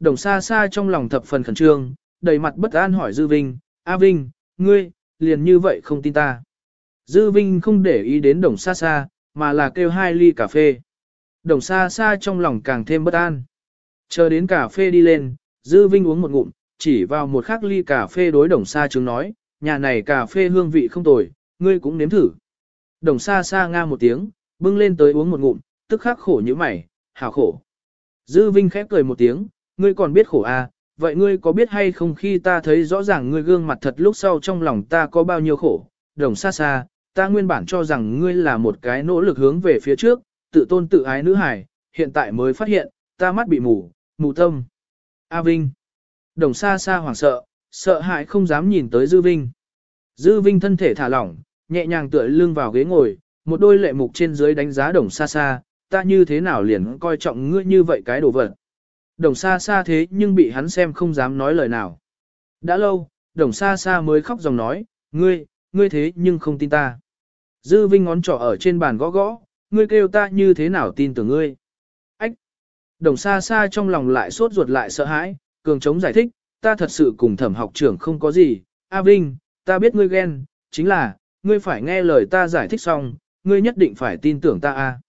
đồng xa xa trong lòng thập phần khẩn trương, đầy mặt bất an hỏi Dư Vinh, A Vinh, ngươi, liền như vậy không tin ta. Dư Vinh không để ý đến đồng xa xa, mà là kêu hai ly cà phê. Đồng xa xa trong lòng càng thêm bất an. Chờ đến cà phê đi lên, Dư Vinh uống một ngụm, chỉ vào một khắc ly cà phê đối đồng xa chứng nói, nhà này cà phê hương vị không tồi, ngươi cũng nếm thử. Đồng xa xa nga một tiếng, bưng lên tới uống một ngụm, tức khắc khổ như mày, hào khổ. Dư Vinh khép cười một tiếng, ngươi còn biết khổ à, vậy ngươi có biết hay không khi ta thấy rõ ràng ngươi gương mặt thật lúc sau trong lòng ta có bao nhiêu khổ, đồng xa xa, ta nguyên bản cho rằng ngươi là một cái nỗ lực hướng về phía trước, tự tôn tự ái nữ hải, hiện tại mới phát hiện, ta mắt bị mù, mù tâm. A Vinh. Đồng xa xa hoảng sợ, sợ hãi không dám nhìn tới Dư Vinh. Dư Vinh thân thể thả lỏng, nhẹ nhàng tựa lưng vào ghế ngồi, một đôi lệ mục trên dưới đánh giá đồng xa xa, ta như thế nào liền coi trọng ngươi như vậy cái đồ vật. Đồng xa xa thế nhưng bị hắn xem không dám nói lời nào. Đã lâu, đồng xa xa mới khóc dòng nói, ngươi, ngươi thế nhưng không tin ta. Dư Vinh ngón trỏ ở trên bàn gõ gõ, ngươi kêu ta như thế nào tin tưởng ngươi. Ách! Đồng xa xa trong lòng lại sốt ruột lại sợ hãi, cường chống giải thích, ta thật sự cùng thẩm học trưởng không có gì. A Vinh, ta biết ngươi ghen, chính là, ngươi phải nghe lời ta giải thích xong, ngươi nhất định phải tin tưởng ta a.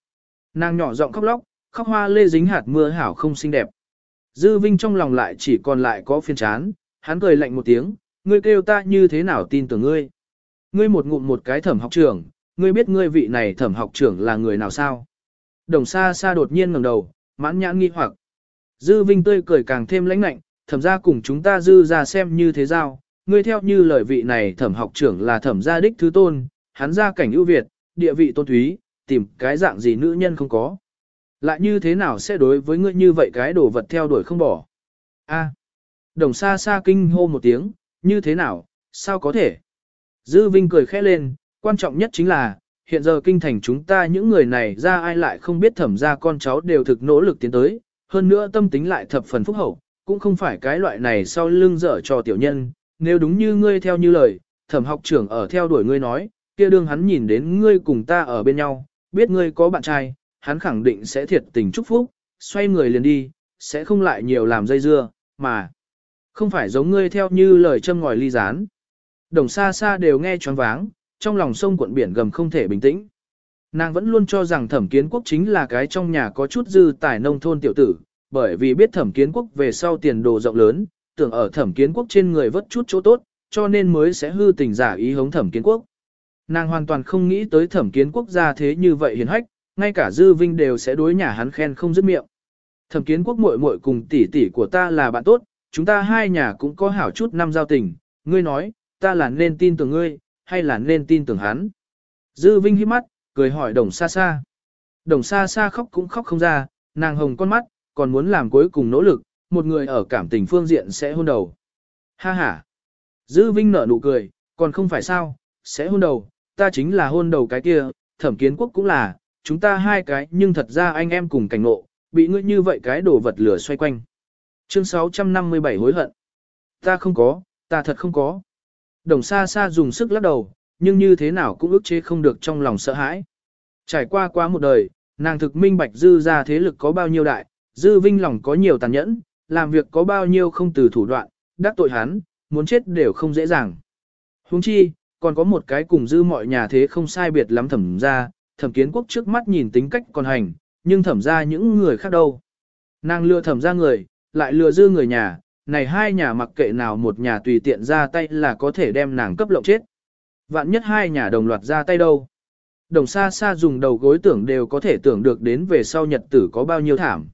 Nàng nhỏ giọng khóc lóc, khóc hoa lê dính hạt mưa hảo không xinh đẹp. Dư Vinh trong lòng lại chỉ còn lại có phiền chán, hắn cười lạnh một tiếng, ngươi kêu ta như thế nào tin tưởng ngươi. Ngươi một ngụm một cái thẩm học trưởng, ngươi biết ngươi vị này thẩm học trưởng là người nào sao? Đồng xa xa đột nhiên ngẩng đầu, mãn nhãn nghi hoặc. Dư Vinh tươi cười càng thêm lãnh lạnh, thẩm ra cùng chúng ta dư ra xem như thế giao, ngươi theo như lời vị này thẩm học trưởng là thẩm gia đích thứ tôn, hắn ra cảnh ưu việt, địa vị tôn thúy, tìm cái dạng gì nữ nhân không có. Lại như thế nào sẽ đối với ngươi như vậy cái đồ vật theo đuổi không bỏ? A. Đồng xa xa kinh hô một tiếng, như thế nào, sao có thể? Dư Vinh cười khẽ lên, quan trọng nhất chính là, hiện giờ kinh thành chúng ta những người này ra ai lại không biết thẩm ra con cháu đều thực nỗ lực tiến tới, hơn nữa tâm tính lại thập phần phúc hậu, cũng không phải cái loại này sau lưng dở cho tiểu nhân, nếu đúng như ngươi theo như lời, thẩm học trưởng ở theo đuổi ngươi nói, kia đương hắn nhìn đến ngươi cùng ta ở bên nhau, biết ngươi có bạn trai, hắn khẳng định sẽ thiệt tình chúc phúc, xoay người liền đi, sẽ không lại nhiều làm dây dưa, mà không phải giống ngươi theo như lời châm ngòi ly gián. Đồng xa xa đều nghe choáng váng, trong lòng sông cuộn biển gầm không thể bình tĩnh. Nàng vẫn luôn cho rằng thẩm kiến quốc chính là cái trong nhà có chút dư tài nông thôn tiểu tử, bởi vì biết thẩm kiến quốc về sau tiền đồ rộng lớn, tưởng ở thẩm kiến quốc trên người vất chút chỗ tốt, cho nên mới sẽ hư tình giả ý hống thẩm kiến quốc. Nàng hoàn toàn không nghĩ tới thẩm kiến quốc gia thế như vậy hiền hách, ngay cả dư vinh đều sẽ đối nhà hắn khen không dứt miệng. Thẩm kiến quốc muội muội cùng tỷ tỷ của ta là bạn tốt, chúng ta hai nhà cũng có hảo chút năm giao tình, ngươi nói, ta là nên tin tưởng ngươi, hay là nên tin tưởng hắn. Dư vinh hít mắt, cười hỏi đồng xa xa. Đồng xa xa khóc cũng khóc không ra, nàng hồng con mắt, còn muốn làm cuối cùng nỗ lực, một người ở cảm tình phương diện sẽ hôn đầu. Ha ha. Dư Vinh nở nụ cười, còn không phải sao, sẽ hôn đầu, ta chính là hôn đầu cái kia, thẩm kiến quốc cũng là, chúng ta hai cái nhưng thật ra anh em cùng cảnh ngộ, bị ngươi như vậy cái đồ vật lửa xoay quanh. Chương 657 hối hận. Ta không có, ta thật không có. Đồng xa xa dùng sức lắc đầu, nhưng như thế nào cũng ức chế không được trong lòng sợ hãi. Trải qua quá một đời, nàng thực minh bạch dư ra thế lực có bao nhiêu đại, dư vinh lòng có nhiều tàn nhẫn, làm việc có bao nhiêu không từ thủ đoạn, đắc tội hắn, muốn chết đều không dễ dàng. Huống chi, còn có một cái cùng dư mọi nhà thế không sai biệt lắm thẩm ra, thẩm kiến quốc trước mắt nhìn tính cách còn hành, nhưng thẩm ra những người khác đâu. Nàng lừa thẩm ra người, lại lừa dư người nhà, này hai nhà mặc kệ nào một nhà tùy tiện ra tay là có thể đem nàng cấp lộng chết. Vạn nhất hai nhà đồng loạt ra tay đâu. Đồng xa xa dùng đầu gối tưởng đều có thể tưởng được đến về sau nhật tử có bao nhiêu thảm.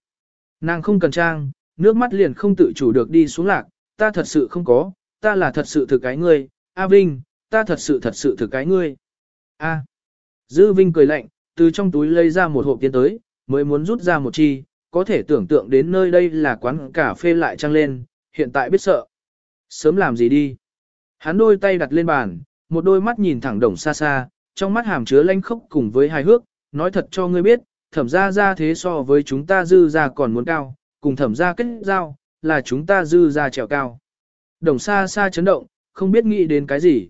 Nàng không cần trang, nước mắt liền không tự chủ được đi xuống lạc, ta thật sự không có, ta là thật sự thực cái ngươi, A Vinh, ta thật sự thật sự thực cái ngươi. A. Dư Vinh cười lạnh, từ trong túi lấy ra một hộp tiền tới, mới muốn rút ra một chi, có thể tưởng tượng đến nơi đây là quán cà phê lại trăng lên, hiện tại biết sợ. Sớm làm gì đi. Hắn đôi tay đặt lên bàn, một đôi mắt nhìn thẳng đồng xa xa, trong mắt hàm chứa lanh khốc cùng với hài hước, nói thật cho ngươi biết, thẩm ra ra thế so với chúng ta dư ra còn muốn cao, cùng thẩm ra kết giao, là chúng ta dư ra trèo cao. Đồng xa xa chấn động, không biết nghĩ đến cái gì.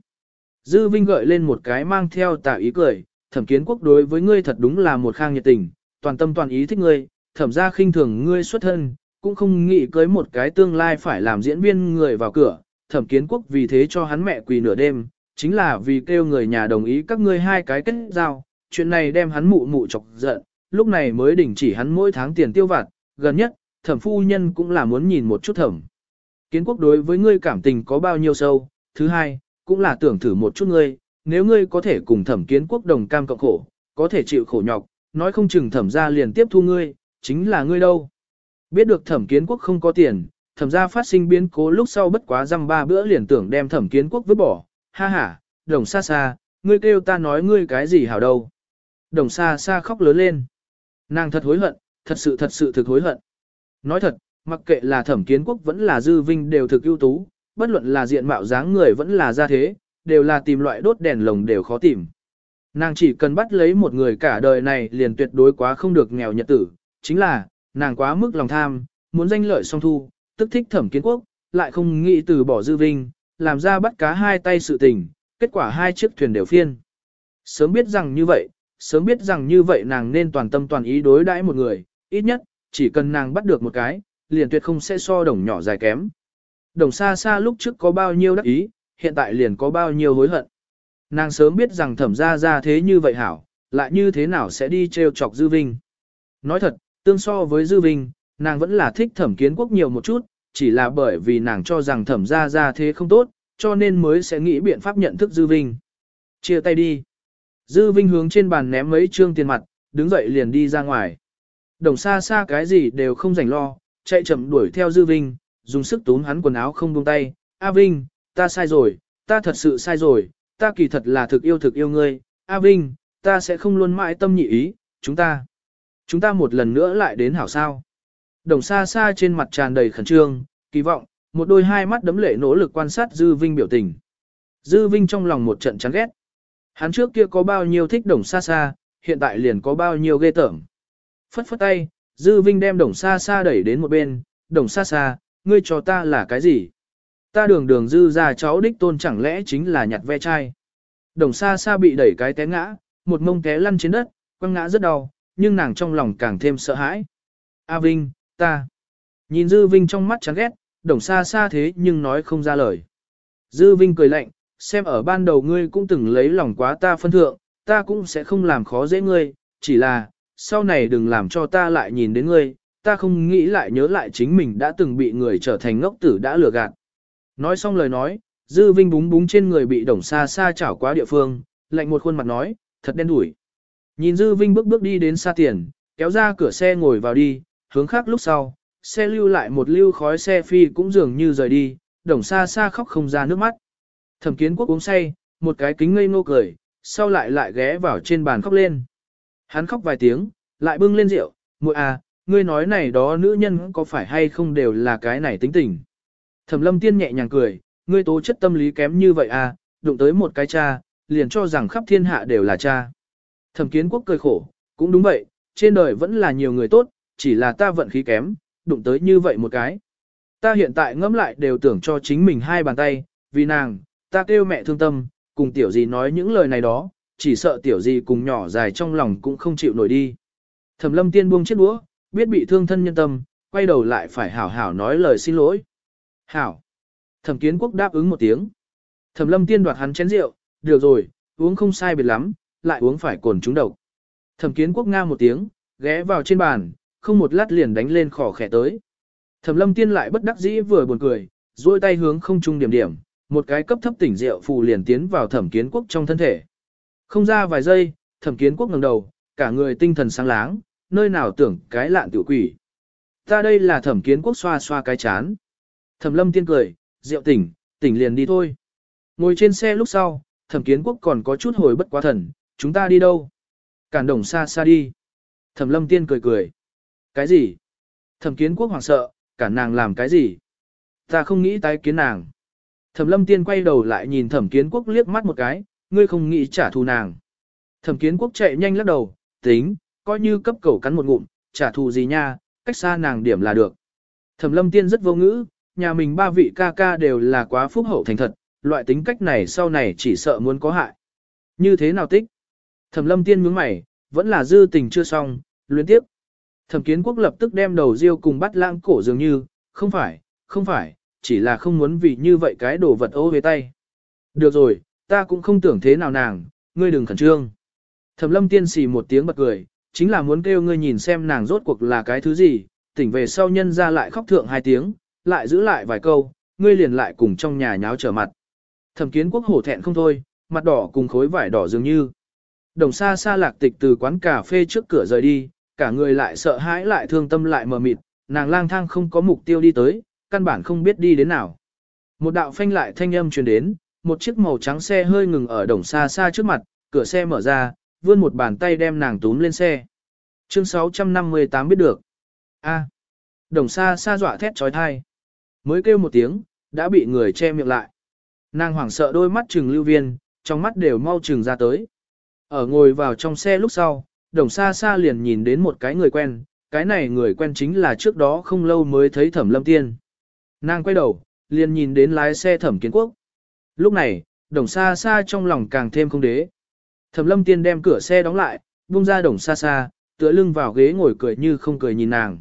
Dư Vinh gợi lên một cái mang theo tà ý cười, thẩm kiến quốc đối với ngươi thật đúng là một khang nhiệt tình, toàn tâm toàn ý thích ngươi, thẩm ra khinh thường ngươi xuất thân, cũng không nghĩ cưới một cái tương lai phải làm diễn viên người vào cửa, thẩm kiến quốc vì thế cho hắn mẹ quỳ nửa đêm, chính là vì kêu người nhà đồng ý các ngươi hai cái kết giao, chuyện này đem hắn mụ mụ chọc giận, lúc này mới đình chỉ hắn mỗi tháng tiền tiêu vặt, gần nhất, thẩm phu nhân cũng là muốn nhìn một chút thẩm. Kiến quốc đối với ngươi cảm tình có bao nhiêu sâu, thứ hai, cũng là tưởng thử một chút ngươi, nếu ngươi có thể cùng thẩm kiến quốc đồng cam cộng khổ, có thể chịu khổ nhọc, nói không chừng thẩm ra liền tiếp thu ngươi, chính là ngươi đâu. Biết được thẩm kiến quốc không có tiền, thẩm ra phát sinh biến cố lúc sau bất quá răm ba bữa liền tưởng đem thẩm kiến quốc vứt bỏ, ha ha, đồng xa xa, ngươi kêu ta nói ngươi cái gì hảo đâu. Đồng xa xa khóc lớn lên. Nàng thật hối hận, thật sự thật sự thực hối hận. Nói thật, mặc kệ là thẩm kiến quốc vẫn là dư vinh đều thực ưu tú, bất luận là diện mạo dáng người vẫn là gia thế, đều là tìm loại đốt đèn lồng đều khó tìm. Nàng chỉ cần bắt lấy một người cả đời này liền tuyệt đối quá không được nghèo nhật tử, chính là, nàng quá mức lòng tham, muốn danh lợi song thu, tức thích thẩm kiến quốc, lại không nghĩ từ bỏ dư vinh, làm ra bắt cá hai tay sự tình, kết quả hai chiếc thuyền đều phiên. Sớm biết rằng như vậy, sớm biết rằng như vậy nàng nên toàn tâm toàn ý đối đãi một người, ít nhất, chỉ cần nàng bắt được một cái, liền tuyệt không sẽ so đồng nhỏ dài kém. Đồng xa xa lúc trước có bao nhiêu đắc ý, hiện tại liền có bao nhiêu hối hận. Nàng sớm biết rằng thẩm ra ra thế như vậy hảo, lại như thế nào sẽ đi trêu chọc Dư Vinh. Nói thật, tương so với Dư Vinh, nàng vẫn là thích thẩm kiến quốc nhiều một chút, chỉ là bởi vì nàng cho rằng thẩm ra ra thế không tốt, cho nên mới sẽ nghĩ biện pháp nhận thức Dư Vinh. Chia tay đi. Dư Vinh hướng trên bàn ném mấy trương tiền mặt, đứng dậy liền đi ra ngoài. Đồng xa xa cái gì đều không rảnh lo, chạy chậm đuổi theo Dư Vinh, dùng sức túm hắn quần áo không buông tay. A Vinh, ta sai rồi, ta thật sự sai rồi, ta kỳ thật là thực yêu thực yêu ngươi. A Vinh, ta sẽ không luôn mãi tâm nhị ý, chúng ta. Chúng ta một lần nữa lại đến hảo sao. Đồng xa xa trên mặt tràn đầy khẩn trương, kỳ vọng, một đôi hai mắt đấm lệ nỗ lực quan sát Dư Vinh biểu tình. Dư Vinh trong lòng một trận chán ghét. Hắn trước kia có bao nhiêu thích đồng xa xa, hiện tại liền có bao nhiêu ghê tởm. Phất phất tay, Dư Vinh đem đồng xa xa đẩy đến một bên, đồng xa xa, ngươi cho ta là cái gì? Ta đường đường dư ra cháu đích tôn chẳng lẽ chính là nhặt ve chai. Đồng xa xa bị đẩy cái té ngã, một mông té lăn trên đất, quăng ngã rất đau, nhưng nàng trong lòng càng thêm sợ hãi. A Vinh, ta. Nhìn Dư Vinh trong mắt chán ghét, đồng xa xa thế nhưng nói không ra lời. Dư Vinh cười lạnh, xem ở ban đầu ngươi cũng từng lấy lòng quá ta phân thượng, ta cũng sẽ không làm khó dễ ngươi, chỉ là, sau này đừng làm cho ta lại nhìn đến ngươi, ta không nghĩ lại nhớ lại chính mình đã từng bị người trở thành ngốc tử đã lừa gạt. Nói xong lời nói, Dư Vinh búng búng trên người bị đồng xa xa chảo quá địa phương, lạnh một khuôn mặt nói, thật đen đủi. Nhìn Dư Vinh bước bước đi đến xa tiền, kéo ra cửa xe ngồi vào đi, hướng khác lúc sau, xe lưu lại một lưu khói xe phi cũng dường như rời đi, đồng xa xa khóc không ra nước mắt. Thẩm kiến quốc uống say, một cái kính ngây ngô cười, sau lại lại ghé vào trên bàn khóc lên. Hắn khóc vài tiếng, lại bưng lên rượu, muội à, ngươi nói này đó nữ nhân có phải hay không đều là cái này tính tình. Thẩm lâm tiên nhẹ nhàng cười, ngươi tố chất tâm lý kém như vậy à, đụng tới một cái cha, liền cho rằng khắp thiên hạ đều là cha. Thẩm kiến quốc cười khổ, cũng đúng vậy, trên đời vẫn là nhiều người tốt, chỉ là ta vận khí kém, đụng tới như vậy một cái. Ta hiện tại ngẫm lại đều tưởng cho chính mình hai bàn tay, vì nàng, ta kêu mẹ thương tâm, cùng tiểu gì nói những lời này đó, chỉ sợ tiểu gì cùng nhỏ dài trong lòng cũng không chịu nổi đi. Thẩm lâm tiên buông chiếc đũa, biết bị thương thân nhân tâm, quay đầu lại phải hảo hảo nói lời xin lỗi. Hảo. Thẩm kiến quốc đáp ứng một tiếng. Thẩm lâm tiên đoạt hắn chén rượu, được rồi, uống không sai biệt lắm, lại uống phải cồn trúng độc. Thẩm kiến quốc nga một tiếng, ghé vào trên bàn, không một lát liền đánh lên khỏ khẽ tới. Thẩm lâm tiên lại bất đắc dĩ vừa buồn cười, duỗi tay hướng không trung điểm điểm, một cái cấp thấp tỉnh rượu phù liền tiến vào thẩm kiến quốc trong thân thể. Không ra vài giây, thẩm kiến quốc ngẩng đầu, cả người tinh thần sáng láng, nơi nào tưởng cái lạn tiểu quỷ. Ta đây là thẩm kiến quốc xoa xoa cái chán. Thẩm lâm tiên cười, rượu tỉnh, tỉnh liền đi thôi. Ngồi trên xe lúc sau, thẩm kiến quốc còn có chút hồi bất quá thần, chúng ta đi đâu? Cản đồng xa xa đi. Thẩm lâm tiên cười cười. Cái gì? Thẩm kiến quốc hoảng sợ, cản nàng làm cái gì? Ta không nghĩ tái kiến nàng. Thẩm lâm tiên quay đầu lại nhìn thẩm kiến quốc liếc mắt một cái, ngươi không nghĩ trả thù nàng. Thẩm kiến quốc chạy nhanh lắc đầu, tính, coi như cấp cầu cắn một ngụm, trả thù gì nha, cách xa nàng điểm là được. Thẩm lâm tiên rất vô ngữ, nhà mình ba vị ca ca đều là quá phúc hậu thành thật, loại tính cách này sau này chỉ sợ muốn có hại. Như thế nào tích? Thẩm lâm tiên nhướng mày, vẫn là dư tình chưa xong, luyến tiếp. Thẩm kiến quốc lập tức đem đầu riêu cùng bắt lãng cổ dường như, không phải, không phải, chỉ là không muốn vì như vậy cái đồ vật ô về tay. Được rồi, ta cũng không tưởng thế nào nàng, ngươi đừng khẩn trương. Thẩm lâm tiên xì một tiếng bật cười, chính là muốn kêu ngươi nhìn xem nàng rốt cuộc là cái thứ gì, tỉnh về sau nhân ra lại khóc thượng hai tiếng, lại giữ lại vài câu, ngươi liền lại cùng trong nhà nháo trở mặt. Thẩm kiến quốc hổ thẹn không thôi, mặt đỏ cùng khối vải đỏ dường như. Đồng xa xa lạc tịch từ quán cà phê trước cửa rời đi, cả người lại sợ hãi lại thương tâm lại mờ mịt, nàng lang thang không có mục tiêu đi tới, căn bản không biết đi đến nào. Một đạo phanh lại thanh âm truyền đến, một chiếc màu trắng xe hơi ngừng ở đồng xa xa trước mặt, cửa xe mở ra, vươn một bàn tay đem nàng túm lên xe. Chương 658 biết được. A. Đồng xa xa dọa thét trói thai. Mới kêu một tiếng, đã bị người che miệng lại. Nàng hoảng sợ đôi mắt trừng lưu viên, trong mắt đều mau trừng ra tới. Ở ngồi vào trong xe lúc sau, đồng xa xa liền nhìn đến một cái người quen, cái này người quen chính là trước đó không lâu mới thấy thẩm lâm tiên. Nàng quay đầu, liền nhìn đến lái xe thẩm kiến quốc. Lúc này, đồng xa xa trong lòng càng thêm không đế. Thẩm lâm tiên đem cửa xe đóng lại, buông ra đồng xa xa, tựa lưng vào ghế ngồi cười như không cười nhìn nàng.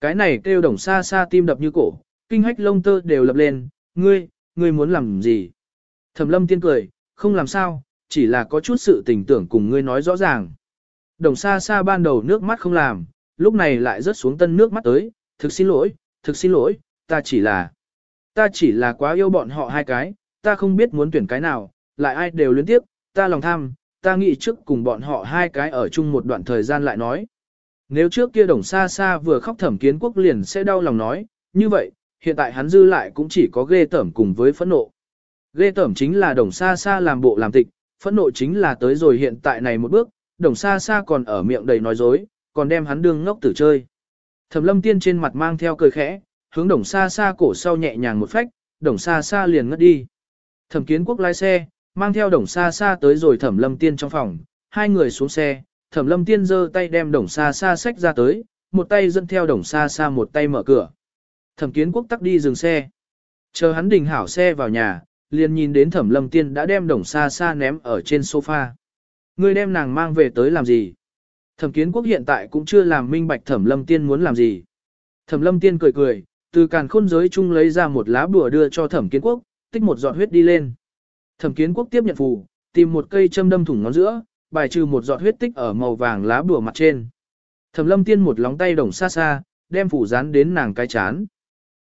Cái này kêu đồng xa xa tim đập như cổ, kinh hách lông tơ đều lập lên, ngươi, ngươi muốn làm gì? Thẩm lâm tiên cười, không làm sao, chỉ là có chút sự tình tưởng cùng ngươi nói rõ ràng. Đồng xa xa ban đầu nước mắt không làm, lúc này lại rớt xuống tân nước mắt tới, thực xin lỗi, thực xin lỗi, ta chỉ là, ta chỉ là quá yêu bọn họ hai cái, ta không biết muốn tuyển cái nào, lại ai đều liên tiếp, ta lòng tham, ta nghĩ trước cùng bọn họ hai cái ở chung một đoạn thời gian lại nói. Nếu trước kia đồng xa xa vừa khóc thẩm kiến quốc liền sẽ đau lòng nói, như vậy, hiện tại hắn dư lại cũng chỉ có ghê tởm cùng với phẫn nộ. Ghê tởm chính là đồng xa xa làm bộ làm tịch, phẫn nộ chính là tới rồi hiện tại này một bước, đồng xa xa còn ở miệng đầy nói dối, còn đem hắn đương ngốc tử chơi. Thẩm lâm tiên trên mặt mang theo cười khẽ, hướng đồng xa xa cổ sau nhẹ nhàng một phách, đồng xa xa liền ngất đi. Thẩm kiến quốc lái xe, mang theo đồng xa xa tới rồi thẩm lâm tiên trong phòng, hai người xuống xe, thẩm lâm tiên giơ tay đem đồng xa xa xách ra tới, một tay dẫn theo đồng xa xa một tay mở cửa. Thẩm kiến quốc tắc đi dừng xe. Chờ hắn đình hảo xe vào nhà, liền nhìn đến thẩm lâm tiên đã đem đồng xa xa ném ở trên sofa. Ngươi đem nàng mang về tới làm gì? Thẩm kiến quốc hiện tại cũng chưa làm minh bạch thẩm lâm tiên muốn làm gì. Thẩm lâm tiên cười cười, từ càn khôn giới chung lấy ra một lá bùa đưa cho thẩm kiến quốc, tích một giọt huyết đi lên. Thẩm kiến quốc tiếp nhận phù, tìm một cây châm đâm thủng ngón giữa, bài trừ một giọt huyết tích ở màu vàng lá bùa mặt trên. Thẩm lâm tiên một lóng tay đồng xa xa, đem phủ dán đến nàng cái chán.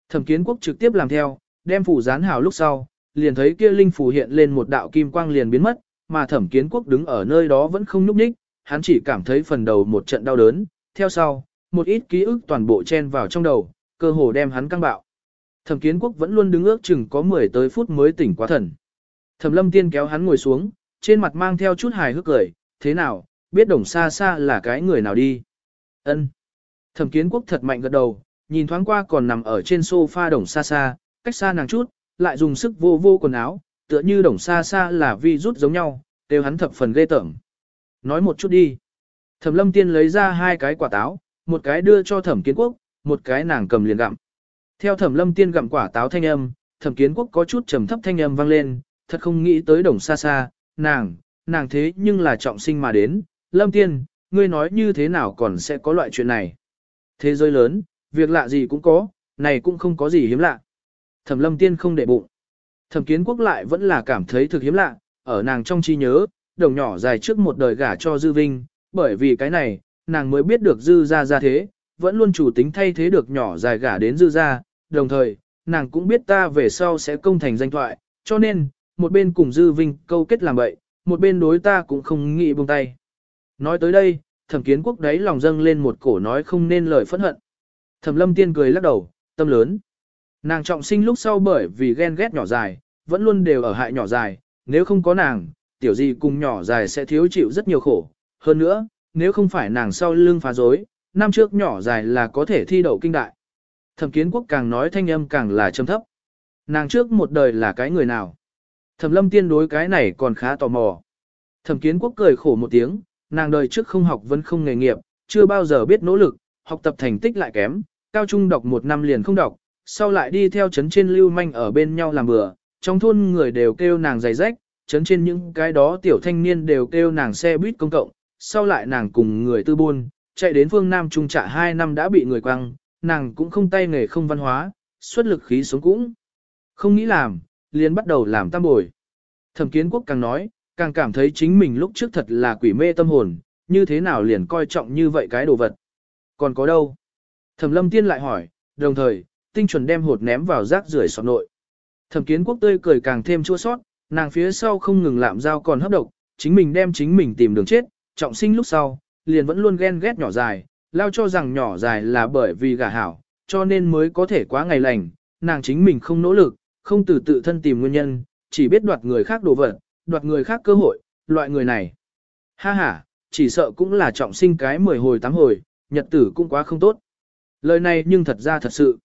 Thẩm kiến quốc trực tiếp làm theo, đem phủ dán hào lúc sau, liền thấy kia linh phủ hiện lên một đạo kim quang liền biến mất, mà thẩm kiến quốc đứng ở nơi đó vẫn không nhúc nhích, hắn chỉ cảm thấy phần đầu một trận đau đớn, theo sau, một ít ký ức toàn bộ chen vào trong đầu, cơ hồ đem hắn căng bạo. Thẩm kiến quốc vẫn luôn đứng ước chừng có 10 tới phút mới tỉnh quá thần. Thẩm lâm tiên kéo hắn ngồi xuống, trên mặt mang theo chút hài hước cười, thế nào, biết đồng xa xa là cái người nào đi. ân Thẩm kiến quốc thật mạnh gật đầu, nhìn thoáng qua còn nằm ở trên sofa đồng xa xa, cách xa nàng chút, lại dùng sức vô vô quần áo, tựa như đồng xa xa là vi rút giống nhau, đều hắn thập phần ghê tởm. Nói một chút đi. Thẩm lâm tiên lấy ra hai cái quả táo, một cái đưa cho thẩm kiến quốc, một cái nàng cầm liền gặm. Theo thẩm lâm tiên gặm quả táo thanh âm, thẩm kiến quốc có chút trầm thấp thanh âm vang lên, thật không nghĩ tới đồng xa xa, nàng, nàng thế nhưng là trọng sinh mà đến, lâm tiên, ngươi nói như thế nào còn sẽ có loại chuyện này. Thế giới lớn, việc lạ gì cũng có, này cũng không có gì hiếm lạ. Thẩm lâm tiên không để bụng. Thẩm kiến quốc lại vẫn là cảm thấy thực hiếm lạ, ở nàng trong trí nhớ, đồng nhỏ dài trước một đời gả cho Dư Vinh, bởi vì cái này, nàng mới biết được Dư ra ra thế, vẫn luôn chủ tính thay thế được nhỏ dài gả đến Dư ra, đồng thời, nàng cũng biết ta về sau sẽ công thành danh thoại, cho nên, một bên cùng Dư Vinh câu kết làm vậy, một bên đối ta cũng không nghĩ buông tay. Nói tới đây, thẩm kiến quốc đấy lòng dâng lên một cổ nói không nên lời phẫn hận. Thẩm lâm tiên cười lắc đầu, tâm lớn. Nàng trọng sinh lúc sau bởi vì ghen ghét nhỏ dài, vẫn luôn đều ở hại nhỏ dài, nếu không có nàng, tiểu gì cùng nhỏ dài sẽ thiếu chịu rất nhiều khổ. Hơn nữa, nếu không phải nàng sau lưng phá dối, năm trước nhỏ dài là có thể thi đậu kinh đại. Thẩm kiến quốc càng nói thanh âm càng là trầm thấp. Nàng trước một đời là cái người nào? Thẩm lâm tiên đối cái này còn khá tò mò. Thẩm kiến quốc cười khổ một tiếng, nàng đời trước không học vẫn không nghề nghiệp, chưa bao giờ biết nỗ lực, học tập thành tích lại kém, cao trung đọc một năm liền không đọc, sau lại đi theo chấn trên lưu manh ở bên nhau làm bừa, trong thôn người đều kêu nàng giày rách, chấn trên những cái đó tiểu thanh niên đều kêu nàng xe buýt công cộng, sau lại nàng cùng người tư buôn, chạy đến phương Nam Trung trả 2 năm đã bị người quăng, nàng cũng không tay nghề không văn hóa, xuất lực khí sống cũng. Không nghĩ làm, liền bắt đầu làm tam bồi. Thẩm kiến quốc càng nói, càng cảm thấy chính mình lúc trước thật là quỷ mê tâm hồn, như thế nào liền coi trọng như vậy cái đồ vật. Còn có đâu? Thẩm lâm tiên lại hỏi, đồng thời, tinh chuẩn đem hột ném vào rác rưởi sọt nội. Thẩm kiến quốc tươi cười càng thêm chua sót, nàng phía sau không ngừng lạm dao còn hấp độc, chính mình đem chính mình tìm đường chết, trọng sinh lúc sau, liền vẫn luôn ghen ghét nhỏ dài, lao cho rằng nhỏ dài là bởi vì gả hảo, cho nên mới có thể quá ngày lành, nàng chính mình không nỗ lực, không từ tự thân tìm nguyên nhân, chỉ biết đoạt người khác đồ vật, đoạt người khác cơ hội, loại người này. Ha ha, chỉ sợ cũng là trọng sinh cái 10 hồi tám hồi, nhật tử cũng quá không tốt. Lời này nhưng thật ra thật sự.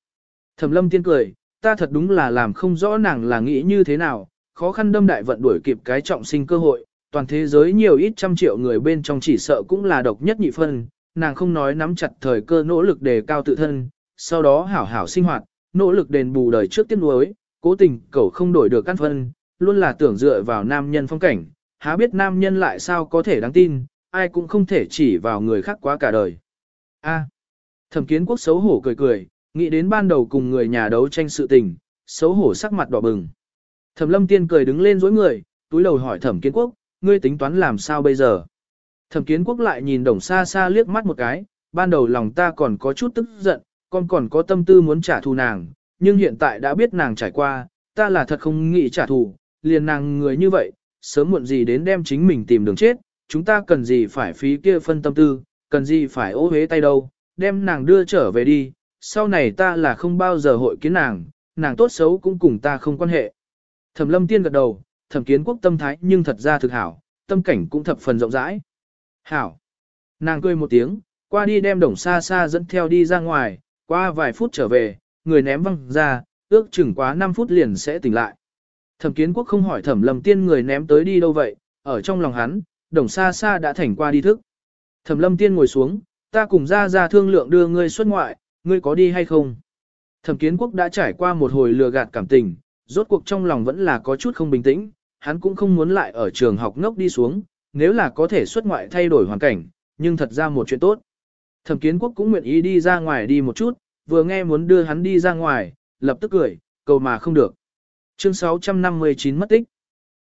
Thẩm lâm tiên cười, ta thật đúng là làm không rõ nàng là nghĩ như thế nào, khó khăn đâm đại vận đuổi kịp cái trọng sinh cơ hội, toàn thế giới nhiều ít trăm triệu người bên trong chỉ sợ cũng là độc nhất nhị phân, nàng không nói nắm chặt thời cơ nỗ lực đề cao tự thân, sau đó hảo hảo sinh hoạt, nỗ lực đền bù đời trước tiếc nuối, cố tình cậu không đổi được căn phân, luôn là tưởng dựa vào nam nhân phong cảnh, há biết nam nhân lại sao có thể đáng tin, ai cũng không thể chỉ vào người khác quá cả đời. A. Thẩm kiến quốc xấu hổ cười cười, nghĩ đến ban đầu cùng người nhà đấu tranh sự tình, xấu hổ sắc mặt đỏ bừng. Thẩm lâm tiên cười đứng lên dối người, túi đầu hỏi thẩm kiến quốc, ngươi tính toán làm sao bây giờ? Thẩm kiến quốc lại nhìn đồng xa xa liếc mắt một cái, ban đầu lòng ta còn có chút tức giận, con còn có tâm tư muốn trả thù nàng, nhưng hiện tại đã biết nàng trải qua, ta là thật không nghĩ trả thù, liền nàng người như vậy, sớm muộn gì đến đem chính mình tìm đường chết, chúng ta cần gì phải phí kia phân tâm tư, cần gì phải ô hế tay đâu, đem nàng đưa trở về đi, sau này ta là không bao giờ hội kiến nàng, nàng tốt xấu cũng cùng ta không quan hệ. Thẩm lâm tiên gật đầu, thẩm kiến quốc tâm thái nhưng thật ra thực hảo, tâm cảnh cũng thập phần rộng rãi. Hảo. Nàng cười một tiếng, qua đi đem đồng xa xa dẫn theo đi ra ngoài, qua vài phút trở về, người ném văng ra, ước chừng quá 5 phút liền sẽ tỉnh lại. Thẩm kiến quốc không hỏi thẩm lâm tiên người ném tới đi đâu vậy, ở trong lòng hắn, đồng xa xa đã thành qua đi thức. Thẩm lâm tiên ngồi xuống, ta cùng ra ra thương lượng đưa ngươi xuất ngoại, ngươi có đi hay không? Thẩm kiến quốc đã trải qua một hồi lừa gạt cảm tình, rốt cuộc trong lòng vẫn là có chút không bình tĩnh, hắn cũng không muốn lại ở trường học ngốc đi xuống, nếu là có thể xuất ngoại thay đổi hoàn cảnh, nhưng thật ra một chuyện tốt. Thẩm kiến quốc cũng nguyện ý đi ra ngoài đi một chút, vừa nghe muốn đưa hắn đi ra ngoài, lập tức cười, cầu mà không được. Chương 659 mất tích.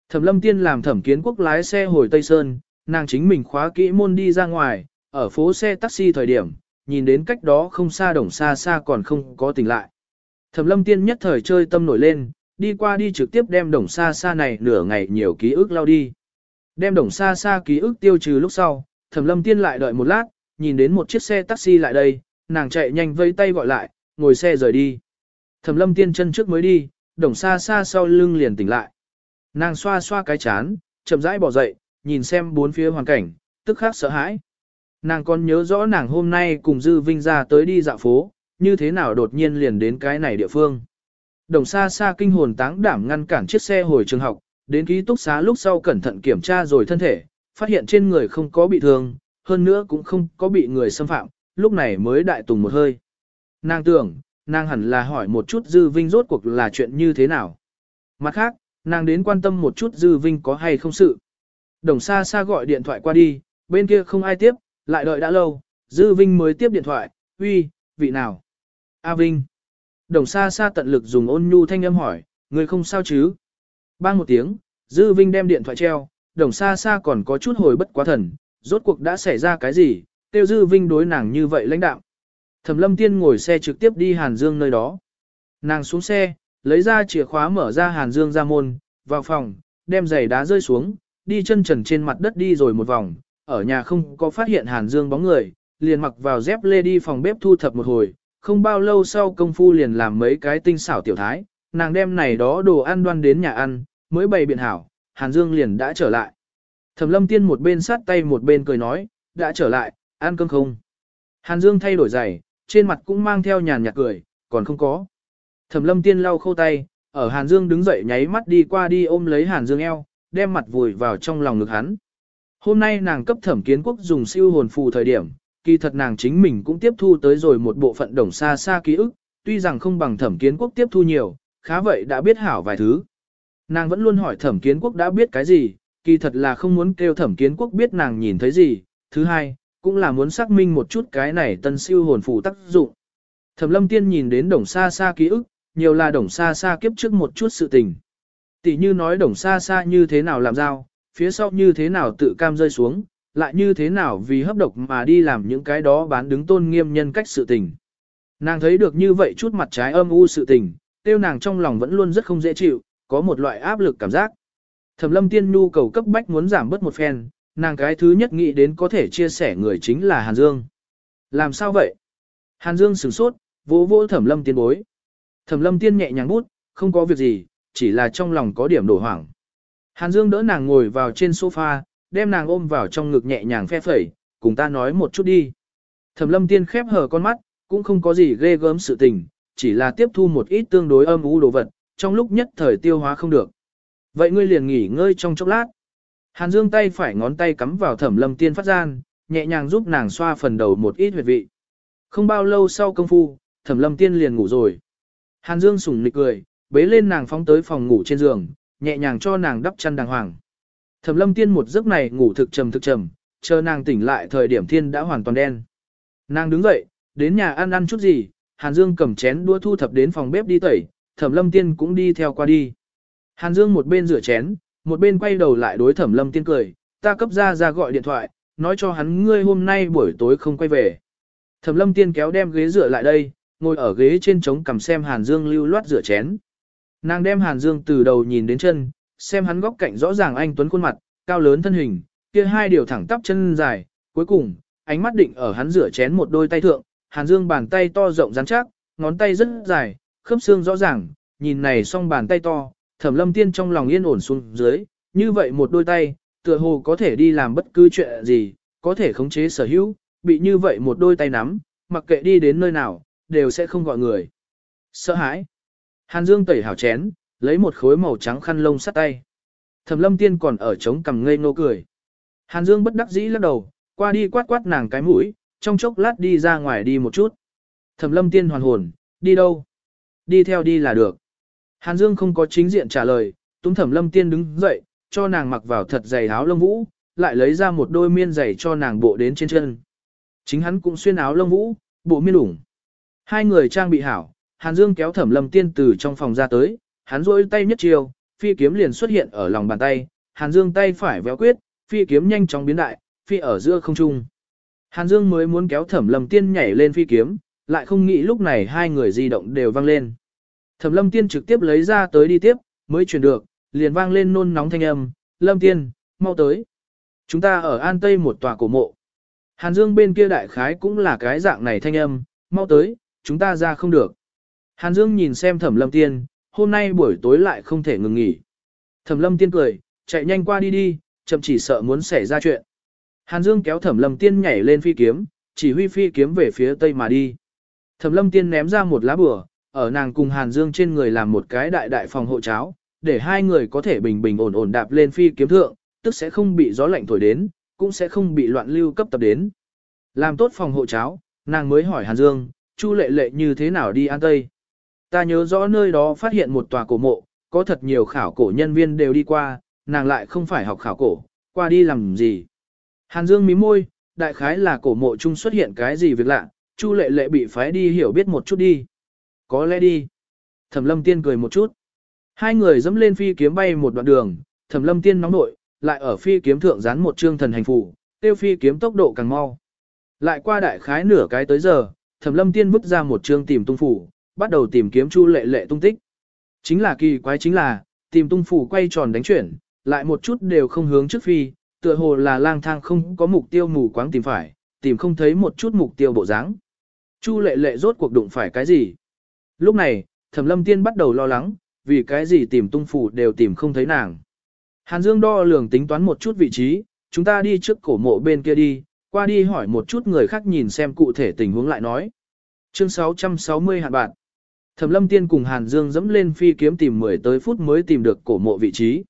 Thẩm lâm tiên làm thẩm kiến quốc lái xe hồi Tây Sơn, nàng chính mình khóa kỹ môn đi ra ngoài, ở phố xe taxi thời điểm, nhìn đến cách đó không xa đồng xa xa còn không có tỉnh lại. Thẩm lâm tiên nhất thời chơi tâm nổi lên, đi qua đi trực tiếp đem đồng xa xa này nửa ngày nhiều ký ức lao đi. Đem đồng xa xa ký ức tiêu trừ lúc sau, thẩm lâm tiên lại đợi một lát, nhìn đến một chiếc xe taxi lại đây, nàng chạy nhanh vây tay gọi lại, ngồi xe rời đi. Thẩm lâm tiên chân trước mới đi, đồng xa xa sau lưng liền tỉnh lại. Nàng xoa xoa cái chán, chậm rãi bỏ dậy, nhìn xem bốn phía hoàn cảnh, tức khắc sợ hãi. Nàng còn nhớ rõ nàng hôm nay cùng Dư Vinh ra tới đi dạo phố, như thế nào đột nhiên liền đến cái này địa phương. Đồng xa xa kinh hồn táng đảm ngăn cản chiếc xe hồi trường học, đến ký túc xá lúc sau cẩn thận kiểm tra rồi thân thể, phát hiện trên người không có bị thương, hơn nữa cũng không có bị người xâm phạm, lúc này mới đại tùng một hơi. Nàng tưởng, nàng hẳn là hỏi một chút Dư Vinh rốt cuộc là chuyện như thế nào. Mặt khác, nàng đến quan tâm một chút Dư Vinh có hay không sự. Đồng xa xa gọi điện thoại qua đi, bên kia không ai tiếp, lại đợi đã lâu, Dư Vinh mới tiếp điện thoại, uy, vị nào? A Vinh. Đồng xa xa tận lực dùng ôn nhu thanh âm hỏi, người không sao chứ? Bang một tiếng, Dư Vinh đem điện thoại treo, đồng xa xa còn có chút hồi bất quá thần, rốt cuộc đã xảy ra cái gì, tiêu Dư Vinh đối nàng như vậy lãnh đạo. Thẩm lâm tiên ngồi xe trực tiếp đi Hàn Dương nơi đó. Nàng xuống xe, lấy ra chìa khóa mở ra Hàn Dương ra môn, vào phòng, đem giày đá rơi xuống, đi chân trần trên mặt đất đi rồi một vòng, ở nhà không có phát hiện Hàn Dương bóng người, liền mặc vào dép lê đi phòng bếp thu thập một hồi, không bao lâu sau công phu liền làm mấy cái tinh xảo tiểu thái, nàng đem này đó đồ ăn đoan đến nhà ăn, mới bày biện hảo, Hàn Dương liền đã trở lại. Thẩm lâm tiên một bên sát tay một bên cười nói, đã trở lại, ăn cơm không? Hàn Dương thay đổi giày, trên mặt cũng mang theo nhàn nhạt cười, còn không có. Thẩm lâm tiên lau khâu tay, ở Hàn Dương đứng dậy nháy mắt đi qua đi ôm lấy Hàn Dương eo, đem mặt vùi vào trong lòng ngực hắn. Hôm nay nàng cấp thẩm kiến quốc dùng siêu hồn phù thời điểm, kỳ thật nàng chính mình cũng tiếp thu tới rồi một bộ phận đồng xa xa ký ức, tuy rằng không bằng thẩm kiến quốc tiếp thu nhiều, khá vậy đã biết hảo vài thứ. Nàng vẫn luôn hỏi thẩm kiến quốc đã biết cái gì, kỳ thật là không muốn kêu thẩm kiến quốc biết nàng nhìn thấy gì. Thứ hai, cũng là muốn xác minh một chút cái này tân siêu hồn phù tác dụng. Thẩm lâm tiên nhìn đến đồng xa xa ký ức, nhiều là đồng xa xa kiếp trước một chút sự tình. Tỷ như nói đồng xa xa như thế nào làm dao, phía sau như thế nào tự cam rơi xuống, lại như thế nào vì hấp độc mà đi làm những cái đó bán đứng tôn nghiêm nhân cách sự tình. Nàng thấy được như vậy chút mặt trái âm u sự tình, tiêu nàng trong lòng vẫn luôn rất không dễ chịu, có một loại áp lực cảm giác. Thẩm lâm tiên nhu cầu cấp bách muốn giảm bớt một phen, nàng cái thứ nhất nghĩ đến có thể chia sẻ người chính là Hàn Dương. Làm sao vậy? Hàn Dương sửng sốt, vỗ vỗ thẩm lâm tiên bối. Thẩm lâm tiên nhẹ nhàng bút, không có việc gì, chỉ là trong lòng có điểm đổ hoảng. Hàn Dương đỡ nàng ngồi vào trên sofa, đem nàng ôm vào trong ngực nhẹ nhàng phe phẩy, cùng ta nói một chút đi. Thẩm lâm tiên khép hờ con mắt, cũng không có gì ghê gớm sự tình, chỉ là tiếp thu một ít tương đối âm u đồ vật, trong lúc nhất thời tiêu hóa không được. Vậy ngươi liền nghỉ ngơi trong chốc lát. Hàn Dương tay phải ngón tay cắm vào thẩm lâm tiên phát gian, nhẹ nhàng giúp nàng xoa phần đầu một ít huyệt vị. Không bao lâu sau công phu, thẩm lâm tiên liền ngủ rồi. Hàn Dương sủng nịch cười, bế lên nàng phóng tới phòng ngủ trên giường, nhẹ nhàng cho nàng đắp chăn đàng hoàng. Thẩm lâm tiên một giấc này ngủ thực trầm thực trầm, chờ nàng tỉnh lại thời điểm thiên đã hoàn toàn đen. Nàng đứng dậy, đến nhà ăn ăn chút gì, Hàn Dương cầm chén đũa thu thập đến phòng bếp đi tẩy, Thẩm Lâm Tiên cũng đi theo qua đi. Hàn Dương một bên rửa chén, một bên quay đầu lại đối Thẩm Lâm Tiên cười, ta cấp ra ra gọi điện thoại, nói cho hắn ngươi hôm nay buổi tối không quay về. Thẩm Lâm Tiên kéo đem ghế rửa lại đây, ngồi ở ghế trên trống cầm xem Hàn Dương lưu loát rửa chén. Nàng đem Hàn Dương từ đầu nhìn đến chân, xem hắn góc cạnh rõ ràng anh tuấn khuôn mặt, cao lớn thân hình, kia hai điều thẳng tắp chân dài, cuối cùng, ánh mắt định ở hắn rửa chén một đôi tay thượng, Hàn Dương bàn tay to rộng rắn chắc, ngón tay rất dài, khớp xương rõ ràng, nhìn này song bàn tay to, Thẩm Lâm Tiên trong lòng yên ổn xuống dưới, như vậy một đôi tay, tựa hồ có thể đi làm bất cứ chuyện gì, có thể khống chế sở hữu, bị như vậy một đôi tay nắm, mặc kệ đi đến nơi nào, đều sẽ không gọi người. Sợ hãi. Hàn Dương tẩy hảo chén, lấy một khối màu trắng khăn lông sát tay. Thẩm Lâm Tiên còn ở trống cằm ngây ngô cười. Hàn Dương bất đắc dĩ lắc đầu, qua đi quát quát nàng cái mũi, trong chốc lát đi ra ngoài đi một chút. Thẩm lâm tiên hoàn hồn, đi đâu? Đi theo đi là được. Hàn Dương không có chính diện trả lời, túm thẩm lâm tiên đứng dậy, cho nàng mặc vào thật dày áo lông vũ, lại lấy ra một đôi miên giày cho nàng bộ đến trên chân. Chính hắn cũng xuyên áo lông vũ, bộ miên ủng. Hai người trang bị hảo, Hàn Dương kéo thẩm lâm tiên từ trong phòng ra tới, hắn duỗi tay nhất chiều, phi kiếm liền xuất hiện ở lòng bàn tay, Hàn Dương tay phải véo quyết, phi kiếm nhanh chóng biến đại, phi ở giữa không trung. Hàn Dương mới muốn kéo Thẩm Lâm Tiên nhảy lên phi kiếm, lại không nghĩ lúc này hai người di động đều vang lên. Thẩm Lâm Tiên trực tiếp lấy ra tới đi tiếp, mới chuyển được, liền vang lên nôn nóng thanh âm, Lâm Tiên, mau tới. Chúng ta ở An Tây một tòa cổ mộ. Hàn Dương bên kia đại khái cũng là cái dạng này thanh âm, mau tới, chúng ta ra không được. Hàn Dương nhìn xem Thẩm Lâm Tiên, hôm nay buổi tối lại không thể ngừng nghỉ. Thẩm Lâm Tiên cười, chạy nhanh qua đi đi, chậm chỉ sợ muốn xảy ra chuyện. Hàn Dương kéo Thẩm Lâm Tiên nhảy lên phi kiếm, chỉ huy phi kiếm về phía tây mà đi. Thẩm Lâm Tiên ném ra một lá bùa, ở nàng cùng Hàn Dương trên người làm một cái đại đại phòng hộ cháo, để hai người có thể bình bình ổn ổn đạp lên phi kiếm thượng, tức sẽ không bị gió lạnh thổi đến, cũng sẽ không bị loạn lưu cấp tập đến. Làm tốt phòng hộ cháo, nàng mới hỏi Hàn Dương, Chu lệ lệ như thế nào đi An Tây. Ta nhớ rõ nơi đó phát hiện một tòa cổ mộ, có thật nhiều khảo cổ nhân viên đều đi qua, nàng lại không phải học khảo cổ, qua đi làm gì. Hàn Dương mím môi, đại khái là cổ mộ chung xuất hiện cái gì việc lạ, Chu lệ lệ bị phái đi hiểu biết một chút đi. Có lẽ đi. Thẩm lâm tiên cười một chút. Hai người dẫm lên phi kiếm bay một đoạn đường, thẩm lâm tiên nóng nội, lại ở phi kiếm thượng dán một trương thần hành phủ, tiêu phi kiếm tốc độ càng mau. Lại qua đại khái nửa cái tới giờ, thẩm lâm tiên vứt ra một trương tìm tung phủ, bắt đầu tìm kiếm chu lệ lệ tung tích. Chính là kỳ quái chính là, tìm tung phủ quay tròn đánh chuyển, lại một chút đều không hướng trước phi, tựa hồ là lang thang không có mục tiêu mù quáng tìm phải, tìm không thấy một chút mục tiêu bộ dáng. Chu lệ lệ rốt cuộc đụng phải cái gì? Lúc này, thẩm lâm tiên bắt đầu lo lắng, vì cái gì tìm tung phủ đều tìm không thấy nàng. Hàn Dương đo lường tính toán một chút vị trí, chúng ta đi trước cổ mộ bên kia đi, qua đi hỏi một chút người khác nhìn xem cụ thể tình huống lại nói. Chương 660 hạn bạn. Thẩm lâm tiên cùng Hàn Dương dẫm lên phi kiếm tìm 10 tới phút mới tìm được cổ mộ vị trí.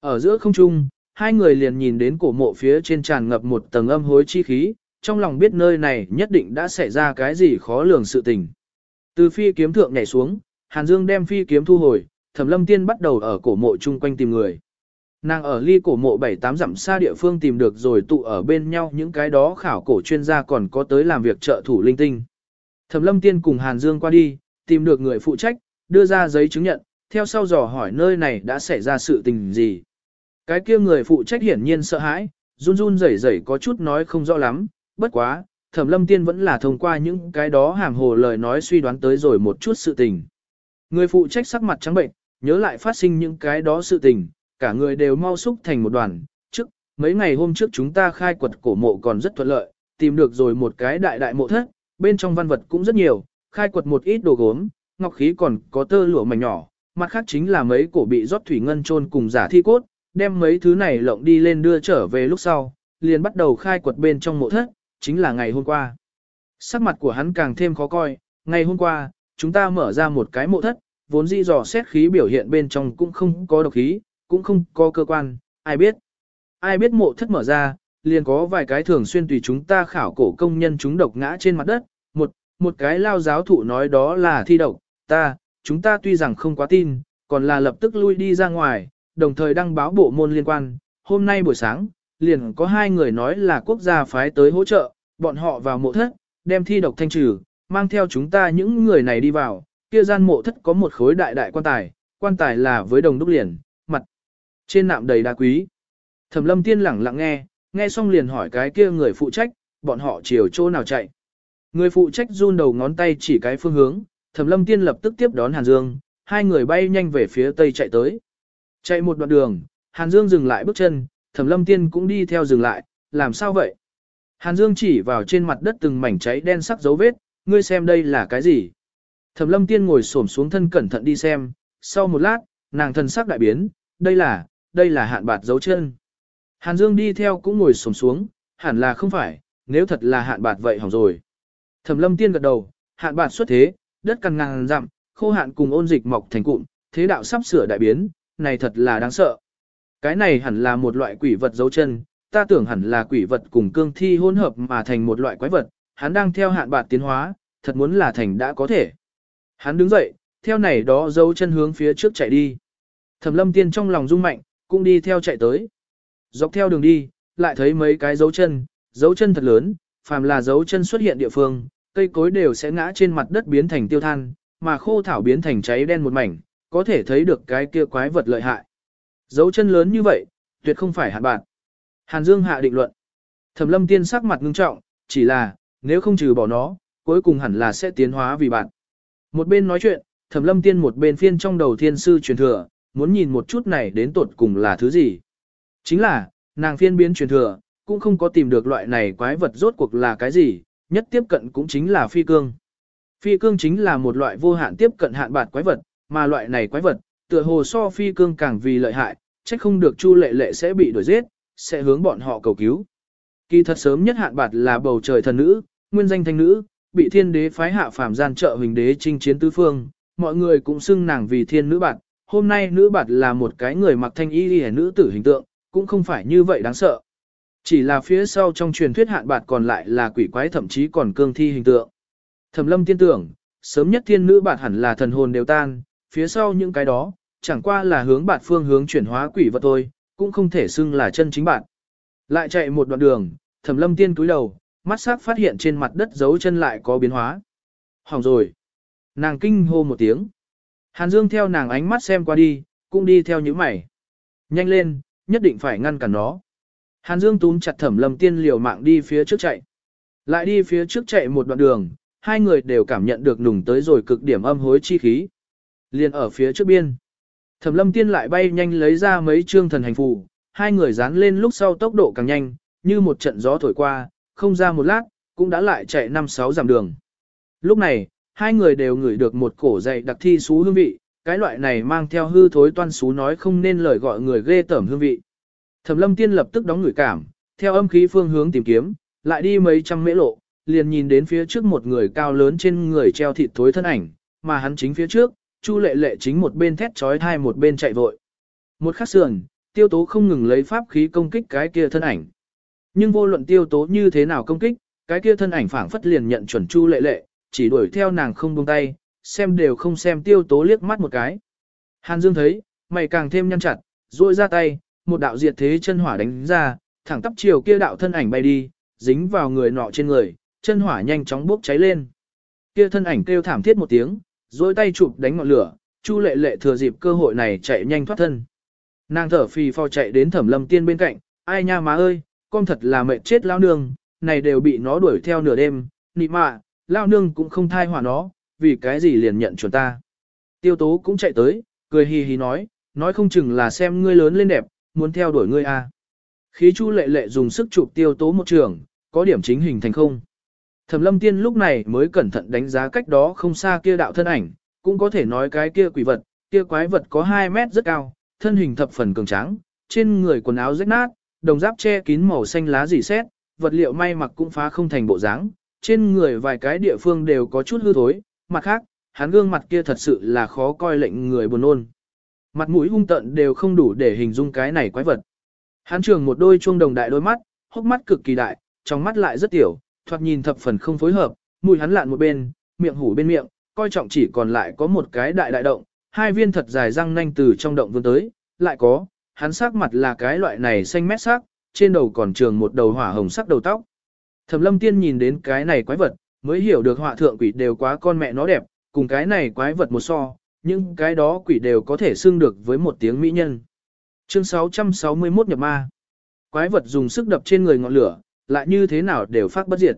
Ở giữa không trung, hai người liền nhìn đến cổ mộ phía trên tràn ngập một tầng âm hối chi khí, trong lòng biết nơi này nhất định đã xảy ra cái gì khó lường sự tình. Từ phi kiếm thượng nhảy xuống, Hàn Dương đem phi kiếm thu hồi, Thẩm Lâm Tiên bắt đầu ở cổ mộ chung quanh tìm người. Nàng ở ly cổ mộ 7-8 dặm xa địa phương tìm được rồi tụ ở bên nhau những cái đó khảo cổ chuyên gia còn có tới làm việc trợ thủ linh tinh. Thẩm lâm tiên cùng Hàn Dương qua đi, tìm được người phụ trách, đưa ra giấy chứng nhận, theo sau dò hỏi nơi này đã xảy ra sự tình gì. Cái kia người phụ trách hiển nhiên sợ hãi, run run rẩy rẩy có chút nói không rõ lắm, bất quá, thẩm lâm tiên vẫn là thông qua những cái đó hàm hồ lời nói suy đoán tới rồi một chút sự tình. Người phụ trách sắc mặt trắng bệnh, nhớ lại phát sinh những cái đó sự tình, cả người đều mau xúc thành một đoàn. Trước, mấy ngày hôm trước chúng ta khai quật cổ mộ còn rất thuận lợi, tìm được rồi một cái đại đại mộ thất, bên trong văn vật cũng rất nhiều, khai quật một ít đồ gốm, ngọc khí còn có tơ lụa mảnh nhỏ, mặt khác chính là mấy cổ bị rót thủy ngân chôn cùng giả thi cốt, đem mấy thứ này lộng đi lên đưa trở về lúc sau, liền bắt đầu khai quật bên trong mộ thất, chính là ngày hôm qua. Sắc mặt của hắn càng thêm khó coi, ngày hôm qua, chúng ta mở ra một cái mộ thất, vốn dĩ dò xét khí biểu hiện bên trong cũng không có độc khí, cũng không có cơ quan, ai biết. Ai biết mộ thất mở ra, liền có vài cái thường xuyên tùy chúng ta khảo cổ công nhân chúng độc ngã trên mặt đất, một, một cái lao giáo thụ nói đó là thi độc, ta, chúng ta tuy rằng không quá tin, còn là lập tức lui đi ra ngoài, đồng thời đăng báo bộ môn liên quan, hôm nay buổi sáng, liền có hai người nói là quốc gia phái tới hỗ trợ, bọn họ vào mộ thất, đem thi độc thanh trừ, mang theo chúng ta những người này đi vào, kia gian mộ thất có một khối đại đại quan tài, quan tài là với đồng đúc liền, mặt trên nạm đầy đá quý. Thẩm lâm tiên lẳng lặng nghe, nghe xong liền hỏi cái kia người phụ trách, bọn họ chiều chỗ nào chạy. Người phụ trách run đầu ngón tay chỉ cái phương hướng, Thẩm lâm tiên lập tức tiếp đón Hàn Dương, hai người bay nhanh về phía tây chạy tới. Chạy một đoạn đường, Hàn Dương dừng lại bước chân, Thẩm lâm tiên cũng đi theo dừng lại, làm sao vậy? Hàn Dương chỉ vào trên mặt đất từng mảnh cháy đen sắc dấu vết, ngươi xem đây là cái gì? Thẩm lâm tiên ngồi xổm xuống thân cẩn thận đi xem, sau một lát, nàng thần sắc đại biến, đây là, đây là hạn bạt dấu chân. Hàn Dương đi theo cũng ngồi xổm xuống, hẳn là không phải, nếu thật là hạn bạt vậy hỏng rồi. Thẩm lâm tiên gật đầu, hạn bản xuất thế, đất cằn ngàn dặm, khô hạn cùng ôn dịch mọc thành cụm, thế đạo sắp sửa đại biến, này thật là đáng sợ. Cái này hẳn là một loại quỷ vật dấu chân, ta tưởng hẳn là quỷ vật cùng cương thi hỗn hợp mà thành một loại quái vật, hắn đang theo hạn bạt tiến hóa, thật muốn là thành đã có thể. Hắn đứng dậy, theo này đó dấu chân hướng phía trước chạy đi. Thẩm lâm tiên trong lòng rung mạnh, cũng đi theo chạy tới. Dọc theo đường đi, lại thấy mấy cái dấu chân, dấu chân thật lớn, phàm là dấu chân xuất hiện địa phương, cây cối đều sẽ ngã trên mặt đất biến thành tiêu than, mà khô thảo biến thành cháy đen một mảnh, có thể thấy được cái kia quái vật lợi hại. Dấu chân lớn như vậy, tuyệt không phải hạn bạn. Hàn Dương hạ định luận. Thẩm lâm tiên sắc mặt ngưng trọng, chỉ là, nếu không trừ bỏ nó, cuối cùng hẳn là sẽ tiến hóa vì bạn. Một bên nói chuyện, Thẩm lâm tiên một bên phiên trong đầu thiên sư truyền thừa, muốn nhìn một chút này đến tột cùng là thứ gì. Chính là, nàng phiên biến truyền thừa, cũng không có tìm được loại này quái vật rốt cuộc là cái gì, nhất tiếp cận cũng chính là phi cương. Phi cương chính là một loại vô hạn tiếp cận hạn bạt quái vật, mà loại này quái vật, tựa hồ so phi cương càng vì lợi hại, trách không được Chu Lệ Lệ sẽ bị đuổi giết, sẽ hướng bọn họ cầu cứu. Kỳ thật sớm nhất hạn bạt là bầu trời thần nữ, nguyên danh thanh nữ, bị thiên đế phái hạ phàm gian trợ hình đế chinh chiến tứ phương, mọi người cũng xưng nàng vì thiên nữ bạt. Hôm nay nữ bạt là một cái người mặc thanh y liễu nữ tử hình tượng, cũng không phải như vậy đáng sợ. Chỉ là phía sau trong truyền thuyết hạn bạt còn lại là quỷ quái thậm chí còn cương thi hình tượng. Thẩm lâm tiên tưởng, sớm nhất thiên nữ bạt hẳn là thần hồn đều tan, phía sau những cái đó, chẳng qua là hướng bạt phương hướng chuyển hóa quỷ vật thôi, cũng không thể xưng là chân chính bạn. Lại chạy một đoạn đường, thẩm lâm tiên cúi đầu, mắt sắc phát hiện trên mặt đất dấu chân lại có biến hóa. Hỏng rồi. Nàng kinh hô một tiếng. Hàn Dương theo nàng ánh mắt xem qua đi, cũng đi theo những mày. Nhanh lên, nhất định phải ngăn cản nó. Hàn Dương túm chặt thẩm lâm tiên liều mạng đi phía trước chạy. Lại đi phía trước chạy một đoạn đường, hai người đều cảm nhận được nùng tới rồi cực điểm âm hối chi khí. Liên ở phía trước biên. Thẩm lâm tiên lại bay nhanh lấy ra mấy trương thần hành phù, hai người dán lên lúc sau tốc độ càng nhanh, như một trận gió thổi qua, không ra một lát, cũng đã lại chạy năm sáu dặm đường. Lúc này, hai người đều ngửi được một cổ dày đặc thi xú hương vị, cái loại này mang theo hư thối toan xú nói không nên lời gọi người ghê tởm hương vị. Thẩm lâm tiên lập tức đóng ngửi cảm, theo âm khí phương hướng tìm kiếm, lại đi mấy trăm mễ lộ, liền nhìn đến phía trước một người cao lớn trên người treo thịt thối thân ảnh, mà hắn chính phía trước, Chu lệ lệ chính một bên thét chói tai một bên chạy vội. Một khắc sườn, tiêu tố không ngừng lấy pháp khí công kích cái kia thân ảnh. Nhưng vô luận tiêu tố như thế nào công kích, cái kia thân ảnh phảng phất liền nhận chuẩn Chu lệ lệ, chỉ đuổi theo nàng không buông tay, xem đều không xem tiêu tố liếc mắt một cái. Hàn Dương thấy, mày càng thêm nhăn chặt, duỗi ra tay, một đạo diệt thế chân hỏa đánh ra, thẳng tắp chiều kia đạo thân ảnh bay đi, dính vào người nọ trên người, chân hỏa nhanh chóng bốc cháy lên. Kia thân ảnh kêu thảm thiết một tiếng, rồi tay chụp đánh ngọn lửa, Chu Lệ Lệ thừa dịp cơ hội này chạy nhanh thoát thân. Nàng thở phì phò chạy đến Thẩm Lâm Tiên bên cạnh, ai nha má ơi, con thật là mệt chết lão nương, này đều bị nó đuổi theo nửa đêm, nị mạ, lão nương cũng không thai hỏa nó, vì cái gì liền nhận chuẩn ta. Tiêu tố cũng chạy tới, cười hì hì nói, nói không chừng là xem ngươi lớn lên đẹp, muốn theo đuổi ngươi à. Khí chu lệ lệ dùng sức chụp tiêu tố một trường, có điểm chính hình thành không. Thẩm lâm tiên lúc này mới cẩn thận đánh giá cách đó không xa kia đạo thân ảnh, cũng có thể nói cái kia quỷ vật, kia quái vật có 2 mét rất cao, thân hình thập phần cường tráng, trên người quần áo rách nát, đồng giáp che kín màu xanh lá dì xét, vật liệu may mặc cũng phá không thành bộ dáng, trên người vài cái địa phương đều có chút hư thối, mặt khác, hắn gương mặt kia thật sự là khó coi lệnh người buồn nôn. Mặt mũi hung tận đều không đủ để hình dung cái này quái vật. Hắn trường một đôi chuông đồng đại đôi mắt, hốc mắt cực kỳ đại, trong mắt lại rất tiểu, thoạt nhìn thập phần không phối hợp, mũi hắn lạn một bên, miệng hủ bên miệng, coi trọng chỉ còn lại có một cái đại đại động, hai viên thật dài răng nanh từ trong động vươn tới, lại có, hắn sắc mặt là cái loại này xanh mét sắc, trên đầu còn trường một đầu hỏa hồng sắc đầu tóc. Thẩm lâm tiên nhìn đến cái này quái vật, mới hiểu được họa thượng quỷ đều quá con mẹ nó đẹp, cùng cái này quái vật một so, nhưng cái đó quỷ đều có thể xưng được với một tiếng mỹ nhân. Chương 661 nhập ma. Quái vật dùng sức đập trên người ngọn lửa, lại như thế nào đều phát bất diệt.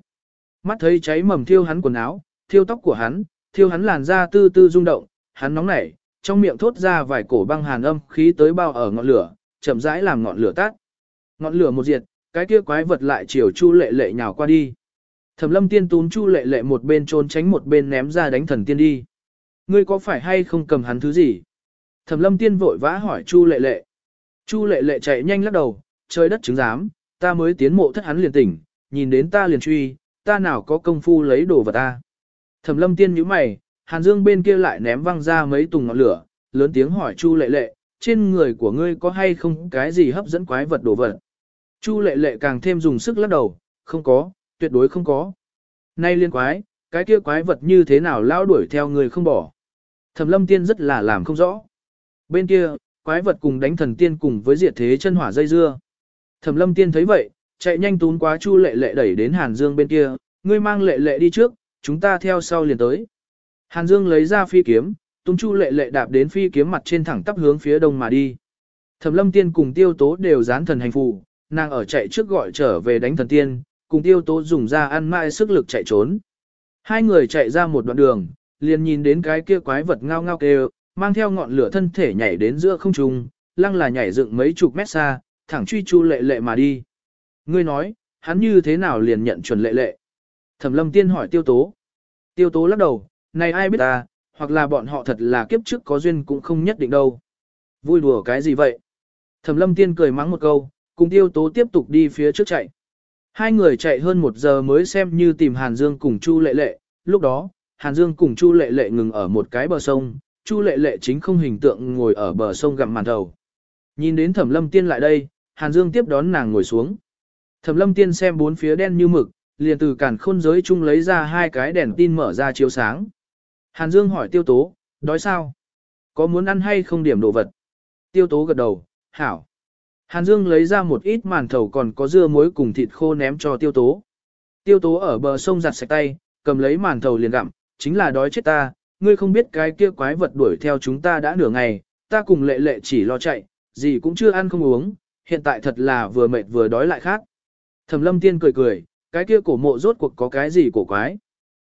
Mắt thấy cháy mầm thiêu hắn quần áo, thiêu tóc của hắn, thiêu hắn làn da tư tư rung động, hắn nóng nảy, trong miệng thốt ra vài cổ băng hàn âm khí tới bao ở ngọn lửa, chậm rãi làm ngọn lửa tắt. Ngọn lửa một diệt, cái kia quái vật lại chiều Chu Lệ Lệ nhào qua đi. Thẩm Lâm Tiên tún Chu Lệ Lệ một bên trốn tránh một bên ném ra đánh thần tiên đi. Ngươi có phải hay không cầm hắn thứ gì? Thẩm Lâm Tiên vội vã hỏi Chu Lệ Lệ. Chu Lệ Lệ chạy nhanh lắc đầu, trời đất chứng giám, ta mới tiến mộ thất hắn liền tỉnh, nhìn đến ta liền truy, ta nào có công phu lấy đồ vật ta. Thẩm Lâm Tiên nhíu mày, Hàn Dương bên kia lại ném văng ra mấy tùng ngọn lửa, lớn tiếng hỏi Chu Lệ Lệ, trên người của ngươi có hay không cái gì hấp dẫn quái vật đồ vật? Chu Lệ Lệ càng thêm dùng sức lắc đầu, không có, tuyệt đối không có. Nay liên quái, cái kia quái vật như thế nào lao đuổi theo người không bỏ. Thẩm lâm tiên rất là làm không rõ. Bên kia, quái vật cùng đánh thần tiên cùng với diệt thế chân hỏa dây dưa. Thẩm lâm tiên thấy vậy, chạy nhanh tún quá chu lệ lệ đẩy đến Hàn Dương bên kia, ngươi mang lệ lệ đi trước, chúng ta theo sau liền tới. Hàn Dương lấy ra phi kiếm, tung chu lệ lệ đạp đến phi kiếm mặt trên thẳng tắp hướng phía đông mà đi. Thẩm lâm tiên cùng tiêu tố đều dán thần hành phù, nàng ở chạy trước gọi trở về đánh thần tiên, cùng tiêu tố dùng ra ăn mãi sức lực chạy trốn. Hai người chạy ra một đoạn đường, liền nhìn đến cái kia quái vật ngao ngao kêu, mang theo ngọn lửa thân thể nhảy đến giữa không trung, lăng là nhảy dựng mấy chục mét xa, thẳng truy chu lệ lệ mà đi. Ngươi nói, hắn như thế nào liền nhận chuẩn lệ lệ? Thẩm lâm tiên hỏi tiêu tố. Tiêu tố lắc đầu, này ai biết ta, hoặc là bọn họ thật là kiếp trước có duyên cũng không nhất định đâu. Vui đùa cái gì vậy? Thẩm lâm tiên cười mắng một câu, cùng tiêu tố tiếp tục đi phía trước chạy. Hai người chạy hơn một giờ mới xem như tìm Hàn Dương cùng Chu Lệ Lệ, lúc đó, Hàn Dương cùng Chu Lệ Lệ ngừng ở một cái bờ sông, Chu Lệ Lệ chính không hình tượng ngồi ở bờ sông gặm màn thầu. Nhìn đến Thẩm Lâm Tiên lại đây, Hàn Dương tiếp đón nàng ngồi xuống. Thẩm Lâm Tiên xem bốn phía đen như mực, liền từ cản khôn giới chung lấy ra hai cái đèn tin mở ra chiếu sáng. Hàn Dương hỏi Tiêu Tố, đói sao? Có muốn ăn hay không điểm đồ vật? Tiêu Tố gật đầu, hảo. Hàn Dương lấy ra một ít màn thầu còn có dưa muối cùng thịt khô ném cho tiêu tố. Tiêu tố ở bờ sông giặt sạch tay, cầm lấy màn thầu liền gặm, chính là đói chết ta, ngươi không biết cái kia quái vật đuổi theo chúng ta đã nửa ngày, ta cùng lệ lệ chỉ lo chạy, gì cũng chưa ăn không uống, hiện tại thật là vừa mệt vừa đói lại khác. Thẩm lâm tiên cười cười, cái kia cổ mộ rốt cuộc có cái gì cổ quái.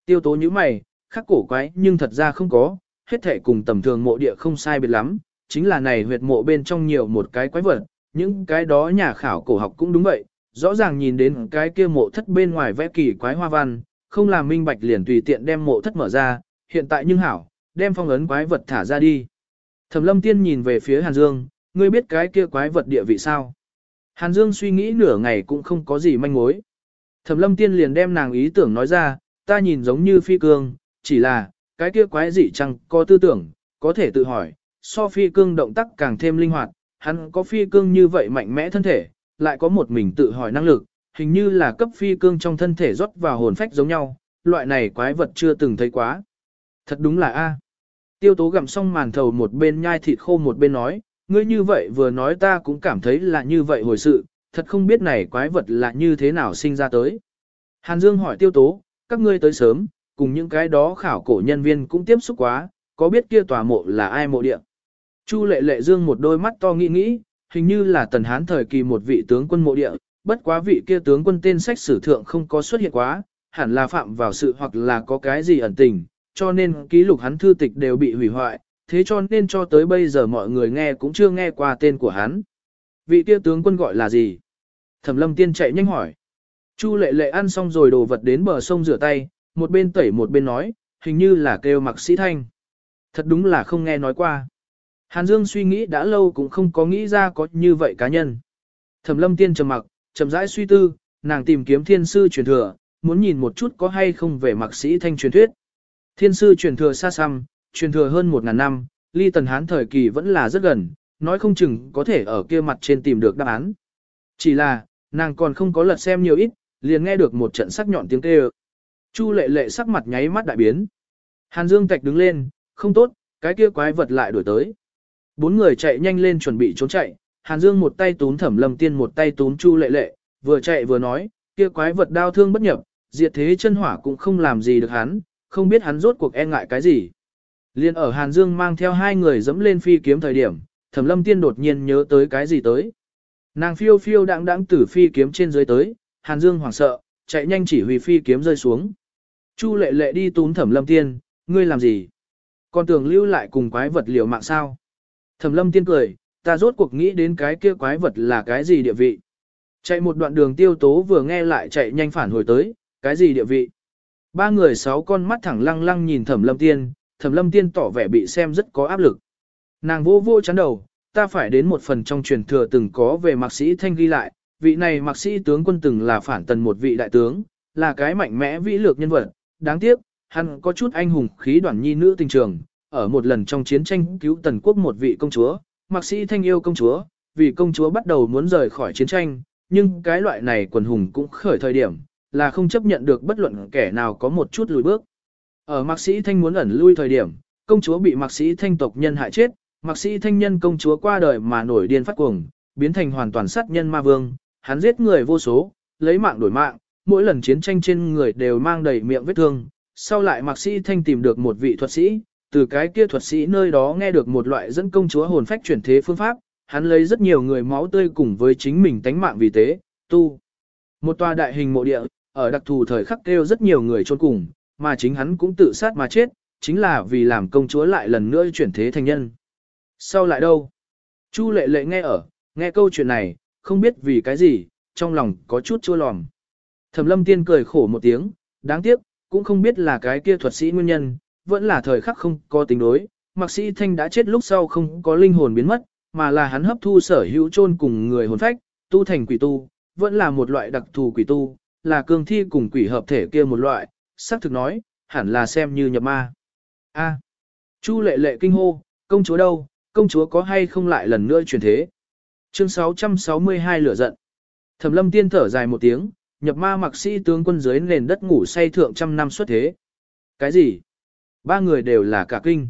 Tiêu tố như mày, khắc cổ quái nhưng thật ra không có, hết thể cùng tầm thường mộ địa không sai biệt lắm, chính là này huyệt mộ bên trong nhiều một cái quái vật, những cái đó nhà khảo cổ học cũng đúng vậy, rõ ràng nhìn đến cái kia mộ thất bên ngoài vẽ kỳ quái hoa văn, không làm minh bạch liền tùy tiện đem mộ thất mở ra, hiện tại nhưng hảo, đem phong ấn quái vật thả ra đi. Thẩm lâm tiên nhìn về phía Hàn Dương, ngươi biết cái kia quái vật địa vị sao? Hàn Dương suy nghĩ nửa ngày cũng không có gì manh mối. Thẩm lâm tiên liền đem nàng ý tưởng nói ra, ta nhìn giống như phi cương, chỉ là, cái kia quái dị chăng có tư tưởng, có thể tự hỏi, so phi cương động tác càng thêm linh hoạt, hắn có phi cương như vậy mạnh mẽ thân thể, lại có một mình tự hỏi năng lực, hình như là cấp phi cương trong thân thể rót vào hồn phách giống nhau, loại này quái vật chưa từng thấy quá. Thật đúng là A. Tiêu tố gặm xong màn thầu một bên nhai thịt khô một bên nói, ngươi như vậy vừa nói ta cũng cảm thấy là như vậy hồi sự, thật không biết này quái vật là như thế nào sinh ra tới. Hàn Dương hỏi tiêu tố, các ngươi tới sớm, cùng những cái đó khảo cổ nhân viên cũng tiếp xúc quá, có biết kia tòa mộ là ai mộ địa? Chu lệ lệ dương một đôi mắt to nghĩ nghĩ, hình như là tần hán thời kỳ một vị tướng quân mộ địa, bất quá vị kia tướng quân tên sách sử thượng không có xuất hiện quá, hẳn là phạm vào sự hoặc là có cái gì ẩn tình, cho nên ký lục hắn thư tịch đều bị hủy hoại, thế cho nên cho tới bây giờ mọi người nghe cũng chưa nghe qua tên của hắn. Vị kia tướng quân gọi là gì? Thẩm lâm tiên chạy nhanh hỏi. Chu lệ lệ ăn xong rồi đồ vật đến bờ sông rửa tay, một bên tẩy một bên nói, hình như là kêu mặc sĩ thanh. Thật đúng là không nghe nói qua. Hàn Dương suy nghĩ đã lâu cũng không có nghĩ ra có như vậy cá nhân. Thẩm lâm tiên trầm mặc, chậm rãi suy tư, nàng tìm kiếm thiên sư truyền thừa, muốn nhìn một chút có hay không về mặc sĩ thanh truyền thuyết. Thiên sư truyền thừa xa xăm, truyền thừa hơn một ngàn năm, ly tần hán thời kỳ vẫn là rất gần, nói không chừng có thể ở kia mặt trên tìm được đáp án. Chỉ là, nàng còn không có lật xem nhiều ít, liền nghe được một trận sắc nhọn tiếng kêu. Chu lệ lệ sắc mặt nháy mắt đại biến. Hàn Dương Tạch đứng lên, không tốt, cái kia quái vật lại đuổi tới. Bốn người chạy nhanh lên chuẩn bị trốn chạy, Hàn Dương một tay túm Thẩm Lâm Tiên một tay túm Chu Lệ Lệ, vừa chạy vừa nói, kia quái vật đau thương bất nhập, diệt thế chân hỏa cũng không làm gì được hắn, không biết hắn rốt cuộc e ngại cái gì. Liên ở Hàn Dương mang theo hai người dẫm lên phi kiếm thời điểm, Thẩm Lâm Tiên đột nhiên nhớ tới cái gì tới. Nàng phiêu phiêu đãng đãng tử phi kiếm trên dưới tới, Hàn Dương hoảng sợ, chạy nhanh chỉ huy phi kiếm rơi xuống. Chu lệ lệ đi túm Thẩm Lâm Tiên, ngươi làm gì? Còn tưởng lưu lại cùng quái vật liều mạng sao? Thẩm Lâm Tiên cười, ta rốt cuộc nghĩ đến cái kia quái vật là cái gì địa vị. Chạy một đoạn đường tiêu tố vừa nghe lại chạy nhanh phản hồi tới, cái gì địa vị. Ba người sáu con mắt thẳng lăng lăng nhìn Thẩm Lâm Tiên, Thẩm Lâm Tiên tỏ vẻ bị xem rất có áp lực. Nàng vô vô chán đầu, ta phải đến một phần trong truyền thừa từng có về mạc sĩ thanh ghi lại, vị này mạc sĩ tướng quân từng là phản tần một vị đại tướng, là cái mạnh mẽ vĩ lược nhân vật, đáng tiếc, hắn có chút anh hùng khí đoàn nhi nữ tình trường, ở một lần trong chiến tranh cứu tần quốc một vị công chúa, mạc sĩ thanh yêu công chúa, vì công chúa bắt đầu muốn rời khỏi chiến tranh, nhưng cái loại này quần hùng cũng khởi thời điểm, là không chấp nhận được bất luận kẻ nào có một chút lùi bước. Ở mạc sĩ thanh muốn ẩn lui thời điểm, công chúa bị mạc sĩ thanh tộc nhân hại chết, mạc sĩ thanh nhân công chúa qua đời mà nổi điên phát cuồng, biến thành hoàn toàn sát nhân ma vương, hắn giết người vô số, lấy mạng đổi mạng, mỗi lần chiến tranh trên người đều mang đầy miệng vết thương. Sau lại mạc sĩ thanh tìm được một vị thuật sĩ, từ cái kia thuật sĩ nơi đó nghe được một loại dẫn công chúa hồn phách chuyển thế phương pháp, hắn lấy rất nhiều người máu tươi cùng với chính mình tánh mạng vì thế, tu. Một tòa đại hình mộ địa, ở đặc thù thời khắc kêu rất nhiều người trôn cùng, mà chính hắn cũng tự sát mà chết, chính là vì làm công chúa lại lần nữa chuyển thế thành nhân. Sau lại đâu? Chu lệ lệ nghe ở, nghe câu chuyện này, không biết vì cái gì, trong lòng có chút chua lòm. Thẩm lâm tiên cười khổ một tiếng, đáng tiếc, cũng không biết là cái kia thuật sĩ nguyên nhân, vẫn là thời khắc không có tính đối. Mạc sĩ thanh đã chết lúc sau không có linh hồn biến mất, mà là hắn hấp thu sở hữu chôn cùng người hồn phách, tu thành quỷ tu, vẫn là một loại đặc thù quỷ tu, là cương thi cùng quỷ hợp thể kia một loại, xác thực nói, hẳn là xem như nhập ma. A. Chu lệ lệ kinh hô, công chúa đâu, công chúa có hay không lại lần nữa chuyển thế. Chương 662 lửa giận. Thẩm lâm tiên thở dài một tiếng, nhập ma mặc sĩ tướng quân dưới nền đất ngủ say thượng trăm năm xuất thế. Cái gì? Ba người đều là cả kinh.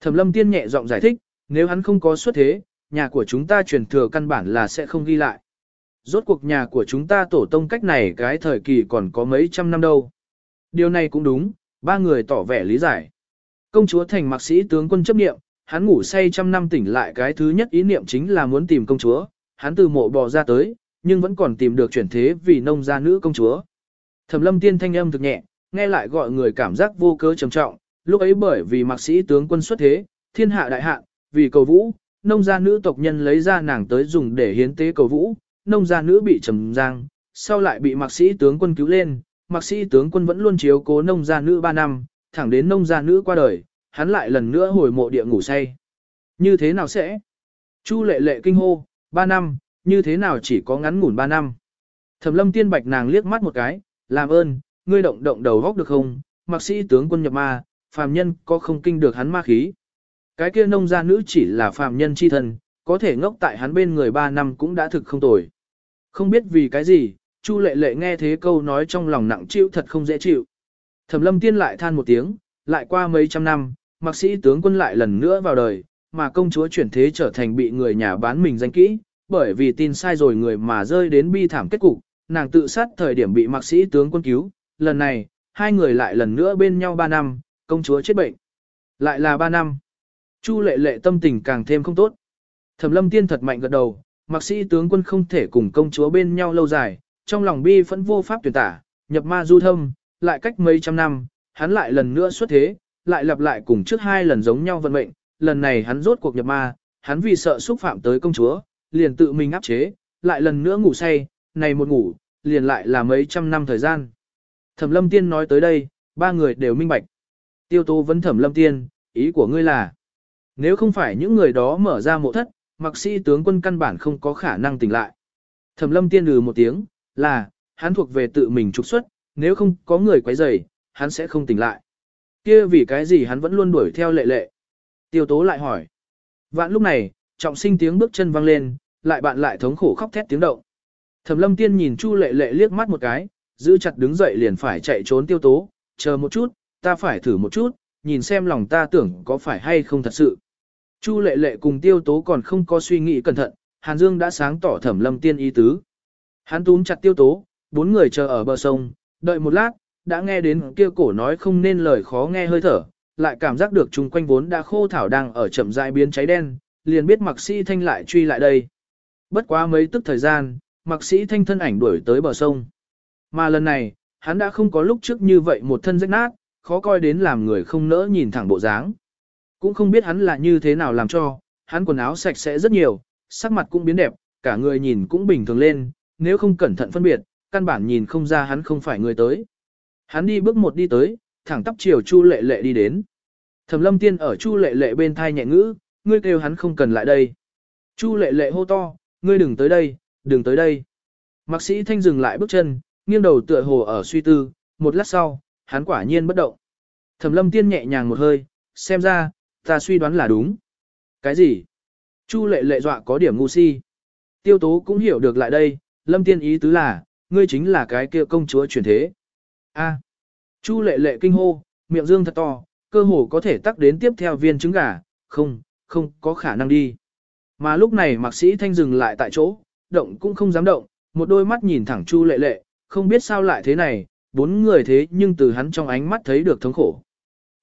Thẩm lâm tiên nhẹ giọng giải thích, nếu hắn không có xuất thế, nhà của chúng ta truyền thừa căn bản là sẽ không ghi lại. Rốt cuộc nhà của chúng ta tổ tông cách này cái thời kỳ còn có mấy trăm năm đâu. Điều này cũng đúng, ba người tỏ vẻ lý giải. Công chúa thành mạc sĩ tướng quân chấp niệm, hắn ngủ say trăm năm tỉnh lại cái thứ nhất ý niệm chính là muốn tìm công chúa, hắn từ mộ bò ra tới, nhưng vẫn còn tìm được chuyển thế vì nông gia nữ công chúa. Thẩm lâm tiên thanh âm thực nhẹ, nghe lại gọi người cảm giác vô cớ trầm trọng, lúc ấy bởi vì mạc sĩ tướng quân xuất thế, thiên hạ đại hạ, vì cầu vũ, nông gia nữ tộc nhân lấy ra nàng tới dùng để hiến tế cầu vũ, nông gia nữ bị trầm giang, sau lại bị mạc sĩ tướng quân cứu lên, mạc sĩ tướng quân vẫn luôn chiếu cố nông gia nữ 3 năm, thẳng đến nông gia nữ qua đời, hắn lại lần nữa hồi mộ địa ngủ say. Như thế nào sẽ? Chu lệ lệ kinh hô, 3 năm, như thế nào chỉ có ngắn ngủn 3 năm? Thẩm lâm tiên bạch nàng liếc mắt một cái, làm ơn, ngươi động động đầu góc được không? Mạc sĩ tướng quân nhập ma, phàm nhân có không kinh được hắn ma khí. Cái kia nông gia nữ chỉ là phàm nhân chi thân, có thể ngốc tại hắn bên người 3 năm cũng đã thực không tồi. Không biết vì cái gì, Chu lệ lệ nghe thế câu nói trong lòng nặng chịu thật không dễ chịu. Thẩm lâm tiên lại than một tiếng, lại qua mấy trăm năm, mạc sĩ tướng quân lại lần nữa vào đời, mà công chúa chuyển thế trở thành bị người nhà bán mình danh kỹ, bởi vì tin sai rồi người mà rơi đến bi thảm kết cục, nàng tự sát thời điểm bị mạc sĩ tướng quân cứu, lần này, hai người lại lần nữa bên nhau ba năm, công chúa chết bệnh. Lại là 3 năm. Chu lệ lệ tâm tình càng thêm không tốt. Thẩm lâm tiên thật mạnh gật đầu, Mặc sĩ tướng quân không thể cùng công chúa bên nhau lâu dài, trong lòng bi phẫn vô pháp tuyển tả, nhập ma du thâm, lại cách mấy trăm năm, hắn lại lần nữa xuất thế, lại lặp lại cùng trước hai lần giống nhau vận mệnh, lần này hắn rốt cuộc nhập ma, hắn vì sợ xúc phạm tới công chúa, liền tự mình áp chế, lại lần nữa ngủ say, này một ngủ, liền lại là mấy trăm năm thời gian. Thẩm lâm tiên nói tới đây, ba người đều minh bạch. Tiêu tố vấn thẩm lâm tiên, ý của ngươi là, nếu không phải những người đó mở ra mộ thất, mặc sĩ tướng quân căn bản không có khả năng tỉnh lại. Thẩm lâm tiên lừ một tiếng, là, hắn thuộc về tự mình trục xuất, nếu không có người quấy rầy, hắn sẽ không tỉnh lại. Kia vì cái gì hắn vẫn luôn đuổi theo lệ lệ. Tiêu tố lại hỏi. Vạn lúc này, trọng sinh tiếng bước chân vang lên, lại bạn lại thống khổ khóc thét tiếng động. Thẩm lâm tiên nhìn Chu lệ lệ liếc mắt một cái, giữ chặt đứng dậy liền phải chạy trốn tiêu tố, chờ một chút, ta phải thử một chút, nhìn xem lòng ta tưởng có phải hay không thật sự. Chu lệ lệ cùng tiêu tố còn không có suy nghĩ cẩn thận, Hàn Dương đã sáng tỏ thẩm lâm tiên ý tứ. Hắn túm chặt tiêu tố, bốn người chờ ở bờ sông, đợi một lát, đã nghe đến kia cổ nói không nên lời khó nghe hơi thở, lại cảm giác được chung quanh vốn đã khô thảo đang ở chậm rãi biến cháy đen, liền biết mặc sĩ thanh lại truy lại đây. Bất quá mấy tức thời gian, mặc sĩ thanh thân ảnh đuổi tới bờ sông. Mà lần này, hắn đã không có lúc trước như vậy một thân rách nát, khó coi đến làm người không nỡ nhìn thẳng bộ dáng. Cũng không biết hắn là như thế nào làm cho, hắn quần áo sạch sẽ rất nhiều, sắc mặt cũng biến đẹp, cả người nhìn cũng bình thường lên, nếu không cẩn thận phân biệt, căn bản nhìn không ra hắn không phải người tới. Hắn đi bước một đi tới, thẳng tắp chiều Chu Lệ Lệ đi đến. Thẩm Lâm Tiên ở Chu Lệ Lệ bên thai nhẹ ngữ, ngươi kêu hắn không cần lại đây. Chu Lệ Lệ hô to, ngươi đừng tới đây, đừng tới đây. Mạc sĩ Thanh dừng lại bước chân, nghiêng đầu tựa hồ ở suy tư, một lát sau, hắn quả nhiên bất động. Thẩm Lâm Tiên nhẹ nhàng một hơi, xem ra, ta suy đoán là đúng. Cái gì? Chu Lệ Lệ dọa có điểm ngu si. Tiêu Tố cũng hiểu được lại đây, Lâm Tiên ý tứ là, ngươi chính là cái kia công chúa chuyển thế. A. Chu lệ lệ kinh hô, miệng dương thật to, cơ hồ có thể tắc đến tiếp theo viên trứng gà, không, không có khả năng đi. Mà lúc này mạc sĩ thanh dừng lại tại chỗ, động cũng không dám động, một đôi mắt nhìn thẳng chu lệ lệ, không biết sao lại thế này, bốn người thế nhưng từ hắn trong ánh mắt thấy được thống khổ.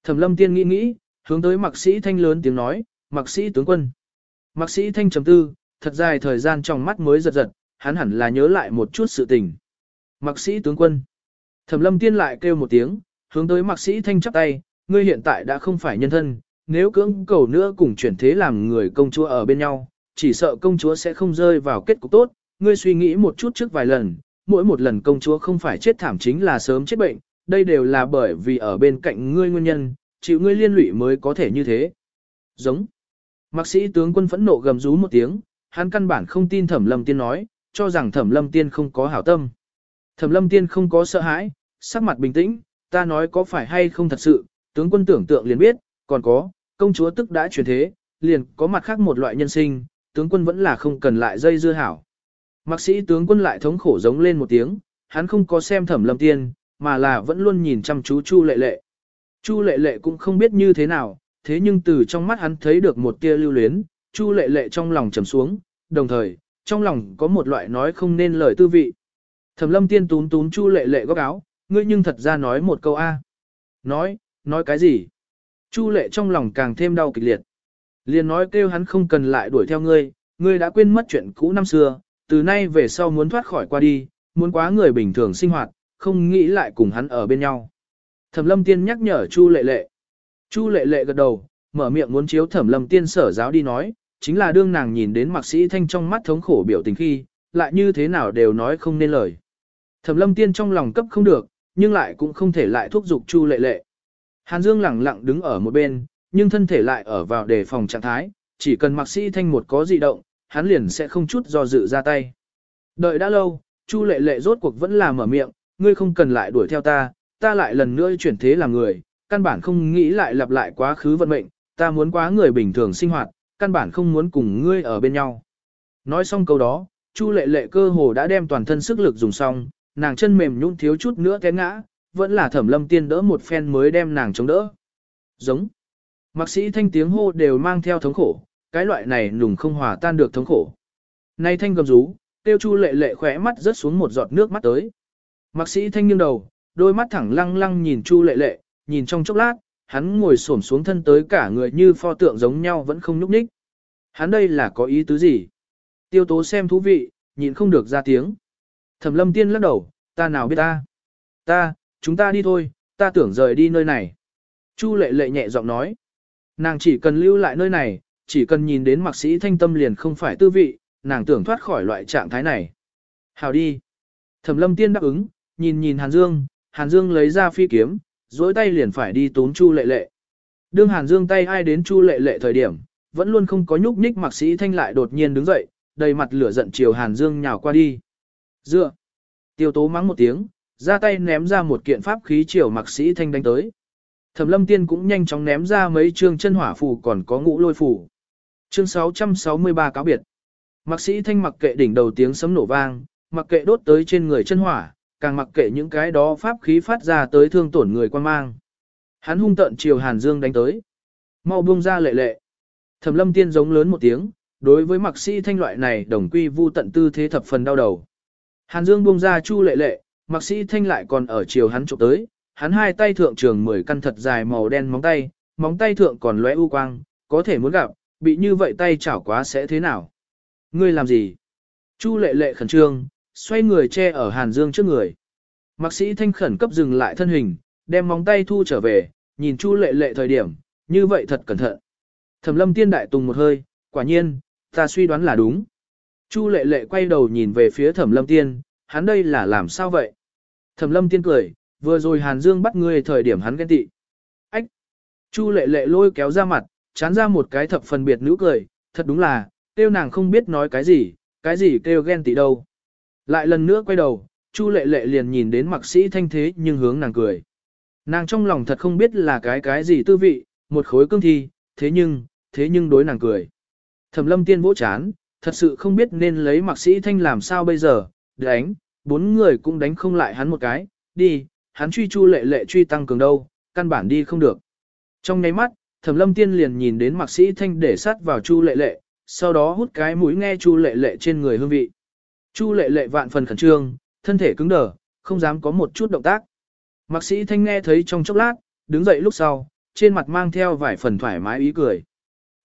Thẩm lâm tiên nghĩ nghĩ, hướng tới mạc sĩ thanh lớn tiếng nói, mạc sĩ tướng quân. Mạc sĩ thanh chấm tư, thật dài thời gian trong mắt mới giật giật, hắn hẳn là nhớ lại một chút sự tình. Mạc sĩ tướng quân. Thẩm lâm tiên lại kêu một tiếng, hướng tới mạc sĩ thanh chắp tay, ngươi hiện tại đã không phải nhân thân, nếu cưỡng cầu nữa cùng chuyển thế làm người công chúa ở bên nhau, chỉ sợ công chúa sẽ không rơi vào kết cục tốt, ngươi suy nghĩ một chút trước vài lần, mỗi một lần công chúa không phải chết thảm chính là sớm chết bệnh, đây đều là bởi vì ở bên cạnh ngươi nguyên nhân, chịu ngươi liên lụy mới có thể như thế. Giống. Mạc sĩ tướng quân phẫn nộ gầm rú một tiếng, hắn căn bản không tin thẩm lâm tiên nói, cho rằng thẩm lâm tiên không có hảo tâm. Thẩm lâm tiên không có sợ hãi, sắc mặt bình tĩnh, ta nói có phải hay không thật sự, tướng quân tưởng tượng liền biết, còn có, công chúa tức đã chuyển thế, liền có mặt khác một loại nhân sinh, tướng quân vẫn là không cần lại dây dưa hảo. Mạc sĩ tướng quân lại thống khổ giống lên một tiếng, hắn không có xem thẩm lâm tiên, mà là vẫn luôn nhìn chăm chú Chu lệ lệ. Chu lệ lệ cũng không biết như thế nào, thế nhưng từ trong mắt hắn thấy được một tia lưu luyến, Chu lệ lệ trong lòng trầm xuống, đồng thời, trong lòng có một loại nói không nên lời tư vị. Thẩm lâm tiên tún tún chu lệ lệ góc áo, ngươi nhưng thật ra nói một câu A. Nói, nói cái gì? Chu lệ trong lòng càng thêm đau kịch liệt. Liền nói kêu hắn không cần lại đuổi theo ngươi, ngươi đã quên mất chuyện cũ năm xưa, từ nay về sau muốn thoát khỏi qua đi, muốn quá người bình thường sinh hoạt, không nghĩ lại cùng hắn ở bên nhau. Thẩm lâm tiên nhắc nhở Chu lệ lệ. Chu lệ lệ gật đầu, mở miệng muốn chiếu thẩm lâm tiên sở giáo đi nói, chính là đương nàng nhìn đến mạc sĩ thanh trong mắt thống khổ biểu tình khi, lại như thế nào đều nói không nên lời. Thẩm lâm tiên trong lòng cấp không được, nhưng lại cũng không thể lại thúc giục Chu lệ lệ. Hàn Dương lẳng lặng đứng ở một bên, nhưng thân thể lại ở vào đề phòng trạng thái, chỉ cần mặc sĩ thanh một có dị động, hắn liền sẽ không chút do dự ra tay. Đợi đã lâu, Chu lệ lệ rốt cuộc vẫn là mở miệng, ngươi không cần lại đuổi theo ta, ta lại lần nữa chuyển thế làm người, căn bản không nghĩ lại lặp lại quá khứ vận mệnh, ta muốn quá người bình thường sinh hoạt, căn bản không muốn cùng ngươi ở bên nhau. Nói xong câu đó, Chu lệ lệ cơ hồ đã đem toàn thân sức lực dùng xong, nàng chân mềm nhũn thiếu chút nữa té ngã, vẫn là thẩm lâm tiên đỡ một phen mới đem nàng chống đỡ. Giống. Mạc sĩ thanh tiếng hô đều mang theo thống khổ, cái loại này nùng không hòa tan được thống khổ. Nay thanh gầm rú, tiêu chu lệ lệ khỏe mắt rớt xuống một giọt nước mắt tới. Mạc sĩ thanh nghiêng đầu, đôi mắt thẳng lăng lăng nhìn chu lệ lệ, nhìn trong chốc lát, hắn ngồi xổm xuống thân tới cả người như pho tượng giống nhau vẫn không nhúc nhích. Hắn đây là có ý tứ gì? Tiêu tố xem thú vị, nhìn không được ra tiếng. Thẩm lâm tiên lắc đầu, ta nào biết ta? Ta, chúng ta đi thôi, ta tưởng rời đi nơi này. Chu lệ lệ nhẹ giọng nói. Nàng chỉ cần lưu lại nơi này, chỉ cần nhìn đến mạc sĩ thanh tâm liền không phải tư vị, nàng tưởng thoát khỏi loại trạng thái này. Hào đi. Thẩm lâm tiên đáp ứng, nhìn nhìn Hàn Dương, Hàn Dương lấy ra phi kiếm, dối tay liền phải đi tốn Chu lệ lệ. Đương Hàn Dương tay ai đến Chu lệ lệ thời điểm, vẫn luôn không có nhúc nhích mạc sĩ thanh lại đột nhiên đứng dậy, đầy mặt lửa giận chiều Hàn Dương nhào qua đi. Dựa. Tiêu tố mắng một tiếng, ra tay ném ra một kiện pháp khí chiều mạc sĩ thanh đánh tới. Thẩm lâm tiên cũng nhanh chóng ném ra mấy chương chân hỏa phù còn có ngũ lôi phù. Chương 663 cáo biệt. Mạc sĩ thanh mặc kệ đỉnh đầu tiếng sấm nổ vang, mặc kệ đốt tới trên người chân hỏa, càng mặc kệ những cái đó pháp khí phát ra tới thương tổn người quan mang. Hắn hung tận chiều Hàn Dương đánh tới. Mau buông ra lệ lệ. Thẩm lâm tiên giống lớn một tiếng, đối với mạc sĩ thanh loại này đồng quy vu tận tư thế thập phần đau đầu. Hàn Dương buông ra chu lệ lệ, mạc sĩ thanh lại còn ở chiều hắn chụp tới, hắn hai tay thượng trường 10 căn thật dài màu đen móng tay, móng tay thượng còn lóe u quang, có thể muốn gặp, bị như vậy tay chảo quá sẽ thế nào? Ngươi làm gì? Chu lệ lệ khẩn trương, xoay người che ở Hàn Dương trước người. Mạc sĩ thanh khẩn cấp dừng lại thân hình, đem móng tay thu trở về, nhìn Chu lệ lệ thời điểm, như vậy thật cẩn thận. Thẩm lâm tiên đại tùng một hơi, quả nhiên, ta suy đoán là đúng. Chu lệ lệ quay đầu nhìn về phía thẩm lâm tiên, hắn đây là làm sao vậy? Thẩm lâm tiên cười, vừa rồi Hàn Dương bắt ngươi thời điểm hắn ghen tị. Ách! Chu lệ lệ lôi kéo ra mặt, chán ra một cái thập phần biệt nữ cười, thật đúng là, kêu nàng không biết nói cái gì, cái gì kêu ghen tị đâu. Lại lần nữa quay đầu, Chu lệ lệ liền nhìn đến mặc sĩ thanh thế nhưng hướng nàng cười. Nàng trong lòng thật không biết là cái cái gì tư vị, một khối cương thi, thế nhưng, thế nhưng đối nàng cười. Thẩm lâm tiên vỗ chán, thật sự không biết nên lấy mặc sĩ thanh làm sao bây giờ, đánh, bốn người cũng đánh không lại hắn một cái, đi, hắn truy chu lệ lệ truy tăng cường đâu, căn bản đi không được. Trong nháy mắt, thẩm lâm tiên liền nhìn đến mặc sĩ thanh để sát vào chu lệ lệ, sau đó hút cái mũi nghe chu lệ lệ trên người hương vị. Chu lệ lệ vạn phần khẩn trương, thân thể cứng đờ, không dám có một chút động tác. Mạc sĩ thanh nghe thấy trong chốc lát, đứng dậy lúc sau, trên mặt mang theo vài phần thoải mái ý cười.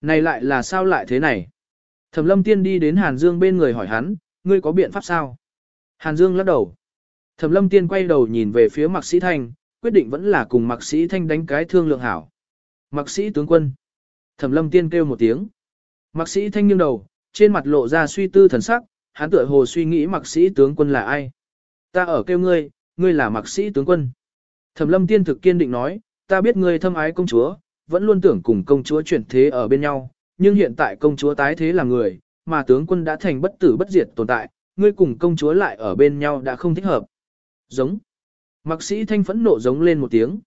Này lại là sao lại thế này? Thẩm lâm tiên đi đến Hàn Dương bên người hỏi hắn, ngươi có biện pháp sao? Hàn Dương lắc đầu. Thẩm lâm tiên quay đầu nhìn về phía Mạc sĩ thanh, quyết định vẫn là cùng Mạc sĩ thanh đánh cái thương lượng hảo. Mặc sĩ tướng quân. Thẩm lâm tiên kêu một tiếng. Mặc sĩ thanh nghiêng đầu, trên mặt lộ ra suy tư thần sắc, hắn tựa hồ suy nghĩ Mặc sĩ tướng quân là ai. Ta ở kêu ngươi, ngươi là Mặc sĩ tướng quân. Thẩm lâm tiên thực kiên định nói, ta biết ngươi thâm ái công chúa, vẫn luôn tưởng cùng công chúa chuyển thế ở bên nhau, nhưng hiện tại công chúa tái thế là người, mà tướng quân đã thành bất tử bất diệt tồn tại, ngươi cùng công chúa lại ở bên nhau đã không thích hợp. Giống. Mặc sĩ thanh phẫn nộ giống lên một tiếng.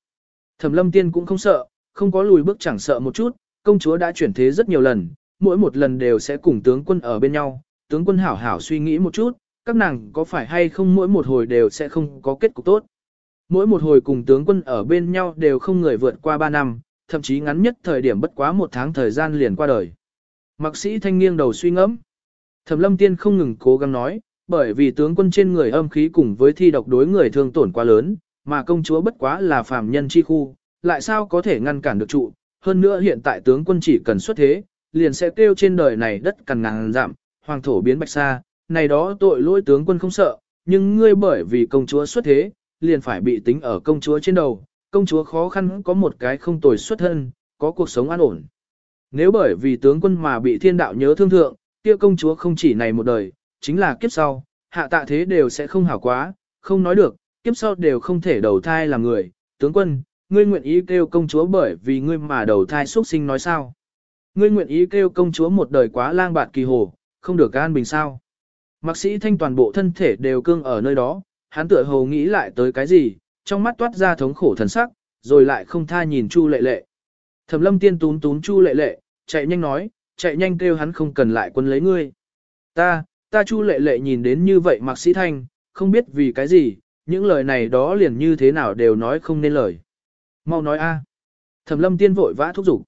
Thẩm lâm tiên cũng không sợ, không có lùi bước chẳng sợ một chút, công chúa đã chuyển thế rất nhiều lần, mỗi một lần đều sẽ cùng tướng quân ở bên nhau, tướng quân hảo hảo suy nghĩ một chút, các nàng có phải hay không mỗi một hồi đều sẽ không có kết cục tốt. Mỗi một hồi cùng tướng quân ở bên nhau đều không người vượt qua 3 năm, thậm chí ngắn nhất thời điểm bất quá một tháng thời gian liền qua đời. Mạc sĩ thanh nghiêng đầu suy ngẫm. Thẩm lâm tiên không ngừng cố gắng nói, bởi vì tướng quân trên người âm khí cùng với thi độc đối người thương tổn quá lớn, mà công chúa bất quá là phàm nhân chi khu, lại sao có thể ngăn cản được trụ. Hơn nữa hiện tại tướng quân chỉ cần xuất thế, liền sẽ kêu trên đời này đất cằn ngàn giảm, hoàng thổ biến bạch xa. này đó tội lỗi tướng quân không sợ, nhưng ngươi bởi vì công chúa xuất thế, liền phải bị tính ở công chúa trên đầu, công chúa khó khăn có một cái không tồi xuất thân, có cuộc sống an ổn. Nếu bởi vì tướng quân mà bị thiên đạo nhớ thương thượng, kia công chúa không chỉ này một đời, chính là kiếp sau, hạ tạ thế đều sẽ không hảo quá, không nói được, kiếp sau đều không thể đầu thai làm người. Tướng quân, ngươi nguyện ý kêu công chúa bởi vì ngươi mà đầu thai xuất sinh nói sao? Ngươi nguyện ý kêu công chúa một đời quá lang bạt kỳ hồ, không được an bình sao? Mạc sĩ thanh toàn bộ thân thể đều cương ở nơi đó, hắn tựa hồ nghĩ lại tới cái gì, trong mắt toát ra thống khổ thần sắc, rồi lại không tha nhìn Chu lệ lệ. Thẩm lâm tiên tún tún Chu lệ lệ, chạy nhanh nói, chạy nhanh kêu hắn không cần lại quân lấy ngươi. Ta, ta Chu lệ lệ nhìn đến như vậy Mạc sĩ thanh, không biết vì cái gì, những lời này đó liền như thế nào đều nói không nên lời. Mau nói a. Thẩm lâm tiên vội vã thúc giục.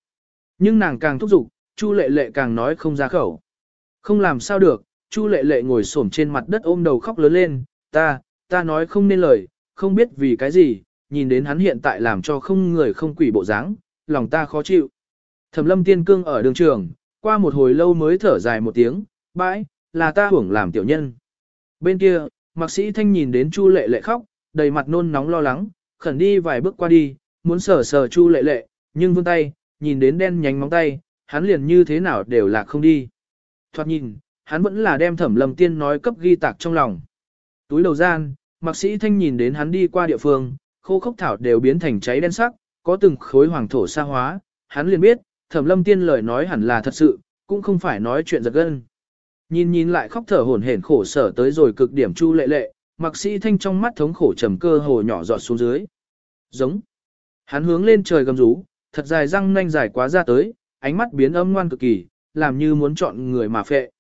Nhưng nàng càng thúc giục, Chu lệ lệ càng nói không ra khẩu. Không làm sao được, Chu lệ lệ ngồi xổm trên mặt đất ôm đầu khóc lớn lên, ta, ta nói không nên lời, không biết vì cái gì, nhìn đến hắn hiện tại làm cho không người không quỷ bộ dáng, lòng ta khó chịu. Thẩm lâm tiên cương ở đường trường, qua một hồi lâu mới thở dài một tiếng, bãi, là ta hưởng làm tiểu nhân. Bên kia, mạc sĩ thanh nhìn đến Chu lệ lệ khóc, đầy mặt nôn nóng lo lắng, khẩn đi vài bước qua đi, muốn sờ sờ Chu lệ lệ, nhưng vươn tay, nhìn đến đen nhánh móng tay, hắn liền như thế nào đều là không đi. Thoạt nhìn, hắn vẫn là đem thẩm lâm tiên nói cấp ghi tạc trong lòng. Túi đầu gian, mạc sĩ thanh nhìn đến hắn đi qua địa phương, khô khốc thảo đều biến thành cháy đen sắc, có từng khối hoàng thổ sa hóa, hắn liền biết, thẩm lâm tiên lời nói hẳn là thật sự, cũng không phải nói chuyện giật gân. Nhìn nhìn lại khóc thở hổn hển khổ sở tới rồi cực điểm chu lệ lệ, mặc sĩ thanh trong mắt thống khổ trầm cơ hồ nhỏ giọt xuống dưới. Giống. Hắn hướng lên trời gầm rú, thật dài răng nanh dài quá ra tới, ánh mắt biến âm ngoan cực kỳ, làm như muốn chọn người mà phệ.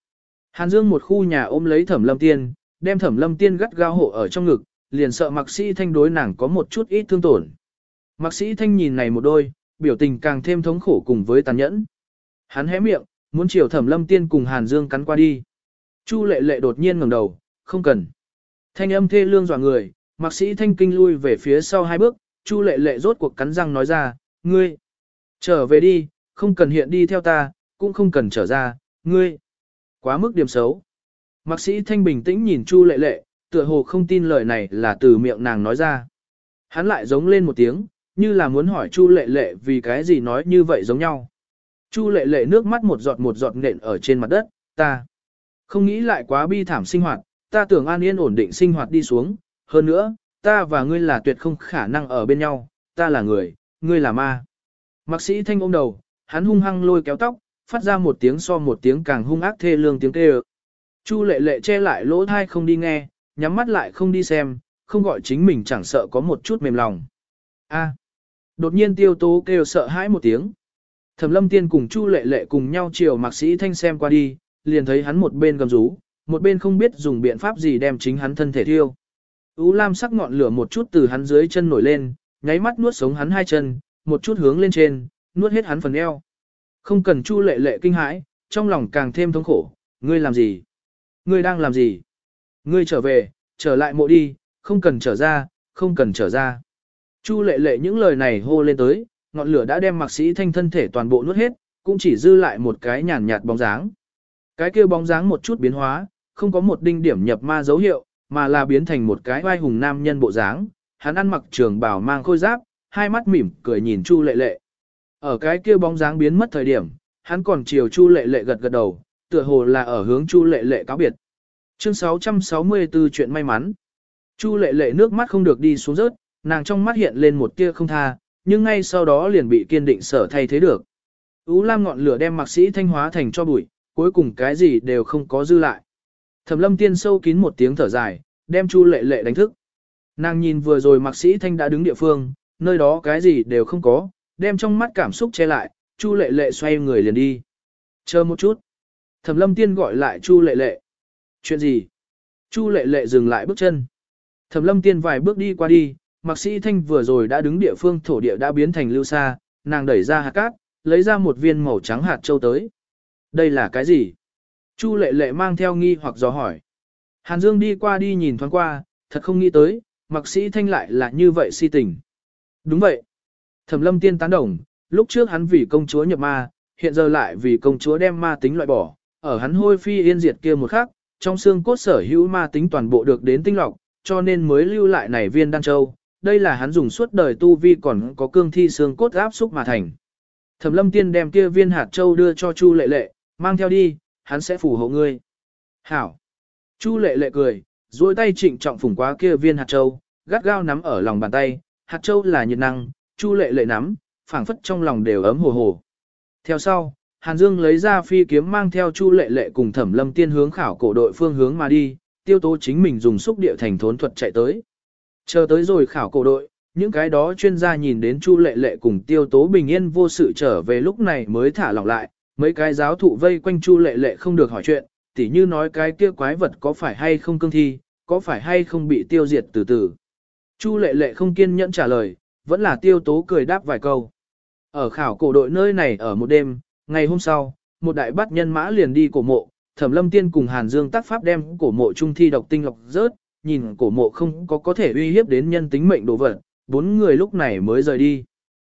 Hàn Dương một khu nhà ôm lấy Thẩm Lâm Tiên, đem Thẩm Lâm Tiên gắt gao hộ ở trong ngực, liền sợ Mạc Sĩ Thanh đối nàng có một chút ít thương tổn. Mạc Sĩ Thanh nhìn này một đôi, biểu tình càng thêm thống khổ cùng với tàn nhẫn. Hắn hé miệng, muốn chiều Thẩm Lâm Tiên cùng Hàn Dương cắn qua đi. Chu Lệ Lệ đột nhiên ngẩng đầu, không cần. Thanh âm thê lương dọa người, Mạc Sĩ Thanh kinh lui về phía sau hai bước, Chu Lệ Lệ rốt cuộc cắn răng nói ra, ngươi trở về đi, không cần hiện đi theo ta, cũng không cần trở ra, ngươi quá mức điểm xấu. Mạc Sĩ Thanh bình tĩnh nhìn Chu Lệ Lệ, tựa hồ không tin lời này là từ miệng nàng nói ra. Hắn lại giống lên một tiếng, như là muốn hỏi Chu Lệ Lệ vì cái gì nói như vậy giống nhau. Chu Lệ Lệ nước mắt một giọt một giọt nện ở trên mặt đất, ta không nghĩ lại quá bi thảm sinh hoạt, ta tưởng an yên ổn định sinh hoạt đi xuống, hơn nữa, ta và ngươi là tuyệt không khả năng ở bên nhau, ta là người, ngươi là ma. Mạc sĩ thanh ôm đầu, hắn hung hăng lôi kéo tóc, phát ra một tiếng so một tiếng càng hung ác thê lương tiếng kêu. Chu lệ lệ che lại lỗ thai không đi nghe, nhắm mắt lại không đi xem, không gọi chính mình chẳng sợ có một chút mềm lòng. A. Đột nhiên tiêu tố kêu sợ hãi một tiếng. Thẩm lâm tiên cùng Chu lệ lệ cùng nhau chiều mạc sĩ thanh xem qua đi, liền thấy hắn một bên gầm rú, một bên không biết dùng biện pháp gì đem chính hắn thân thể thiêu. Ú lam sắc ngọn lửa một chút từ hắn dưới chân nổi lên, nháy mắt nuốt sống hắn hai chân, một chút hướng lên trên, nuốt hết hắn phần eo. Không cần chu lệ lệ kinh hãi, trong lòng càng thêm thống khổ, ngươi làm gì? Ngươi đang làm gì? Ngươi trở về, trở lại mộ đi, không cần trở ra, không cần trở ra. Chu lệ lệ những lời này hô lên tới, ngọn lửa đã đem mạc sĩ thanh thân thể toàn bộ nuốt hết, cũng chỉ dư lại một cái nhàn nhạt bóng dáng. Cái kia bóng dáng một chút biến hóa, không có một đinh điểm nhập ma dấu hiệu, mà là biến thành một cái vai hùng nam nhân bộ dáng. Hắn ăn mặc trường bào mang khôi giáp, hai mắt mỉm cười nhìn Chu Lệ Lệ. Ở cái kia bóng dáng biến mất thời điểm, hắn còn chiều Chu Lệ Lệ gật gật đầu, tựa hồ là ở hướng Chu Lệ Lệ cáo biệt. Chương 664 chuyện may mắn. Chu Lệ Lệ nước mắt không được đi xuống rớt, nàng trong mắt hiện lên một tia không tha, nhưng ngay sau đó liền bị kiên định sở thay thế được. Ú Lam ngọn lửa đem Mạc Sĩ Thanh hóa thành cho bụi, cuối cùng cái gì đều không có dư lại. Thẩm lâm tiên sâu kín một tiếng thở dài, đem Chu lệ lệ đánh thức. Nàng nhìn vừa rồi mạc sĩ thanh đã đứng địa phương, nơi đó cái gì đều không có, đem trong mắt cảm xúc che lại, Chu lệ lệ xoay người liền đi. Chờ một chút. Thẩm lâm tiên gọi lại Chu lệ lệ. Chuyện gì? Chu lệ lệ dừng lại bước chân. Thẩm lâm tiên vài bước đi qua đi, mạc sĩ thanh vừa rồi đã đứng địa phương thổ địa đã biến thành lưu xa, nàng đẩy ra hạt cát, lấy ra một viên màu trắng hạt châu tới. Đây là cái gì? Chu lệ lệ mang theo nghi hoặc dò hỏi. Hàn Dương đi qua đi nhìn thoáng qua, thật không nghĩ tới, mặc sĩ thanh lại là như vậy si tình. Đúng vậy. Thẩm lâm tiên tán đồng, lúc trước hắn vì công chúa nhập ma, hiện giờ lại vì công chúa đem ma tính loại bỏ, ở hắn hôi phi yên diệt kia một khắc, trong xương cốt sở hữu ma tính toàn bộ được đến tinh lọc, cho nên mới lưu lại này viên đan châu. Đây là hắn dùng suốt đời tu vi còn có cương thi xương cốt áp xúc mà thành. Thẩm lâm tiên đem kia viên hạt châu đưa cho Chu lệ lệ, mang theo đi, hắn sẽ phù hộ ngươi. Hảo. Chu lệ lệ cười, duỗi tay trịnh trọng phủng quá kia viên hạt châu, gắt gao nắm ở lòng bàn tay, hạt châu là nhiệt năng, chu lệ lệ nắm, phảng phất trong lòng đều ấm hồ hồ. Theo sau, Hàn Dương lấy ra phi kiếm mang theo chu lệ lệ cùng thẩm lâm tiên hướng khảo cổ đội phương hướng mà đi, tiêu tố chính mình dùng xúc địa thành thốn thuật chạy tới. Chờ tới rồi khảo cổ đội, những cái đó chuyên gia nhìn đến chu lệ lệ cùng tiêu tố bình yên vô sự trở về lúc này mới thả lỏng lại, mấy cái giáo thụ vây quanh Chu Lệ Lệ không được hỏi chuyện, tỉ như nói cái kia quái vật có phải hay không cương thi, có phải hay không bị tiêu diệt từ từ. Chu Lệ Lệ không kiên nhẫn trả lời, vẫn là tiêu tố cười đáp vài câu. Ở khảo cổ đội nơi này ở một đêm, ngày hôm sau, một đại bắt nhân mã liền đi cổ mộ, Thẩm Lâm Tiên cùng Hàn Dương tác pháp đem cổ mộ trung thi độc tinh lọc rớt, nhìn cổ mộ không có có thể uy hiếp đến nhân tính mệnh đồ vật, bốn người lúc này mới rời đi.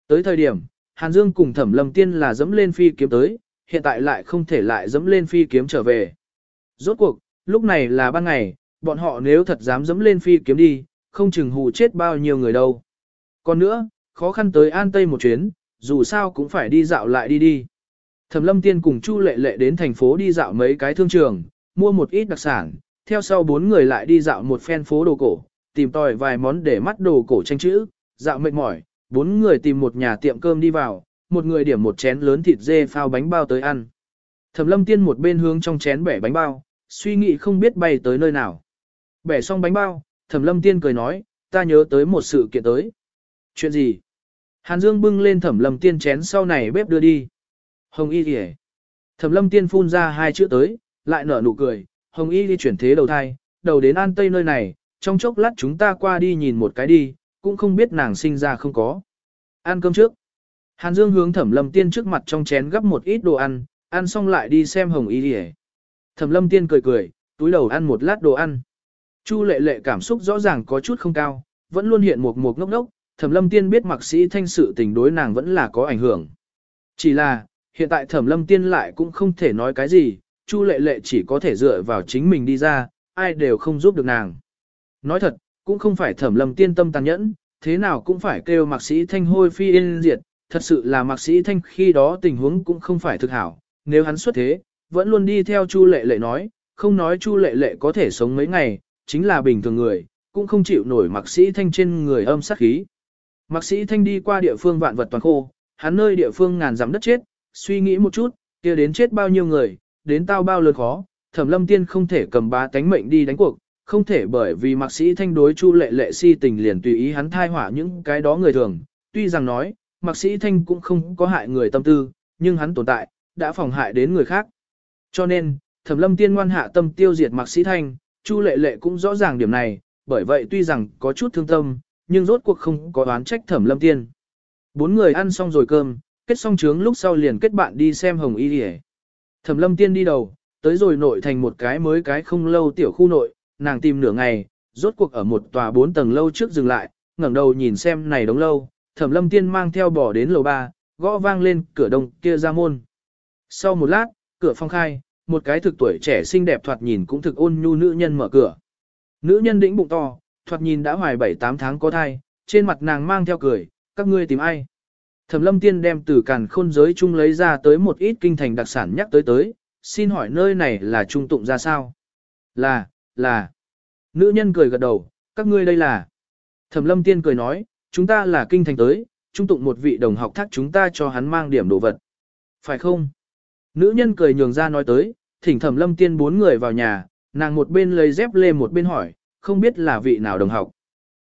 Tới thời điểm, Hàn Dương cùng Thẩm Lâm Tiên là dẫm lên phi kiếm tới, hiện tại lại không thể lại dẫm lên phi kiếm trở về. Rốt cuộc, lúc này là ban ngày, bọn họ nếu thật dám dẫm lên phi kiếm đi, không chừng hù chết bao nhiêu người đâu. Còn nữa, khó khăn tới An Tây một chuyến, dù sao cũng phải đi dạo lại đi đi. Thẩm Lâm Tiên cùng Chu Lệ Lệ đến thành phố đi dạo mấy cái thương trường, mua một ít đặc sản, theo sau bốn người lại đi dạo một phen phố đồ cổ, tìm tòi vài món để mắt đồ cổ tranh chữ, dạo mệt mỏi, bốn người tìm một nhà tiệm cơm đi vào, một người điểm một chén lớn thịt dê phao bánh bao tới ăn. Thẩm Lâm Tiên một bên hướng trong chén bẻ bánh bao, suy nghĩ không biết bay tới nơi nào. Bẻ xong bánh bao, Thẩm Lâm Tiên cười nói, ta nhớ tới một sự kiện tới. Chuyện gì? Hàn Dương bưng lên Thẩm Lâm Tiên chén sau này bếp đưa đi. Hồng Y kìa. Thẩm Lâm Tiên phun ra hai chữ tới, lại nở nụ cười, Hồng Y đi chuyển thế đầu thai, đầu đến An Tây nơi này, trong chốc lát chúng ta qua đi nhìn một cái đi, cũng không biết nàng sinh ra không có. Ăn cơm trước. Hàn Dương hướng Thẩm Lâm Tiên trước mặt trong chén gấp một ít đồ ăn, ăn xong lại đi xem Hồng Y Lệ. Thẩm Lâm Tiên cười cười, túi đầu ăn một lát đồ ăn. Chu Lệ Lệ cảm xúc rõ ràng có chút không cao, vẫn luôn hiện một một ngốc ngốc, Thẩm Lâm Tiên biết mặc sĩ thanh sự tình đối nàng vẫn là có ảnh hưởng. Chỉ là, hiện tại Thẩm Lâm Tiên lại cũng không thể nói cái gì, Chu Lệ Lệ chỉ có thể dựa vào chính mình đi ra, ai đều không giúp được nàng. Nói thật, cũng không phải Thẩm Lâm Tiên tâm tàn nhẫn, thế nào cũng phải kêu mặc sĩ thanh hôi phi yên diệt, thật sự là mặc sĩ thanh khi đó tình huống cũng không phải thực hảo, nếu hắn xuất thế, vẫn luôn đi theo Chu Lệ Lệ nói, không nói Chu Lệ Lệ có thể sống mấy ngày, chính là bình thường người, cũng không chịu nổi mặc sĩ thanh trên người âm sát khí. Mặc sĩ thanh đi qua địa phương vạn vật toàn khô, hắn nơi địa phương ngàn dặm đất chết, suy nghĩ một chút, kia đến chết bao nhiêu người, đến tao bao lớn khó, thẩm lâm tiên không thể cầm bá tánh mệnh đi đánh cuộc, không thể bởi vì mặc sĩ thanh đối chu lệ lệ si tình liền tùy ý hắn thai hỏa những cái đó người thường, tuy rằng nói, Mạc sĩ thanh cũng không có hại người tâm tư, nhưng hắn tồn tại, đã phòng hại đến người khác. Cho nên, thẩm lâm tiên ngoan hạ tâm tiêu diệt Mạc sĩ thanh, chu lệ lệ cũng rõ ràng điểm này, bởi vậy tuy rằng có chút thương tâm, nhưng rốt cuộc không có oán trách thẩm lâm tiên. Bốn người ăn xong rồi cơm, kết xong trướng lúc sau liền kết bạn đi xem hồng y đi Thẩm lâm tiên đi đầu, tới rồi nội thành một cái mới cái không lâu tiểu khu nội, nàng tìm nửa ngày, rốt cuộc ở một tòa bốn tầng lâu trước dừng lại, ngẩng đầu nhìn xem này đống lâu, thẩm lâm tiên mang theo bỏ đến lầu ba, gõ vang lên cửa đông kia ra môn. Sau một lát, cửa phong khai, một cái thực tuổi trẻ xinh đẹp thoạt nhìn cũng thực ôn nhu nữ nhân mở cửa. Nữ nhân đĩnh bụng to, thoạt nhìn đã hoài 7-8 tháng có thai, trên mặt nàng mang theo cười, các ngươi tìm ai? Thẩm lâm tiên đem từ càn khôn giới chung lấy ra tới một ít kinh thành đặc sản nhắc tới tới, xin hỏi nơi này là trung tụng ra sao? Là, là. Nữ nhân cười gật đầu, các ngươi đây là. Thẩm lâm tiên cười nói, chúng ta là kinh thành tới, trung tụng một vị đồng học thác chúng ta cho hắn mang điểm đồ vật. Phải không? Nữ nhân cười nhường ra nói tới, thỉnh thẩm lâm tiên bốn người vào nhà, nàng một bên lấy dép lê một bên hỏi, không biết là vị nào đồng học.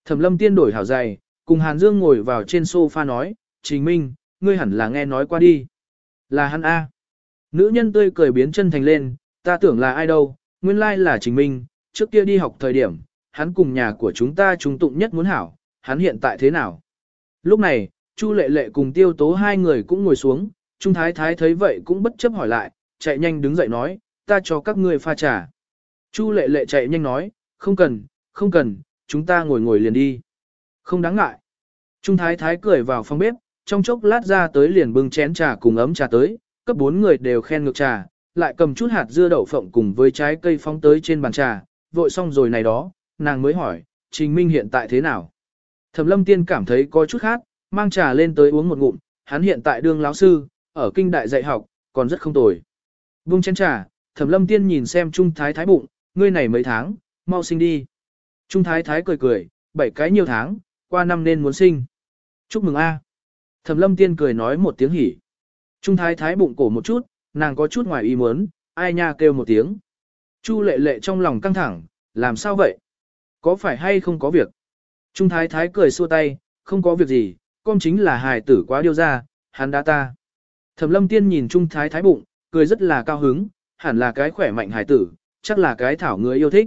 Thẩm lâm tiên đổi hảo dày, cùng Hàn Dương ngồi vào trên sofa nói, Trình Minh, ngươi hẳn là nghe nói qua đi. Là hắn A. Nữ nhân tươi cười biến chân thành lên, ta tưởng là ai đâu, nguyên lai là Trình Minh, trước kia đi học thời điểm, hắn cùng nhà của chúng ta trung tụng nhất muốn hảo, hắn hiện tại thế nào. Lúc này, Chu Lệ Lệ cùng Tiêu Tố hai người cũng ngồi xuống, Trung Thái Thái thấy vậy cũng bất chấp hỏi lại, chạy nhanh đứng dậy nói, ta cho các ngươi pha trà. Chu Lệ Lệ chạy nhanh nói, không cần, không cần, chúng ta ngồi ngồi liền đi. Không đáng ngại. Trung thái thái cười vào phòng bếp, trong chốc lát ra tới liền bưng chén trà cùng ấm trà tới, cấp bốn người đều khen ngược trà, lại cầm chút hạt dưa đậu phộng cùng với trái cây phóng tới trên bàn trà, vội xong rồi này đó, nàng mới hỏi, Trình Minh hiện tại thế nào? Thẩm lâm tiên cảm thấy có chút khát, mang trà lên tới uống một ngụm, hắn hiện tại đương lão sư, ở kinh đại dạy học, còn rất không tồi. Vung chén trà, thẩm lâm tiên nhìn xem Trung thái thái bụng, ngươi này mấy tháng, mau sinh đi. Trung thái thái cười cười, bảy cái nhiều tháng, qua năm nên muốn sinh. Chúc mừng a. Thẩm lâm tiên cười nói một tiếng hỉ. Trung thái thái bụng cổ một chút, nàng có chút ngoài ý muốn, ai nha kêu một tiếng. Chu lệ lệ trong lòng căng thẳng, làm sao vậy? Có phải hay không có việc? Trung thái thái cười xua tay, không có việc gì, con chính là hài tử quá điêu ra, hắn đã ta. Thẩm lâm tiên nhìn Trung thái thái bụng, cười rất là cao hứng, hẳn là cái khỏe mạnh hài tử, chắc là cái thảo người yêu thích.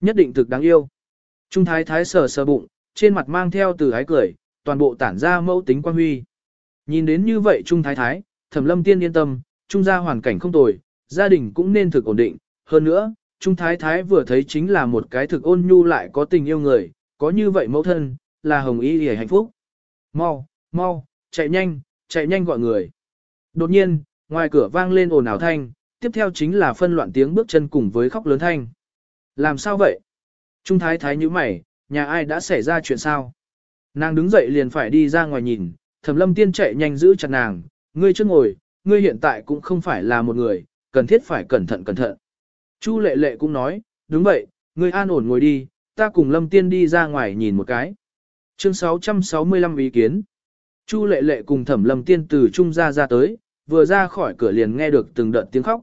Nhất định thực đáng yêu. Trung thái thái sờ sờ bụng, trên mặt mang theo từ ái cười, toàn bộ tản ra mẫu tính quan huy. Nhìn đến như vậy Trung Thái Thái, Thẩm Lâm Tiên yên tâm, Trung gia hoàn cảnh không tồi, gia đình cũng nên thực ổn định. Hơn nữa, Trung Thái Thái vừa thấy chính là một cái thực ôn nhu lại có tình yêu người, có như vậy mẫu thân, là hồng y hề hạnh phúc. Mau, mau, chạy nhanh, chạy nhanh gọi người. Đột nhiên, ngoài cửa vang lên ồn ào thanh, tiếp theo chính là phân loạn tiếng bước chân cùng với khóc lớn thanh. Làm sao vậy? Trung thái thái như mày, nhà ai đã xảy ra chuyện sao? Nàng đứng dậy liền phải đi ra ngoài nhìn, thẩm lâm tiên chạy nhanh giữ chặt nàng, ngươi chưa ngồi, ngươi hiện tại cũng không phải là một người, cần thiết phải cẩn thận cẩn thận. Chu lệ lệ cũng nói, đúng vậy, ngươi an ổn ngồi đi, ta cùng lâm tiên đi ra ngoài nhìn một cái. Chương 665 ý kiến. Chu lệ lệ cùng thẩm lâm tiên từ trung gia ra tới, vừa ra khỏi cửa liền nghe được từng đợt tiếng khóc.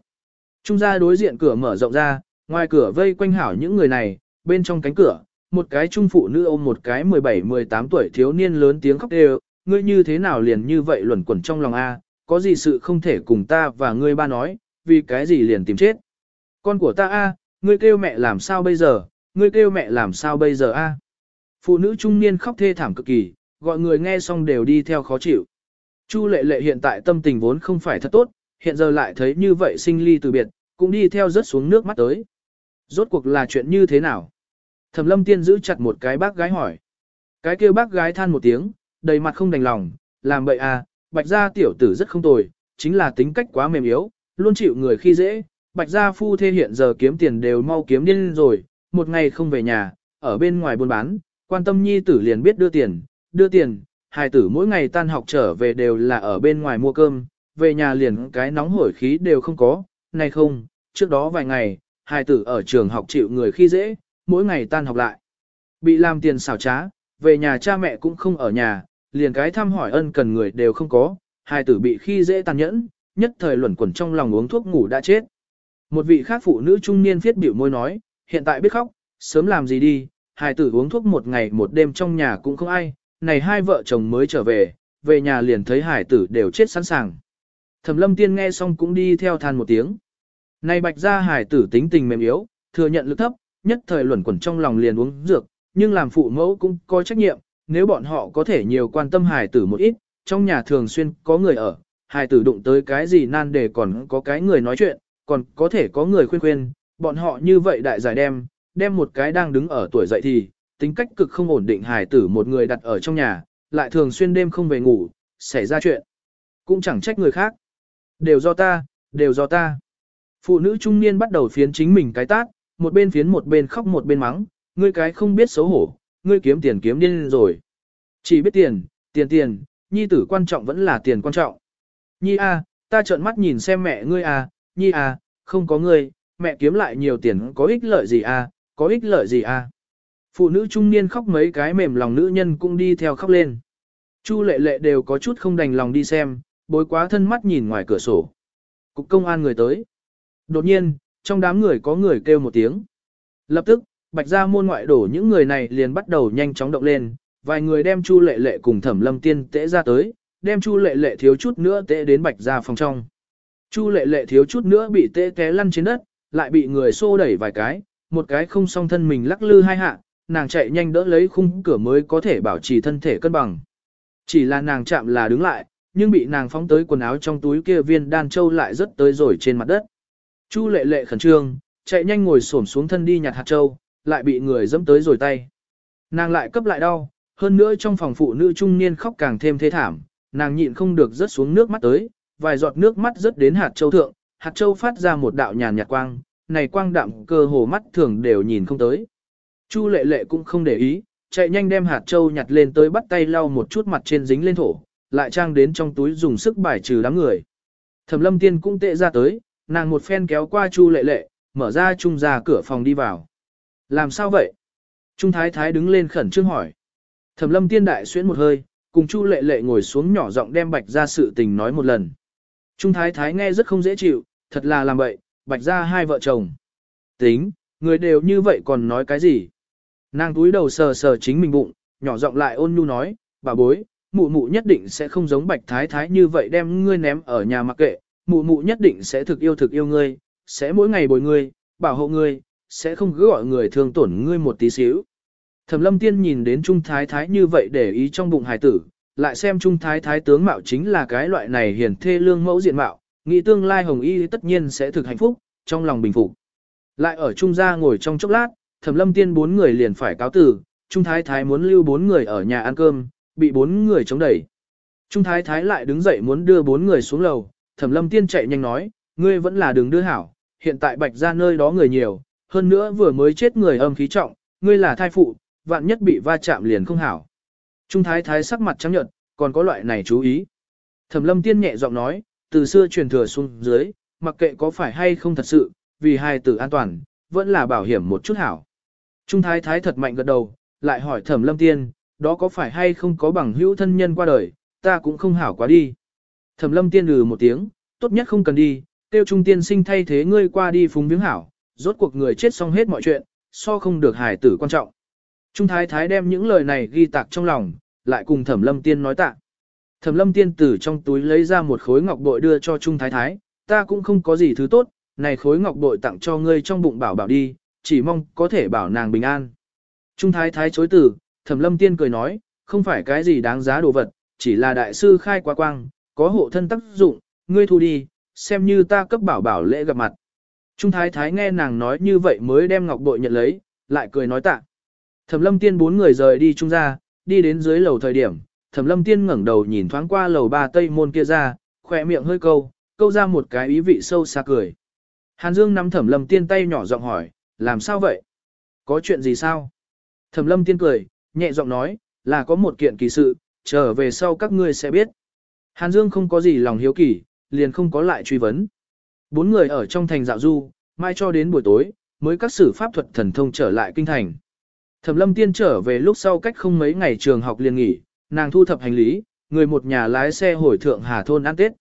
Trung gia đối diện cửa mở rộng ra, ngoài cửa vây quanh hảo những người này, bên trong cánh cửa, một cái trung phụ nữ ôm một cái 17-18 tuổi thiếu niên lớn tiếng khóc đều, ngươi như thế nào liền như vậy luẩn quẩn trong lòng A, có gì sự không thể cùng ta và ngươi ba nói, vì cái gì liền tìm chết. Con của ta A, ngươi kêu mẹ làm sao bây giờ, ngươi kêu mẹ làm sao bây giờ A. Phụ nữ trung niên khóc thê thảm cực kỳ, gọi người nghe xong đều đi theo khó chịu. Chu lệ lệ hiện tại tâm tình vốn không phải thật tốt, hiện giờ lại thấy như vậy sinh ly từ biệt, cũng đi theo rớt xuống nước mắt tới. Rốt cuộc là chuyện như thế nào? Thẩm lâm tiên giữ chặt một cái bác gái hỏi. Cái kêu bác gái than một tiếng, đầy mặt không đành lòng, làm bậy à, bạch gia tiểu tử rất không tồi, chính là tính cách quá mềm yếu, luôn chịu người khi dễ. Bạch gia phu thê hiện giờ kiếm tiền đều mau kiếm điên rồi, một ngày không về nhà, ở bên ngoài buôn bán, quan tâm nhi tử liền biết đưa tiền, đưa tiền, hài tử mỗi ngày tan học trở về đều là ở bên ngoài mua cơm, về nhà liền cái nóng hổi khí đều không có, này không, trước đó vài ngày, hài tử ở trường học chịu người khi dễ, mỗi ngày tan học lại. Bị làm tiền xảo trá, về nhà cha mẹ cũng không ở nhà, liền cái thăm hỏi ân cần người đều không có, hài tử bị khi dễ tàn nhẫn, nhất thời luẩn quẩn trong lòng uống thuốc ngủ đã chết. Một vị khác phụ nữ trung niên viết biểu môi nói, hiện tại biết khóc, sớm làm gì đi, hài tử uống thuốc một ngày một đêm trong nhà cũng không ai, này hai vợ chồng mới trở về, về nhà liền thấy hải tử đều chết sẵn sàng. Thẩm lâm tiên nghe xong cũng đi theo than một tiếng. Này bạch Gia hải tử tính tình mềm yếu, thừa nhận lực thấp, nhất thời luẩn quẩn trong lòng liền uống dược, nhưng làm phụ mẫu cũng có trách nhiệm, nếu bọn họ có thể nhiều quan tâm hải tử một ít, trong nhà thường xuyên có người ở, hải tử đụng tới cái gì nan để còn có cái người nói chuyện, còn có thể có người khuyên khuyên, bọn họ như vậy đại giải đem, đem một cái đang đứng ở tuổi dậy thì, tính cách cực không ổn định hài tử một người đặt ở trong nhà, lại thường xuyên đêm không về ngủ, xảy ra chuyện. Cũng chẳng trách người khác. Đều do ta, đều do ta. Phụ nữ trung niên bắt đầu phiến chính mình cái tát, một bên phiến một bên khóc một bên mắng, ngươi cái không biết xấu hổ, ngươi kiếm tiền kiếm điên rồi. Chỉ biết tiền, tiền tiền, nhi tử quan trọng vẫn là tiền quan trọng. Nhi a, ta trợn mắt nhìn xem mẹ ngươi a, nhi a, không có ngươi, mẹ kiếm lại nhiều tiền có ích lợi gì à? có ích lợi gì à? Phụ nữ trung niên khóc mấy cái mềm lòng nữ nhân cũng đi theo khóc lên. Chu lệ lệ đều có chút không đành lòng đi xem, bối quá thân mắt nhìn ngoài cửa sổ. Cục công an người tới. Đột nhiên, trong đám người có người kêu một tiếng. Lập tức, bạch ra môn ngoại đổ những người này liền bắt đầu nhanh chóng động lên, vài người đem chu lệ lệ cùng thẩm lâm tiên tễ ra tới, đem chu lệ lệ thiếu chút nữa tễ đến bạch ra phòng trong. Chu lệ lệ thiếu chút nữa bị tễ té lăn trên đất, lại bị người xô đẩy vài cái, một cái không song thân mình lắc lư hai hạ, nàng chạy nhanh đỡ lấy khung cửa mới có thể bảo trì thân thể cân bằng. Chỉ là nàng chạm là đứng lại, nhưng bị nàng phóng tới quần áo trong túi kia viên đan châu lại rất tới rồi trên mặt đất. Chu lệ lệ khẩn trương, chạy nhanh ngồi xổm xuống thân đi nhặt hạt châu, lại bị người dẫm tới rồi tay. Nàng lại cấp lại đau, hơn nữa trong phòng phụ nữ trung niên khóc càng thêm thê thảm, nàng nhịn không được rớt xuống nước mắt tới, vài giọt nước mắt rớt đến hạt châu thượng, hạt châu phát ra một đạo nhàn nhạt quang, này quang đạm cơ hồ mắt thường đều nhìn không tới. Chu lệ lệ cũng không để ý, chạy nhanh đem hạt châu nhặt lên tới bắt tay lau một chút mặt trên dính lên thổ, lại trang đến trong túi dùng sức bài trừ đám người. Thẩm lâm tiên cũng tệ ra tới, nàng một phen kéo qua chu lệ lệ, mở ra trung ra cửa phòng đi vào. Làm sao vậy? Trung thái thái đứng lên khẩn trương hỏi. Thẩm lâm tiên đại xuyễn một hơi, cùng chu lệ lệ ngồi xuống nhỏ giọng đem bạch ra sự tình nói một lần. Trung thái thái nghe rất không dễ chịu, thật là làm bậy, bạch ra hai vợ chồng. Tính, người đều như vậy còn nói cái gì? Nàng túi đầu sờ sờ chính mình bụng, nhỏ giọng lại ôn nhu nói, bà bối, mụ mụ nhất định sẽ không giống bạch thái thái như vậy đem ngươi ném ở nhà mặc kệ, mụ mụ nhất định sẽ thực yêu thực yêu ngươi, sẽ mỗi ngày bồi ngươi, bảo hộ ngươi, sẽ không cứ gọi người thương tổn ngươi một tí xíu. Thẩm lâm tiên nhìn đến Trung Thái Thái như vậy để ý trong bụng hài tử, lại xem trung thái thái tướng mạo chính là cái loại này hiển thê lương mẫu diện mạo, nghĩ tương lai hồng y tất nhiên sẽ thực hạnh phúc, trong lòng bình phục. Lại ở trung gia ngồi trong chốc lát, thẩm lâm tiên bốn người liền phải cáo tử, trung thái thái muốn lưu bốn người ở nhà ăn cơm, bị bốn người chống đẩy. Trung thái thái lại đứng dậy muốn đưa bốn người xuống lầu, thẩm lâm tiên chạy nhanh nói, ngươi vẫn là đường đưa hảo, hiện tại bạch ra nơi đó người nhiều, hơn nữa vừa mới chết người âm khí trọng, ngươi là thai phụ, vạn nhất bị va chạm liền không hảo. Trung thái thái sắc mặt trắng nhợt, còn có loại này chú ý. Thẩm lâm tiên nhẹ giọng nói, từ xưa truyền thừa xuống dưới, mặc kệ có phải hay không thật sự, vì hai tử an toàn, vẫn là bảo hiểm một chút hảo. Trung thái thái thật mạnh gật đầu, lại hỏi thẩm lâm tiên, đó có phải hay không có bằng hữu thân nhân qua đời, ta cũng không hảo quá đi. Thẩm lâm tiên lừ một tiếng, tốt nhất không cần đi, tiêu trung tiên sinh thay thế ngươi qua đi phúng viếng hảo, rốt cuộc người chết xong hết mọi chuyện, so không được hài tử quan trọng. Trung thái thái đem những lời này ghi tạc trong lòng, lại cùng thẩm lâm tiên nói tạ. Thẩm lâm tiên từ trong túi lấy ra một khối ngọc bội đưa cho Trung thái thái, ta cũng không có gì thứ tốt, này khối ngọc bội tặng cho ngươi trong bụng bảo bảo đi, chỉ mong có thể bảo nàng bình an. Trung thái thái chối từ, thẩm lâm tiên cười nói, không phải cái gì đáng giá đồ vật, chỉ là đại sư khai quá quang, có hộ thân tác dụng, ngươi thu đi, xem như ta cấp bảo bảo lễ gặp mặt. Trung thái thái nghe nàng nói như vậy mới đem ngọc bội nhận lấy, lại cười nói tạ. Thẩm lâm tiên bốn người rời đi trung ra, đi đến dưới lầu thời điểm, thẩm lâm tiên ngẩng đầu nhìn thoáng qua lầu ba tây môn kia ra, khỏe miệng hơi câu, câu ra một cái ý vị sâu xa cười. Hàn Dương nắm thẩm lâm tiên tay nhỏ giọng hỏi, làm sao vậy? Có chuyện gì sao? Thẩm lâm tiên cười, nhẹ giọng nói, là có một kiện kỳ sự, trở về sau các ngươi sẽ biết. Hàn Dương không có gì lòng hiếu kỳ, liền không có lại truy vấn. Bốn người ở trong thành dạo du, mai cho đến buổi tối, mới các sử pháp thuật thần thông trở lại kinh thành. Thẩm lâm tiên trở về lúc sau cách không mấy ngày trường học liền nghỉ, nàng thu thập hành lý, người một nhà lái xe hồi thượng Hà Thôn ăn Tết.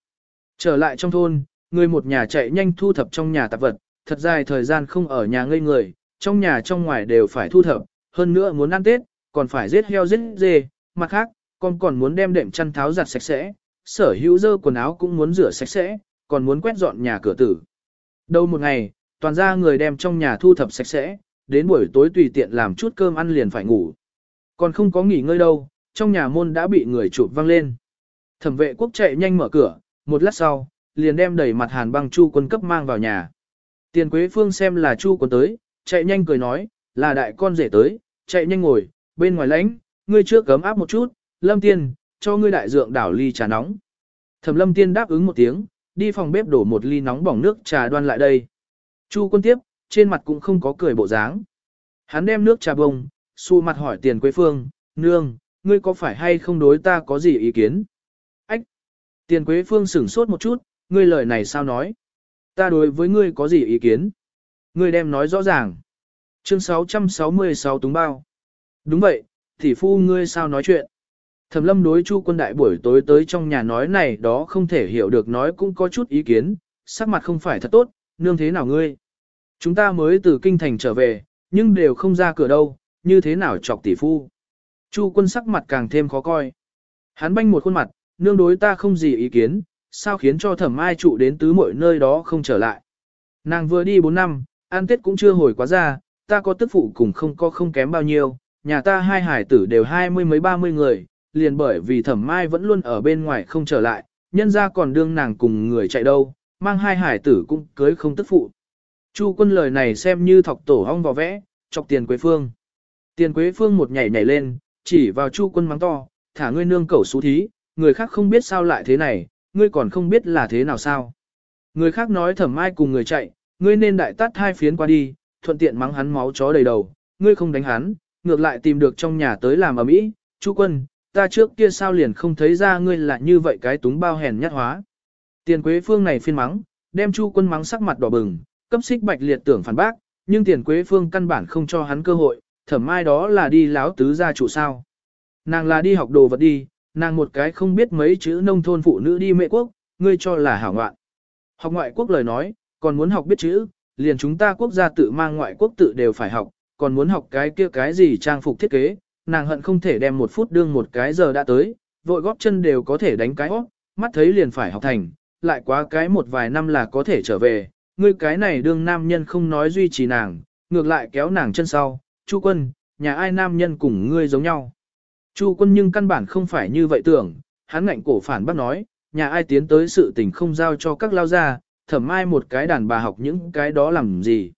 Trở lại trong thôn, người một nhà chạy nhanh thu thập trong nhà tạp vật, thật dài thời gian không ở nhà ngây người, trong nhà trong ngoài đều phải thu thập, hơn nữa muốn ăn Tết, còn phải giết heo giết dê, mặt khác, con còn muốn đem đệm chăn tháo giặt sạch sẽ, sở hữu dơ quần áo cũng muốn rửa sạch sẽ, còn muốn quét dọn nhà cửa tử. Đâu một ngày, toàn ra người đem trong nhà thu thập sạch sẽ, đến buổi tối tùy tiện làm chút cơm ăn liền phải ngủ. Còn không có nghỉ ngơi đâu, trong nhà môn đã bị người chụp văng lên. Thẩm vệ quốc chạy nhanh mở cửa, một lát sau, liền đem đẩy mặt hàn băng chu quân cấp mang vào nhà. Tiền Quế Phương xem là chu quân tới, chạy nhanh cười nói, là đại con rể tới, chạy nhanh ngồi, bên ngoài lãnh, ngươi trước cấm áp một chút, lâm tiên, cho ngươi đại dượng đảo ly trà nóng. Thẩm lâm tiên đáp ứng một tiếng, đi phòng bếp đổ một ly nóng bỏng nước trà đoan lại đây. Chu quân tiếp, trên mặt cũng không có cười bộ dáng. Hắn đem nước trà bông, xu mặt hỏi tiền quế phương, nương, ngươi có phải hay không đối ta có gì ý kiến? Ách! Tiền quế phương sửng sốt một chút, ngươi lời này sao nói? Ta đối với ngươi có gì ý kiến? Ngươi đem nói rõ ràng. Chương 666 túng bao. Đúng vậy, thì phu ngươi sao nói chuyện? Thẩm lâm đối chu quân đại buổi tối tới trong nhà nói này đó không thể hiểu được nói cũng có chút ý kiến, sắc mặt không phải thật tốt, nương thế nào ngươi? Chúng ta mới từ kinh thành trở về, nhưng đều không ra cửa đâu, như thế nào chọc tỷ phu? Chu quân sắc mặt càng thêm khó coi. Hắn banh một khuôn mặt, nương đối ta không gì ý kiến, sao khiến cho thẩm ai trụ đến tứ mọi nơi đó không trở lại. Nàng vừa đi 4 năm, ăn tết cũng chưa hồi quá ra, ta có tức phụ cùng không có không kém bao nhiêu, nhà ta hai hải tử đều hai mươi mấy ba mươi người, liền bởi vì thẩm mai vẫn luôn ở bên ngoài không trở lại, nhân ra còn đương nàng cùng người chạy đâu, mang hai hải tử cũng cưới không tức phụ. Chu quân lời này xem như thọc tổ hong vào vẽ, chọc tiền quế phương. Tiền quế phương một nhảy nhảy lên, chỉ vào chu quân mắng to, thả ngươi nương cẩu xú thí, người khác không biết sao lại thế này, ngươi còn không biết là thế nào sao. Người khác nói thẩm mai cùng người chạy, ngươi nên đại tát hai phiến qua đi, thuận tiện mắng hắn máu chó đầy đầu, ngươi không đánh hắn, ngược lại tìm được trong nhà tới làm ở mỹ, chu quân, ta trước kia sao liền không thấy ra ngươi là như vậy cái túng bao hèn nhát hóa. Tiền quế phương này phiên mắng, đem chu quân mắng sắc mặt đỏ bừng, cấp xích bạch liệt tưởng phản bác, nhưng tiền quế phương căn bản không cho hắn cơ hội, thẩm mai đó là đi láo tứ gia chủ sao. Nàng là đi học đồ vật đi, nàng một cái không biết mấy chữ nông thôn phụ nữ đi mệ quốc, ngươi cho là hảo ngoạn. Học ngoại quốc lời nói, còn muốn học biết chữ, liền chúng ta quốc gia tự mang ngoại quốc tự đều phải học, còn muốn học cái kia cái gì trang phục thiết kế, nàng hận không thể đem một phút đương một cái giờ đã tới, vội góp chân đều có thể đánh cái óc, mắt thấy liền phải học thành, lại quá cái một vài năm là có thể trở về, ngươi cái này đương nam nhân không nói duy trì nàng, ngược lại kéo nàng chân sau, chu quân, nhà ai nam nhân cùng ngươi giống nhau. Chu quân nhưng căn bản không phải như vậy tưởng, hắn ngạnh cổ phản bác nói, nhà ai tiến tới sự tình không giao cho các lao gia, thẩm ai một cái đàn bà học những cái đó làm gì.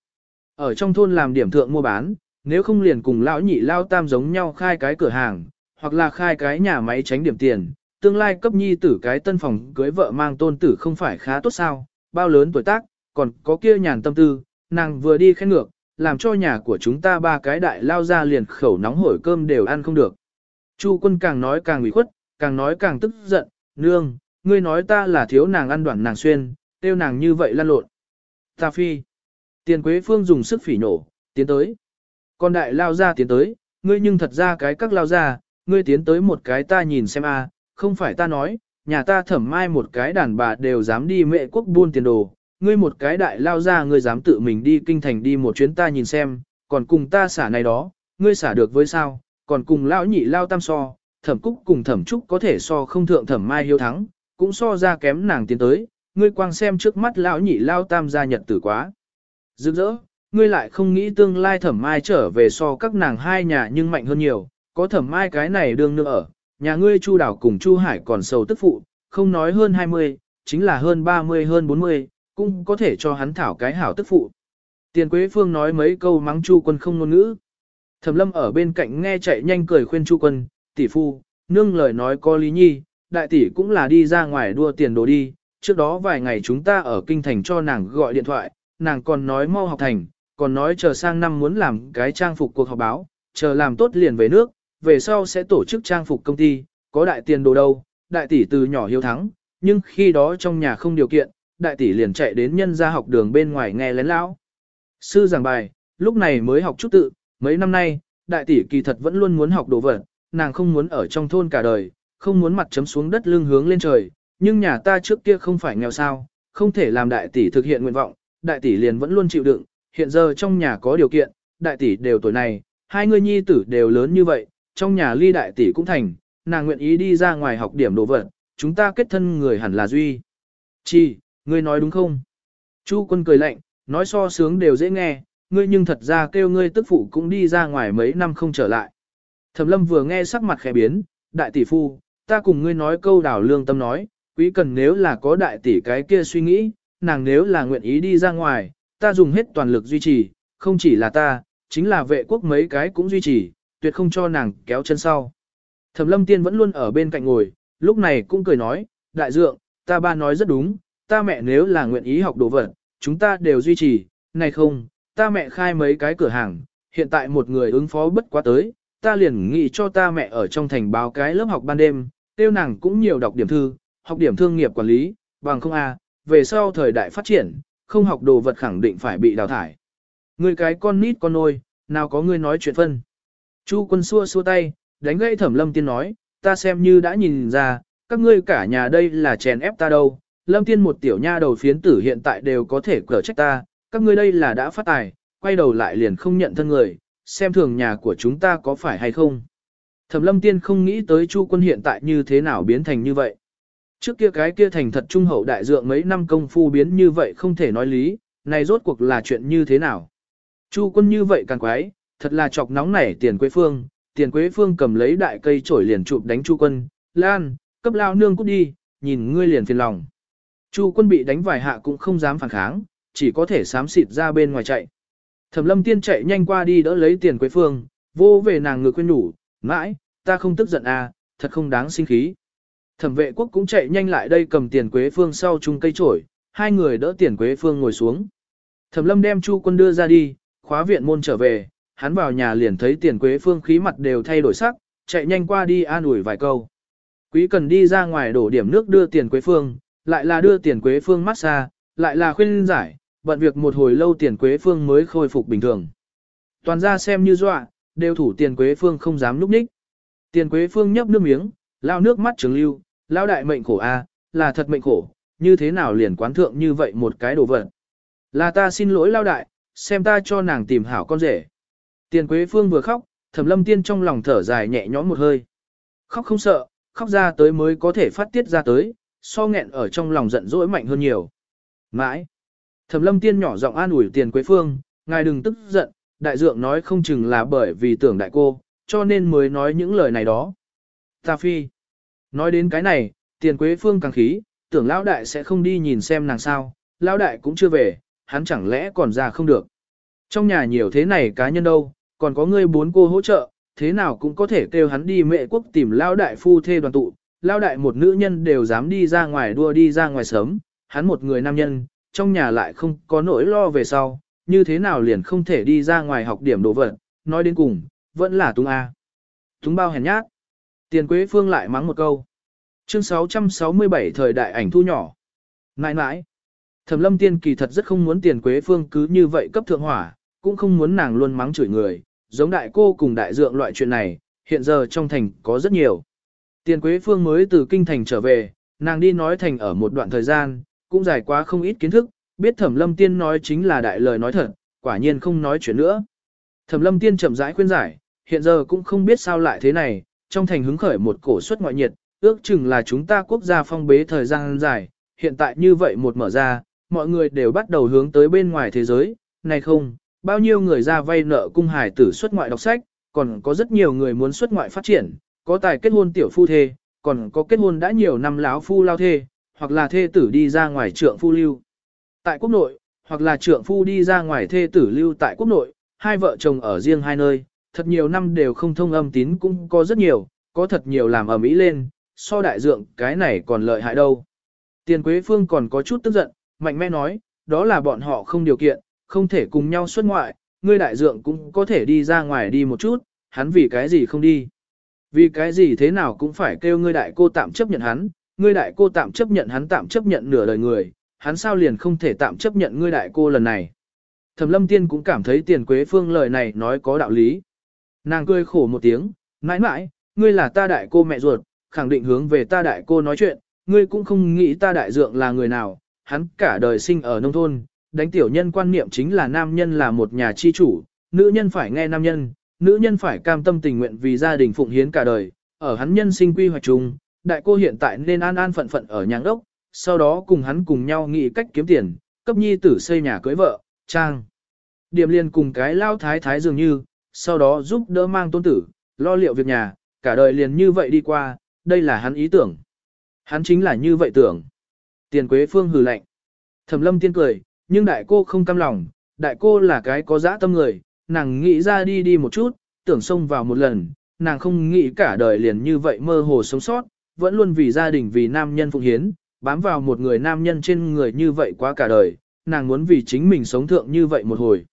Ở trong thôn làm điểm thượng mua bán, nếu không liền cùng lão nhị lao tam giống nhau khai cái cửa hàng, hoặc là khai cái nhà máy tránh điểm tiền, tương lai cấp nhi tử cái tân phòng cưới vợ mang tôn tử không phải khá tốt sao, bao lớn tuổi tác, còn có kia nhàn tâm tư, nàng vừa đi khen ngược, làm cho nhà của chúng ta ba cái đại lao ra liền khẩu nóng hổi cơm đều ăn không được. Chu quân càng nói càng ủy khuất, càng nói càng tức giận, nương, ngươi nói ta là thiếu nàng ăn đoạn nàng xuyên, tiêu nàng như vậy lăn lộn. Ta phi. Tiền Quế Phương dùng sức phỉ nổ, tiến tới. Con đại lao ra tiến tới, ngươi nhưng thật ra cái các lao ra, ngươi tiến tới một cái ta nhìn xem a, không phải ta nói, nhà ta thẩm mai một cái đàn bà đều dám đi mệ quốc buôn tiền đồ, ngươi một cái đại lao ra ngươi dám tự mình đi kinh thành đi một chuyến ta nhìn xem, còn cùng ta xả này đó, ngươi xả được với sao, còn cùng lão nhị lao tam so, thẩm cúc cùng thẩm trúc có thể so không thượng thẩm mai hiếu thắng, cũng so ra kém nàng tiến tới, ngươi quang xem trước mắt lão nhị lao tam gia nhật tử quá. Rực rỡ, ngươi lại không nghĩ tương lai thẩm mai trở về so các nàng hai nhà nhưng mạnh hơn nhiều, có thẩm mai cái này đương nữa ở, nhà ngươi chu đảo cùng chu hải còn sầu tức phụ, không nói hơn 20, chính là hơn 30 hơn 40, cũng có thể cho hắn thảo cái hảo tức phụ. Tiền Quế Phương nói mấy câu mắng Chu Quân không ngôn ngữ. Thẩm Lâm ở bên cạnh nghe chạy nhanh cười khuyên Chu Quân, tỷ phu, nương lời nói có lý nhi, đại tỷ cũng là đi ra ngoài đua tiền đồ đi, trước đó vài ngày chúng ta ở kinh thành cho nàng gọi điện thoại, nàng còn nói mau học thành, còn nói chờ sang năm muốn làm cái trang phục cuộc họp báo, chờ làm tốt liền về nước, về sau sẽ tổ chức trang phục công ty, có đại tiền đồ đâu, đại tỷ từ nhỏ hiếu thắng, nhưng khi đó trong nhà không điều kiện, đại tỷ liền chạy đến nhân gia học đường bên ngoài nghe lén lão. Sư giảng bài, lúc này mới học chút tự, mấy năm nay, đại tỷ kỳ thật vẫn luôn muốn học đồ vật, nàng không muốn ở trong thôn cả đời, không muốn mặt chấm xuống đất lưng hướng lên trời, nhưng nhà ta trước kia không phải nghèo sao, không thể làm đại tỷ thực hiện nguyện vọng, đại tỷ liền vẫn luôn chịu đựng, hiện giờ trong nhà có điều kiện, đại tỷ đều tuổi này, hai người nhi tử đều lớn như vậy, trong nhà ly đại tỷ cũng thành, nàng nguyện ý đi ra ngoài học điểm đồ vật, chúng ta kết thân người hẳn là duy. Chi, ngươi nói đúng không? Chu quân cười lạnh, nói so sướng đều dễ nghe, ngươi nhưng thật ra kêu ngươi tức phụ cũng đi ra ngoài mấy năm không trở lại. Thẩm lâm vừa nghe sắc mặt khẽ biến, đại tỷ phu, ta cùng ngươi nói câu đảo lương tâm nói, quý cần nếu là có đại tỷ cái kia suy nghĩ, nàng nếu là nguyện ý đi ra ngoài, ta dùng hết toàn lực duy trì, không chỉ là ta, chính là vệ quốc mấy cái cũng duy trì, tuyệt không cho nàng kéo chân sau. Thẩm lâm tiên vẫn luôn ở bên cạnh ngồi, lúc này cũng cười nói, đại dượng, ta ba nói rất đúng, ta mẹ nếu là nguyện ý học đồ vật, chúng ta đều duy trì, này không, ta mẹ khai mấy cái cửa hàng, hiện tại một người ứng phó bất quá tới, ta liền nghĩ cho ta mẹ ở trong thành báo cái lớp học ban đêm, tiêu nàng cũng nhiều đọc điểm thư, học điểm thương nghiệp quản lý, bằng không a, về sau thời đại phát triển, không học đồ vật khẳng định phải bị đào thải. Người cái con nít con nôi, nào có người nói chuyện phân. Chu quân xua xua tay, đánh gãy thẩm lâm tiên nói, ta xem như đã nhìn ra, các ngươi cả nhà đây là chèn ép ta đâu. Lâm tiên một tiểu nha đầu phiến tử hiện tại đều có thể cở trách ta, các ngươi đây là đã phát tài, quay đầu lại liền không nhận thân người, xem thường nhà của chúng ta có phải hay không. Thẩm lâm tiên không nghĩ tới chu quân hiện tại như thế nào biến thành như vậy. Trước kia cái kia thành thật trung hậu đại dượng mấy năm công phu biến như vậy không thể nói lý, này rốt cuộc là chuyện như thế nào. Chu quân như vậy càng quái, thật là chọc nóng nảy tiền quế phương, tiền quế phương cầm lấy đại cây chổi liền chụp đánh chu quân, lan, cấp lao nương cút đi, nhìn ngươi liền phiền lòng. Chu quân bị đánh vài hạ cũng không dám phản kháng, chỉ có thể sám xịt ra bên ngoài chạy. Thẩm lâm tiên chạy nhanh qua đi đỡ lấy tiền quế phương, vô về nàng ngược quên đủ, mãi, ta không tức giận à, thật không đáng sinh khí. Thẩm vệ quốc cũng chạy nhanh lại đây cầm tiền quế phương sau chung cây trổi, hai người đỡ tiền quế phương ngồi xuống. Thẩm lâm đem chu quân đưa ra đi, khóa viện môn trở về, hắn vào nhà liền thấy tiền quế phương khí mặt đều thay đổi sắc, chạy nhanh qua đi an ủi vài câu. Quý cần đi ra ngoài đổ điểm nước đưa tiền quế phương, lại là đưa tiền quế phương massage, lại là khuyên giải, bận việc một hồi lâu tiền quế phương mới khôi phục bình thường. Toàn ra xem như dọa, đều thủ tiền quế phương không dám núp ních. Tiền quế phương nhấp nước miếng, lao nước mắt trường lưu, lao đại mệnh khổ a, là thật mệnh khổ, như thế nào liền quán thượng như vậy một cái đồ vật. Là ta xin lỗi lao đại, xem ta cho nàng tìm hảo con rể. Tiền Quế Phương vừa khóc, Thẩm Lâm Tiên trong lòng thở dài nhẹ nhõm một hơi. Khóc không sợ, khóc ra tới mới có thể phát tiết ra tới, so nghẹn ở trong lòng giận dỗi mạnh hơn nhiều. Mãi. Thẩm Lâm Tiên nhỏ giọng an ủi Tiền Quế Phương, ngài đừng tức giận, đại dượng nói không chừng là bởi vì tưởng đại cô, cho nên mới nói những lời này đó. Ta phi. Nói đến cái này, tiền quế phương càng khí, tưởng lão đại sẽ không đi nhìn xem nàng sao, lão đại cũng chưa về, hắn chẳng lẽ còn ra không được. Trong nhà nhiều thế này cá nhân đâu, còn có ngươi bốn cô hỗ trợ, thế nào cũng có thể kêu hắn đi mẹ quốc tìm lão đại phu thê đoàn tụ, Lao đại một nữ nhân đều dám đi ra ngoài đua đi ra ngoài sớm, hắn một người nam nhân, trong nhà lại không có nỗi lo về sau, như thế nào liền không thể đi ra ngoài học điểm đồ vật, nói đến cùng, vẫn là túng A. Túng bao hèn nhát. Tiền Quế Phương lại mắng một câu. Chương 667 thời đại ảnh thu nhỏ. Nãi nãi. Thẩm lâm tiên kỳ thật rất không muốn tiền Quế Phương cứ như vậy cấp thượng hỏa, cũng không muốn nàng luôn mắng chửi người, giống đại cô cùng đại dượng loại chuyện này, hiện giờ trong thành có rất nhiều. Tiền Quế Phương mới từ kinh thành trở về, nàng đi nói thành ở một đoạn thời gian, cũng dài quá không ít kiến thức, biết thẩm lâm tiên nói chính là đại lời nói thật, quả nhiên không nói chuyện nữa. Thẩm lâm tiên chậm rãi khuyên giải, hiện giờ cũng không biết sao lại thế này, trong thành hứng khởi một cổ suất ngoại nhiệt, ước chừng là chúng ta quốc gia phong bế thời gian dài, hiện tại như vậy một mở ra, mọi người đều bắt đầu hướng tới bên ngoài thế giới, này không, bao nhiêu người ra vay nợ cung hải tử xuất ngoại đọc sách, còn có rất nhiều người muốn xuất ngoại phát triển, có tài kết hôn tiểu phu thê, còn có kết hôn đã nhiều năm láo phu lao thê, hoặc là thê tử đi ra ngoài trượng phu lưu. Tại quốc nội, hoặc là trượng phu đi ra ngoài thê tử lưu tại quốc nội, hai vợ chồng ở riêng hai nơi, thật nhiều năm đều không thông âm tín cũng có rất nhiều, có thật nhiều làm ở mỹ lên, so đại dượng cái này còn lợi hại đâu. Tiền Quế Phương còn có chút tức giận, mạnh mẽ nói, đó là bọn họ không điều kiện, không thể cùng nhau xuất ngoại, ngươi đại dượng cũng có thể đi ra ngoài đi một chút, hắn vì cái gì không đi. Vì cái gì thế nào cũng phải kêu ngươi đại cô tạm chấp nhận hắn, ngươi đại cô tạm chấp nhận hắn tạm chấp nhận nửa đời người, hắn sao liền không thể tạm chấp nhận ngươi đại cô lần này. Thẩm lâm tiên cũng cảm thấy tiền quế phương lời này nói có đạo lý. Nàng cười khổ một tiếng, mãi mãi, ngươi là ta đại cô mẹ ruột, khẳng định hướng về ta đại cô nói chuyện, ngươi cũng không nghĩ ta đại dượng là người nào, hắn cả đời sinh ở nông thôn, đánh tiểu nhân quan niệm chính là nam nhân là một nhà chi chủ, nữ nhân phải nghe nam nhân, nữ nhân phải cam tâm tình nguyện vì gia đình phụng hiến cả đời, ở hắn nhân sinh quy hoạch chung, đại cô hiện tại nên an an phận phận ở nhà ốc, sau đó cùng hắn cùng nhau nghĩ cách kiếm tiền, cấp nhi tử xây nhà cưới vợ, trang. Điểm liền cùng cái lao thái thái dường như, sau đó giúp đỡ mang tôn tử, lo liệu việc nhà, cả đời liền như vậy đi qua, đây là hắn ý tưởng. Hắn chính là như vậy tưởng. Tiền Quế Phương hừ lạnh. Thẩm lâm tiên cười, nhưng đại cô không cam lòng, đại cô là cái có dã tâm người, nàng nghĩ ra đi đi một chút, tưởng xông vào một lần, nàng không nghĩ cả đời liền như vậy mơ hồ sống sót, vẫn luôn vì gia đình vì nam nhân phụng hiến, bám vào một người nam nhân trên người như vậy quá cả đời, nàng muốn vì chính mình sống thượng như vậy một hồi.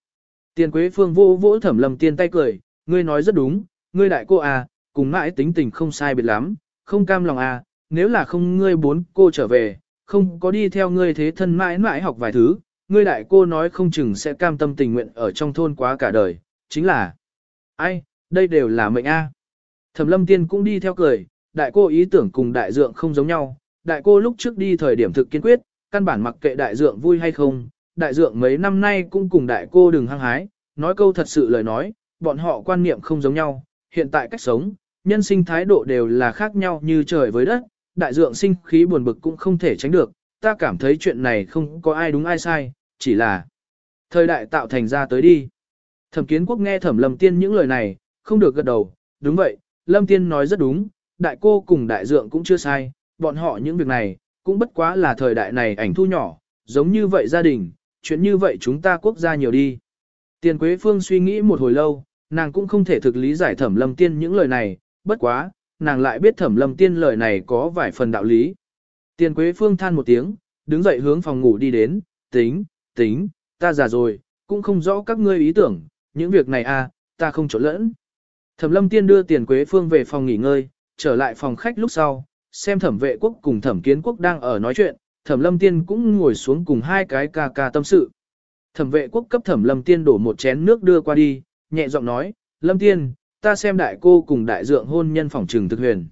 Tiền Quế Phương vô vỗ thẩm lâm tiên tay cười, ngươi nói rất đúng, ngươi đại cô à, cùng mãi tính tình không sai biệt lắm, không cam lòng à, nếu là không ngươi bốn cô trở về, không có đi theo ngươi thế thân mãi mãi học vài thứ, ngươi đại cô nói không chừng sẽ cam tâm tình nguyện ở trong thôn quá cả đời, chính là, ai, đây đều là mệnh a. Thẩm lâm tiên cũng đi theo cười, đại cô ý tưởng cùng đại dượng không giống nhau, đại cô lúc trước đi thời điểm thực kiên quyết, căn bản mặc kệ đại dượng vui hay không, đại dượng mấy năm nay cũng cùng đại cô đừng hăng hái, nói câu thật sự lời nói, bọn họ quan niệm không giống nhau, hiện tại cách sống, nhân sinh thái độ đều là khác nhau như trời với đất, đại dượng sinh khí buồn bực cũng không thể tránh được, ta cảm thấy chuyện này không có ai đúng ai sai, chỉ là thời đại tạo thành ra tới đi. Thẩm kiến quốc nghe thẩm lâm tiên những lời này, không được gật đầu, đúng vậy, lâm tiên nói rất đúng, đại cô cùng đại dượng cũng chưa sai, bọn họ những việc này, cũng bất quá là thời đại này ảnh thu nhỏ, giống như vậy gia đình, chuyện như vậy chúng ta quốc gia nhiều đi. Tiền Quế Phương suy nghĩ một hồi lâu, nàng cũng không thể thực lý giải thẩm lâm tiên những lời này, bất quá, nàng lại biết thẩm lâm tiên lời này có vài phần đạo lý. Tiền Quế Phương than một tiếng, đứng dậy hướng phòng ngủ đi đến, tính, tính, ta già rồi, cũng không rõ các ngươi ý tưởng, những việc này à, ta không trộn lẫn. Thẩm lâm tiên đưa tiền Quế Phương về phòng nghỉ ngơi, trở lại phòng khách lúc sau, xem thẩm vệ quốc cùng thẩm kiến quốc đang ở nói chuyện, thẩm lâm tiên cũng ngồi xuống cùng hai cái ca ca tâm sự. Thẩm vệ quốc cấp thẩm lâm tiên đổ một chén nước đưa qua đi, nhẹ giọng nói, lâm tiên, ta xem đại cô cùng đại dượng hôn nhân phòng trừng thực huyền.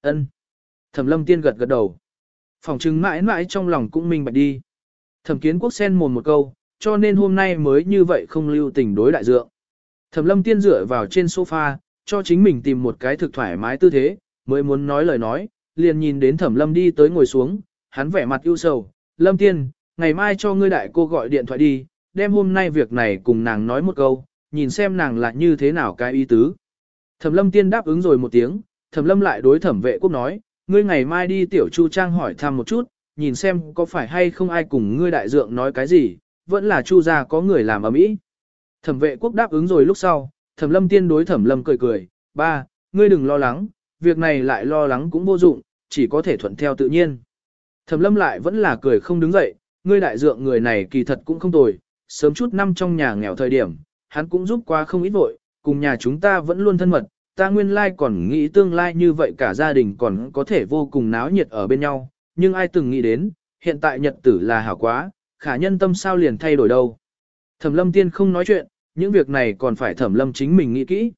ân Thẩm lâm tiên gật gật đầu. Phòng trừng mãi mãi trong lòng cũng minh bạch đi. Thẩm kiến quốc sen mồm một câu, cho nên hôm nay mới như vậy không lưu tình đối đại dượng. Thẩm lâm tiên dựa vào trên sofa, cho chính mình tìm một cái thực thoải mái tư thế, mới muốn nói lời nói, liền nhìn đến thẩm lâm đi tới ngồi xuống, hắn vẻ mặt ưu sầu, lâm tiên, ngày mai cho ngươi đại cô gọi điện thoại đi, đem hôm nay việc này cùng nàng nói một câu, nhìn xem nàng là như thế nào cái ý tứ. Thẩm lâm tiên đáp ứng rồi một tiếng, thẩm lâm lại đối thẩm vệ quốc nói, ngươi ngày mai đi tiểu chu trang hỏi thăm một chút, nhìn xem có phải hay không ai cùng ngươi đại dượng nói cái gì, vẫn là chu gia có người làm ở mỹ. Thẩm vệ quốc đáp ứng rồi lúc sau, thẩm lâm tiên đối thẩm lâm cười cười, ba, ngươi đừng lo lắng, việc này lại lo lắng cũng vô dụng, chỉ có thể thuận theo tự nhiên. Thẩm lâm lại vẫn là cười không đứng dậy, ngươi đại dượng người này kỳ thật cũng không tồi, sớm chút năm trong nhà nghèo thời điểm, hắn cũng giúp qua không ít vội, cùng nhà chúng ta vẫn luôn thân mật, ta nguyên lai còn nghĩ tương lai như vậy cả gia đình còn có thể vô cùng náo nhiệt ở bên nhau, nhưng ai từng nghĩ đến, hiện tại nhật tử là hảo quá, khả nhân tâm sao liền thay đổi đâu. Thẩm lâm tiên không nói chuyện, những việc này còn phải thẩm lâm chính mình nghĩ kỹ.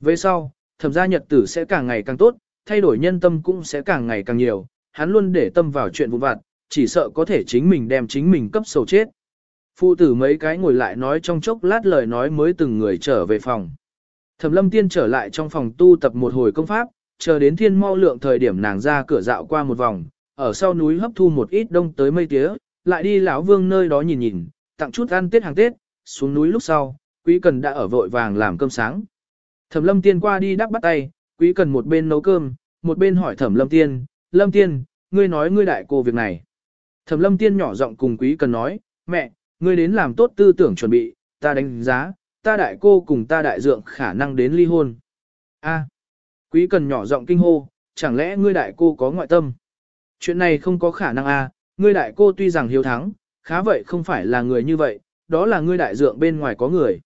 Về sau, thẩm gia nhật tử sẽ càng ngày càng tốt, thay đổi nhân tâm cũng sẽ càng ngày càng nhiều, hắn luôn để tâm vào chuyện vụn vặt, chỉ sợ có thể chính mình đem chính mình cấp sầu chết. Phụ tử mấy cái ngồi lại nói trong chốc lát lời nói mới từng người trở về phòng. Thẩm lâm tiên trở lại trong phòng tu tập một hồi công pháp, chờ đến thiên mau lượng thời điểm nàng ra cửa dạo qua một vòng, ở sau núi hấp thu một ít đông tới mây tía, lại đi lão vương nơi đó nhìn nhìn, tặng chút ăn tết hàng tết, xuống núi lúc sau, quý cần đã ở vội vàng làm cơm sáng. Thẩm lâm tiên qua đi đắp bắt tay, quý cần một bên nấu cơm, một bên hỏi thẩm lâm tiên, lâm tiên, ngươi nói ngươi đại cô việc này. Thẩm lâm tiên nhỏ giọng cùng quý cần nói, mẹ, ngươi đến làm tốt tư tưởng chuẩn bị, ta đánh giá, ta đại cô cùng ta đại dượng khả năng đến ly hôn. A, quý cần nhỏ giọng kinh hô, chẳng lẽ ngươi đại cô có ngoại tâm? Chuyện này không có khả năng a, ngươi đại cô tuy rằng hiếu thắng, khá vậy không phải là người như vậy, đó là ngươi đại dượng bên ngoài có người.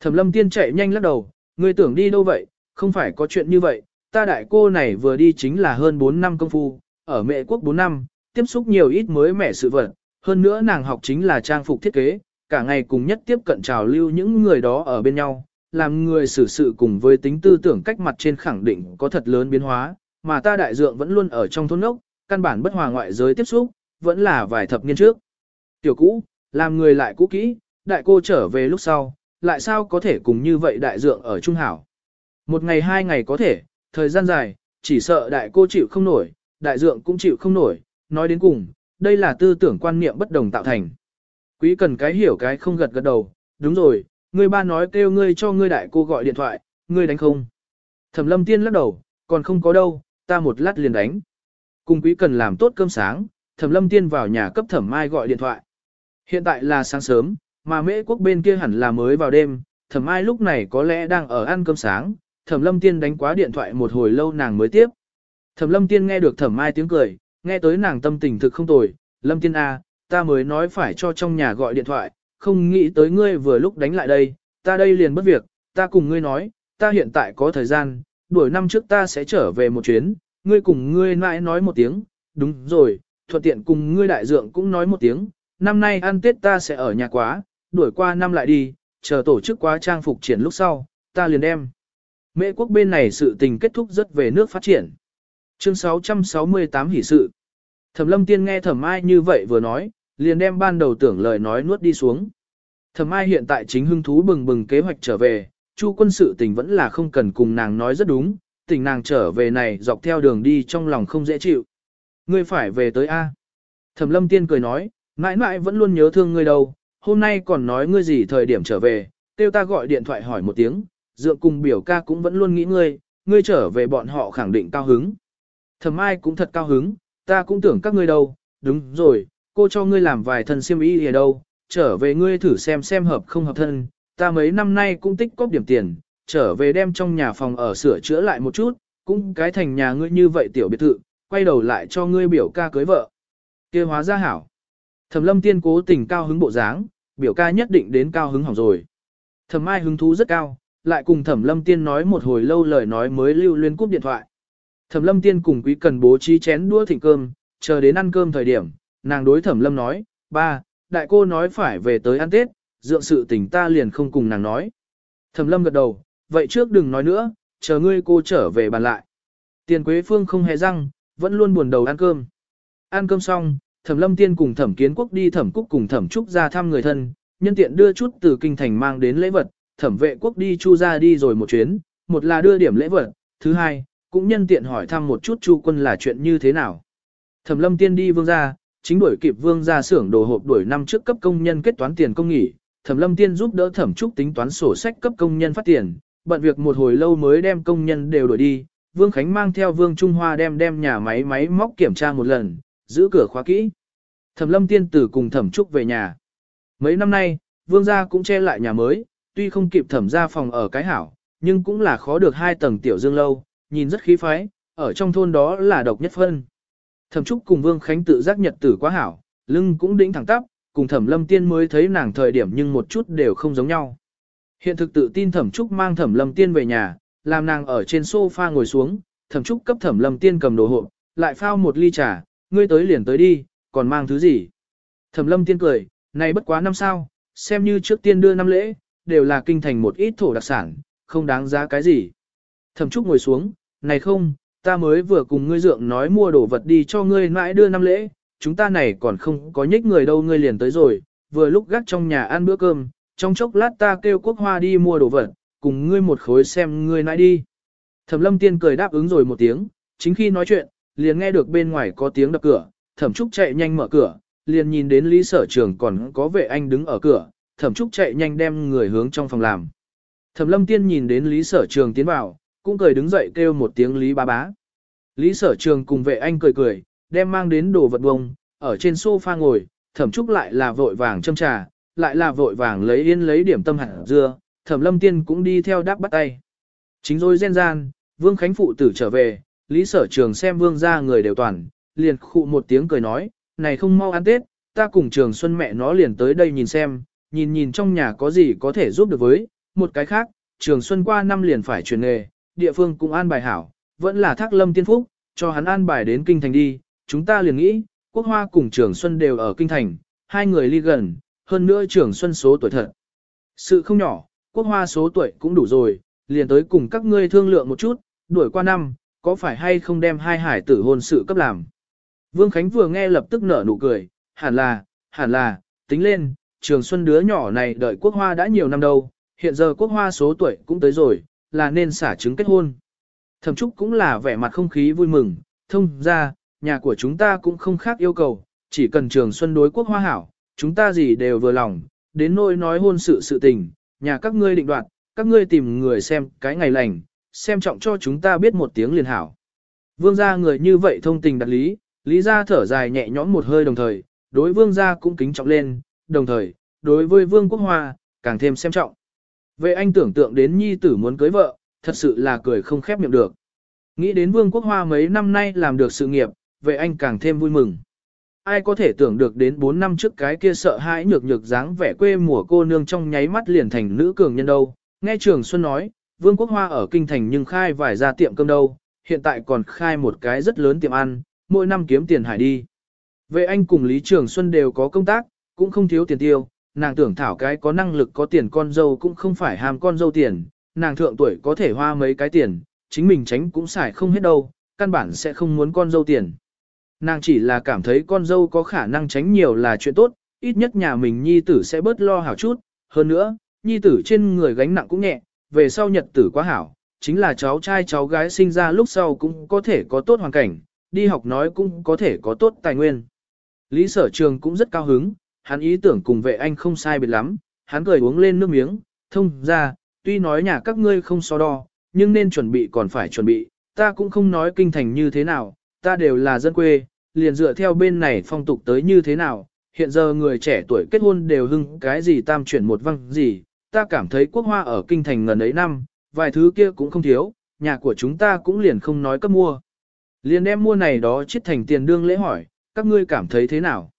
Thẩm lâm tiên chạy nhanh lắc đầu, ngươi tưởng đi đâu vậy, không phải có chuyện như vậy, ta đại cô này vừa đi chính là hơn 4 năm công phu, ở mẹ quốc 4 năm, tiếp xúc nhiều ít mới mẻ sự vật, hơn nữa nàng học chính là trang phục thiết kế, cả ngày cùng nhất tiếp cận trào lưu những người đó ở bên nhau, làm người xử sự cùng với tính tư tưởng cách mặt trên khẳng định có thật lớn biến hóa, mà ta đại dượng vẫn luôn ở trong thôn ốc, căn bản bất hòa ngoại giới tiếp xúc, vẫn là vài thập niên trước. Tiểu cũ, làm người lại cũ kỹ, đại cô trở về lúc sau, lại sao có thể cùng như vậy đại dượng ở Trung Hảo. Một ngày hai ngày có thể, thời gian dài, chỉ sợ đại cô chịu không nổi, đại dượng cũng chịu không nổi, nói đến cùng, đây là tư tưởng quan niệm bất đồng tạo thành. Quý cần cái hiểu cái không gật gật đầu, đúng rồi, ngươi ba nói kêu ngươi cho ngươi đại cô gọi điện thoại, ngươi đánh không. Thẩm lâm tiên lắc đầu, còn không có đâu, ta một lát liền đánh. Cùng quý cần làm tốt cơm sáng, thẩm lâm tiên vào nhà cấp thẩm mai gọi điện thoại. Hiện tại là sáng sớm, mà mễ quốc bên kia hẳn là mới vào đêm, thẩm mai lúc này có lẽ đang ở ăn cơm sáng, thẩm lâm tiên đánh quá điện thoại một hồi lâu nàng mới tiếp. Thẩm lâm tiên nghe được thẩm mai tiếng cười, nghe tới nàng tâm tình thực không tồi, lâm tiên A, ta mới nói phải cho trong nhà gọi điện thoại, không nghĩ tới ngươi vừa lúc đánh lại đây, ta đây liền bất việc, ta cùng ngươi nói, ta hiện tại có thời gian, đuổi năm trước ta sẽ trở về một chuyến, ngươi cùng ngươi mãi nói một tiếng, đúng rồi, thuận tiện cùng ngươi đại dượng cũng nói một tiếng, năm nay ăn Tết ta sẽ ở nhà quá, đuổi qua năm lại đi, chờ tổ chức quá trang phục triển lúc sau, ta liền đem. Mễ quốc bên này sự tình kết thúc rất về nước phát triển. Chương 668 hỷ sự. Thẩm lâm tiên nghe thẩm ai như vậy vừa nói, liền đem ban đầu tưởng lời nói nuốt đi xuống. Thẩm ai hiện tại chính hưng thú bừng bừng kế hoạch trở về, chu quân sự tình vẫn là không cần cùng nàng nói rất đúng, tình nàng trở về này dọc theo đường đi trong lòng không dễ chịu. Ngươi phải về tới A. Thẩm lâm tiên cười nói, mãi mãi vẫn luôn nhớ thương ngươi đâu, hôm nay còn nói ngươi gì thời điểm trở về, tiêu ta gọi điện thoại hỏi một tiếng, dượng cùng biểu ca cũng vẫn luôn nghĩ ngươi, ngươi trở về bọn họ khẳng định cao hứng. Thẩm ai cũng thật cao hứng, ta cũng tưởng các ngươi đâu, đúng rồi, cô cho ngươi làm vài thân siêm ý ở đâu, trở về ngươi thử xem xem hợp không hợp thân, ta mấy năm nay cũng tích cóp điểm tiền, trở về đem trong nhà phòng ở sửa chữa lại một chút, cũng cái thành nhà ngươi như vậy tiểu biệt thự, quay đầu lại cho ngươi biểu ca cưới vợ. kia hóa ra hảo. Thẩm lâm tiên cố tình cao hứng bộ dáng, biểu ca nhất định đến cao hứng hỏng rồi. Thẩm ai hứng thú rất cao, lại cùng thẩm lâm tiên nói một hồi lâu lời nói mới lưu luyến cúp điện thoại. Thẩm lâm tiên cùng quý cần bố trí chén đũa thịnh cơm, chờ đến ăn cơm thời điểm, nàng đối thẩm lâm nói, ba, đại cô nói phải về tới ăn Tết, dượng sự tình ta liền không cùng nàng nói. Thẩm lâm gật đầu, vậy trước đừng nói nữa, chờ ngươi cô trở về bàn lại. Tiền Quế Phương không hề răng, vẫn luôn buồn đầu ăn cơm. Ăn cơm xong, Thẩm Lâm Tiên cùng Thẩm Kiến Quốc đi Thẩm Cúc cùng Thẩm Trúc ra thăm người thân, nhân tiện đưa chút từ kinh thành mang đến lễ vật, Thẩm Vệ Quốc đi Chu ra đi rồi một chuyến, một là đưa điểm lễ vật, thứ hai, cũng nhân tiện hỏi thăm một chút Chu Quân là chuyện như thế nào. Thẩm Lâm Tiên đi vương gia, chính đuổi kịp vương gia xưởng đồ hộp đuổi năm trước cấp công nhân kết toán tiền công nghỉ, Thẩm Lâm Tiên giúp đỡ Thẩm Trúc tính toán sổ sách cấp công nhân phát tiền, bận việc một hồi lâu mới đem công nhân đều đuổi đi, Vương Khánh mang theo Vương Trung Hoa đem đem nhà máy máy móc kiểm tra một lần, giữ cửa khóa kỹ. Thẩm lâm tiên tử cùng thẩm trúc về nhà. Mấy năm nay, Vương gia cũng che lại nhà mới, tuy không kịp thẩm ra phòng ở cái hảo, nhưng cũng là khó được hai tầng tiểu dương lâu, nhìn rất khí phái, ở trong thôn đó là độc nhất phân. Thẩm Trúc cùng Vương Khánh tự giác nhật tử quá hảo, lưng cũng đĩnh thẳng tắp, cùng Thẩm Lâm Tiên mới thấy nàng thời điểm nhưng một chút đều không giống nhau. Hiện thực tự tin Thẩm Trúc mang Thẩm Lâm Tiên về nhà, làm nàng ở trên sofa ngồi xuống, Thẩm Trúc cấp Thẩm Lâm Tiên cầm đồ hộp, lại phao một ly trà, ngươi tới liền tới đi, còn mang thứ gì? Thẩm Lâm Tiên cười, này bất quá năm sao, xem như trước tiên đưa năm lễ, đều là kinh thành một ít thổ đặc sản, không đáng giá cái gì. Thẩm Trúc ngồi xuống, này không, ta mới vừa cùng ngươi dượng nói mua đồ vật đi cho ngươi mãi đưa năm lễ, chúng ta này còn không có nhích người đâu ngươi liền tới rồi, vừa lúc gác trong nhà ăn bữa cơm, trong chốc lát ta kêu quốc hoa đi mua đồ vật, cùng ngươi một khối xem ngươi nãy đi. Thẩm lâm tiên cười đáp ứng rồi một tiếng, chính khi nói chuyện, liền nghe được bên ngoài có tiếng đập cửa, thẩm trúc chạy nhanh mở cửa, liền nhìn đến lý sở trường còn có vệ anh đứng ở cửa, thẩm trúc chạy nhanh đem người hướng trong phòng làm. Thẩm lâm tiên nhìn đến lý sở trường tiến vào, cũng cười đứng dậy kêu một tiếng lý bá bá. Lý sở trường cùng vệ anh cười cười, đem mang đến đồ vật bông, ở trên sofa ngồi, thẩm trúc lại là vội vàng châm trà, lại là vội vàng lấy yên lấy điểm tâm hạt dưa, thẩm lâm tiên cũng đi theo đáp bắt tay. Chính rồi gen gian, vương khánh phụ tử trở về, lý sở trường xem vương ra người đều toàn, liền khụ một tiếng cười nói, này không mau ăn tết, ta cùng trường xuân mẹ nó liền tới đây nhìn xem, nhìn nhìn trong nhà có gì có thể giúp được với, một cái khác, trường xuân qua năm liền phải chuyển nghề, địa phương cũng an bài hảo, vẫn là thác lâm tiên phúc, cho hắn an bài đến kinh thành đi, chúng ta liền nghĩ, quốc hoa cùng trường xuân đều ở kinh thành, hai người ly gần, hơn nữa trường xuân số tuổi thật. Sự không nhỏ, quốc hoa số tuổi cũng đủ rồi, liền tới cùng các ngươi thương lượng một chút, đuổi qua năm, có phải hay không đem hai hải tử hôn sự cấp làm. Vương Khánh vừa nghe lập tức nở nụ cười, hẳn là, hẳn là, tính lên, trường xuân đứa nhỏ này đợi quốc hoa đã nhiều năm đâu, hiện giờ quốc hoa số tuổi cũng tới rồi, là nên xả trứng kết hôn. Thẩm Trúc cũng là vẻ mặt không khí vui mừng, thông ra, nhà của chúng ta cũng không khác yêu cầu, chỉ cần trường xuân đối quốc hoa hảo, chúng ta gì đều vừa lòng, đến nỗi nói hôn sự sự tình, nhà các ngươi định đoạt, các ngươi tìm người xem cái ngày lành, xem trọng cho chúng ta biết một tiếng liền hảo. Vương gia người như vậy thông tình đặt lý, lý gia thở dài nhẹ nhõm một hơi đồng thời, đối vương gia cũng kính trọng lên, đồng thời, đối với vương quốc hoa, càng thêm xem trọng. Vệ anh tưởng tượng đến nhi tử muốn cưới vợ, thật sự là cười không khép miệng được. Nghĩ đến vương quốc hoa mấy năm nay làm được sự nghiệp, vệ anh càng thêm vui mừng. Ai có thể tưởng được đến 4 năm trước cái kia sợ hãi nhược nhược dáng vẻ quê mùa cô nương trong nháy mắt liền thành nữ cường nhân đâu. Nghe trường Xuân nói, vương quốc hoa ở kinh thành nhưng khai vài ra tiệm cơm đâu, hiện tại còn khai một cái rất lớn tiệm ăn, mỗi năm kiếm tiền hải đi. Vệ anh cùng Lý Trường Xuân đều có công tác, cũng không thiếu tiền tiêu, nàng tưởng thảo cái có năng lực có tiền con dâu cũng không phải ham con dâu tiền, nàng thượng tuổi có thể hoa mấy cái tiền, chính mình tránh cũng xài không hết đâu, căn bản sẽ không muốn con dâu tiền. Nàng chỉ là cảm thấy con dâu có khả năng tránh nhiều là chuyện tốt, ít nhất nhà mình nhi tử sẽ bớt lo hảo chút, hơn nữa, nhi tử trên người gánh nặng cũng nhẹ, về sau nhật tử quá hảo, chính là cháu trai cháu gái sinh ra lúc sau cũng có thể có tốt hoàn cảnh, đi học nói cũng có thể có tốt tài nguyên. Lý sở trường cũng rất cao hứng, hắn ý tưởng cùng vệ anh không sai biệt lắm, hắn cười uống lên nước miếng, thông ra, tuy nói nhà các ngươi không so đo, nhưng nên chuẩn bị còn phải chuẩn bị, ta cũng không nói kinh thành như thế nào, ta đều là dân quê, liền dựa theo bên này phong tục tới như thế nào, hiện giờ người trẻ tuổi kết hôn đều hưng cái gì tam chuyển một văng gì, ta cảm thấy quốc hoa ở kinh thành ngần ấy năm, vài thứ kia cũng không thiếu, nhà của chúng ta cũng liền không nói cấp mua. Liền đem mua này đó chết thành tiền đương lễ hỏi, các ngươi cảm thấy thế nào?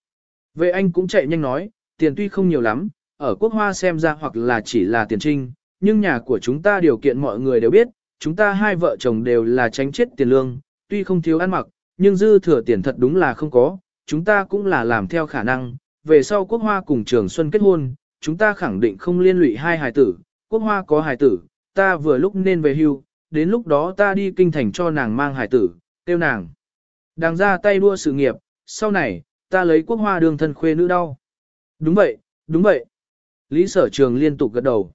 Vệ anh cũng chạy nhanh nói, tiền tuy không nhiều lắm, ở quốc hoa xem ra hoặc là chỉ là tiền trinh, nhưng nhà của chúng ta điều kiện mọi người đều biết, chúng ta hai vợ chồng đều là tránh chết tiền lương, tuy không thiếu ăn mặc, nhưng dư thừa tiền thật đúng là không có, chúng ta cũng là làm theo khả năng, về sau quốc hoa cùng trường xuân kết hôn, chúng ta khẳng định không liên lụy hai hài tử, quốc hoa có hài tử, ta vừa lúc nên về hưu, đến lúc đó ta đi kinh thành cho nàng mang hài tử, tiêu nàng. Đang ra tay đua sự nghiệp, sau này, ta lấy quốc hoa đường thân khuê nữ đau. Đúng vậy, đúng vậy. Lý sở trường liên tục gật đầu.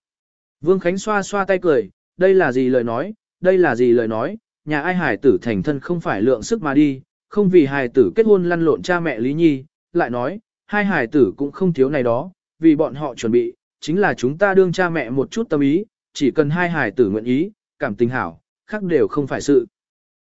Vương Khánh xoa xoa tay cười, đây là gì lời nói, đây là gì lời nói, nhà ai hài tử thành thân không phải lượng sức mà đi, không vì hài tử kết hôn lăn lộn cha mẹ Lý Nhi, lại nói, hai hài tử cũng không thiếu này đó, vì bọn họ chuẩn bị, chính là chúng ta đương cha mẹ một chút tâm ý, chỉ cần hai hài tử nguyện ý, cảm tình hảo, khác đều không phải sự.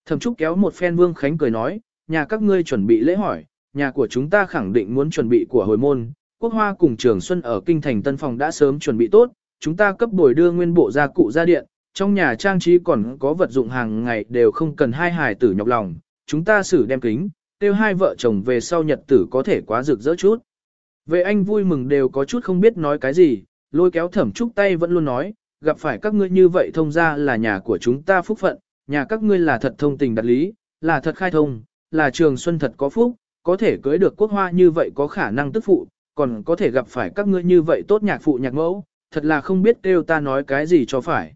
Thẩm Trúc kéo một phen Vương Khánh cười nói, nhà các ngươi chuẩn bị lễ hỏi, nhà của chúng ta khẳng định muốn chuẩn bị của hồi môn, quốc hoa cùng trường xuân ở kinh thành tân phòng đã sớm chuẩn bị tốt, chúng ta cấp bồi đưa nguyên bộ gia cụ gia điện, trong nhà trang trí còn có vật dụng hàng ngày đều không cần hai hài tử nhọc lòng, chúng ta xử đem kính, tiêu hai vợ chồng về sau nhật tử có thể quá rực rỡ chút. về anh vui mừng đều có chút không biết nói cái gì, lôi kéo thẩm trúc tay vẫn luôn nói, gặp phải các ngươi như vậy thông ra là nhà của chúng ta phúc phận, nhà các ngươi là thật thông tình đặt lý, là thật khai thông, là trường xuân thật có phúc, có thể cưới được quốc hoa như vậy có khả năng tức phụ, còn có thể gặp phải các ngươi như vậy tốt nhạc phụ nhạc mẫu, thật là không biết kêu ta nói cái gì cho phải.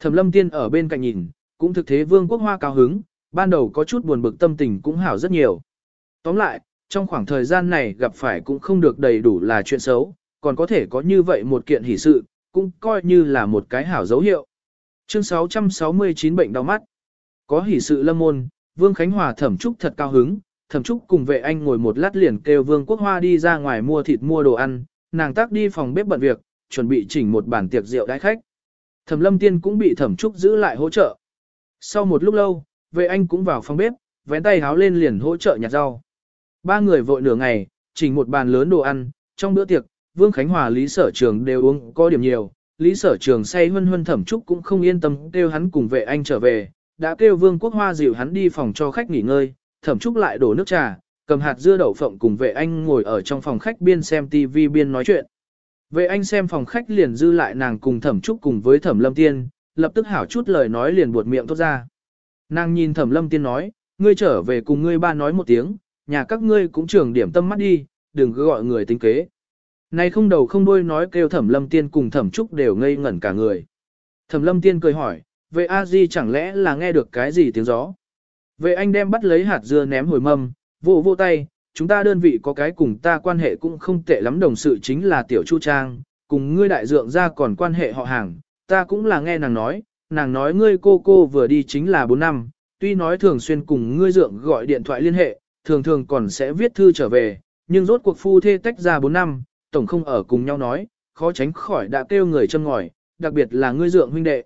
Thẩm lâm tiên ở bên cạnh nhìn, cũng thực thế vương quốc hoa cao hứng, ban đầu có chút buồn bực tâm tình cũng hảo rất nhiều. Tóm lại, trong khoảng thời gian này gặp phải cũng không được đầy đủ là chuyện xấu, còn có thể có như vậy một kiện hỷ sự, cũng coi như là một cái hảo dấu hiệu. Chương 669 bệnh đau mắt. Có hỷ sự lâm môn, Vương Khánh Hòa thẩm trúc thật cao hứng, thẩm trúc cùng vệ anh ngồi một lát liền kêu Vương Quốc Hoa đi ra ngoài mua thịt mua đồ ăn, nàng tác đi phòng bếp bận việc, chuẩn bị chỉnh một bàn tiệc rượu đãi khách. Thẩm lâm tiên cũng bị thẩm trúc giữ lại hỗ trợ. Sau một lúc lâu, vệ anh cũng vào phòng bếp, vén tay háo lên liền hỗ trợ nhặt rau. Ba người vội nửa ngày, chỉnh một bàn lớn đồ ăn, trong bữa tiệc, Vương Khánh Hòa Lý Sở Trường đều uống có điểm nhiều, Lý Sở Trường say huân huân thẩm trúc cũng không yên tâm kêu hắn cùng vệ anh trở về, đã kêu Vương Quốc Hoa dịu hắn đi phòng cho khách nghỉ ngơi, thẩm trúc lại đổ nước trà, cầm hạt dưa đậu phộng cùng vệ anh ngồi ở trong phòng khách biên xem TV biên nói chuyện. Vệ anh xem phòng khách liền dư lại nàng cùng thẩm trúc cùng với thẩm lâm tiên, lập tức hảo chút lời nói liền buột miệng thốt ra. Nàng nhìn thẩm lâm tiên nói, ngươi trở về cùng ngươi ba nói một tiếng, nhà các ngươi cũng trường điểm tâm mắt đi, đừng cứ gọi người tính kế. Này không đầu không đuôi nói kêu thẩm lâm tiên cùng thẩm trúc đều ngây ngẩn cả người. Thẩm lâm tiên cười hỏi, vệ a di chẳng lẽ là nghe được cái gì tiếng gió. Vệ anh đem bắt lấy hạt dưa ném hồi mâm, vỗ vỗ tay, chúng ta đơn vị có cái cùng ta quan hệ cũng không tệ lắm đồng sự chính là tiểu chu trang, cùng ngươi đại dượng ra còn quan hệ họ hàng, ta cũng là nghe nàng nói, nàng nói ngươi cô cô vừa đi chính là 4 năm, tuy nói thường xuyên cùng ngươi dượng gọi điện thoại liên hệ, thường thường còn sẽ viết thư trở về, nhưng rốt cuộc phu thê tách ra 4 năm, tổng không ở cùng nhau nói, khó tránh khỏi đã kêu người châm ngòi, đặc biệt là ngươi dượng huynh đệ.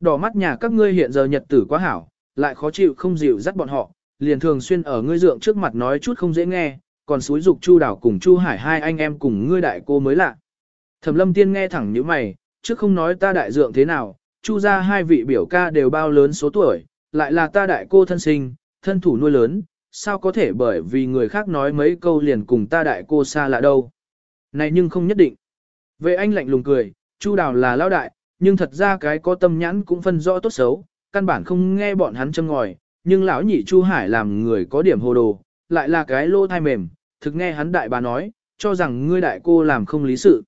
Đỏ mắt nhà các ngươi hiện giờ nhật tử quá hảo, lại khó chịu không dịu dắt bọn họ, liền thường xuyên ở ngươi dượng trước mặt nói chút không dễ nghe, còn suối dục Chu Đảo cùng Chu Hải hai anh em cùng ngươi đại cô mới lạ. Thẩm Lâm Tiên nghe thẳng như mày, trước không nói ta đại dượng thế nào, Chu gia hai vị biểu ca đều bao lớn số tuổi, lại là ta đại cô thân sinh, thân thủ nuôi lớn, sao có thể bởi vì người khác nói mấy câu liền cùng ta đại cô xa lạ đâu. Này nhưng không nhất định. Vệ anh lạnh lùng cười, Chu Đào là lao đại, nhưng thật ra cái có tâm nhãn cũng phân rõ tốt xấu, căn bản không nghe bọn hắn châm ngòi, nhưng lão nhị Chu Hải làm người có điểm hồ đồ, lại là cái lô thai mềm, thực nghe hắn đại bà nói, cho rằng ngươi đại cô làm không lý sự.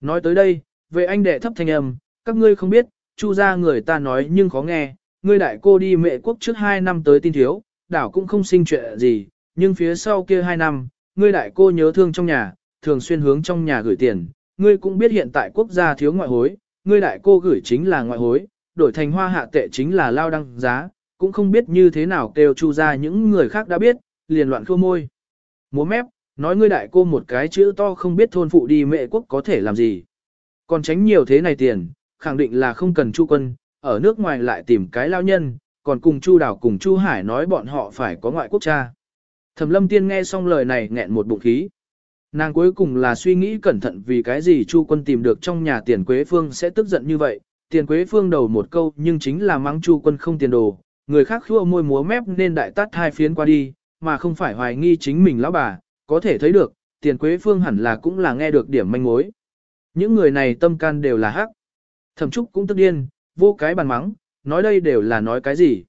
Nói tới đây, về anh đệ thấp thanh âm, các ngươi không biết, Chu ra người ta nói nhưng khó nghe, ngươi đại cô đi mẹ quốc trước 2 năm tới tin thiếu, đảo cũng không sinh chuyện gì, nhưng phía sau kia 2 năm, ngươi đại cô nhớ thương trong nhà, thường xuyên hướng trong nhà gửi tiền, ngươi cũng biết hiện tại quốc gia thiếu ngoại hối, ngươi đại cô gửi chính là ngoại hối, đổi thành hoa hạ tệ chính là lao đăng giá, cũng không biết như thế nào kêu chu ra những người khác đã biết, liền loạn khô môi. Múa mép, nói ngươi đại cô một cái chữ to không biết thôn phụ đi mẹ quốc có thể làm gì. Còn tránh nhiều thế này tiền, khẳng định là không cần chu quân, ở nước ngoài lại tìm cái lao nhân, còn cùng chu đảo cùng chu hải nói bọn họ phải có ngoại quốc cha. Thẩm lâm tiên nghe xong lời này nghẹn một bụng khí. Nàng cuối cùng là suy nghĩ cẩn thận vì cái gì Chu quân tìm được trong nhà tiền quế phương sẽ tức giận như vậy. Tiền quế phương đầu một câu nhưng chính là mắng Chu quân không tiền đồ, người khác khua môi múa mép nên đại tát hai phiến qua đi, mà không phải hoài nghi chính mình lão bà, có thể thấy được, tiền quế phương hẳn là cũng là nghe được điểm manh mối. Những người này tâm can đều là hắc. Thẩm trúc cũng tức điên, vô cái bàn mắng, nói đây đều là nói cái gì.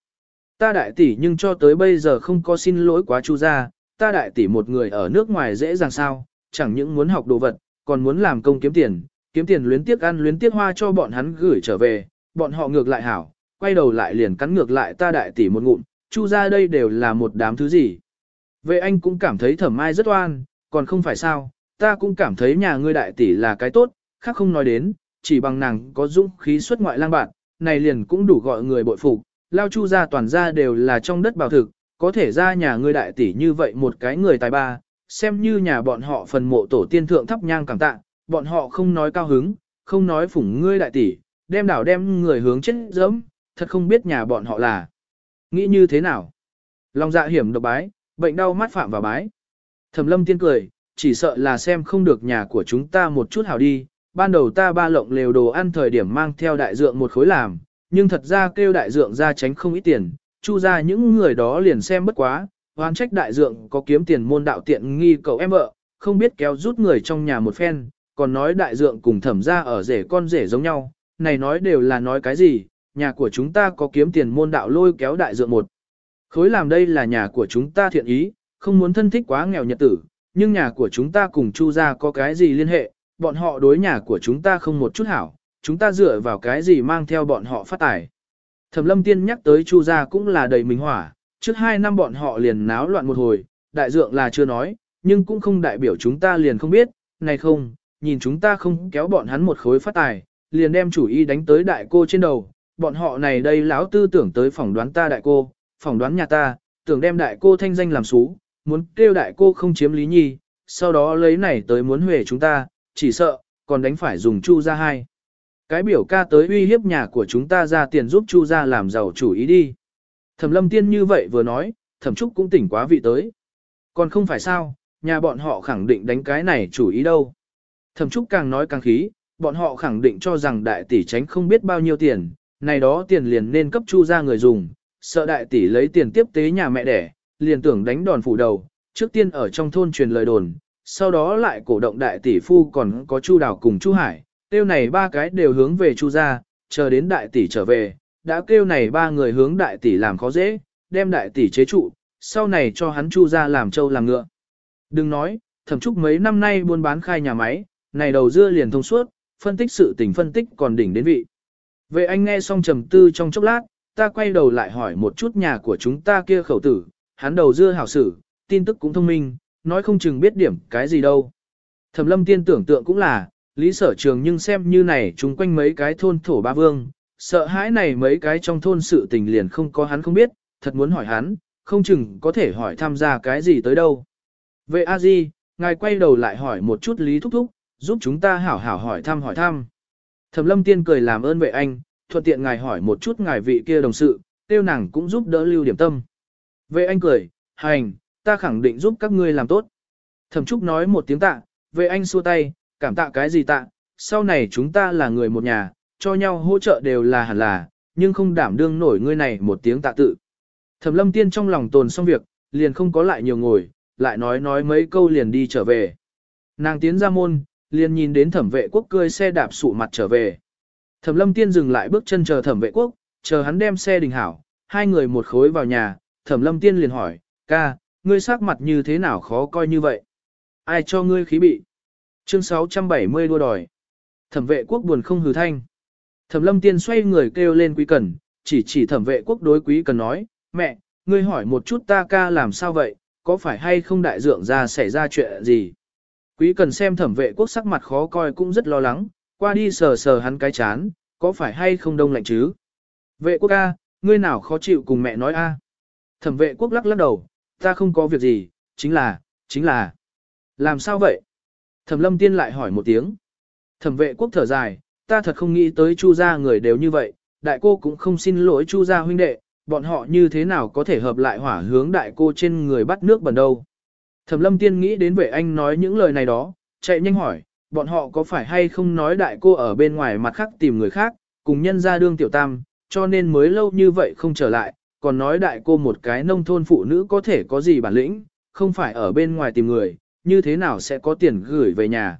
Ta đại tỷ nhưng cho tới bây giờ không có xin lỗi quá chu gia, ta đại tỷ một người ở nước ngoài dễ dàng sao, chẳng những muốn học đồ vật, còn muốn làm công kiếm tiền, kiếm tiền luyến tiếc ăn luyến tiếc hoa cho bọn hắn gửi trở về, bọn họ ngược lại hảo, quay đầu lại liền cắn ngược lại ta đại tỷ một ngụm, chu ra đây đều là một đám thứ gì. Vệ anh cũng cảm thấy thẩm ai rất oan, còn không phải sao, ta cũng cảm thấy nhà ngươi đại tỷ là cái tốt, khác không nói đến, chỉ bằng nàng có dũng khí xuất ngoại lang bạn, này liền cũng đủ gọi người bội phục, lao chu ra toàn ra đều là trong đất bảo thực, có thể ra nhà ngươi đại tỷ như vậy một cái người tài ba, xem như nhà bọn họ phần mộ tổ tiên thượng thắp nhang cảm tạ, bọn họ không nói cao hứng, không nói phủng ngươi đại tỷ, đem đảo đem người hướng chết dẫm, thật không biết nhà bọn họ là. Nghĩ như thế nào? Lòng dạ hiểm độc bái, bệnh đau mắt phạm vào bái. Thẩm lâm tiên cười, chỉ sợ là xem không được nhà của chúng ta một chút hảo đi. Ban đầu ta ba lộng lều đồ ăn thời điểm mang theo đại dượng một khối làm, nhưng thật ra kêu đại dượng ra tránh không ít tiền, chu ra những người đó liền xem bất quá, hoán trách đại dượng có kiếm tiền môn đạo tiện nghi cậu em vợ, không biết kéo rút người trong nhà một phen, còn nói đại dượng cùng thẩm ra ở rể con rể giống nhau, này nói đều là nói cái gì, nhà của chúng ta có kiếm tiền môn đạo lôi kéo đại dượng một. Khối làm đây là nhà của chúng ta thiện ý, không muốn thân thích quá nghèo nhật tử, nhưng nhà của chúng ta cùng chu gia có cái gì liên hệ, bọn họ đối nhà của chúng ta không một chút hảo, chúng ta dựa vào cái gì mang theo bọn họ phát tài. Thẩm lâm tiên nhắc tới chu gia cũng là đầy minh hỏa, trước hai năm bọn họ liền náo loạn một hồi, đại dượng là chưa nói, nhưng cũng không đại biểu chúng ta liền không biết, này không, nhìn chúng ta không kéo bọn hắn một khối phát tài, liền đem chủ ý đánh tới đại cô trên đầu, bọn họ này đây lão tư tưởng tới phỏng đoán ta đại cô, phỏng đoán nhà ta, tưởng đem đại cô thanh danh làm xú, muốn kêu đại cô không chiếm lý nhi, sau đó lấy này tới muốn huề chúng ta, chỉ sợ, còn đánh phải dùng chu ra hai. Cái biểu ca tới uy hiếp nhà của chúng ta ra tiền giúp chu ra làm giàu chủ ý đi. Thẩm lâm tiên như vậy vừa nói, thẩm trúc cũng tỉnh quá vị tới. Còn không phải sao, nhà bọn họ khẳng định đánh cái này chủ ý đâu. Thẩm trúc càng nói càng khí, bọn họ khẳng định cho rằng đại tỷ tránh không biết bao nhiêu tiền, này đó tiền liền nên cấp chu ra người dùng, sợ đại tỷ lấy tiền tiếp tế nhà mẹ đẻ, liền tưởng đánh đòn phủ đầu, trước tiên ở trong thôn truyền lời đồn, sau đó lại cổ động đại tỷ phu còn có chu đào cùng chu hải, tiêu này ba cái đều hướng về chu ra, chờ đến đại tỷ trở về, đã kêu này ba người hướng đại tỷ làm khó dễ, đem đại tỷ chế trụ, sau này cho hắn chu ra làm trâu làm ngựa. Đừng nói, thậm chúc mấy năm nay buôn bán khai nhà máy, này đầu dưa liền thông suốt, phân tích sự tình phân tích còn đỉnh đến vị. Vệ anh nghe xong trầm tư trong chốc lát, ta quay đầu lại hỏi một chút nhà của chúng ta kia khẩu tử, hắn đầu dưa hảo sử, tin tức cũng thông minh, nói không chừng biết điểm cái gì đâu. Thẩm lâm tiên tưởng tượng cũng là, lý sở trường nhưng xem như này chúng quanh mấy cái thôn thổ ba vương, sợ hãi này mấy cái trong thôn sự tình liền không có hắn không biết, thật muốn hỏi hắn, không chừng có thể hỏi tham gia cái gì tới đâu. Vệ a di, ngài quay đầu lại hỏi một chút lý thúc thúc, giúp chúng ta hảo hảo hỏi thăm hỏi thăm. Thẩm lâm tiên cười làm ơn vệ anh, thuận tiện ngài hỏi một chút ngài vị kia đồng sự, tiêu nàng cũng giúp đỡ lưu điểm tâm. Vệ anh cười, hành, ta khẳng định giúp các ngươi làm tốt. Thẩm Trúc nói một tiếng tạ, vệ anh xua tay, cảm tạ cái gì tạ, sau này chúng ta là người một nhà, cho nhau hỗ trợ đều là hẳn là, nhưng không đảm đương nổi ngươi này một tiếng tạ tự. Thẩm lâm tiên trong lòng tồn xong việc, liền không có lại nhiều ngồi, lại nói nói mấy câu liền đi trở về. Nàng tiến ra môn, liền nhìn đến thẩm vệ quốc cơi xe đạp sụ mặt trở về. Thẩm lâm tiên dừng lại bước chân chờ thẩm vệ quốc, chờ hắn đem xe đình hảo, hai người một khối vào nhà, thẩm lâm tiên liền hỏi, ca, ngươi sắc mặt như thế nào khó coi như vậy? Ai cho ngươi khí bị? Chương 670 đua đòi. Thẩm vệ quốc buồn không hừ thanh. Thẩm lâm tiên xoay người kêu lên quý cần, chỉ chỉ thẩm vệ quốc đối quý cần nói, mẹ, ngươi hỏi một chút ta ca làm sao vậy, có phải hay không đại dượng ra xảy ra chuyện gì? Quý cần xem thẩm vệ quốc sắc mặt khó coi cũng rất lo lắng, qua đi sờ sờ hắn cái chán, có phải hay không đông lạnh chứ? Vệ quốc ca, ngươi nào khó chịu cùng mẹ nói a? Thẩm vệ quốc lắc lắc đầu, ta không có việc gì, chính là, chính là. Làm sao vậy? Thẩm lâm tiên lại hỏi một tiếng. Thẩm vệ quốc thở dài, ta thật không nghĩ tới chu gia người đều như vậy, đại cô cũng không xin lỗi chu gia huynh đệ, bọn họ như thế nào có thể hợp lại hỏa hướng đại cô trên người bắt nước bẩn đâu. Thẩm lâm tiên nghĩ đến vệ anh nói những lời này đó, chạy nhanh hỏi, bọn họ có phải hay không nói đại cô ở bên ngoài mặt khác tìm người khác, cùng nhân ra đương tiểu tam, cho nên mới lâu như vậy không trở lại, còn nói đại cô một cái nông thôn phụ nữ có thể có gì bản lĩnh, không phải ở bên ngoài tìm người, như thế nào sẽ có tiền gửi về nhà.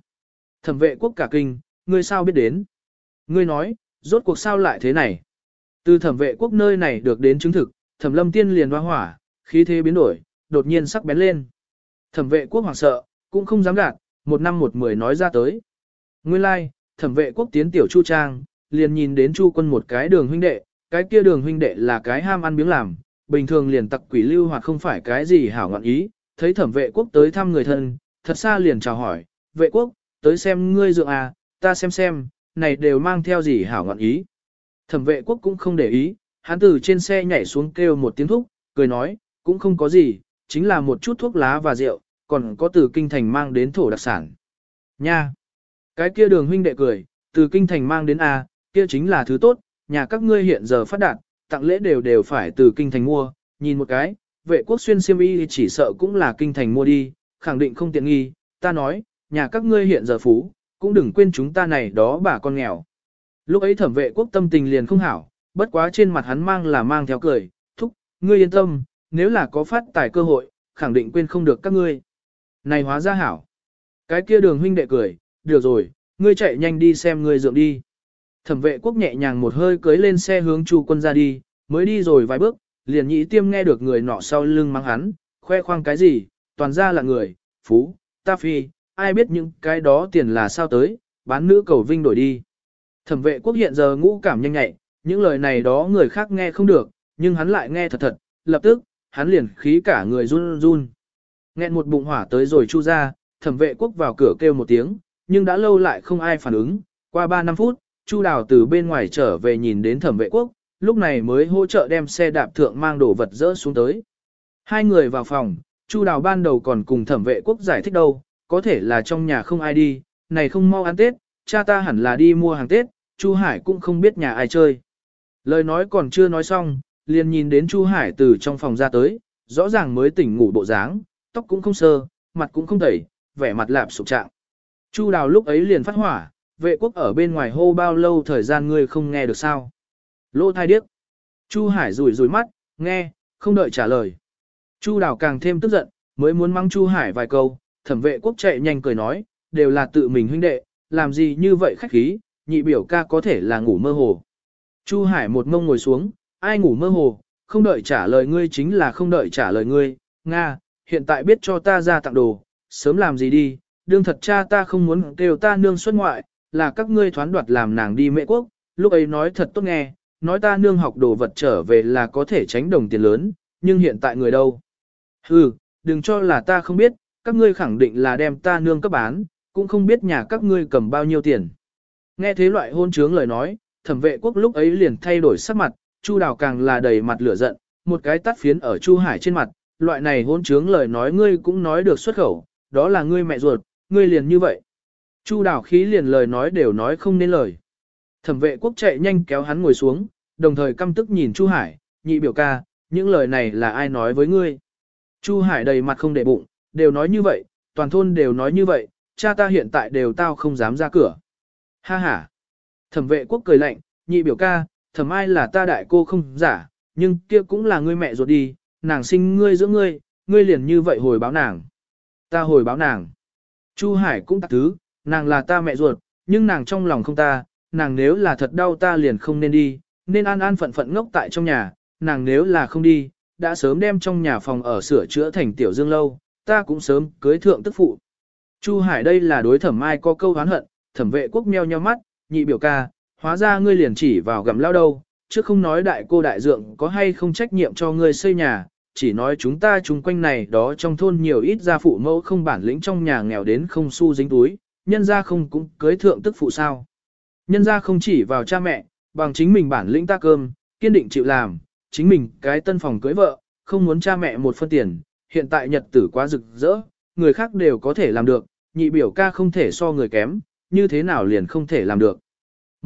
Thẩm vệ quốc cả kinh, ngươi sao biết đến? Ngươi nói, rốt cuộc sao lại thế này? Từ thẩm vệ quốc nơi này được đến chứng thực, thẩm lâm tiên liền hoa hỏa, khí thế biến đổi, đột nhiên sắc bén lên. Thẩm vệ quốc hoảng sợ, cũng không dám gạt, một năm một mười nói ra tới. Nguyên lai, like, thẩm vệ quốc tiến tiểu chu trang, liền nhìn đến chu quân một cái đường huynh đệ, cái kia đường huynh đệ là cái ham ăn miếng làm, bình thường liền tặc quỷ lưu hoặc không phải cái gì hảo ngọn ý, thấy thẩm vệ quốc tới thăm người thân, thật xa liền chào hỏi, vệ quốc, tới xem ngươi dựa à, ta xem xem, này đều mang theo gì hảo ngọn ý. Thẩm vệ quốc cũng không để ý, hắn từ trên xe nhảy xuống kêu một tiếng thúc, cười nói, cũng không có gì, chính là một chút thuốc lá và rượu, còn có từ kinh thành mang đến thổ đặc sản. Nha! Cái kia đường huynh đệ cười, từ kinh thành mang đến A, kia chính là thứ tốt, nhà các ngươi hiện giờ phát đạt, tặng lễ đều đều phải từ kinh thành mua, nhìn một cái, vệ quốc xuyên siêm y chỉ sợ cũng là kinh thành mua đi, khẳng định không tiện nghi, ta nói, nhà các ngươi hiện giờ phú, cũng đừng quên chúng ta này đó bà con nghèo. Lúc ấy thẩm vệ quốc tâm tình liền không hảo, bất quá trên mặt hắn mang là mang theo cười, thúc, ngươi yên tâm, nếu là có phát tài cơ hội, khẳng định quên không được các ngươi. Này hóa ra hảo. Cái kia đường huynh đệ cười, được rồi, ngươi chạy nhanh đi xem ngươi dượng đi. Thẩm vệ quốc nhẹ nhàng một hơi cưới lên xe hướng chu quân ra đi, mới đi rồi vài bước, liền nhị tiêm nghe được người nọ sau lưng mang hắn, khoe khoang cái gì, toàn ra là người, phú, ta phi, ai biết những cái đó tiền là sao tới, bán nữ cầu vinh đổi đi. Thẩm vệ quốc hiện giờ ngũ cảm nhanh nhạy, những lời này đó người khác nghe không được, nhưng hắn lại nghe thật thật, lập tức, hắn liền khí cả người run run. Nghẹn một bụng hỏa tới rồi chu ra, thẩm vệ quốc vào cửa kêu một tiếng, nhưng đã lâu lại không ai phản ứng, qua 3 năm phút, chu đào từ bên ngoài trở về nhìn đến thẩm vệ quốc, lúc này mới hỗ trợ đem xe đạp thượng mang đồ vật dỡ xuống tới. Hai người vào phòng, chu đào ban đầu còn cùng thẩm vệ quốc giải thích đâu, có thể là trong nhà không ai đi, này không mau ăn Tết, cha ta hẳn là đi mua hàng Tết, Chu Hải cũng không biết nhà ai chơi. Lời nói còn chưa nói xong, liền nhìn đến Chu Hải từ trong phòng ra tới, rõ ràng mới tỉnh ngủ bộ dáng, tóc cũng không sơ, mặt cũng không tẩy, vẻ mặt lạp sụp trạng. Chu Đào lúc ấy liền phát hỏa, vệ quốc ở bên ngoài hô bao lâu thời gian ngươi không nghe được sao. Lô thai điếc. Chu Hải rủi rủi mắt, nghe, không đợi trả lời. Chu Đào càng thêm tức giận, mới muốn mắng Chu Hải vài câu, thẩm vệ quốc chạy nhanh cười nói, đều là tự mình huynh đệ, làm gì như vậy khách khí, nhị biểu ca có thể là ngủ mơ hồ. Chu Hải một mông ngồi xuống, ai ngủ mơ hồ, không đợi trả lời ngươi chính là không đợi trả lời ngươi, Nga, hiện tại biết cho ta ra tặng đồ, sớm làm gì đi, đương thật cha ta không muốn kêu ta nương xuất ngoại, là các ngươi thoán đoạt làm nàng đi mẹ quốc, lúc ấy nói thật tốt nghe, nói ta nương học đồ vật trở về là có thể tránh đồng tiền lớn, nhưng hiện tại người đâu. Hừ, đừng cho là ta không biết, các ngươi khẳng định là đem ta nương cấp bán, cũng không biết nhà các ngươi cầm bao nhiêu tiền. Nghe thế loại hôn trướng lời nói, thẩm vệ quốc lúc ấy liền thay đổi sắc mặt, Chu Đào càng là đầy mặt lửa giận, một cái tắt phiến ở Chu Hải trên mặt, loại này hôn trướng lời nói ngươi cũng nói được xuất khẩu, đó là ngươi mẹ ruột, ngươi liền như vậy. Chu Đào khí liền lời nói đều nói không nên lời. Thẩm vệ quốc chạy nhanh kéo hắn ngồi xuống, đồng thời căm tức nhìn Chu Hải, nhị biểu ca, những lời này là ai nói với ngươi. Chu Hải đầy mặt không để bụng, đều nói như vậy, toàn thôn đều nói như vậy, cha ta hiện tại đều tao không dám ra cửa. Ha ha. Thẩm vệ quốc cười lạnh, nhị biểu ca, thẩm ai là ta đại cô không giả, nhưng kia cũng là ngươi mẹ ruột đi, nàng sinh ngươi giữa ngươi, ngươi liền như vậy hồi báo nàng. Ta hồi báo nàng. Chu Hải cũng tạc thứ, nàng là ta mẹ ruột, nhưng nàng trong lòng không ta, nàng nếu là thật đau ta liền không nên đi, nên an an phận phận ngốc tại trong nhà, nàng nếu là không đi, đã sớm đem trong nhà phòng ở sửa chữa thành tiểu dương lâu, ta cũng sớm cưới thượng tức phụ. Chu Hải đây là đối thẩm ai có câu hán hận, thẩm vệ quốc meo nheo mắt, nhị biểu ca, hóa ra ngươi liền chỉ vào gặm lao đâu, chứ không nói đại cô đại dượng có hay không trách nhiệm cho ngươi xây nhà, chỉ nói chúng ta chung quanh này đó trong thôn nhiều ít gia phụ mẫu không bản lĩnh trong nhà nghèo đến không xu dính túi, nhân gia không cũng cưới thượng tức phụ sao. Nhân gia không chỉ vào cha mẹ, bằng chính mình bản lĩnh ta cơm, kiên định chịu làm, chính mình cái tân phòng cưới vợ, không muốn cha mẹ một phân tiền, hiện tại nhật tử quá rực rỡ, người khác đều có thể làm được, nhị biểu ca không thể so người kém, như thế nào liền không thể làm được.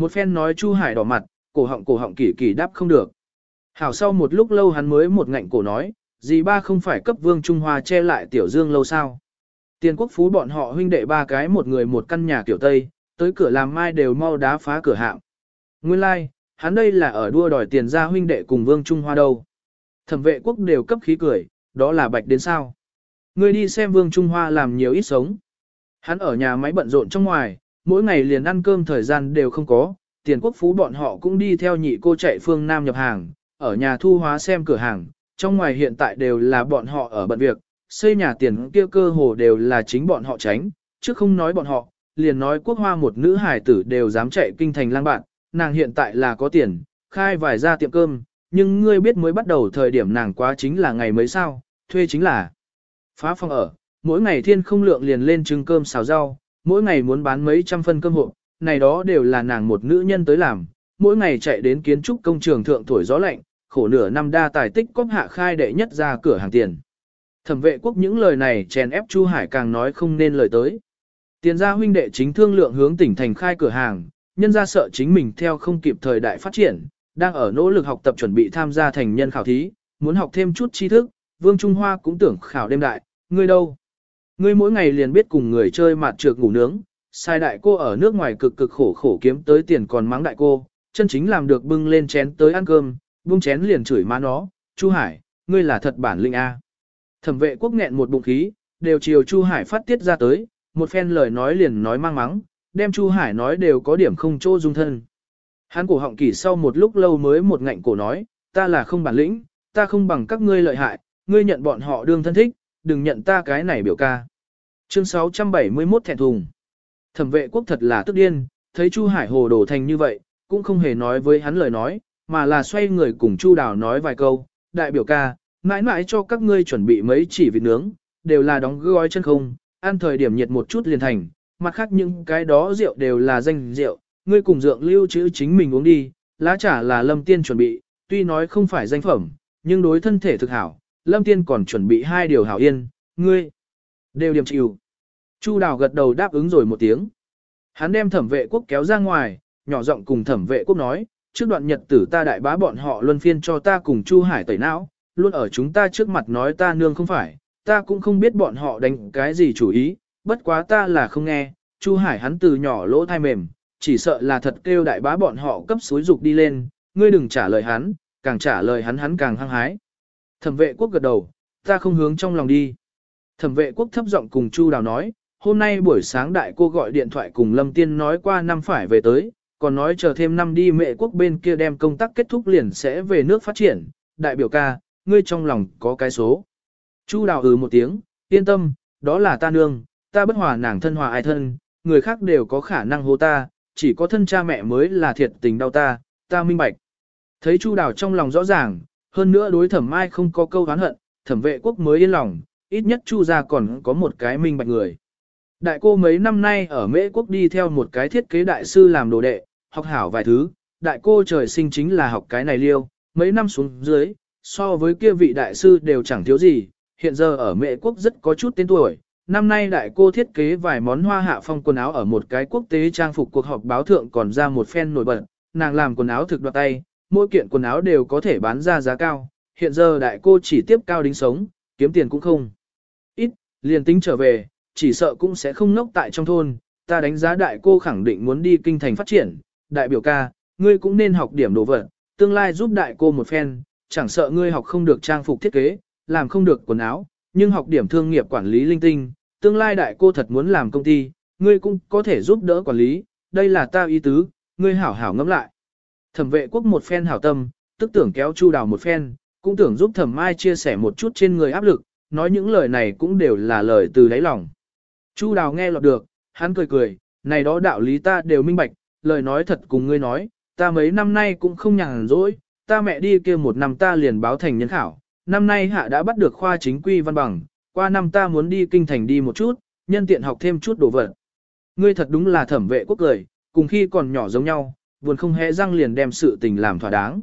Một phen nói Chu Hải đỏ mặt, cổ họng cổ họng kỳ kỳ đáp không được. Hảo sau một lúc lâu hắn mới một ngạnh cổ nói, dì ba không phải cấp vương Trung Hoa che lại tiểu dương lâu sao. Tiền quốc phú bọn họ huynh đệ ba cái một người một căn nhà kiểu Tây, tới cửa làm mai đều mau đá phá cửa hạm. Nguyên lai, like, hắn đây là ở đua đòi tiền ra huynh đệ cùng vương Trung Hoa đâu. Thẩm vệ quốc đều cấp khí cười, đó là bạch đến sao. Ngươi đi xem vương Trung Hoa làm nhiều ít sống. Hắn ở nhà máy bận rộn trong ngoài, mỗi ngày liền ăn cơm thời gian đều không có, tiền quốc phú bọn họ cũng đi theo nhị cô chạy phương Nam nhập hàng, ở nhà thu hóa xem cửa hàng, trong ngoài hiện tại đều là bọn họ ở bận việc, xây nhà tiền kia cơ hồ đều là chính bọn họ tránh, chứ không nói bọn họ, liền nói quốc hoa một nữ hải tử đều dám chạy kinh thành lang bạn, nàng hiện tại là có tiền, khai vài ra tiệm cơm, nhưng ngươi biết mới bắt đầu thời điểm nàng quá chính là ngày mấy sao, thuê chính là phá phòng ở, mỗi ngày thiên không lượng liền lên trưng cơm xào rau, mỗi ngày muốn bán mấy trăm phân cơm hộp, này đó đều là nàng một nữ nhân tới làm, mỗi ngày chạy đến kiến trúc công trường thượng thổi gió lạnh, khổ nửa năm đa tài tích cóp hạ khai đệ nhất ra cửa hàng tiền. Thẩm vệ quốc những lời này chèn ép Chu Hải càng nói không nên lời tới. Tiền gia huynh đệ chính thương lượng hướng tỉnh thành khai cửa hàng, nhân ra sợ chính mình theo không kịp thời đại phát triển, đang ở nỗ lực học tập chuẩn bị tham gia thành nhân khảo thí, muốn học thêm chút tri thức, Vương Trung Hoa cũng tưởng khảo đêm đại, ngươi đâu? Ngươi mỗi ngày liền biết cùng người chơi mạt trược ngủ nướng, sai đại cô ở nước ngoài cực cực khổ khổ kiếm tới tiền còn mắng đại cô, chân chính làm được bưng lên chén tới ăn cơm, buông chén liền chửi má nó, Chu Hải, ngươi là thật bản linh A. Thẩm vệ quốc nghẹn một bụng khí, đều chiều Chu Hải phát tiết ra tới, một phen lời nói liền nói mang mắng, đem Chu Hải nói đều có điểm không chỗ dung thân. Hắn cổ họng kỳ sau một lúc lâu mới một ngạnh cổ nói, ta là không bản lĩnh, ta không bằng các ngươi lợi hại, ngươi nhận bọn họ đương thân thích, đừng nhận ta cái này biểu ca. Chương 671 thẹn thùng. Thẩm vệ quốc thật là tức điên, thấy Chu Hải hồ đồ thành như vậy, cũng không hề nói với hắn lời nói, mà là xoay người cùng Chu Đào nói vài câu, đại biểu ca, mãi mãi cho các ngươi chuẩn bị mấy chỉ vịt nướng, đều là đóng gói chân không, ăn thời điểm nhiệt một chút liền thành, mặt khác những cái đó rượu đều là danh rượu, ngươi cùng dượng lưu trữ chính mình uống đi, lá trà là lâm tiên chuẩn bị, tuy nói không phải danh phẩm, nhưng đối thân thể thực hảo, lâm tiên còn chuẩn bị hai điều hảo yên, ngươi đều điểm chịu. Chu đào gật đầu đáp ứng rồi một tiếng. Hắn đem thẩm vệ quốc kéo ra ngoài, nhỏ giọng cùng thẩm vệ quốc nói, trước đoạn nhật tử ta đại bá bọn họ luân phiên cho ta cùng Chu Hải tẩy não, luôn ở chúng ta trước mặt nói ta nương không phải, ta cũng không biết bọn họ đánh cái gì chủ ý, bất quá ta là không nghe, Chu Hải hắn từ nhỏ lỗ thai mềm, chỉ sợ là thật kêu đại bá bọn họ cấp suối dục đi lên, ngươi đừng trả lời hắn, càng trả lời hắn hắn càng hăng hái. Thẩm vệ quốc gật đầu, ta không hướng trong lòng đi. Thẩm vệ quốc thấp giọng cùng Chu Đào nói, hôm nay buổi sáng đại cô gọi điện thoại cùng Lâm Tiên nói qua năm phải về tới, còn nói chờ thêm năm đi mẹ quốc bên kia đem công tác kết thúc liền sẽ về nước phát triển, đại biểu ca, ngươi trong lòng có cái số. Chu đào ừ một tiếng, yên tâm, đó là ta nương, ta bất hòa nàng thân hòa ai thân, người khác đều có khả năng hô ta, chỉ có thân cha mẹ mới là thiệt tình đau ta, ta minh bạch. Thấy Chu đào trong lòng rõ ràng, hơn nữa đối thẩm mai không có câu oán hận, thẩm vệ quốc mới yên lòng, ít nhất Chu gia còn có một cái minh bạch người. Đại cô mấy năm nay ở Mễ quốc đi theo một cái thiết kế đại sư làm đồ đệ, học hảo vài thứ, đại cô trời sinh chính là học cái này liêu, mấy năm xuống dưới, so với kia vị đại sư đều chẳng thiếu gì, hiện giờ ở Mễ quốc rất có chút tên tuổi. Năm nay đại cô thiết kế vài món hoa hạ phong quần áo ở một cái quốc tế trang phục cuộc họp báo thượng còn ra một phen nổi bật, nàng làm quần áo thực đoạt tay, mỗi kiện quần áo đều có thể bán ra giá cao, hiện giờ đại cô chỉ tiếp cao đính sống, kiếm tiền cũng không. Ít, liền tính trở về, chỉ sợ cũng sẽ không ngốc tại trong thôn, ta đánh giá đại cô khẳng định muốn đi kinh thành phát triển, đại biểu ca, ngươi cũng nên học điểm đồ vật, tương lai giúp đại cô một phen, chẳng sợ ngươi học không được trang phục thiết kế, làm không được quần áo, nhưng học điểm thương nghiệp quản lý linh tinh, tương lai đại cô thật muốn làm công ty, ngươi cũng có thể giúp đỡ quản lý, đây là ta ý tứ, ngươi hảo hảo ngẫm lại. Thẩm vệ quốc một phen hảo tâm, tức tưởng kéo chu đào một phen, cũng tưởng giúp thẩm mai chia sẻ một chút trên người áp lực, nói những lời này cũng đều là lời từ đáy lòng. Chu đào nghe lọt được, hắn cười cười, này đó đạo lý ta đều minh bạch, lời nói thật cùng ngươi nói, ta mấy năm nay cũng không nhàn rỗi, ta mẹ đi kia một năm ta liền báo thành nhân khảo, năm nay hạ đã bắt được khoa chính quy văn bằng, qua năm ta muốn đi kinh thành đi một chút, nhân tiện học thêm chút đồ vật. Ngươi thật đúng là thẩm vệ quốc cười, cùng khi còn nhỏ giống nhau, buồn không hẽ răng liền đem sự tình làm thỏa đáng.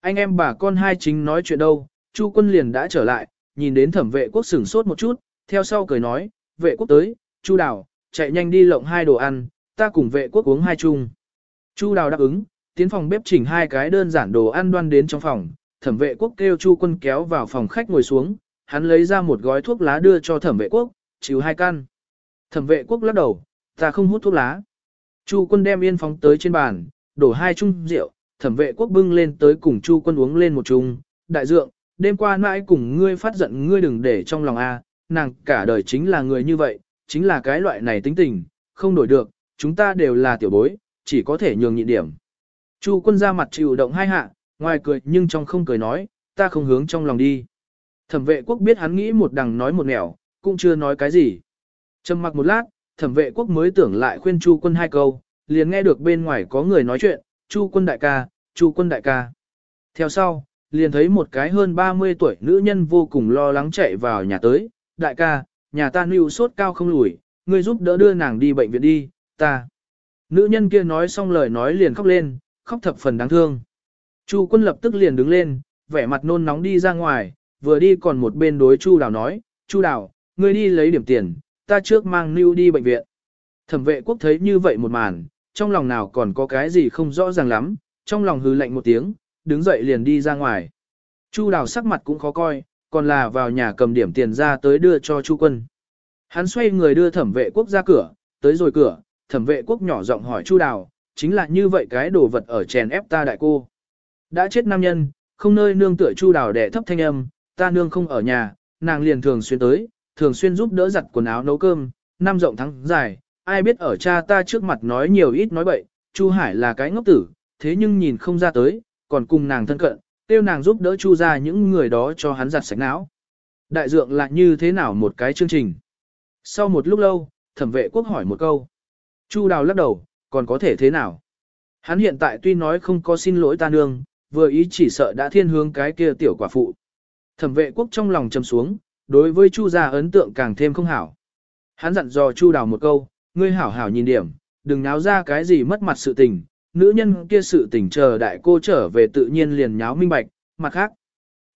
Anh em bà con hai chính nói chuyện đâu, Chu quân liền đã trở lại, nhìn đến thẩm vệ quốc sửng sốt một chút, theo sau cười nói, vệ quốc tới, Chu đào, chạy nhanh đi lộng hai đồ ăn, ta cùng vệ quốc uống hai chung. Chu đào đáp ứng, tiến phòng bếp chỉnh hai cái đơn giản đồ ăn đoan đến trong phòng, thẩm vệ quốc kêu chu quân kéo vào phòng khách ngồi xuống, hắn lấy ra một gói thuốc lá đưa cho thẩm vệ quốc, chịu hai căn. Thẩm vệ quốc lắc đầu, ta không hút thuốc lá. Chu quân đem yên phóng tới trên bàn, đổ hai chung rượu, thẩm vệ quốc bưng lên tới cùng chu quân uống lên một chung. Đại dượng, đêm qua mãi cùng ngươi phát giận ngươi đừng để trong lòng a, nàng cả đời chính là người như vậy, chính là cái loại này tính tình, không đổi được, chúng ta đều là tiểu bối, chỉ có thể nhường nhịn điểm. Chu quân ra mặt chịu động hai hạ, ngoài cười nhưng trong không cười nói, ta không hướng trong lòng đi. Thẩm vệ quốc biết hắn nghĩ một đằng nói một nẻo, cũng chưa nói cái gì. Trầm mặc một lát, thẩm vệ quốc mới tưởng lại khuyên Chu quân hai câu, liền nghe được bên ngoài có người nói chuyện, Chu quân đại ca, Chu quân đại ca. Theo sau, liền thấy một cái hơn 30 tuổi nữ nhân vô cùng lo lắng chạy vào nhà tới, đại ca, nhà ta nưu sốt cao không lùi, ngươi giúp đỡ đưa nàng đi bệnh viện đi, ta. Nữ nhân kia nói xong lời nói liền khóc lên, khóc thập phần đáng thương. Chu quân lập tức liền đứng lên, vẻ mặt nôn nóng đi ra ngoài, vừa đi còn một bên đối Chu Đào nói, Chu Đào, ngươi đi lấy điểm tiền, ta trước mang Nưu đi bệnh viện. Thẩm vệ quốc thấy như vậy một màn, trong lòng nào còn có cái gì không rõ ràng lắm, trong lòng hừ lạnh một tiếng, đứng dậy liền đi ra ngoài. Chu đào sắc mặt cũng khó coi, còn là vào nhà cầm điểm tiền ra tới đưa cho Chu quân. Hắn xoay người đưa thẩm vệ quốc ra cửa, tới rồi cửa, thẩm vệ quốc nhỏ giọng hỏi Chu đào, chính là như vậy cái đồ vật ở chèn ép ta đại cô. Đã chết nam nhân, không nơi nương tựa Chu đào đẻ thấp thanh âm, ta nương không ở nhà, nàng liền thường xuyên tới, thường xuyên giúp đỡ giặt quần áo nấu cơm, năm rộng tháng dài, ai biết ở cha ta trước mặt nói nhiều ít nói bậy, Chu Hải là cái ngốc tử, thế nhưng nhìn không ra tới, còn cùng nàng thân cận, tiêu nàng giúp đỡ Chu ra những người đó cho hắn giặt sạch não. Đại dượng là như thế nào một cái chương trình? Sau một lúc lâu, thẩm vệ quốc hỏi một câu. Chu đào lắc đầu, còn có thể thế nào? Hắn hiện tại tuy nói không có xin lỗi ta nương, vừa ý chỉ sợ đã thiên hướng cái kia tiểu quả phụ. Thẩm vệ quốc trong lòng trầm xuống, đối với Chu gia ấn tượng càng thêm không hảo. Hắn dặn dò Chu đào một câu, ngươi hảo hảo nhìn điểm, đừng náo ra cái gì mất mặt sự tình, nữ nhân kia sự tình chờ đại cô trở về tự nhiên liền nháo minh bạch, mặt khác.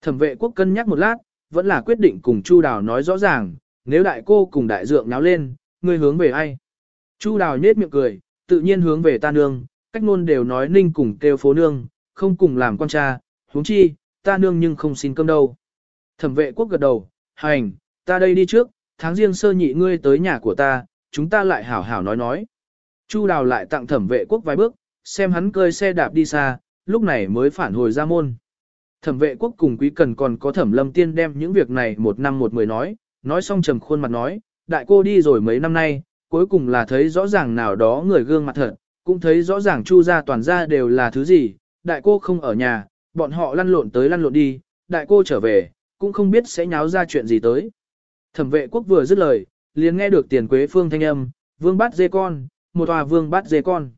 Thẩm vệ quốc cân nhắc một lát, vẫn là quyết định cùng Chu đào nói rõ ràng, nếu đại cô cùng đại dượng nháo lên, ngươi hướng về ai? Chu đào nhết miệng cười, tự nhiên hướng về ta nương, cách ngôn đều nói ninh cùng kêu phố nương, không cùng làm con cha, huống chi, ta nương nhưng không xin cơm đâu. Thẩm vệ quốc gật đầu, hành, ta đây đi trước, tháng riêng sơ nhị ngươi tới nhà của ta, chúng ta lại hảo hảo nói nói. Chu đào lại tặng thẩm vệ quốc vài bước, xem hắn cơi xe đạp đi xa, lúc này mới phản hồi ra môn. Thẩm vệ quốc cùng quý cần còn có thẩm lâm tiên đem những việc này một năm một mười nói, nói xong trầm khuôn mặt nói, đại cô đi rồi mấy năm nay, cuối cùng là thấy rõ ràng nào đó người gương mặt thật, cũng thấy rõ ràng chu gia toàn gia đều là thứ gì, đại cô không ở nhà, bọn họ lăn lộn tới lăn lộn đi, đại cô trở về, cũng không biết sẽ nháo ra chuyện gì tới. Thẩm vệ quốc vừa dứt lời, liền nghe được tiền quế phương thanh âm, vương bắt dê con, một tòa vương bắt dê con.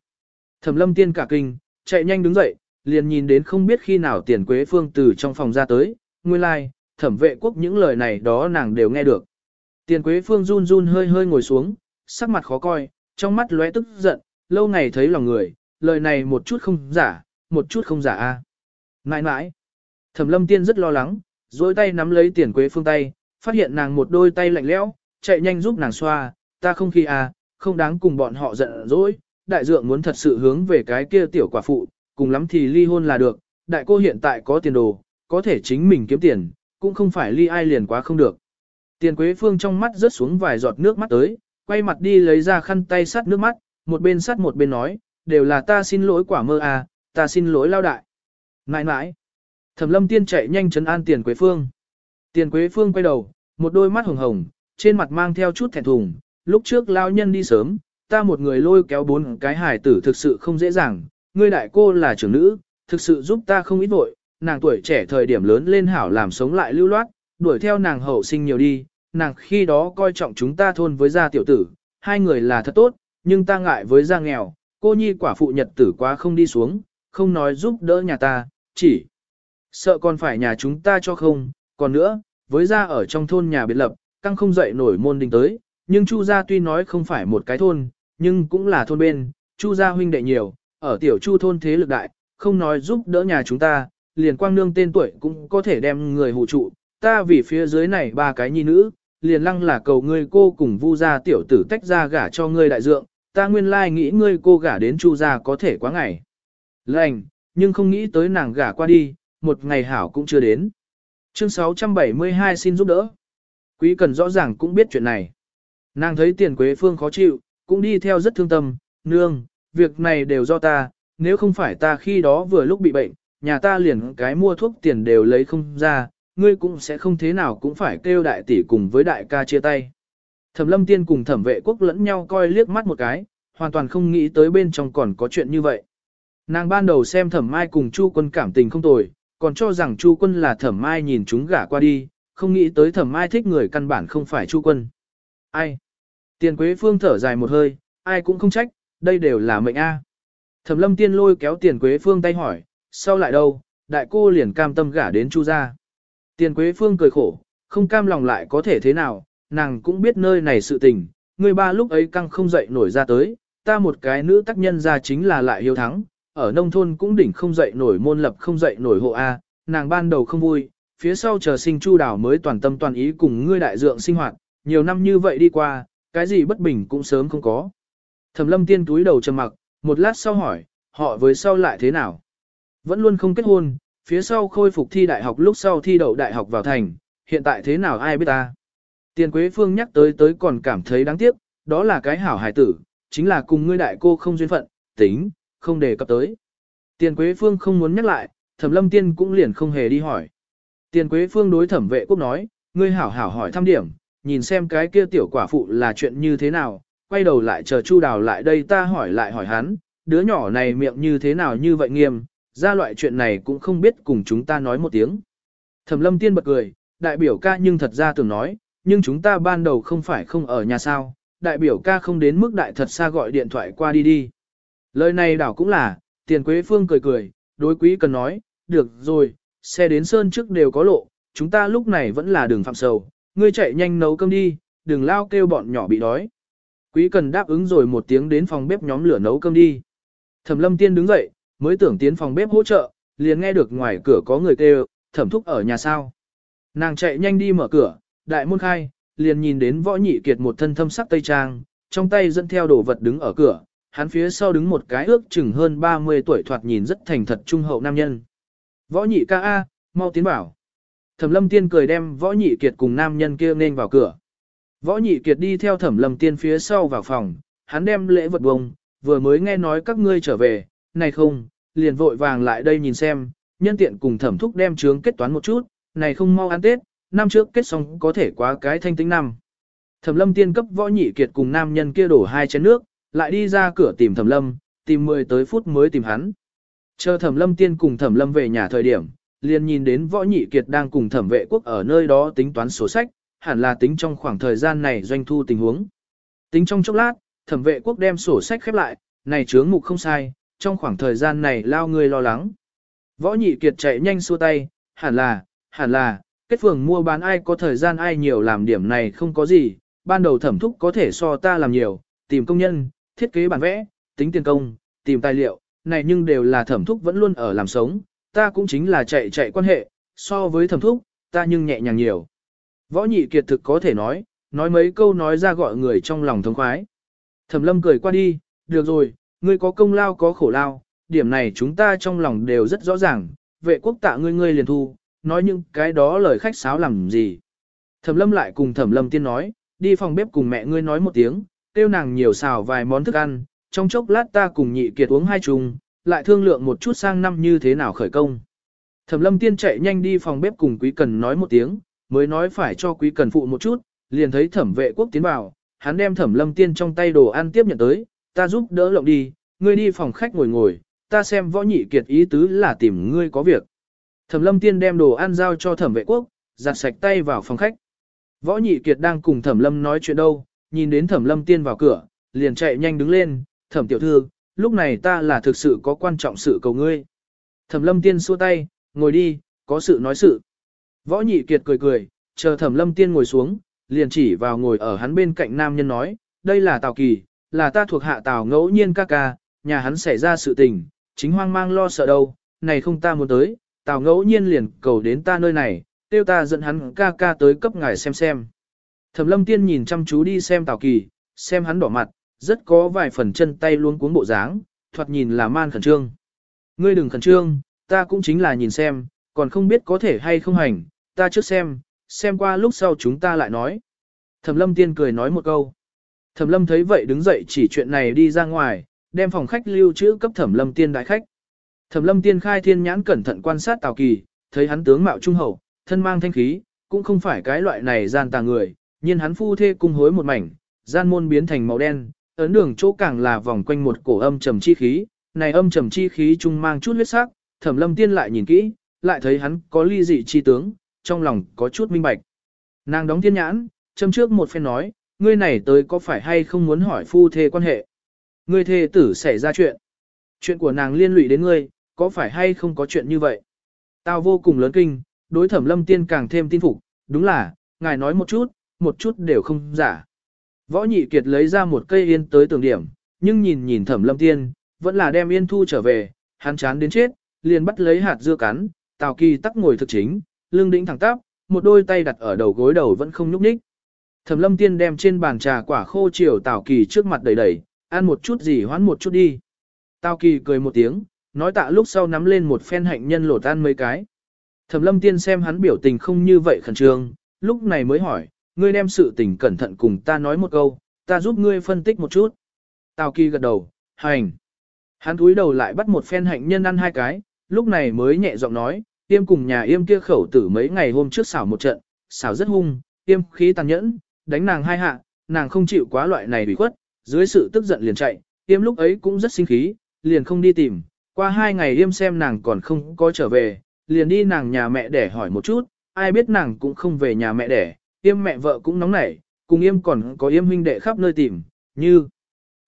Thẩm lâm tiên cả kinh, chạy nhanh đứng dậy, liền nhìn đến không biết khi nào tiền quế phương từ trong phòng ra tới, nguyên lai, like, thẩm vệ quốc những lời này đó nàng đều nghe được. Tiền quế phương run run hơi hơi ngồi xuống, sắc mặt khó coi, trong mắt lóe tức giận, lâu ngày thấy lòng người, lời này một chút không giả, một chút không giả a. À. Nãi nãi. Thẩm lâm tiên rất lo lắng, dối tay nắm lấy tiền quế phương tay, phát hiện nàng một đôi tay lạnh lẽo, chạy nhanh giúp nàng xoa, ta không khi à, không đáng cùng bọn họ giận dỗi, đại dượng muốn thật sự hướng về cái kia tiểu quả phụ, cùng lắm thì ly hôn là được, đại cô hiện tại có tiền đồ, có thể chính mình kiếm tiền, cũng không phải ly ai liền quá không được. Tiền Quế Phương trong mắt rớt xuống vài giọt nước mắt tới, quay mặt đi lấy ra khăn tay sắt nước mắt, một bên sắt một bên nói, đều là ta xin lỗi quả mơ à, ta xin lỗi lao đại. Nãi nãi. Thẩm lâm tiên chạy nhanh chấn an Tiền Quế Phương. Tiền Quế Phương quay đầu, một đôi mắt hồng hồng, trên mặt mang theo chút thẹn thùng, lúc trước lao nhân đi sớm, ta một người lôi kéo bốn cái hài tử thực sự không dễ dàng, ngươi đại cô là trưởng nữ, thực sự giúp ta không ít vội, nàng tuổi trẻ thời điểm lớn lên hảo làm sống lại lưu loát, đuổi theo nàng hậu sinh nhiều đi, nàng khi đó coi trọng chúng ta thôn với gia tiểu tử, hai người là thật tốt, nhưng ta ngại với gia nghèo, cô nhi quả phụ nhật tử quá không đi xuống, không nói giúp đỡ nhà ta, chỉ sợ còn phải nhà chúng ta cho không, còn nữa, với gia ở trong thôn nhà biệt lập, căng không dậy nổi môn đình tới, nhưng Chu gia tuy nói không phải một cái thôn, nhưng cũng là thôn bên, Chu gia huynh đệ nhiều, ở tiểu Chu thôn thế lực đại, không nói giúp đỡ nhà chúng ta, liền quang nương tên tuổi cũng có thể đem người hụ trụ, ta vì phía dưới này ba cái nhi nữ, liền lăng là cầu ngươi cô cùng vu gia tiểu tử tách ra gả cho ngươi đại dượng, ta nguyên lai nghĩ ngươi cô gả đến chu gia có thể quá ngày. Lành, nhưng không nghĩ tới nàng gả qua đi, một ngày hảo cũng chưa đến. Chương 672 xin giúp đỡ. Quý cần rõ ràng cũng biết chuyện này. Nàng thấy tiền quế phương khó chịu, cũng đi theo rất thương tâm, nương, việc này đều do ta, nếu không phải ta khi đó vừa lúc bị bệnh, nhà ta liền cái mua thuốc tiền đều lấy không ra, ngươi cũng sẽ không thế nào cũng phải kêu đại tỷ cùng với đại ca chia tay. Thẩm lâm tiên cùng thẩm vệ quốc lẫn nhau coi liếc mắt một cái, hoàn toàn không nghĩ tới bên trong còn có chuyện như vậy. Nàng ban đầu xem thẩm mai cùng chu quân cảm tình không tồi, còn cho rằng chu quân là thẩm mai nhìn chúng gả qua đi, không nghĩ tới thẩm mai thích người căn bản không phải chu quân. Ai? Tiền quế phương thở dài một hơi, ai cũng không trách, đây đều là mệnh A. Thẩm lâm tiên lôi kéo tiền quế phương tay hỏi, sau lại đâu, đại cô liền cam tâm gả đến chu gia. Tiền Quế Phương cười khổ, không cam lòng lại có thể thế nào, nàng cũng biết nơi này sự tình, người ba lúc ấy căng không dậy nổi ra tới, ta một cái nữ tác nhân ra chính là lại hiếu thắng, ở nông thôn cũng đỉnh không dậy nổi môn lập không dậy nổi hộ A, nàng ban đầu không vui, phía sau chờ sinh chu Đào mới toàn tâm toàn ý cùng ngươi đại dượng sinh hoạt, nhiều năm như vậy đi qua, cái gì bất bình cũng sớm không có. Thẩm lâm tiên túi đầu trầm mặc, một lát sau hỏi, họ với sau lại thế nào? Vẫn luôn không kết hôn, phía sau khôi phục thi đại học lúc sau thi đậu đại học vào thành, hiện tại thế nào ai biết ta. Tiền Quế Phương nhắc tới tới còn cảm thấy đáng tiếc, đó là cái hảo hài tử, chính là cùng ngươi đại cô không duyên phận, tính, không đề cập tới. Tiền Quế Phương không muốn nhắc lại, Thẩm Lâm Tiên cũng liền không hề đi hỏi. Tiền Quế Phương đối Thẩm Vệ Quốc nói, ngươi hảo hảo hỏi thăm điểm, nhìn xem cái kia tiểu quả phụ là chuyện như thế nào, quay đầu lại chờ Chu Đào lại đây ta hỏi lại hỏi hắn, đứa nhỏ này miệng như thế nào như vậy nghiêm, ra loại chuyện này cũng không biết cùng chúng ta nói một tiếng. Thẩm Lâm Tiên bật cười, đại biểu ca nhưng thật ra tưởng nói, nhưng chúng ta ban đầu không phải không ở nhà sao, đại biểu ca không đến mức đại thật xa gọi điện thoại qua đi đi. Lời này đảo cũng là, tiền quế phương cười cười, đối quý cần nói, được rồi, xe đến sơn trước đều có lộ, chúng ta lúc này vẫn là đường phạm sầu, ngươi chạy nhanh nấu cơm đi, đừng lao kêu bọn nhỏ bị đói. Quý cần đáp ứng rồi một tiếng đến phòng bếp nhóm lửa nấu cơm đi. Thẩm lâm tiên đứng dậy, mới tưởng tiến phòng bếp hỗ trợ, liền nghe được ngoài cửa có người kêu, thẩm thúc ở nhà sao. Nàng chạy nhanh đi mở cửa, đại môn khai, liền nhìn đến võ nhị kiệt một thân thâm sắc tây trang, trong tay dẫn theo đồ vật đứng ở cửa, hắn phía sau đứng một cái ước chừng hơn 30 tuổi thoạt nhìn rất thành thật trung hậu nam nhân. Võ nhị ca A, mau tiến bảo. Thẩm lâm tiên cười đem võ nhị kiệt cùng nam nhân kia nên vào cửa. Võ nhị kiệt đi theo thẩm lâm tiên phía sau vào phòng, hắn đem lễ vật bông, vừa mới nghe nói các ngươi trở về, này không, liền vội vàng lại đây nhìn xem, nhân tiện cùng thẩm thúc đem trướng kết toán một chút, này không mau ăn Tết, năm trước kết xong có thể quá cái thanh tính năm. Thẩm lâm tiên cấp võ nhị kiệt cùng nam nhân kia đổ hai chén nước, lại đi ra cửa tìm thẩm lâm, tìm 10 tới phút mới tìm hắn. Chờ thẩm lâm tiên cùng thẩm lâm về nhà thời điểm, liền nhìn đến võ nhị kiệt đang cùng thẩm vệ quốc ở nơi đó tính toán sổ sách, hẳn là tính trong khoảng thời gian này doanh thu tình huống. Tính trong chốc lát, thẩm vệ quốc đem sổ sách khép lại, này chướng mục không sai, trong khoảng thời gian này lao người lo lắng. Võ nhị kiệt chạy nhanh xua tay, hẳn là, hẳn là, kết phường mua bán ai có thời gian ai nhiều làm điểm này không có gì, ban đầu thẩm thúc có thể so ta làm nhiều, tìm công nhân, thiết kế bản vẽ, tính tiền công, tìm tài liệu, này nhưng đều là thẩm thúc vẫn luôn ở làm sống, ta cũng chính là chạy chạy quan hệ, so với thẩm thúc, ta nhưng nhẹ nhàng nhiều. Võ nhị kiệt thực có thể nói, nói mấy câu nói ra gọi người trong lòng thông khoái. Thẩm lâm cười qua đi, được rồi, ngươi có công lao có khổ lao, điểm này chúng ta trong lòng đều rất rõ ràng, vệ quốc tạ ngươi ngươi liền thu, nói những cái đó lời khách sáo làm gì. Thẩm lâm lại cùng thẩm lâm tiên nói, đi phòng bếp cùng mẹ ngươi nói một tiếng, tiêu nàng nhiều xào vài món thức ăn, trong chốc lát ta cùng nhị kiệt uống hai chung, lại thương lượng một chút sang năm như thế nào khởi công. Thẩm lâm tiên chạy nhanh đi phòng bếp cùng quý cần nói một tiếng, mới nói phải cho quý cần phụ một chút, liền thấy thẩm vệ quốc tiến vào, hắn đem thẩm lâm tiên trong tay đồ ăn tiếp nhận tới, ta giúp đỡ lộng đi, ngươi đi phòng khách ngồi ngồi, ta xem võ nhị kiệt ý tứ là tìm ngươi có việc. Thẩm lâm tiên đem đồ ăn giao cho thẩm vệ quốc, giặt sạch tay vào phòng khách. Võ nhị kiệt đang cùng thẩm lâm nói chuyện đâu, nhìn đến thẩm lâm tiên vào cửa, liền chạy nhanh đứng lên, thẩm tiểu thư, lúc này ta là thực sự có quan trọng sự cầu ngươi. Thẩm lâm tiên xua tay, ngồi đi, có sự nói sự. Võ nhị kiệt cười cười, chờ thẩm lâm tiên ngồi xuống, liền chỉ vào ngồi ở hắn bên cạnh nam nhân nói, đây là Tào Kỳ, là ta thuộc hạ Tào ngẫu nhiên ca ca, nhà hắn xảy ra sự tình, chính hoang mang lo sợ đâu, này không ta muốn tới, Tào ngẫu nhiên liền cầu đến ta nơi này, tiêu ta dẫn hắn ca ca tới cấp ngài xem xem. Thẩm lâm tiên nhìn chăm chú đi xem Tào Kỳ, xem hắn đỏ mặt, rất có vài phần chân tay luôn cuốn bộ dáng, thoạt nhìn là man khẩn trương. Ngươi đừng khẩn trương, ta cũng chính là nhìn xem, còn không biết có thể hay không hành, ta trước xem, xem qua lúc sau chúng ta lại nói. Thẩm lâm tiên cười nói một câu. Thẩm lâm thấy vậy đứng dậy chỉ chuyện này đi ra ngoài, đem phòng khách lưu trữ cấp thẩm lâm tiên đại khách. Thẩm lâm tiên khai thiên nhãn cẩn thận quan sát Tào Kỳ, thấy hắn tướng mạo trung hậu, thân mang thanh khí, cũng không phải cái loại này gian tà người, nhưng hắn phu thê cung hối một mảnh, gian môn biến thành màu đen, ấn đường chỗ càng là vòng quanh một cổ âm trầm chi khí, này âm trầm chi khí trung mang chút huyết sắc, Thẩm Lâm Tiên lại nhìn kỹ, lại thấy hắn có ly dị chi tướng, trong lòng có chút minh bạch. Nàng đóng thiên nhãn, châm trước một phen nói, ngươi này tới có phải hay không muốn hỏi phu thê quan hệ? Ngươi thê tử xảy ra chuyện. Chuyện của nàng liên lụy đến ngươi, có phải hay không có chuyện như vậy? Tao vô cùng lớn kinh, đối thẩm lâm tiên càng thêm tin phục, đúng là, ngài nói một chút, một chút đều không giả. Võ nhị kiệt lấy ra một cây yên tới tường điểm, nhưng nhìn nhìn thẩm lâm tiên, vẫn là đem yên thu trở về, hắn chán đến chết, liền bắt lấy hạt dưa cắn, tào kỳ tắc ngồi thực chính, lưng đĩnh thẳng tắp, một đôi tay đặt ở đầu gối đầu vẫn không nhúc nhích. Thẩm lâm tiên đem trên bàn trà quả khô chiều tào kỳ trước mặt đầy đầy, ăn một chút gì hoán một chút đi. Tào kỳ cười một tiếng, nói tạ lúc sau nắm lên một phen hạnh nhân lột tan mấy cái. Thẩm lâm tiên xem hắn biểu tình không như vậy khẩn trương, lúc này mới hỏi, ngươi đem sự tình cẩn thận cùng ta nói một câu, ta giúp ngươi phân tích một chút. Tào kỳ gật đầu, hành. Hắn túi đầu lại bắt một phen hạnh nhân ăn hai cái, lúc này mới nhẹ giọng nói, tiêm cùng nhà yêm kia khẩu tử mấy ngày hôm trước xảo một trận, xảo rất hung, tiêm khí tàn nhẫn, đánh nàng hai hạ, nàng không chịu quá loại này bị khuất, dưới sự tức giận liền chạy, tiêm lúc ấy cũng rất sinh khí, liền không đi tìm, qua hai ngày yêm xem nàng còn không có trở về, liền đi nàng nhà mẹ để hỏi một chút, ai biết nàng cũng không về nhà mẹ đẻ, yêm mẹ vợ cũng nóng nảy, cùng yêm còn có yêm huynh đệ khắp nơi tìm, như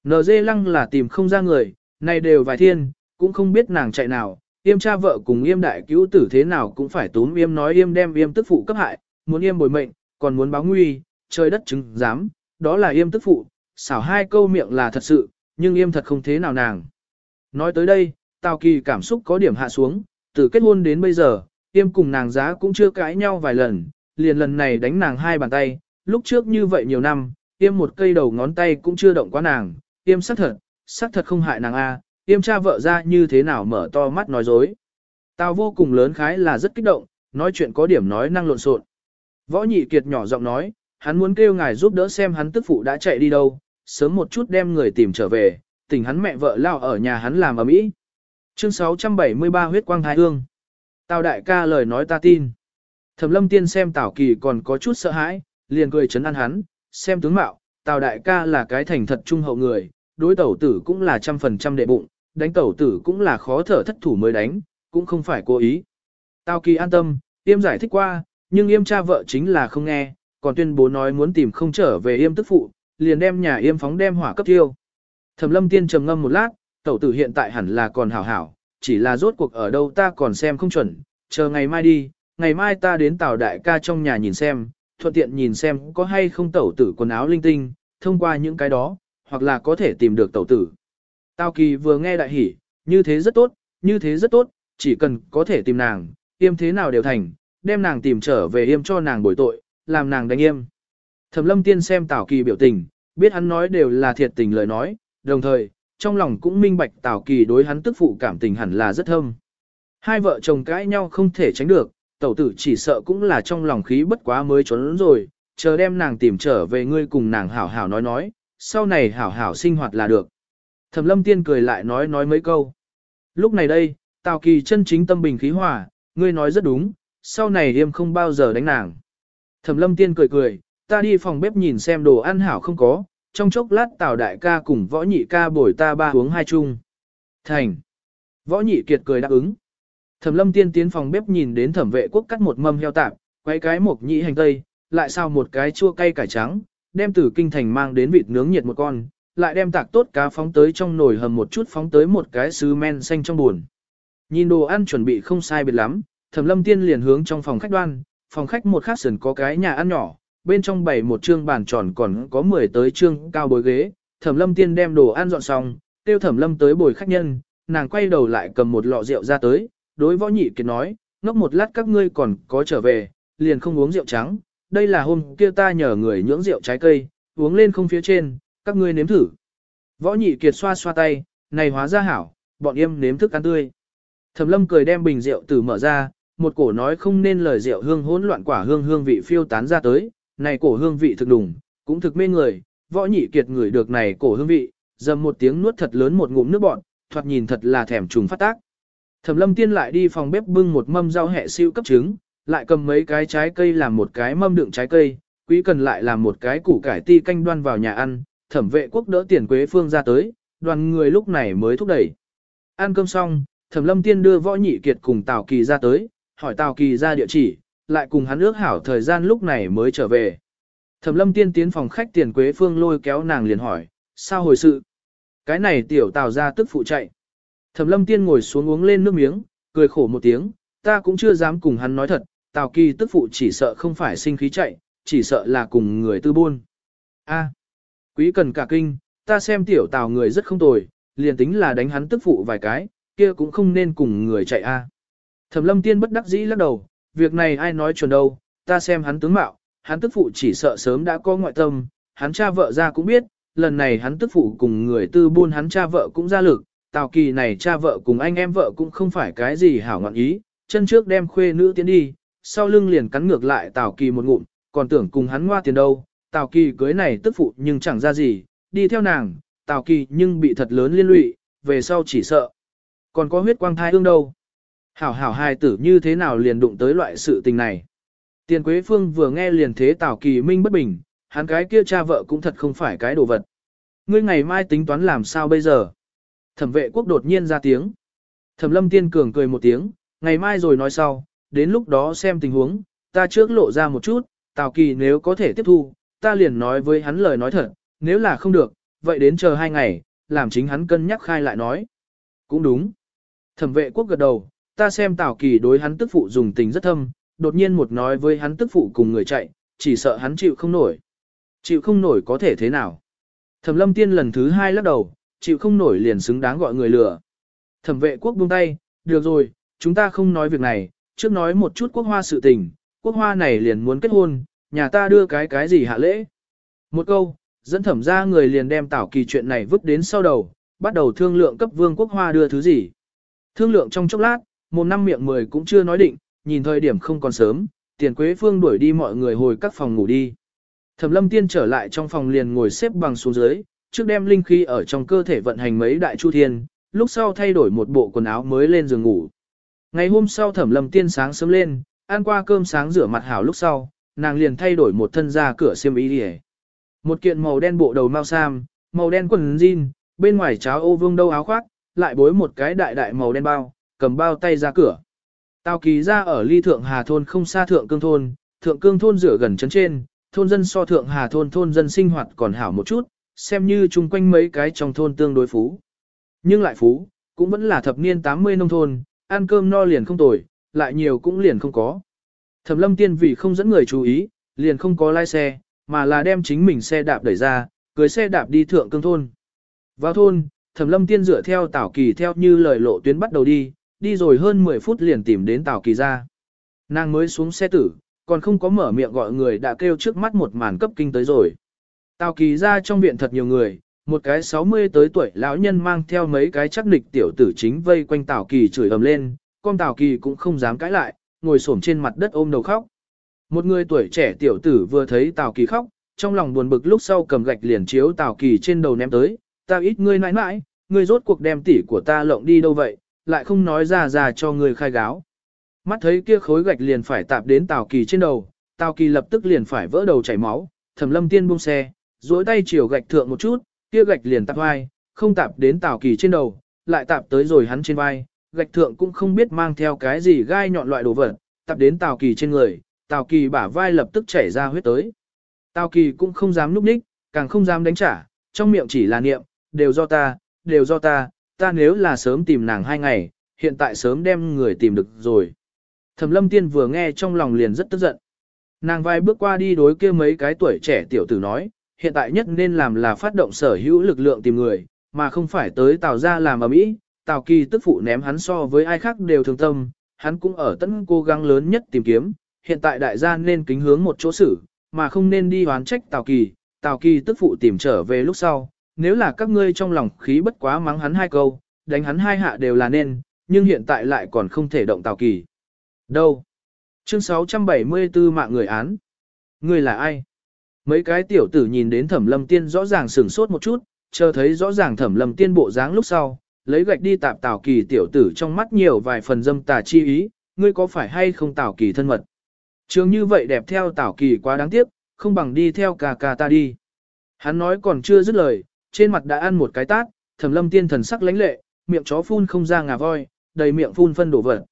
NG lăng là tìm không ra người, này đều vài thiên, cũng không biết nàng chạy nào, yêm cha vợ cùng yêm đại cứu tử thế nào cũng phải tốn yêm nói yêm đem yêm tức phụ cấp hại, muốn yêm bồi mệnh, còn muốn báo nguy, trời đất chứng dám, đó là yêm tức phụ, xảo hai câu miệng là thật sự, nhưng yêm thật không thế nào nàng. Nói tới đây, Tào Kỳ cảm xúc có điểm hạ xuống, từ kết hôn đến bây giờ, yêm cùng nàng giá cũng chưa cãi nhau vài lần, liền lần này đánh nàng hai bàn tay, lúc trước như vậy nhiều năm, tiêm một cây đầu ngón tay cũng chưa động qua nàng, tiêm xác thật, xác thật không hại nàng a, tiêm cha vợ ra như thế nào mở to mắt nói dối. Tào vô cùng lớn khái là rất kích động, nói chuyện có điểm nói năng lộn xộn. Võ nhị kiệt nhỏ giọng nói, hắn muốn kêu ngài giúp đỡ xem hắn tức phụ đã chạy đi đâu, sớm một chút đem người tìm trở về, tình hắn mẹ vợ lao ở nhà hắn làm ở mỹ. Chương 673 huyết quang thái hương. Tào đại ca lời nói ta tin. Thẩm lâm tiên xem Tào kỳ còn có chút sợ hãi, liền cười chấn an hắn, xem tướng mạo, Tào đại ca là cái thành thật trung hậu người, đối tẩu tử cũng là trăm phần trăm đệ bụng, đánh tẩu tử cũng là khó thở thất thủ mới đánh, cũng không phải cố ý. Tào kỳ an tâm, yêm giải thích qua, nhưng yêm cha vợ chính là không nghe, còn tuyên bố nói muốn tìm không trở về yêm tức phụ, liền đem nhà yêm phóng đem hỏa cấp tiêu. Thẩm lâm tiên trầm ngâm một lát, tẩu tử hiện tại hẳn là còn hảo hảo, chỉ là rốt cuộc ở đâu ta còn xem không chuẩn, chờ ngày mai đi, ngày mai ta đến tàu đại ca trong nhà nhìn xem, thuận tiện nhìn xem có hay không tẩu tử quần áo linh tinh, thông qua những cái đó, hoặc là có thể tìm được tẩu tử. Tào kỳ vừa nghe đại hỉ, như thế rất tốt, như thế rất tốt, chỉ cần có thể tìm nàng, yêm thế nào đều thành, đem nàng tìm trở về yêm cho nàng bồi tội, làm nàng đánh yêm. Thẩm lâm tiên xem Tào kỳ biểu tình, biết hắn nói đều là thiệt tình lời nói, đồng thời, trong lòng cũng minh bạch Tào Kỳ đối hắn tức phụ cảm tình hẳn là rất thâm. Hai vợ chồng cãi nhau không thể tránh được, tẩu tử chỉ sợ cũng là trong lòng khí bất quá mới trốn rồi, chờ đem nàng tìm trở về ngươi cùng nàng hảo hảo nói nói, sau này hảo hảo sinh hoạt là được. Thẩm lâm tiên cười lại nói nói mấy câu. Lúc này đây, Tào Kỳ chân chính tâm bình khí hòa, ngươi nói rất đúng, sau này em không bao giờ đánh nàng. Thẩm lâm tiên cười cười, ta đi phòng bếp nhìn xem đồ ăn hảo không có, trong chốc lát Tào đại ca cùng võ nhị ca bồi ta ba uống hai chung. Thành. Võ nhị kiệt cười đáp ứng. Thẩm lâm tiên tiến phòng bếp nhìn đến thẩm vệ quốc cắt một mâm heo tạp, quay cái mộc nhị hành tây, lại sao một cái chua cay cải trắng, đem từ kinh thành mang đến vịt nướng nhiệt một con, lại đem tạc tốt cá phóng tới trong nồi hầm một chút phóng tới một cái sứ men xanh trong buồn. Nhìn đồ ăn chuẩn bị không sai biệt lắm, thẩm lâm tiên liền hướng trong phòng khách đoan, phòng khách một khác sườn có cái nhà ăn nhỏ, bên trong bày một trương bàn tròn còn có 10 tới trương cao bối ghế, thẩm lâm tiên đem đồ ăn dọn xong, tiêu thẩm lâm tới bồi khách nhân, nàng quay đầu lại cầm một lọ rượu ra tới, đối võ nhị kiệt nói, ngốc một lát các ngươi còn có trở về, liền không uống rượu trắng, đây là hôm kia ta nhờ người nhưỡng rượu trái cây, uống lên không phía trên, các ngươi nếm thử. Võ nhị kiệt xoa xoa tay, này hóa ra hảo, bọn em nếm thức ăn tươi. Thẩm lâm cười đem bình rượu từ mở ra, một cổ nói không nên lời rượu hương hỗn loạn quả hương hương vị phiêu tán ra tới, này cổ hương vị thực đủng, cũng thực mê người, võ nhị kiệt ngửi được này cổ hương vị, dầm một tiếng nuốt thật lớn một ngụm nước bọt, thoạt nhìn thật là thèm trùng phát tác. Thẩm lâm tiên lại đi phòng bếp bưng một mâm rau hẹ siêu cấp trứng, lại cầm mấy cái trái cây làm một cái mâm đựng trái cây, quý cần lại làm một cái củ cải ti canh đoan vào nhà ăn, thẩm vệ quốc đỡ tiền quế phương ra tới, đoàn người lúc này mới thúc đẩy. Ăn cơm xong, thẩm lâm tiên đưa võ nhị kiệt cùng Tào Kỳ ra tới, hỏi Tào Kỳ ra địa chỉ, lại cùng hắn ước hảo thời gian lúc này mới trở về. Thẩm lâm tiên tiến phòng khách tiền quế phương lôi kéo nàng liền hỏi, sao hồi sự? Cái này tiểu Tào ra tức phụ chạy. Thẩm lâm tiên ngồi xuống uống lên nước miếng, cười khổ một tiếng, ta cũng chưa dám cùng hắn nói thật, Tào Kỳ tức phụ chỉ sợ không phải sinh khí chạy, chỉ sợ là cùng người tư buôn. A, quý cần cả kinh, ta xem tiểu Tào người rất không tồi, liền tính là đánh hắn tức phụ vài cái, kia cũng không nên cùng người chạy a. Thẩm Lâm Tiên bất đắc dĩ lắc đầu, việc này ai nói chuẩn đâu, ta xem hắn tướng mạo, hắn tức phụ chỉ sợ sớm đã có ngoại tâm, hắn cha vợ ra cũng biết, lần này hắn tức phụ cùng người tư buôn hắn cha vợ cũng ra lực, Tào Kỳ này cha vợ cùng anh em vợ cũng không phải cái gì hảo ngọn ý, chân trước đem khuê nữ tiến đi, sau lưng liền cắn ngược lại Tào Kỳ một ngụm, còn tưởng cùng hắn ngoa tiền đâu. Tào Kỳ cưới này tức phụ nhưng chẳng ra gì, đi theo nàng, Tào Kỳ nhưng bị thật lớn liên lụy, về sau chỉ sợ. Còn có huyết quang thai ương đâu. Hảo hảo hài tử như thế nào liền đụng tới loại sự tình này. Tiền Quế Phương vừa nghe liền thế Tào Kỳ Minh bất bình, hắn cái kia cha vợ cũng thật không phải cái đồ vật. Ngươi ngày mai tính toán làm sao bây giờ? Thẩm vệ quốc đột nhiên ra tiếng. Thẩm lâm tiên cường cười một tiếng, ngày mai rồi nói sau, đến lúc đó xem tình huống, ta trước lộ ra một chút, Tào Kỳ nếu có thể tiếp thu, ta liền nói với hắn lời nói thật, nếu là không được, vậy đến chờ hai ngày, làm chính hắn cân nhắc khai lại nói. Cũng đúng. Thẩm vệ quốc gật đầu, ta xem Tào Kỳ đối hắn tức phụ dùng tình rất thâm, đột nhiên một nói với hắn tức phụ cùng người chạy, chỉ sợ hắn chịu không nổi. Chịu không nổi có thể thế nào? Thẩm lâm tiên lần thứ hai lắc đầu, chịu không nổi liền xứng đáng gọi người lừa. Thẩm vệ quốc buông tay, được rồi, chúng ta không nói việc này, trước nói một chút quốc hoa sự tình, quốc hoa này liền muốn kết hôn, nhà ta đưa cái cái gì hạ lễ. Một câu, dẫn thẩm ra người liền đem tảo kỳ chuyện này vứt đến sau đầu, bắt đầu thương lượng cấp vương quốc hoa đưa thứ gì. Thương lượng trong chốc lát, một năm miệng mười cũng chưa nói định, nhìn thời điểm không còn sớm, tiền quế phương đuổi đi mọi người hồi các phòng ngủ đi. Thẩm lâm tiên trở lại trong phòng liền ngồi xếp bằng xuống dưới, trước đem linh khí ở trong cơ thể vận hành mấy đại chu thiên, lúc sau thay đổi một bộ quần áo mới lên giường ngủ. Ngày hôm sau thẩm lâm tiên sáng sớm lên, ăn qua cơm sáng rửa mặt hảo lúc sau, nàng liền thay đổi một thân ra cửa xiêm y đi Một kiện màu đen bộ đầu mau sam, màu đen quần jean, bên ngoài cháo ô vương đâu áo khoác, lại bối một cái đại đại màu đen bao, cầm bao tay ra cửa. Tào kỳ ra ở ly thượng hà thôn không xa thượng cương thôn, thượng cương thôn rửa gần chấn trên, thôn dân so thượng hà thôn thôn dân sinh hoạt còn hảo một chút, xem như chung quanh mấy cái trong thôn tương đối phú. Nhưng lại phú, cũng vẫn là thập niên 80 nông thôn, ăn cơm no liền không tồi, lại nhiều cũng liền không có. Thẩm lâm tiên vì không dẫn người chú ý, liền không có lái xe, mà là đem chính mình xe đạp đẩy ra, cưới xe đạp đi thượng cương thôn. Vào thôn, thẩm lâm tiên dựa theo tảo kỳ theo như lời lộ tuyến bắt đầu đi, đi rồi hơn 10 phút liền tìm đến tảo kỳ ra. Nàng mới xuống xe tử, còn không có mở miệng gọi người đã kêu trước mắt một màn cấp kinh tới rồi. Tào kỳ ra trong viện thật nhiều người, một cái 60 tới tuổi lão nhân mang theo mấy cái chắc nịch tiểu tử chính vây quanh Tào kỳ chửi ầm lên, con Tào kỳ cũng không dám cãi lại, ngồi xổm trên mặt đất ôm đầu khóc. Một người tuổi trẻ tiểu tử vừa thấy Tào kỳ khóc, trong lòng buồn bực lúc sau cầm gạch liền chiếu Tào kỳ trên đầu ném tới, ta ít ngươi nãi nãi, ngươi rốt cuộc đem tỷ của ta lộng đi đâu vậy, lại không nói ra ra cho ngươi khai gáo. Mắt thấy kia khối gạch liền phải tạp đến Tào kỳ trên đầu, Tào kỳ lập tức liền phải vỡ đầu chảy máu, thẩm lâm tiên buông xe, duỗi tay chiều gạch thượng một chút, kia gạch liền tạp vai, không tạp đến Tào Kỳ trên đầu, lại tạp tới rồi hắn trên vai, gạch thượng cũng không biết mang theo cái gì gai nhọn loại đồ vật, tạp đến Tào Kỳ trên người, Tào Kỳ bả vai lập tức chảy ra huyết tới. Tào Kỳ cũng không dám núp ních, càng không dám đánh trả, trong miệng chỉ là niệm, đều do ta, đều do ta, ta nếu là sớm tìm nàng hai ngày, hiện tại sớm đem người tìm được rồi. Thẩm lâm tiên vừa nghe trong lòng liền rất tức giận. Nàng vai bước qua đi đối kia mấy cái tuổi trẻ tiểu tử nói, hiện tại nhất nên làm là phát động sở hữu lực lượng tìm người, mà không phải tới Tào ra làm ở mỹ. Tào Kỳ tức phụ ném hắn so với ai khác đều thương tâm, hắn cũng ở tận cố gắng lớn nhất tìm kiếm, hiện tại đại gia nên kính hướng một chỗ xử, mà không nên đi hoán trách Tào Kỳ, Tào Kỳ tức phụ tìm trở về lúc sau, nếu là các ngươi trong lòng khí bất quá mắng hắn hai câu, đánh hắn hai hạ đều là nên, nhưng hiện tại lại còn không thể động Tào Kỳ. Đâu? Chương 674 mạng người án. Ngươi là ai? Mấy cái tiểu tử nhìn đến thẩm lâm tiên rõ ràng sửng sốt một chút, chờ thấy rõ ràng thẩm lâm tiên bộ dáng lúc sau, lấy gạch đi tạp tảo kỳ tiểu tử trong mắt nhiều vài phần dâm tà chi ý, ngươi có phải hay không tảo kỳ thân mật. Trường như vậy đẹp theo tảo kỳ quá đáng tiếc, không bằng đi theo cà cà ta đi. Hắn nói còn chưa dứt lời, trên mặt đã ăn một cái tát, thẩm lâm tiên thần sắc lãnh lệ, miệng chó phun không ra ngà voi, đầy miệng phun phân đổ vật.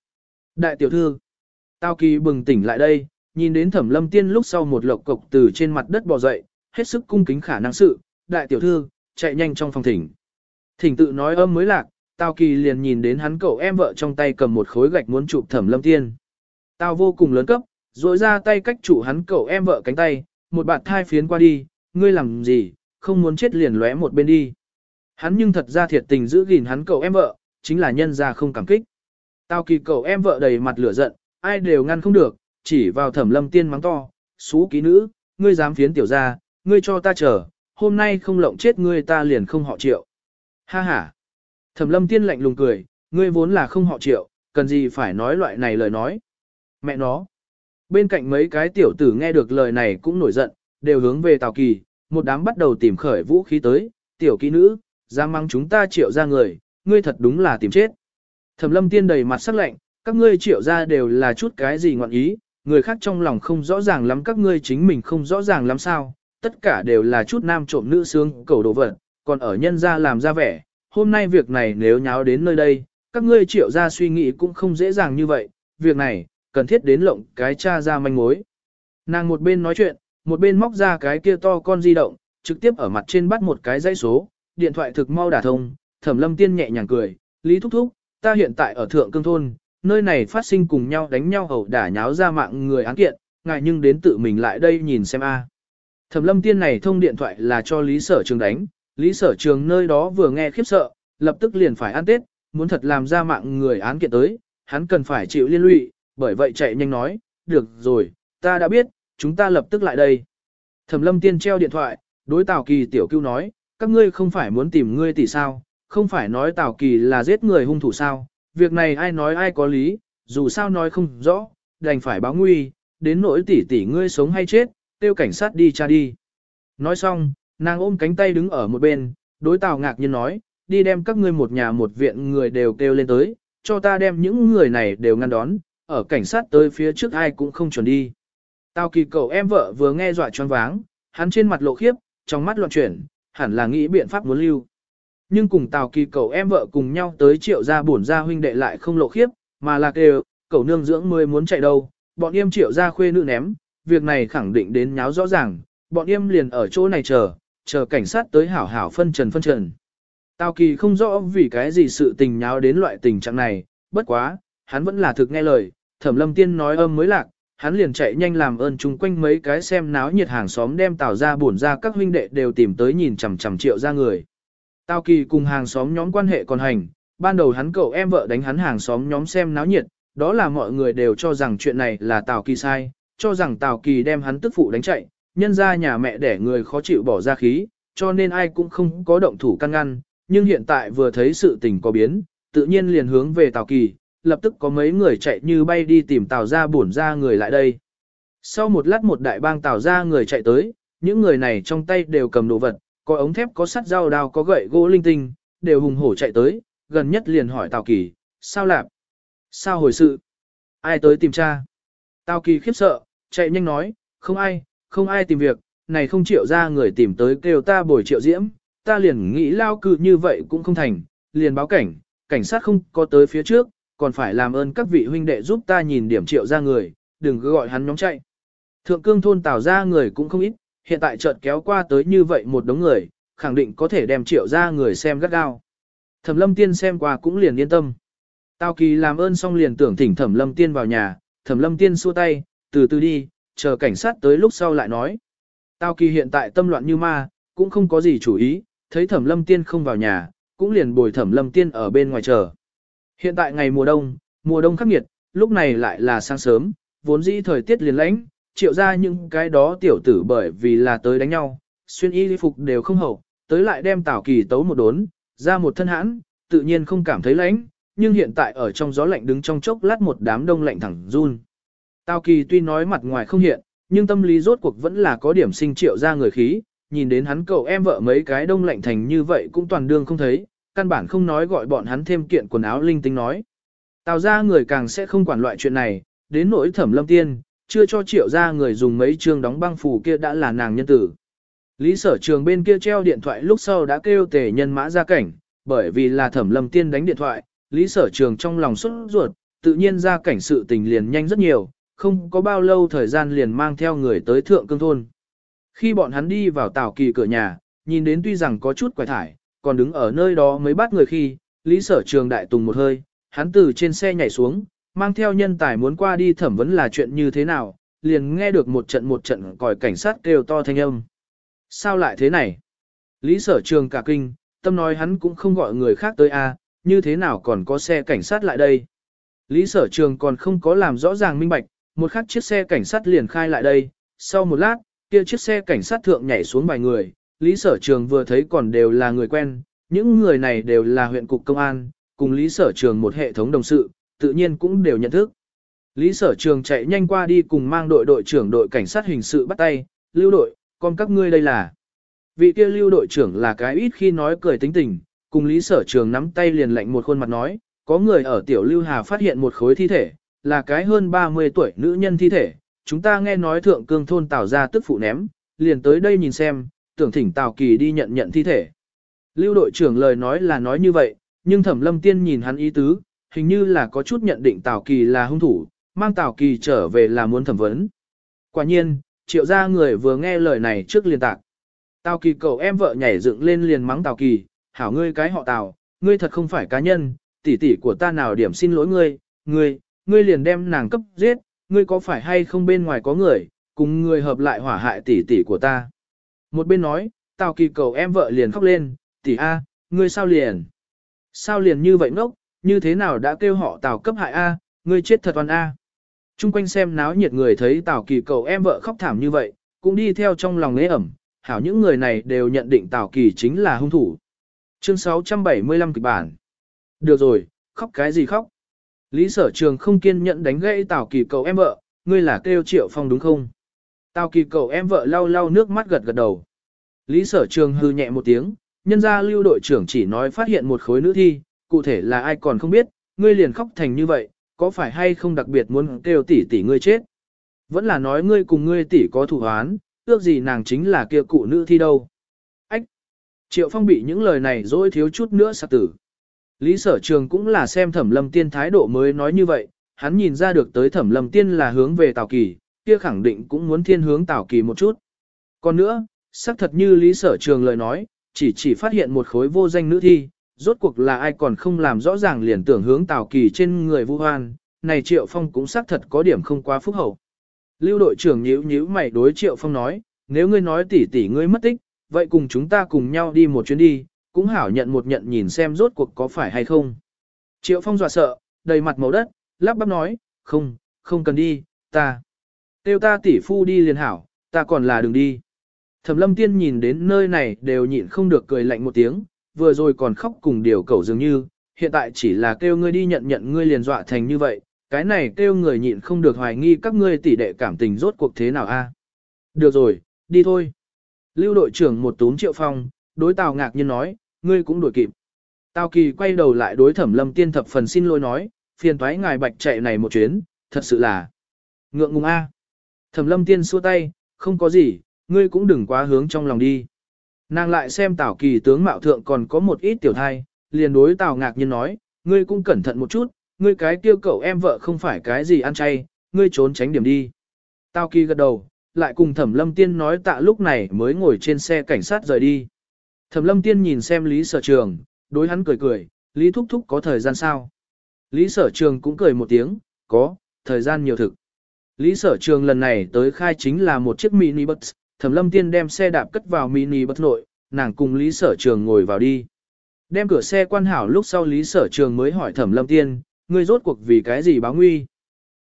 Đại tiểu thư, tao kỳ bừng tỉnh lại đây, nhìn đến thẩm lâm tiên lúc sau một lộc cộc từ trên mặt đất bò dậy, hết sức cung kính khả năng sự, đại tiểu thư, chạy nhanh trong phòng thỉnh. Thỉnh tự nói âm mới lạc, Tào Kỳ liền nhìn đến hắn cậu em vợ trong tay cầm một khối gạch muốn chụp thẩm lâm tiên. Tào vô cùng lớn cấp, rồi ra tay cách chủ hắn cậu em vợ cánh tay, một bạt thai phiến qua đi, ngươi làm gì, không muốn chết liền lóe một bên đi. Hắn nhưng thật ra thiệt tình giữ gìn hắn cậu em vợ, chính là nhân ra không cảm kích. Tào Kỳ cậu em vợ đầy mặt lửa giận, ai đều ngăn không được, chỉ vào thẩm lâm tiên mắng to, xú ký nữ, ngươi dám phiến tiểu ra, ngươi cho ta chờ, hôm nay không lộng chết ngươi ta liền không họ triệu. Ha ha. Thẩm lâm tiên lạnh lùng cười, ngươi vốn là không họ triệu, cần gì phải nói loại này lời nói. Mẹ nó. Bên cạnh mấy cái tiểu tử nghe được lời này cũng nổi giận, đều hướng về Tào Kỳ, một đám bắt đầu tìm khởi vũ khí tới, tiểu kỹ nữ, dám mang chúng ta triệu ra người, ngươi thật đúng là tìm chết. Thẩm lâm tiên đầy mặt sắc lạnh, các ngươi triệu ra đều là chút cái gì ngọn ý, người khác trong lòng không rõ ràng lắm các ngươi chính mình không rõ ràng lắm sao, tất cả đều là chút nam trộm nữ sướng cầu đồ vật, còn ở nhân ra làm ra vẻ, hôm nay việc này nếu nháo đến nơi đây, các ngươi triệu ra suy nghĩ cũng không dễ dàng như vậy, việc này, cần thiết đến lộng cái cha ra manh mối. Nàng một bên nói chuyện, một bên móc ra cái kia to con di động, trực tiếp ở mặt trên bắt một cái dãy số, điện thoại thực mau đả thông, thẩm lâm tiên nhẹ nhàng cười, Lý Thúc Thúc, ta hiện tại ở Thượng Cương Thôn, nơi này phát sinh cùng nhau đánh nhau hầu đả nháo ra mạng người án kiện, ngài nhưng đến tự mình lại đây nhìn xem a. À. Thẩm lâm tiên này thông điện thoại là cho Lý Sở Trường đánh, Lý Sở Trường nơi đó vừa nghe khiếp sợ, lập tức liền phải ăn Tết, muốn thật làm ra mạng người án kiện tới, hắn cần phải chịu liên lụy, bởi vậy chạy nhanh nói, được rồi, ta đã biết, chúng ta lập tức lại đây. Thẩm lâm tiên treo điện thoại, đối Tào Kỳ tiểu cưu nói, các ngươi không phải muốn tìm ngươi tỷ sao, không phải nói Tào Kỳ là giết người hung thủ sao, việc này ai nói ai có lý, dù sao nói không rõ, đành phải báo nguy, đến nỗi tỷ tỷ ngươi sống hay chết, tiêu cảnh sát đi tra đi. Nói xong, nàng ôm cánh tay đứng ở một bên, đối Tào ngạc nhiên nói, đi đem các ngươi một nhà một viện người đều kêu lên tới, cho ta đem những người này đều ngăn đón, ở cảnh sát tới phía trước ai cũng không chuẩn đi. Tào kỳ cậu em vợ vừa nghe dọa choáng váng, hắn trên mặt lộ khiếp, trong mắt loạn chuyển, hẳn là nghĩ biện pháp muốn lưu. Nhưng cùng Tào kỳ cậu em vợ cùng nhau tới triệu gia bổn gia huynh đệ lại không lộ khiếp, mà là kêu, cậu nương dưỡng mới muốn chạy đâu, bọn em triệu gia khuê nữ ném, việc này khẳng định đến nháo rõ ràng, bọn em liền ở chỗ này chờ, chờ cảnh sát tới hảo hảo phân trần phân trần. Tào kỳ không rõ vì cái gì sự tình nháo đến loại tình trạng này, bất quá, hắn vẫn là thực nghe lời, thẩm lâm tiên nói âm mới lạc, hắn liền chạy nhanh làm ơn chung quanh mấy cái xem náo nhiệt hàng xóm đem tào ra buồn ra các huynh đệ đều tìm tới nhìn chằm chằm triệu ra người. Tào kỳ cùng hàng xóm nhóm quan hệ còn hành, ban đầu hắn cậu em vợ đánh hắn hàng xóm nhóm xem náo nhiệt, đó là mọi người đều cho rằng chuyện này là tào kỳ sai, cho rằng tào kỳ đem hắn tức phụ đánh chạy, nhân ra nhà mẹ để người khó chịu bỏ ra khí, cho nên ai cũng không có động thủ căn ngăn, nhưng hiện tại vừa thấy sự tình có biến, tự nhiên liền hướng về tào kỳ, lập tức có mấy người chạy như bay đi tìm Tào ra bổn ra người lại đây. Sau một lát một đại bang Tào ra người chạy tới, những người này trong tay đều cầm đồ vật, có ống thép có sắt dao đao có gậy gỗ linh tinh, đều hùng hổ chạy tới, gần nhất liền hỏi Tào Kỳ, sao lạp? Sao hồi sự? Ai tới tìm cha? Tào Kỳ khiếp sợ, chạy nhanh nói, không ai, không ai tìm việc, này không triệu ra người tìm tới kêu ta bồi triệu diễm, ta liền nghĩ lao cự như vậy cũng không thành, liền báo cảnh, cảnh sát không có tới phía trước, còn phải làm ơn các vị huynh đệ giúp ta nhìn điểm triệu ra người, đừng cứ gọi hắn nhóm chạy. Thượng cương thôn tào ra người cũng không ít, hiện tại chợt kéo qua tới như vậy một đống người, khẳng định có thể đem triệu ra người xem gắt gao. Thẩm lâm tiên xem qua cũng liền yên tâm. Tào kỳ làm ơn xong liền tưởng thỉnh thẩm lâm tiên vào nhà, thẩm lâm tiên xua tay, từ từ đi, chờ cảnh sát tới lúc sau lại nói. Tào kỳ hiện tại tâm loạn như ma, cũng không có gì chủ ý, thấy thẩm lâm tiên không vào nhà, cũng liền bồi thẩm lâm tiên ở bên ngoài chờ. Hiện tại ngày mùa đông, mùa đông khắc nghiệt, lúc này lại là sáng sớm, vốn dĩ thời tiết liền lãnh, triệu ra những cái đó tiểu tử bởi vì là tới đánh nhau, xuyên y phục đều không hậu, tới lại đem tảo kỳ tấu một đốn, ra một thân hãn, tự nhiên không cảm thấy lạnh nhưng hiện tại ở trong gió lạnh đứng trong chốc lát một đám đông lạnh thẳng run. Tào kỳ tuy nói mặt ngoài không hiện, nhưng tâm lý rốt cuộc vẫn là có điểm sinh triệu ra người khí, nhìn đến hắn cậu em vợ mấy cái đông lạnh thành như vậy cũng toàn đương không thấy, căn bản không nói gọi bọn hắn thêm kiện quần áo linh tinh nói. Tào ra người càng sẽ không quản loại chuyện này, đến nỗi thẩm lâm tiên, chưa cho triệu ra người dùng mấy trường đóng băng phủ kia đã là nàng nhân tử. Lý sở trường bên kia treo điện thoại lúc sau đã kêu tề nhân mã ra cảnh, bởi vì là thẩm lâm tiên đánh điện thoại, lý sở trường trong lòng xuất ruột, tự nhiên ra cảnh sự tình liền nhanh rất nhiều, không có bao lâu thời gian liền mang theo người tới thượng cương thôn. Khi bọn hắn đi vào tàu kỳ cửa nhà, nhìn đến tuy rằng có chút quải thải, còn đứng ở nơi đó mới bắt người khi, Lý Sở Trường đại tùng một hơi, hắn từ trên xe nhảy xuống, mang theo nhân tài muốn qua đi thẩm vấn là chuyện như thế nào, liền nghe được một trận một trận còi cảnh sát kêu to thanh âm. Sao lại thế này? Lý Sở Trường cả kinh, tâm nói hắn cũng không gọi người khác tới a, như thế nào còn có xe cảnh sát lại đây? Lý Sở Trường còn không có làm rõ ràng minh bạch, một khắc chiếc xe cảnh sát liền khai lại đây, sau một lát, kia chiếc xe cảnh sát thượng nhảy xuống vài người, Lý Sở Trường vừa thấy còn đều là người quen, Những người này đều là huyện cục công an, cùng Lý Sở Trường một hệ thống đồng sự, tự nhiên cũng đều nhận thức. Lý Sở Trường chạy nhanh qua đi cùng mang đội đội trưởng đội cảnh sát hình sự bắt tay, lưu đội, con các ngươi đây là. Vị kia lưu đội trưởng là cái ít khi nói cười tính tình, cùng Lý Sở Trường nắm tay liền lạnh một khuôn mặt nói, có người ở Tiểu Lưu Hà phát hiện một khối thi thể, là cái hơn 30 tuổi nữ nhân thi thể, chúng ta nghe nói thượng cương thôn Tào ra tức phụ ném, liền tới đây nhìn xem, tưởng thỉnh Tào Kỳ đi nhận nhận thi thể. Lưu đội trưởng lời nói là nói như vậy, nhưng Thẩm Lâm Tiên nhìn hắn ý tứ, hình như là có chút nhận định Tào Kỳ là hung thủ, mang Tào Kỳ trở về là muốn thẩm vấn. Quả nhiên, triệu gia người vừa nghe lời này trước liền tạc. Tào Kỳ cậu em vợ nhảy dựng lên liền mắng Tào Kỳ, hảo ngươi cái họ Tào, ngươi thật không phải cá nhân, tỷ tỷ của ta nào điểm xin lỗi ngươi, ngươi, ngươi liền đem nàng cấp giết, ngươi có phải hay không bên ngoài có người, cùng ngươi hợp lại hỏa hại tỷ tỷ của ta. Một bên nói, Tào Kỳ cầu em vợ liền khóc lên, tỷ A, ngươi sao liền? Sao liền như vậy ngốc, như thế nào đã kêu họ Tào cấp hại A, ngươi chết thật oan A. Trung quanh xem náo nhiệt người thấy Tào Kỳ cầu em vợ khóc thảm như vậy, cũng đi theo trong lòng nế ẩm, hảo những người này đều nhận định Tào Kỳ chính là hung thủ. Chương 675 kịch bản. Được rồi, khóc cái gì khóc? Lý sở trường không kiên nhẫn đánh gãy Tào Kỳ cầu em vợ, ngươi là kêu triệu phong đúng không? Tào Kỳ cầu em vợ lau lau nước mắt gật gật đầu. Lý sở trường hư nhẹ một tiếng, nhân gia lưu đội trưởng chỉ nói phát hiện một khối nữ thi, cụ thể là ai còn không biết, ngươi liền khóc thành như vậy, có phải hay không đặc biệt muốn kêu tỷ tỷ ngươi chết? Vẫn là nói ngươi cùng ngươi tỷ có thủ hoán, ước gì nàng chính là kia cụ nữ thi đâu. Ách! Triệu Phong bị những lời này dỗi thiếu chút nữa sạc tử. Lý sở trường cũng là xem thẩm lâm tiên thái độ mới nói như vậy, hắn nhìn ra được tới thẩm lâm tiên là hướng về Tào Kỳ, kia khẳng định cũng muốn thiên hướng Tào Kỳ một chút. Còn nữa, xác thật như Lý sở trường lời nói, chỉ chỉ phát hiện một khối vô danh nữ thi, rốt cuộc là ai còn không làm rõ ràng liền tưởng hướng Tào Kỳ trên người vu hoan, này Triệu Phong cũng xác thật có điểm không quá phúc hậu. Lưu đội trưởng nhíu nhíu mày đối Triệu Phong nói, nếu ngươi nói tỷ tỷ ngươi mất tích, vậy cùng chúng ta cùng nhau đi một chuyến đi, cũng hảo nhận một nhận nhìn xem rốt cuộc có phải hay không. Triệu Phong dọa sợ, đầy mặt màu đất, lắp bắp nói, không, không cần đi, ta. Tiêu ta tỷ phu đi liền hảo, ta còn là đừng đi. Thẩm lâm tiên nhìn đến nơi này đều nhịn không được cười lạnh một tiếng, vừa rồi còn khóc cùng điều cầu dường như, hiện tại chỉ là kêu ngươi đi nhận nhận ngươi liền dọa thành như vậy, cái này kêu người nhịn không được hoài nghi các ngươi tỷ đệ cảm tình rốt cuộc thế nào a? Được rồi, đi thôi. Lưu đội trưởng một túm triệu phong, đối tào ngạc nhiên nói, ngươi cũng đuổi kịp. Tào kỳ quay đầu lại đối thẩm lâm tiên thập phần xin lỗi nói, phiền thoái ngài bạch chạy này một chuyến, thật sự là ngượng ngùng a. Thẩm lâm tiên xua tay, không có gì, ngươi cũng đừng quá hướng trong lòng đi. Nàng lại xem Tào Kỳ tướng mạo thượng còn có một ít tiểu thai, liền đối Tào ngạc nhiên nói, ngươi cũng cẩn thận một chút, ngươi cái tiêu cậu em vợ không phải cái gì ăn chay, ngươi trốn tránh điểm đi. Tào Kỳ gật đầu, lại cùng Thẩm Lâm Tiên nói tạ lúc này mới ngồi trên xe cảnh sát rời đi. Thẩm Lâm Tiên nhìn xem Lý Sở Trường, đối hắn cười cười, Lý Thúc Thúc có thời gian sao? Lý Sở Trường cũng cười một tiếng, có, thời gian nhiều thực. Lý Sở Trường lần này tới khai chính là một chiếc mini bus, Thẩm Lâm Tiên đem xe đạp cất vào mini bất nội, nàng cùng Lý Sở Trường ngồi vào đi. Đem cửa xe quan hảo lúc sau Lý Sở Trường mới hỏi Thẩm Lâm Tiên, ngươi rốt cuộc vì cái gì báo nguy?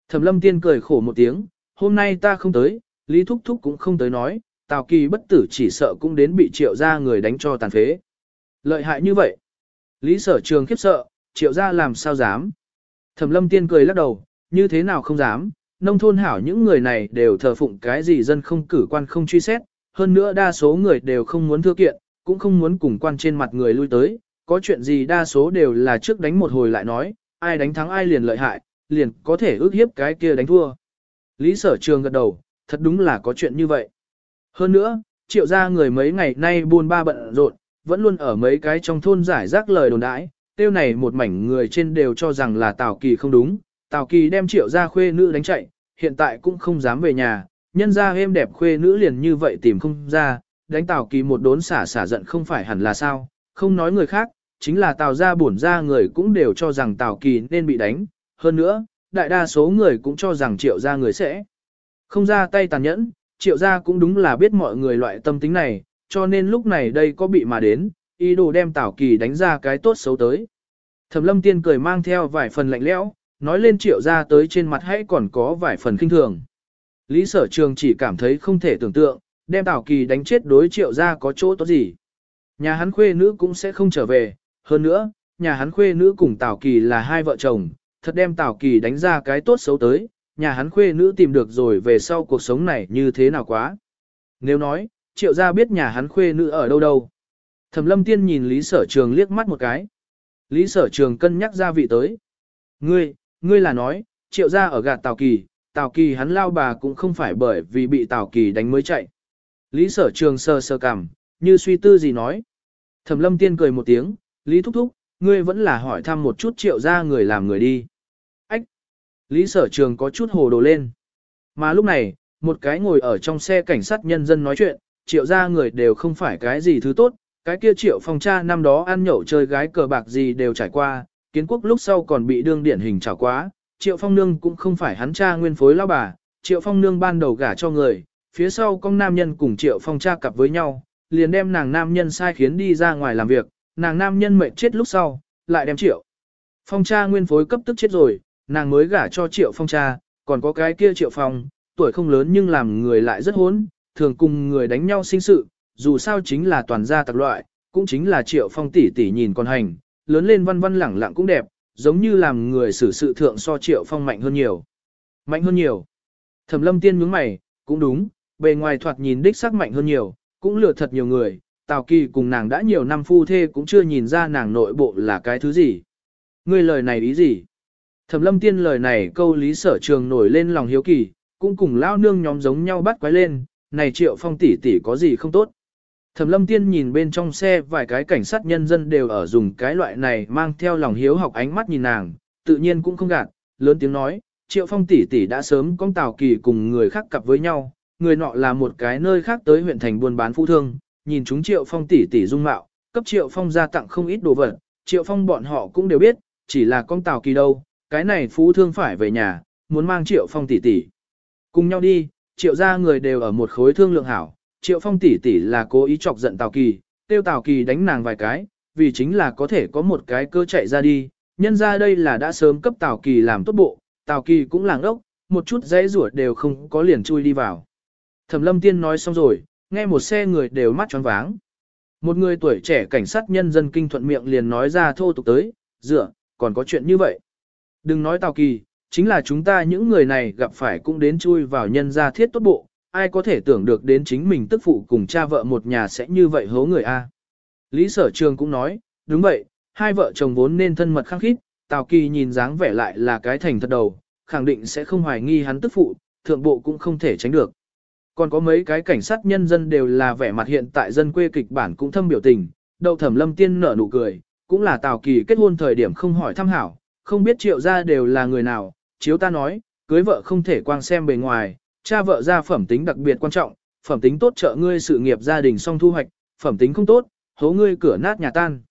Thẩm Lâm Tiên cười khổ một tiếng, hôm nay ta không tới, Lý Thúc Thúc cũng không tới nói, Tào Kỳ bất tử chỉ sợ cũng đến bị triệu gia người đánh cho tàn phế. Lợi hại như vậy. Lý Sở Trường khiếp sợ, triệu gia làm sao dám? Thẩm Lâm Tiên cười lắc đầu, như thế nào không dám, nông thôn hảo những người này đều thờ phụng cái gì dân không cử quan không truy xét, hơn nữa đa số người đều không muốn thưa kiện, cũng không muốn cùng quan trên mặt người lui tới, có chuyện gì đa số đều là trước đánh một hồi lại nói, ai đánh thắng ai liền lợi hại, liền có thể ước hiếp cái kia đánh thua. Lý sở trường gật đầu, thật đúng là có chuyện như vậy. Hơn nữa, triệu gia người mấy ngày nay buôn ba bận rộn, vẫn luôn ở mấy cái trong thôn giải rác lời đồn đãi, tiêu này một mảnh người trên đều cho rằng là Tào Kỳ không đúng, Tào Kỳ đem triệu gia khuê nữ đánh chạy, hiện tại cũng không dám về nhà, nhân ra êm đẹp khuê nữ liền như vậy tìm không ra, đánh Tào Kỳ một đốn xả xả giận không phải hẳn là sao, không nói người khác, chính là Tào gia bổn ra người cũng đều cho rằng Tào Kỳ nên bị đánh, hơn nữa, đại đa số người cũng cho rằng triệu gia người sẽ không ra tay tàn nhẫn, triệu gia cũng đúng là biết mọi người loại tâm tính này, cho nên lúc này đây có bị mà đến, ý đồ đem Tào Kỳ đánh ra cái tốt xấu tới. Thẩm lâm tiên cười mang theo vài phần lạnh lẽo, nói lên triệu ra tới trên mặt hãy còn có vài phần kinh thường. Lý sở trường chỉ cảm thấy không thể tưởng tượng, đem Tào Kỳ đánh chết đối triệu ra có chỗ tốt gì. Nhà hắn khuê nữ cũng sẽ không trở về, hơn nữa, nhà hắn khuê nữ cùng Tào Kỳ là hai vợ chồng, thật đem Tào Kỳ đánh ra cái tốt xấu tới, nhà hắn khuê nữ tìm được rồi về sau cuộc sống này như thế nào quá. Nếu nói, triệu gia biết nhà hắn khuê nữ ở đâu đâu. Thẩm lâm tiên nhìn Lý Sở Trường liếc mắt một cái. Lý Sở Trường cân nhắc ra vị tới. Ngươi, ngươi là nói, triệu gia ở gạt Tào Kỳ, Tào Kỳ hắn lao bà cũng không phải bởi vì bị Tào Kỳ đánh mới chạy. Lý Sở Trường sơ sơ cằm, như suy tư gì nói. Thẩm lâm tiên cười một tiếng, Lý Thúc Thúc, ngươi vẫn là hỏi thăm một chút triệu gia người làm người đi. Ách! Lý Sở Trường có chút hồ đồ lên. Mà lúc này, một cái ngồi ở trong xe cảnh sát nhân dân nói chuyện, triệu gia người đều không phải cái gì thứ tốt, cái kia triệu phong cha năm đó ăn nhậu chơi gái cờ bạc gì đều trải qua, kiến quốc lúc sau còn bị đương điển hình trả quá, triệu phong nương cũng không phải hắn cha nguyên phối lao bà, triệu phong nương ban đầu gả cho người, phía sau con nam nhân cùng triệu phong cha cặp với nhau, liền đem nàng nam nhân sai khiến đi ra ngoài làm việc, nàng nam nhân mệt chết lúc sau, lại đem triệu. Phong cha nguyên phối cấp tức chết rồi, nàng mới gả cho triệu phong cha, còn có cái kia triệu phong, tuổi không lớn nhưng làm người lại rất hốn, thường cùng người đánh nhau sinh sự, dù sao chính là toàn gia tặc loại, cũng chính là triệu phong tỷ tỷ nhìn con hành, lớn lên văn văn lẳng lặng cũng đẹp, giống như làm người xử sự thượng so triệu phong mạnh hơn nhiều. Mạnh hơn nhiều. Thẩm lâm tiên nhướng mày, cũng đúng, bề ngoài thoạt nhìn đích sắc mạnh hơn nhiều, cũng lừa thật nhiều người, Tào Kỳ cùng nàng đã nhiều năm phu thê cũng chưa nhìn ra nàng nội bộ là cái thứ gì. Ngươi lời này ý gì? Thẩm lâm tiên lời này câu lý sở trường nổi lên lòng hiếu kỳ, cũng cùng lao nương nhóm giống nhau bắt quái lên, này triệu phong tỷ tỷ có gì không tốt. Thẩm lâm tiên nhìn bên trong xe vài cái cảnh sát nhân dân đều ở dùng cái loại này mang theo lòng hiếu học ánh mắt nhìn nàng, tự nhiên cũng không gạt, lớn tiếng nói, triệu phong tỷ tỷ đã sớm con tào kỳ cùng người khác cặp với nhau, người nọ là một cái nơi khác tới huyện thành buôn bán phụ thương, nhìn chúng triệu phong tỷ tỷ dung mạo, cấp triệu phong ra tặng không ít đồ vật, triệu phong bọn họ cũng đều biết, chỉ là con tào kỳ đâu, cái này phú thương phải về nhà, muốn mang triệu phong tỷ tỷ. Cùng nhau đi, triệu gia người đều ở một khối thương lượng hảo, triệu phong tỷ tỷ là cố ý chọc giận tào kỳ, tiêu tào kỳ đánh nàng vài cái, vì chính là có thể có một cái cơ chạy ra đi, nhân ra đây là đã sớm cấp tào kỳ làm tốt bộ, tào kỳ cũng làng ốc, một chút dãy rủa đều không có liền chui đi vào. Thẩm lâm tiên nói xong rồi, nghe một xe người đều mắt tròn váng. Một người tuổi trẻ cảnh sát nhân dân kinh thuận miệng liền nói ra thô tục tới, dựa, còn có chuyện như vậy. Đừng nói tào kỳ, chính là chúng ta những người này gặp phải cũng đến chui vào nhân gia thiết tốt bộ, ai có thể tưởng được đến chính mình tức phụ cùng cha vợ một nhà sẽ như vậy hố người a. Lý sở trường cũng nói, đúng vậy, hai vợ chồng vốn nên thân mật khăng khít, Tào Kỳ nhìn dáng vẻ lại là cái thành thật đầu, khẳng định sẽ không hoài nghi hắn tức phụ, thượng bộ cũng không thể tránh được. Còn có mấy cái cảnh sát nhân dân đều là vẻ mặt hiện tại dân quê kịch bản cũng thâm biểu tình, đậu thẩm lâm tiên nở nụ cười, cũng là Tào Kỳ kết hôn thời điểm không hỏi thăm hảo, không biết triệu gia đều là người nào, chiếu ta nói, cưới vợ không thể quang xem bề ngoài, cha vợ ra phẩm tính đặc biệt quan trọng, phẩm tính tốt trợ ngươi sự nghiệp gia đình song thu hoạch, phẩm tính không tốt, hố ngươi cửa nát nhà tan.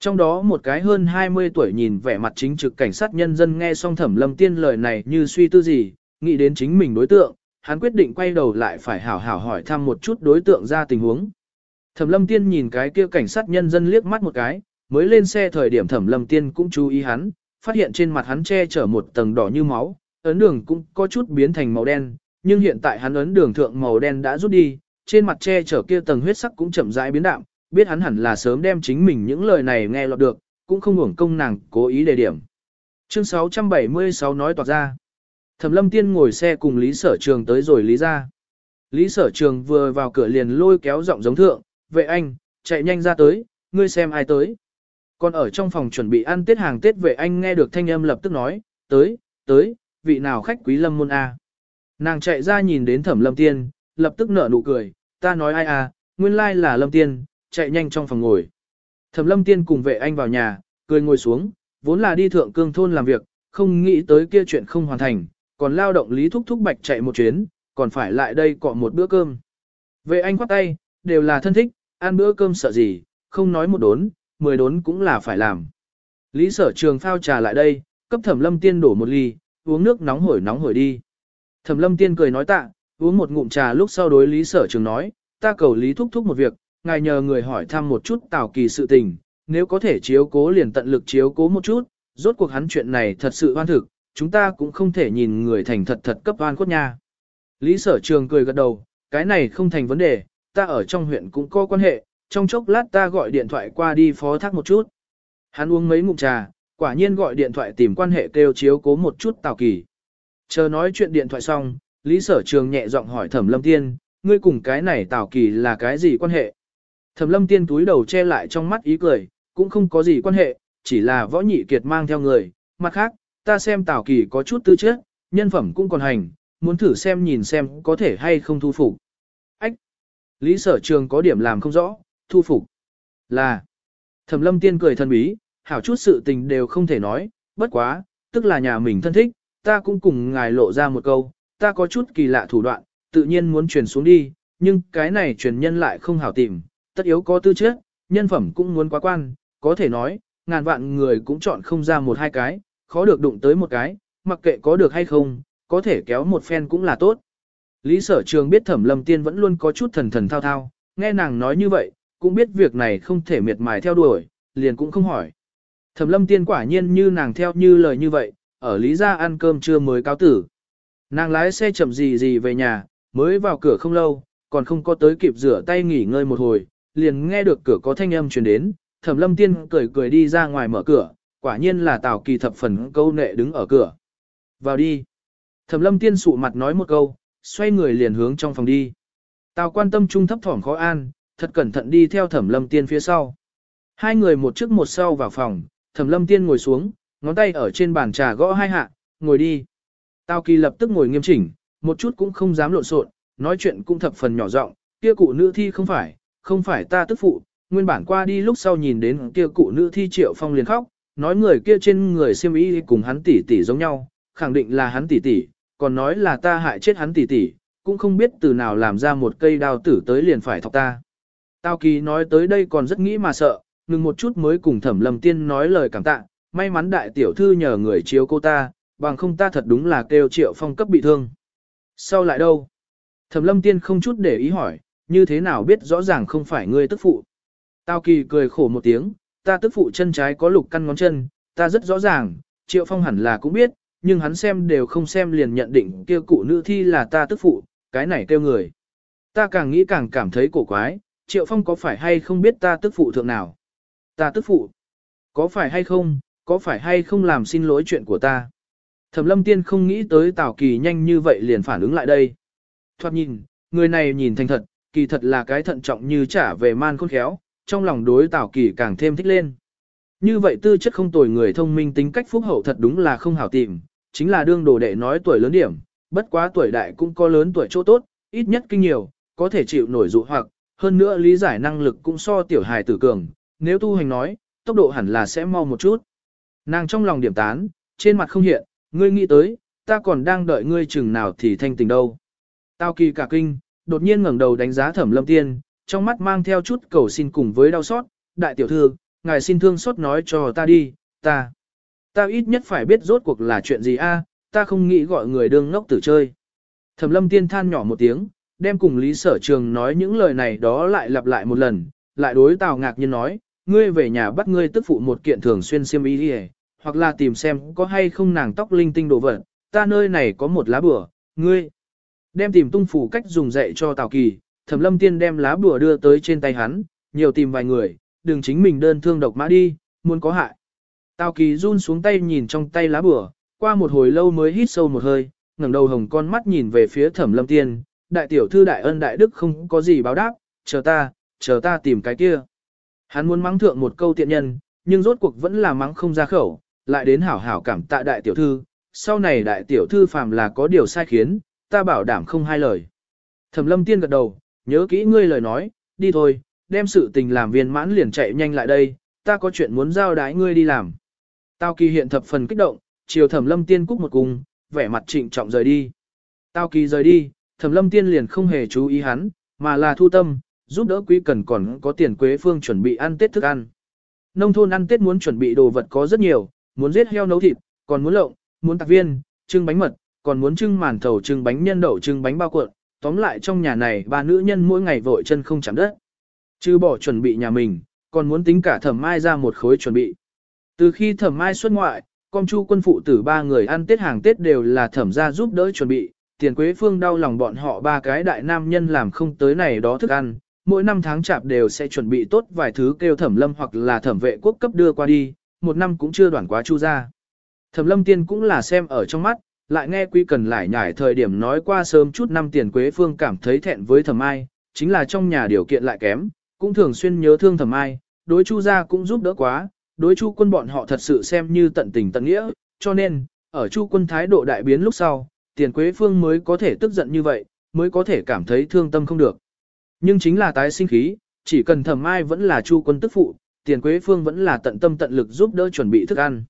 Trong đó một cái hơn 20 tuổi nhìn vẻ mặt chính trực cảnh sát nhân dân nghe xong thẩm lâm tiên lời này như suy tư gì, nghĩ đến chính mình đối tượng, hắn quyết định quay đầu lại phải hảo hảo hỏi thăm một chút đối tượng ra tình huống. Thẩm lâm tiên nhìn cái kia cảnh sát nhân dân liếc mắt một cái, mới lên xe thời điểm thẩm lâm tiên cũng chú ý hắn, phát hiện trên mặt hắn che chở một tầng đỏ như máu, ấn đường cũng có chút biến thành màu đen, nhưng hiện tại hắn ấn đường thượng màu đen đã rút đi, trên mặt che chở kia tầng huyết sắc cũng chậm rãi biến đạm, biết hắn hẳn là sớm đem chính mình những lời này nghe lọt được, cũng không hưởng công nàng cố ý đề điểm. Chương 676 nói toạc ra. Thẩm lâm tiên ngồi xe cùng Lý Sở Trường tới rồi Lý ra. Lý Sở Trường vừa vào cửa liền lôi kéo giọng giống thượng, vệ anh, chạy nhanh ra tới, ngươi xem ai tới. Còn ở trong phòng chuẩn bị ăn tết hàng tết vệ anh nghe được thanh âm lập tức nói, tới, tới, vị nào khách quý lâm môn A. Nàng chạy ra nhìn đến thẩm lâm tiên, lập tức nở nụ cười, ta nói ai à, nguyên lai là lâm tiên, chạy nhanh trong phòng ngồi. Thẩm lâm tiên cùng vệ anh vào nhà, cười ngồi xuống, vốn là đi thượng cương thôn làm việc, không nghĩ tới kia chuyện không hoàn thành, còn lao động lý thúc thúc bạch chạy một chuyến, còn phải lại đây cọ một bữa cơm. Vệ anh khoát tay, đều là thân thích, ăn bữa cơm sợ gì, không nói một đốn, mười đốn cũng là phải làm. Lý sở trường phao trà lại đây, cấp thẩm lâm tiên đổ một ly, uống nước nóng hổi nóng hổi đi. Thẩm lâm tiên cười nói tạ, uống một ngụm trà lúc sau đối lý sở trường nói, ta cầu lý thúc thúc một việc, ngài nhờ người hỏi thăm một chút tào kỳ sự tình, nếu có thể chiếu cố liền tận lực chiếu cố một chút, rốt cuộc hắn chuyện này thật sự oan thực, chúng ta cũng không thể nhìn người thành thật thật cấp oan cốt nha. Lý sở trường cười gật đầu, cái này không thành vấn đề, ta ở trong huyện cũng có quan hệ, trong chốc lát ta gọi điện thoại qua đi phó thác một chút. Hắn uống mấy ngụm trà, quả nhiên gọi điện thoại tìm quan hệ kêu chiếu cố một chút Tào Kỳ. Chờ nói chuyện điện thoại xong, Lý Sở Trường nhẹ giọng hỏi Thẩm Lâm Tiên, ngươi cùng cái này Tào Kỳ là cái gì quan hệ? Thẩm Lâm Tiên túi đầu che lại trong mắt ý cười, cũng không có gì quan hệ, chỉ là võ nhị kiệt mang theo người. Mặt khác, ta xem Tào Kỳ có chút tư chất, nhân phẩm cũng còn hành, muốn thử xem nhìn xem có thể hay không thu phục. Ách! Lý Sở Trường có điểm làm không rõ, thu phục. Là! Thẩm Lâm Tiên cười thân bí, hảo chút sự tình đều không thể nói, bất quá, tức là nhà mình thân thích, ta cũng cùng ngài lộ ra một câu, ta có chút kỳ lạ thủ đoạn, tự nhiên muốn truyền xuống đi, nhưng cái này truyền nhân lại không hảo tìm, tất yếu có tư chất, nhân phẩm cũng muốn quá quan, có thể nói, ngàn vạn người cũng chọn không ra một hai cái, khó được đụng tới một cái, mặc kệ có được hay không, có thể kéo một phen cũng là tốt. Lý sở trường biết thẩm lâm tiên vẫn luôn có chút thần thần thao thao, nghe nàng nói như vậy, cũng biết việc này không thể miệt mài theo đuổi, liền cũng không hỏi. Thẩm lâm tiên quả nhiên như nàng theo như lời như vậy, ở Lý gia ăn cơm trưa mới cáo tử. Nàng lái xe chậm gì gì về nhà, mới vào cửa không lâu, còn không có tới kịp rửa tay nghỉ ngơi một hồi, liền nghe được cửa có thanh âm truyền đến, Thẩm Lâm Tiên cười cười đi ra ngoài mở cửa, quả nhiên là Tào Kỳ thập phần câu nệ đứng ở cửa. Vào đi. Thẩm Lâm Tiên sụ mặt nói một câu, xoay người liền hướng trong phòng đi. Tào quan tâm trung thấp thỏm khó an, thật cẩn thận đi theo Thẩm Lâm Tiên phía sau. Hai người một trước một sau vào phòng, Thẩm Lâm Tiên ngồi xuống, ngón tay ở trên bàn trà gõ hai hạ, ngồi đi. Tào Kỳ lập tức ngồi nghiêm chỉnh, một chút cũng không dám lộn xộn, nói chuyện cũng thập phần nhỏ giọng, kia cụ nữ thi không phải, không phải ta tức phụ, nguyên bản qua đi lúc sau nhìn đến kia cụ nữ thi triệu phong liền khóc, nói người kia trên người siêm y cùng hắn tỷ tỷ giống nhau, khẳng định là hắn tỷ tỷ, còn nói là ta hại chết hắn tỷ tỷ, cũng không biết từ nào làm ra một cây đao tử tới liền phải thọc ta. Tao kỳ nói tới đây còn rất nghĩ mà sợ, ngừng một chút mới cùng thẩm lầm tiên nói lời cảm tạ, may mắn đại tiểu thư nhờ người chiếu cô ta, bằng không ta thật đúng là kêu triệu phong cấp bị thương. Sau lại đâu? Thẩm lâm tiên không chút để ý hỏi, như thế nào biết rõ ràng không phải ngươi tức phụ. Tao kỳ cười khổ một tiếng, ta tức phụ chân trái có lục căn ngón chân, ta rất rõ ràng, triệu phong hẳn là cũng biết, nhưng hắn xem đều không xem liền nhận định kia cụ nữ thi là ta tức phụ, cái này kêu người. Ta càng nghĩ càng cảm thấy cổ quái, triệu phong có phải hay không biết ta tức phụ thượng nào. Ta tức phụ, có phải hay không, có phải hay không làm xin lỗi chuyện của ta. Thẩm lâm tiên không nghĩ tới Tào Kỳ nhanh như vậy liền phản ứng lại đây. Thoát nhìn, người này nhìn thành thật, kỳ thật là cái thận trọng như trả về man khôn khéo, trong lòng đối Tào Kỳ càng thêm thích lên. Như vậy tư chất không tồi người thông minh tính cách phúc hậu thật đúng là không hảo tìm, chính là đương đồ đệ nói tuổi lớn điểm, bất quá tuổi đại cũng có lớn tuổi chỗ tốt, ít nhất kinh nhiều, có thể chịu nổi dụ hoặc, hơn nữa lý giải năng lực cũng so tiểu hài tử cường, nếu tu hành nói, tốc độ hẳn là sẽ mau một chút. Nàng trong lòng điểm tán, trên mặt không hiện, ngươi nghĩ tới, ta còn đang đợi ngươi chừng nào thì thanh tình đâu. Tao kỳ cả kinh, đột nhiên ngẩng đầu đánh giá thẩm lâm tiên, trong mắt mang theo chút cầu xin cùng với đau xót, đại tiểu thư, ngài xin thương xót nói cho ta đi, ta. Ta ít nhất phải biết rốt cuộc là chuyện gì a, ta không nghĩ gọi người đương ngốc tử chơi. Thẩm lâm tiên than nhỏ một tiếng, đem cùng Lý Sở Trường nói những lời này đó lại lặp lại một lần, lại đối Tào ngạc nhiên nói, ngươi về nhà bắt ngươi tức phụ một kiện thường xuyên xiêm y đi hoặc là tìm xem có hay không nàng tóc linh tinh đồ vật, ta nơi này có một lá bửa, ngươi. Đem tìm tung phủ cách dùng dạy cho Tào Kỳ, Thẩm Lâm Tiên đem lá bùa đưa tới trên tay hắn, nhiều tìm vài người, đừng chính mình đơn thương độc mã đi, muốn có hại. Tào Kỳ run xuống tay nhìn trong tay lá bùa, qua một hồi lâu mới hít sâu một hơi, ngẩng đầu hồng con mắt nhìn về phía Thẩm Lâm Tiên, đại tiểu thư đại ân đại đức không có gì báo đáp, chờ ta, chờ ta tìm cái kia. Hắn muốn mắng thượng một câu tiện nhân, nhưng rốt cuộc vẫn là mắng không ra khẩu, lại đến hảo hảo cảm tạ đại tiểu thư, sau này đại tiểu thư phàm là có điều sai khiến, ta bảo đảm không hai lời. Thẩm lâm tiên gật đầu, nhớ kỹ ngươi lời nói, đi thôi, đem sự tình làm viên mãn liền chạy nhanh lại đây, ta có chuyện muốn giao đái ngươi đi làm. Tao kỳ hiện thập phần kích động, chiều thẩm lâm tiên cúc một cung, vẻ mặt trịnh trọng rời đi. Tao kỳ rời đi, thẩm lâm tiên liền không hề chú ý hắn, mà là thu tâm, giúp đỡ quý cần còn có tiền quế phương chuẩn bị ăn tết thức ăn. Nông thôn ăn tết muốn chuẩn bị đồ vật có rất nhiều, muốn giết heo nấu thịt, còn muốn lộng, muốn tạc viên, trưng bánh mật, còn muốn trưng màn thầu trưng bánh nhân đậu trưng bánh bao cuộn, tóm lại trong nhà này ba nữ nhân mỗi ngày vội chân không chạm đất. Chứ bỏ chuẩn bị nhà mình, còn muốn tính cả thẩm mai ra một khối chuẩn bị. Từ khi thẩm mai xuất ngoại, con chu quân phụ tử ba người ăn tết hàng tết đều là thẩm ra giúp đỡ chuẩn bị, tiền quế phương đau lòng bọn họ ba cái đại nam nhân làm không tới này đó thức ăn, mỗi năm tháng chạp đều sẽ chuẩn bị tốt vài thứ kêu thẩm lâm hoặc là thẩm vệ quốc cấp đưa qua đi, một năm cũng chưa đoạn quá chu ra. Thẩm lâm tiên cũng là xem ở trong mắt, lại nghe quý cần lại nhải thời điểm nói qua sớm chút năm tiền quế phương cảm thấy thẹn với thẩm ai, chính là trong nhà điều kiện lại kém, cũng thường xuyên nhớ thương thẩm ai, đối chu gia cũng giúp đỡ quá, đối chu quân bọn họ thật sự xem như tận tình tận nghĩa, cho nên, ở chu quân thái độ đại biến lúc sau, tiền quế phương mới có thể tức giận như vậy, mới có thể cảm thấy thương tâm không được. Nhưng chính là tái sinh khí, chỉ cần thẩm ai vẫn là chu quân tức phụ, tiền quế phương vẫn là tận tâm tận lực giúp đỡ chuẩn bị thức ăn.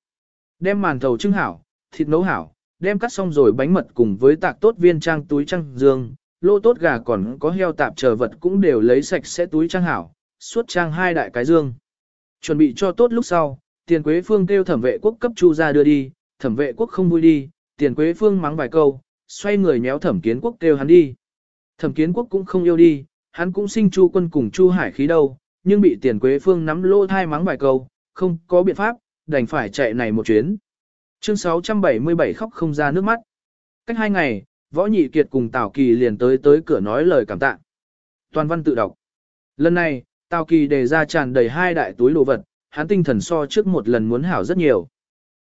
Đem màn thầu trưng hảo, thịt nấu hảo, đem cắt xong rồi bánh mật cùng với tạc tốt viên trang túi trang dương, lô tốt gà còn có heo tạp chờ vật cũng đều lấy sạch sẽ túi trang hảo, suốt trang hai đại cái dương. Chuẩn bị cho tốt lúc sau, tiền quế phương kêu thẩm vệ quốc cấp chu ra đưa đi, thẩm vệ quốc không vui đi, tiền quế phương mắng vài câu, xoay người méo thẩm kiến quốc kêu hắn đi. Thẩm kiến quốc cũng không yêu đi, hắn cũng sinh chu quân cùng chu hải khí đâu, nhưng bị tiền quế phương nắm lô thai mắng vài câu, không có biện pháp, đành phải chạy này một chuyến. Chương 677 khóc không ra nước mắt. Cách hai ngày, Võ Nhị Kiệt cùng Tào Kỳ liền tới tới cửa nói lời cảm tạ. Toàn văn tự đọc. Lần này, Tào Kỳ đề ra tràn đầy hai đại túi đồ vật, hắn tinh thần so trước một lần muốn hảo rất nhiều.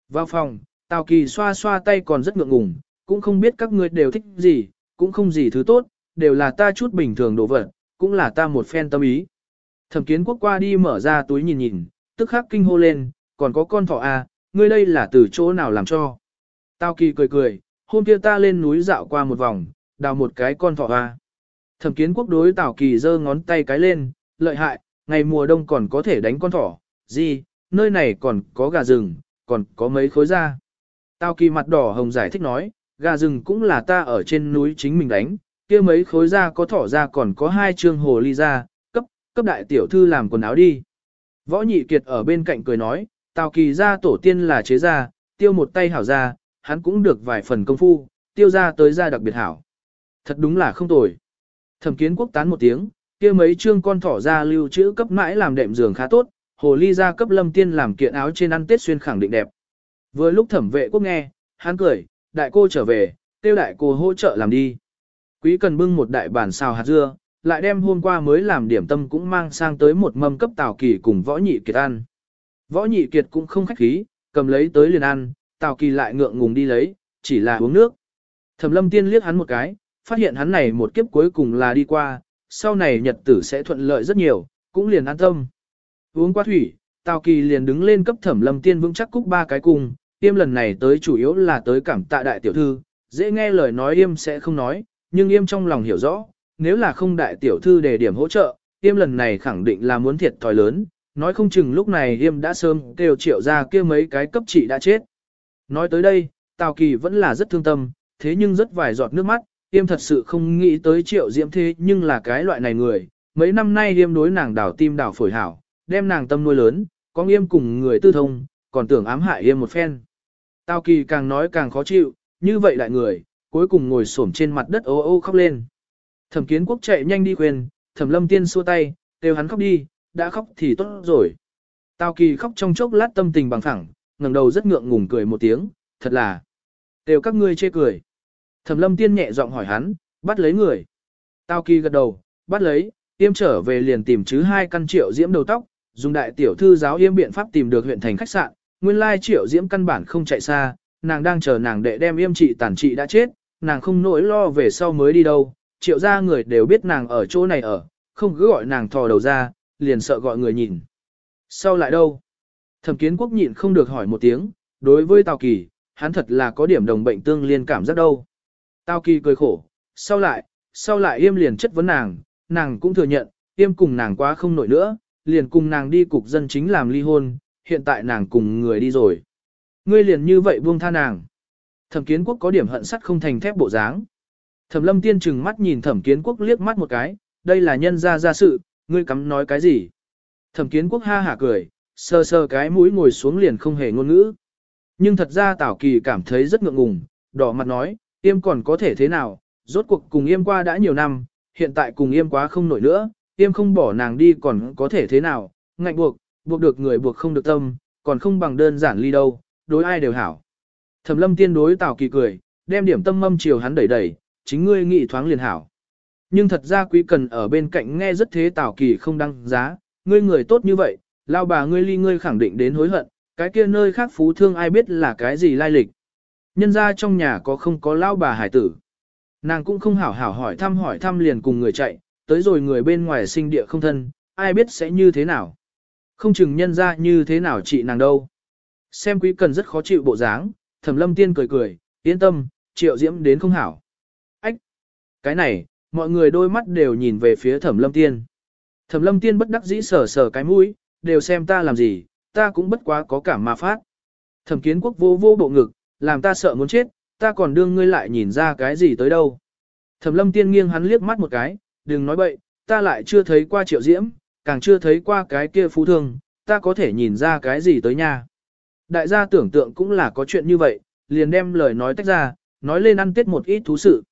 Vào phòng, Tào Kỳ xoa xoa tay còn rất ngượng ngùng, cũng không biết các ngươi đều thích gì, cũng không gì thứ tốt, đều là ta chút bình thường đồ vật, cũng là ta một phen tâm ý. Thẩm kiến quốc qua đi mở ra túi nhìn nhìn, tức khắc kinh hô lên, còn có con thỏ à, ngươi đây là từ chỗ nào làm cho. Tào Kỳ cười cười, hôm kia ta lên núi dạo qua một vòng, đào một cái con thỏ à. Thẩm kiến quốc đối Tào Kỳ giơ ngón tay cái lên, lợi hại, ngày mùa đông còn có thể đánh con thỏ, gì, nơi này còn có gà rừng, còn có mấy khối da. Tào Kỳ mặt đỏ hồng giải thích nói, gà rừng cũng là ta ở trên núi chính mình đánh, kia mấy khối da có thỏ da còn có hai trương hồ ly da, cấp, cấp đại tiểu thư làm quần áo đi. Võ nhị kiệt ở bên cạnh cười nói, Tào Kỳ ra tổ tiên là chế ra, tiêu một tay hảo ra, hắn cũng được vài phần công phu, tiêu ra tới ra đặc biệt hảo. Thật đúng là không tồi. Thẩm kiến quốc tán một tiếng, kia mấy trương con thỏ ra lưu trữ cấp mãi làm đệm giường khá tốt, hồ ly ra cấp lâm tiên làm kiện áo trên ăn tết xuyên khẳng định đẹp. Vừa lúc thẩm vệ quốc nghe, hắn cười, đại cô trở về, tiêu đại cô hỗ trợ làm đi. Quý cần bưng một đại bản xào hạt dưa, lại đem hôm qua mới làm điểm tâm cũng mang sang tới một mâm cấp tào kỳ cùng võ nhị kiệt ăn. Võ nhị kiệt cũng không khách khí, cầm lấy tới liền ăn, tào kỳ lại ngượng ngùng đi lấy, chỉ là uống nước. Thẩm lâm tiên liếc hắn một cái, phát hiện hắn này một kiếp cuối cùng là đi qua, sau này nhật tử sẽ thuận lợi rất nhiều, cũng liền an tâm. Uống qua thủy, tào kỳ liền đứng lên cấp thẩm lâm tiên vững chắc cúc ba cái cùng, tiêm lần này tới chủ yếu là tới cảm tạ đại tiểu thư, dễ nghe lời nói im sẽ không nói, nhưng yêm trong lòng hiểu rõ, nếu là không đại tiểu thư đề điểm hỗ trợ, yêm lần này khẳng định là muốn thiệt thòi lớn, nói không chừng lúc này yêm đã sớm kêu triệu ra kia mấy cái cấp trị đã chết. Nói tới đây, Tào Kỳ vẫn là rất thương tâm, thế nhưng rất vài giọt nước mắt, yêm thật sự không nghĩ tới triệu diễm thế nhưng là cái loại này người, mấy năm nay yêm đối nàng đảo tim đảo phổi hảo, đem nàng tâm nuôi lớn, có yêm cùng người tư thông, còn tưởng ám hại yêm một phen. Tào Kỳ càng nói càng khó chịu, như vậy lại người, cuối cùng ngồi xổm trên mặt đất ô ô khóc lên. Thẩm kiến quốc chạy nhanh đi khuyên, thẩm lâm tiên xua tay, kêu hắn khóc đi, đã khóc thì tốt rồi. Tào kỳ khóc trong chốc lát tâm tình bằng phẳng, ngẩng đầu rất ngượng ngùng cười một tiếng, thật là. Đều các ngươi chê cười. Thẩm lâm tiên nhẹ giọng hỏi hắn, bắt lấy người. Tào kỳ gật đầu, bắt lấy, yêm trở về liền tìm chứ hai căn triệu diễm đầu tóc, dùng đại tiểu thư giáo yêm biện pháp tìm được huyện thành khách sạn, nguyên lai triệu diễm căn bản không chạy xa, nàng đang chờ nàng đệ đem yêm trị tàn trị đã chết, nàng không nỗi lo về sau mới đi đâu, triệu gia người đều biết nàng ở chỗ này ở, không cứ gọi nàng thò đầu ra, liền sợ gọi người nhìn. Sau lại đâu? Thẩm kiến quốc nhịn không được hỏi một tiếng, đối với Tào Kỳ, hắn thật là có điểm đồng bệnh tương liên cảm giác đâu. Tào Kỳ cười khổ, sau lại, sau lại im liền chất vấn nàng, nàng cũng thừa nhận, im cùng nàng quá không nổi nữa, liền cùng nàng đi cục dân chính làm ly hôn, hiện tại nàng cùng người đi rồi. Ngươi liền như vậy buông tha nàng. Thẩm kiến quốc có điểm hận sắt không thành thép bộ dáng. Thẩm lâm tiên chừng mắt nhìn thẩm kiến quốc liếc mắt một cái, đây là nhân gia gia sự, ngươi cắm nói cái gì? Thẩm kiến quốc ha hả cười, sờ sờ cái mũi ngồi xuống liền không hề ngôn ngữ. Nhưng thật ra Tảo Kỳ cảm thấy rất ngượng ngùng, đỏ mặt nói, yêm còn có thể thế nào, rốt cuộc cùng yêm qua đã nhiều năm, hiện tại cùng yêm quá không nổi nữa, yêm không bỏ nàng đi còn có thể thế nào, ngạnh buộc, buộc được người buộc không được tâm, còn không bằng đơn giản ly đâu, đối ai đều hảo. Thẩm lâm tiên đối Tào Kỳ cười, đem điểm tâm mâm chiều hắn đẩy đẩy, chính ngươi nghĩ thoáng liền hảo. Nhưng thật ra quý cần ở bên cạnh nghe rất thế Tào Kỳ không đăng giá, ngươi người tốt như vậy, lao bà ngươi ly ngươi khẳng định đến hối hận, cái kia nơi khác phú thương ai biết là cái gì lai lịch. Nhân ra trong nhà có không có lao bà hải tử. Nàng cũng không hảo hảo hỏi thăm hỏi thăm liền cùng người chạy, tới rồi người bên ngoài sinh địa không thân, ai biết sẽ như thế nào. Không chừng nhân ra như thế nào chị nàng đâu. Xem quý cần rất khó chịu bộ dáng, thẩm lâm tiên cười cười, yên tâm, triệu diễm đến không hảo. Ách! Cái này, mọi người đôi mắt đều nhìn về phía thẩm lâm tiên. Thẩm lâm tiên bất đắc dĩ sờ sờ cái mũi, đều xem ta làm gì, ta cũng bất quá có cảm mà phát. Thẩm kiến quốc vô vô bộ ngực, làm ta sợ muốn chết, ta còn đương ngươi lại nhìn ra cái gì tới đâu. Thẩm lâm tiên nghiêng hắn liếc mắt một cái, đừng nói bậy, ta lại chưa thấy qua triệu diễm, càng chưa thấy qua cái kia phú thương, ta có thể nhìn ra cái gì tới nha. Đại gia tưởng tượng cũng là có chuyện như vậy, liền đem lời nói tách ra, nói lên ăn tết một ít thú sự.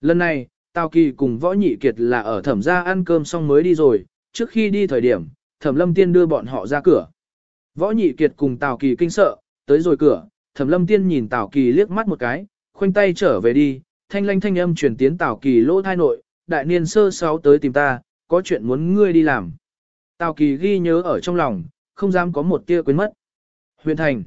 Lần này, Tào Kỳ cùng Võ Nhị Kiệt là ở thẩm gia ăn cơm xong mới đi rồi, trước khi đi thời điểm, thẩm lâm tiên đưa bọn họ ra cửa. Võ Nhị Kiệt cùng Tào Kỳ kinh sợ, tới rồi cửa, thẩm lâm tiên nhìn Tào Kỳ liếc mắt một cái, khoanh tay trở về đi, thanh lanh thanh âm truyền tiến Tào Kỳ lỗ thai nội, đại niên sơ sáu tới tìm ta, có chuyện muốn ngươi đi làm. Tào Kỳ ghi nhớ ở trong lòng, không dám có một tia quên mất. Huyện thành.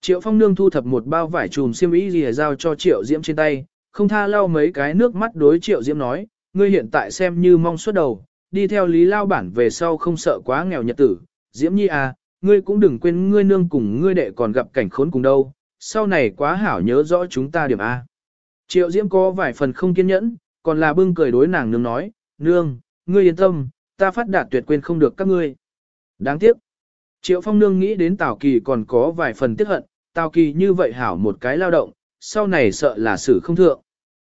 Triệu Phong Nương thu thập một bao vải chùm xiêm y gì giao cho Triệu Diễm trên tay, không tha lau mấy cái nước mắt đối Triệu Diễm nói, ngươi hiện tại xem như mong suốt đầu, đi theo Lý Lao bản về sau không sợ quá nghèo nhật tử. Diễm Nhi à, ngươi cũng đừng quên ngươi nương cùng ngươi đệ còn gặp cảnh khốn cùng đâu, sau này quá hảo nhớ rõ chúng ta điểm A. Triệu Diễm có vài phần không kiên nhẫn, còn là bưng cười đối nàng nương nói, nương, ngươi yên tâm, ta phát đạt tuyệt quên không được các ngươi. Đáng tiếc. Triệu Phong nương nghĩ đến Tào Kỳ còn có vài phần tiếc hận, Tào Kỳ như vậy hảo một cái lao động, sau này sợ là xử không thượng.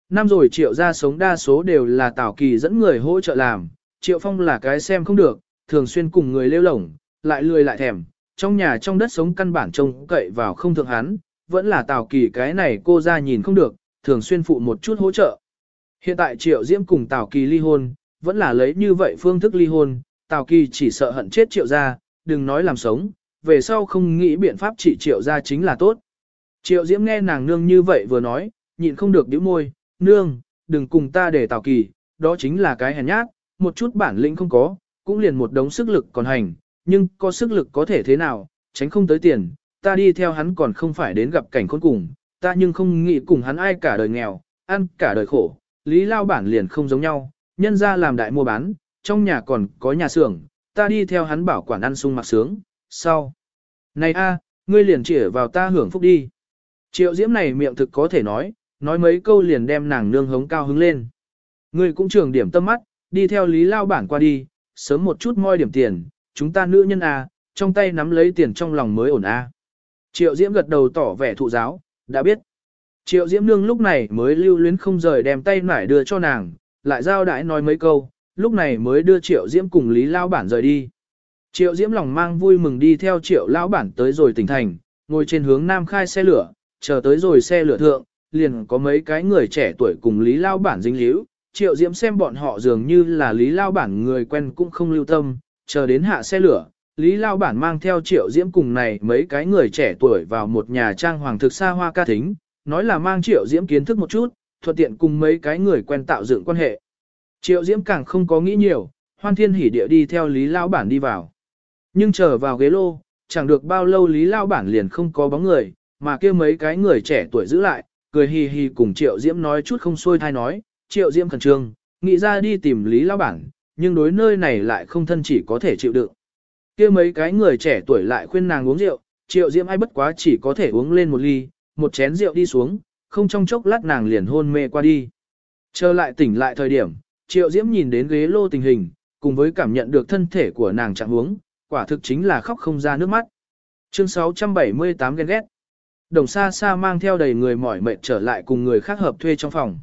Năm rồi Triệu ra sống đa số đều là Tào Kỳ dẫn người hỗ trợ làm, Triệu Phong là cái xem không được, thường xuyên cùng người lêu lổng, lại lười lại thèm, trong nhà trong đất sống căn bản trông cậy vào không thượng hắn, vẫn là Tào Kỳ cái này cô ra nhìn không được, thường xuyên phụ một chút hỗ trợ. Hiện tại Triệu Diễm cùng Tào Kỳ ly hôn, vẫn là lấy như vậy phương thức ly hôn, Tào Kỳ chỉ sợ hận chết Triệu ra, đừng nói làm sống, về sau không nghĩ biện pháp trị Triệu ra chính là tốt. Triệu Diễm nghe nàng nương như vậy vừa nói, nhịn không được nhíu môi, nương, đừng cùng ta để Tào Kỳ, đó chính là cái hèn nhát, một chút bản lĩnh không có, cũng liền một đống sức lực còn hành, nhưng có sức lực có thể thế nào, tránh không tới tiền, ta đi theo hắn còn không phải đến gặp cảnh khốn cùng, ta nhưng không nghĩ cùng hắn ai cả đời nghèo, ăn cả đời khổ, lý lao bản liền không giống nhau, nhân ra làm đại mua bán, trong nhà còn có nhà xưởng, ta đi theo hắn bảo quản ăn sung mặc sướng, sau. Này a, ngươi liền chỉ vào ta hưởng phúc đi. Triệu diễm này miệng thực có thể nói, nói mấy câu liền đem nàng nương hống cao hứng lên. Ngươi cũng trường điểm tâm mắt, đi theo lý lao bản qua đi, sớm một chút moi điểm tiền, chúng ta nữ nhân a, trong tay nắm lấy tiền trong lòng mới ổn a. Triệu Diễm gật đầu tỏ vẻ thụ giáo, đã biết. Triệu Diễm nương lúc này mới lưu luyến không rời đem tay nải đưa cho nàng, lại giao đãi nói mấy câu, lúc này mới đưa Triệu Diễm cùng Lý Lao Bản rời đi. Triệu Diễm lòng mang vui mừng đi theo Triệu Lão Bản tới rồi tỉnh thành, ngồi trên hướng Nam khai xe lửa, chờ tới rồi xe lửa thượng, liền có mấy cái người trẻ tuổi cùng Lý Lao Bản dính líu. Triệu Diễm xem bọn họ dường như là Lý Lao Bản người quen cũng không lưu tâm, chờ đến hạ xe lửa, Lý Lao Bản mang theo triệu diễm cùng này mấy cái người trẻ tuổi vào một nhà trang hoàng thực xa hoa ca thính, nói là mang triệu diễm kiến thức một chút, thuận tiện cùng mấy cái người quen tạo dựng quan hệ. Triệu diễm càng không có nghĩ nhiều, hoan thiên hỉ địa đi theo Lý Lao Bản đi vào. Nhưng chờ vào ghế lô, chẳng được bao lâu Lý Lao Bản liền không có bóng người, mà kia mấy cái người trẻ tuổi giữ lại, cười hì hì cùng Triệu Diễm nói chút không xuôi thai nói, Triệu Diễm khẩn trương, nghĩ ra đi tìm Lý Lao Bản, nhưng đối nơi này lại không thân chỉ có thể chịu đựng. kia mấy cái người trẻ tuổi lại khuyên nàng uống rượu, triệu diễm ai bất quá chỉ có thể uống lên một ly, một chén rượu đi xuống, không trong chốc lát nàng liền hôn mê qua đi. Trở lại tỉnh lại thời điểm, triệu diễm nhìn đến ghế lô tình hình, cùng với cảm nhận được thân thể của nàng trạng huống, quả thực chính là khóc không ra nước mắt. Chương 678 ghen ghét. Đồng xa xa mang theo đầy người mỏi mệt trở lại cùng người khác hợp thuê trong phòng.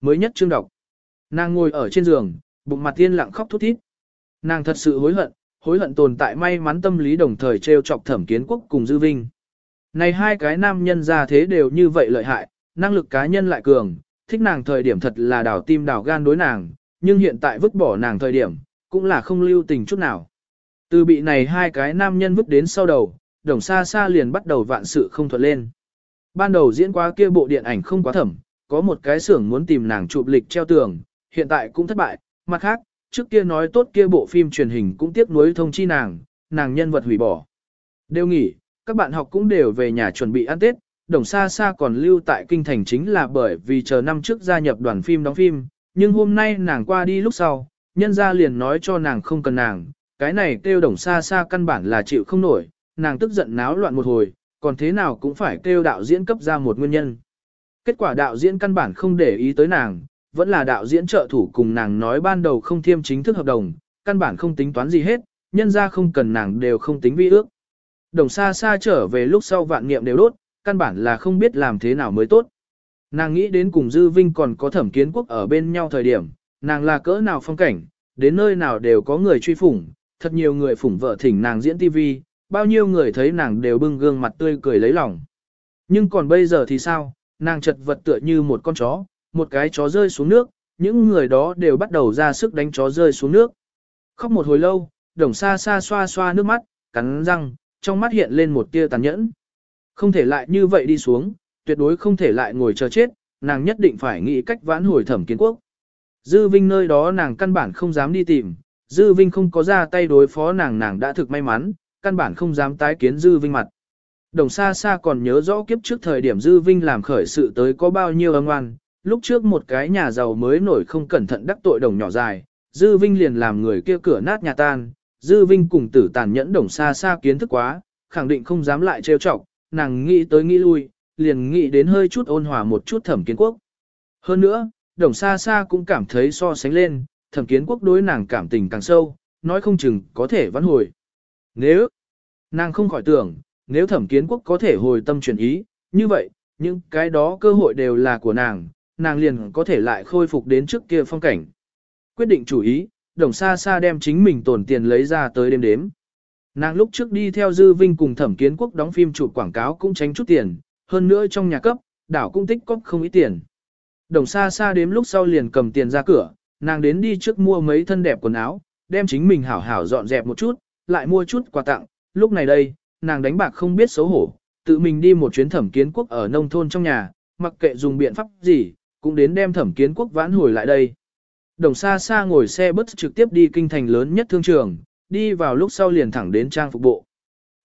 Mới nhất chương đọc. Nàng ngồi ở trên giường, bụng mặt tiên lặng khóc thút thít. Nàng thật sự hối hận, hối hận tồn tại may mắn tâm lý đồng thời treo chọc thẩm kiến quốc cùng dư vinh. Này hai cái nam nhân ra thế đều như vậy lợi hại, năng lực cá nhân lại cường, thích nàng thời điểm thật là đảo tim đảo gan đối nàng, nhưng hiện tại vứt bỏ nàng thời điểm, cũng là không lưu tình chút nào. Từ bị này hai cái nam nhân vứt đến sau đầu, đồng xa xa liền bắt đầu vạn sự không thuận lên. Ban đầu diễn qua kia bộ điện ảnh không quá thẩm, có một cái xưởng muốn tìm nàng chụp lịch treo tường, hiện tại cũng thất bại, mặt khác, trước kia nói tốt kia bộ phim truyền hình cũng tiếc nuối thông chi nàng, nàng nhân vật hủy bỏ. Đều nghỉ, các bạn học cũng đều về nhà chuẩn bị ăn Tết, đồng xa xa còn lưu tại kinh thành chính là bởi vì chờ năm trước gia nhập đoàn phim đóng phim, nhưng hôm nay nàng qua đi lúc sau, nhân gia liền nói cho nàng không cần nàng, cái này kêu đồng xa xa căn bản là chịu không nổi, nàng tức giận náo loạn một hồi, còn thế nào cũng phải kêu đạo diễn cấp ra một nguyên nhân. Kết quả đạo diễn căn bản không để ý tới nàng, vẫn là đạo diễn trợ thủ cùng nàng nói ban đầu không thiêm chính thức hợp đồng, căn bản không tính toán gì hết, nhân ra không cần nàng đều không tính vi ước. Đồng xa xa trở về lúc sau vạn niệm đều đốt, căn bản là không biết làm thế nào mới tốt. Nàng nghĩ đến cùng Dư Vinh còn có thẩm kiến quốc ở bên nhau thời điểm, nàng là cỡ nào phong cảnh, đến nơi nào đều có người truy phủng, thật nhiều người phủng vợ thỉnh nàng diễn TV, bao nhiêu người thấy nàng đều bưng gương mặt tươi cười lấy lòng. Nhưng còn bây giờ thì sao, nàng chật vật tựa như một con chó, một cái chó rơi xuống nước, những người đó đều bắt đầu ra sức đánh chó rơi xuống nước. Khóc một hồi lâu, đồng xa xa xoa xoa nước mắt, cắn răng, trong mắt hiện lên một tia tàn nhẫn. Không thể lại như vậy đi xuống, tuyệt đối không thể lại ngồi chờ chết, nàng nhất định phải nghĩ cách vãn hồi thẩm kiến quốc. Dư Vinh nơi đó nàng căn bản không dám đi tìm, Dư Vinh không có ra tay đối phó nàng nàng đã thực may mắn, căn bản không dám tái kiến Dư Vinh mặt. Đồng xa xa còn nhớ rõ kiếp trước thời điểm Dư Vinh làm khởi sự tới có bao nhiêu âm oan, lúc trước một cái nhà giàu mới nổi không cẩn thận đắc tội đồng nhỏ dài, Dư Vinh liền làm người kia cửa nát nhà tan, Dư Vinh cùng tử tàn nhẫn đồng xa xa kiến thức quá, khẳng định không dám lại trêu chọc, nàng nghĩ tới nghĩ lui, liền nghĩ đến hơi chút ôn hòa một chút thẩm kiến quốc. Hơn nữa, đồng xa xa cũng cảm thấy so sánh lên, thẩm kiến quốc đối nàng cảm tình càng sâu, nói không chừng có thể vãn hồi. Nếu, nàng không khỏi tưởng, nếu thẩm kiến quốc có thể hồi tâm chuyển ý, như vậy, những cái đó cơ hội đều là của nàng, nàng liền có thể lại khôi phục đến trước kia phong cảnh. Quyết định chủ ý, đồng xa xa đem chính mình tổn tiền lấy ra tới đêm đếm. Nàng lúc trước đi theo Dư Vinh cùng thẩm kiến quốc đóng phim chụp quảng cáo cũng tránh chút tiền, hơn nữa trong nhà cấp, đảo cũng tích cóp không ít tiền. Đồng xa xa đếm lúc sau liền cầm tiền ra cửa, nàng đến đi trước mua mấy thân đẹp quần áo, đem chính mình hảo hảo dọn dẹp một chút, lại mua chút quà tặng, lúc này đây, nàng đánh bạc không biết xấu hổ, tự mình đi một chuyến thẩm kiến quốc ở nông thôn trong nhà, mặc kệ dùng biện pháp gì, cũng đến đem thẩm kiến quốc vãn hồi lại đây. Đồng xa xa ngồi xe bus trực tiếp đi kinh thành lớn nhất thương trường, đi vào lúc sau liền thẳng đến trang phục bộ.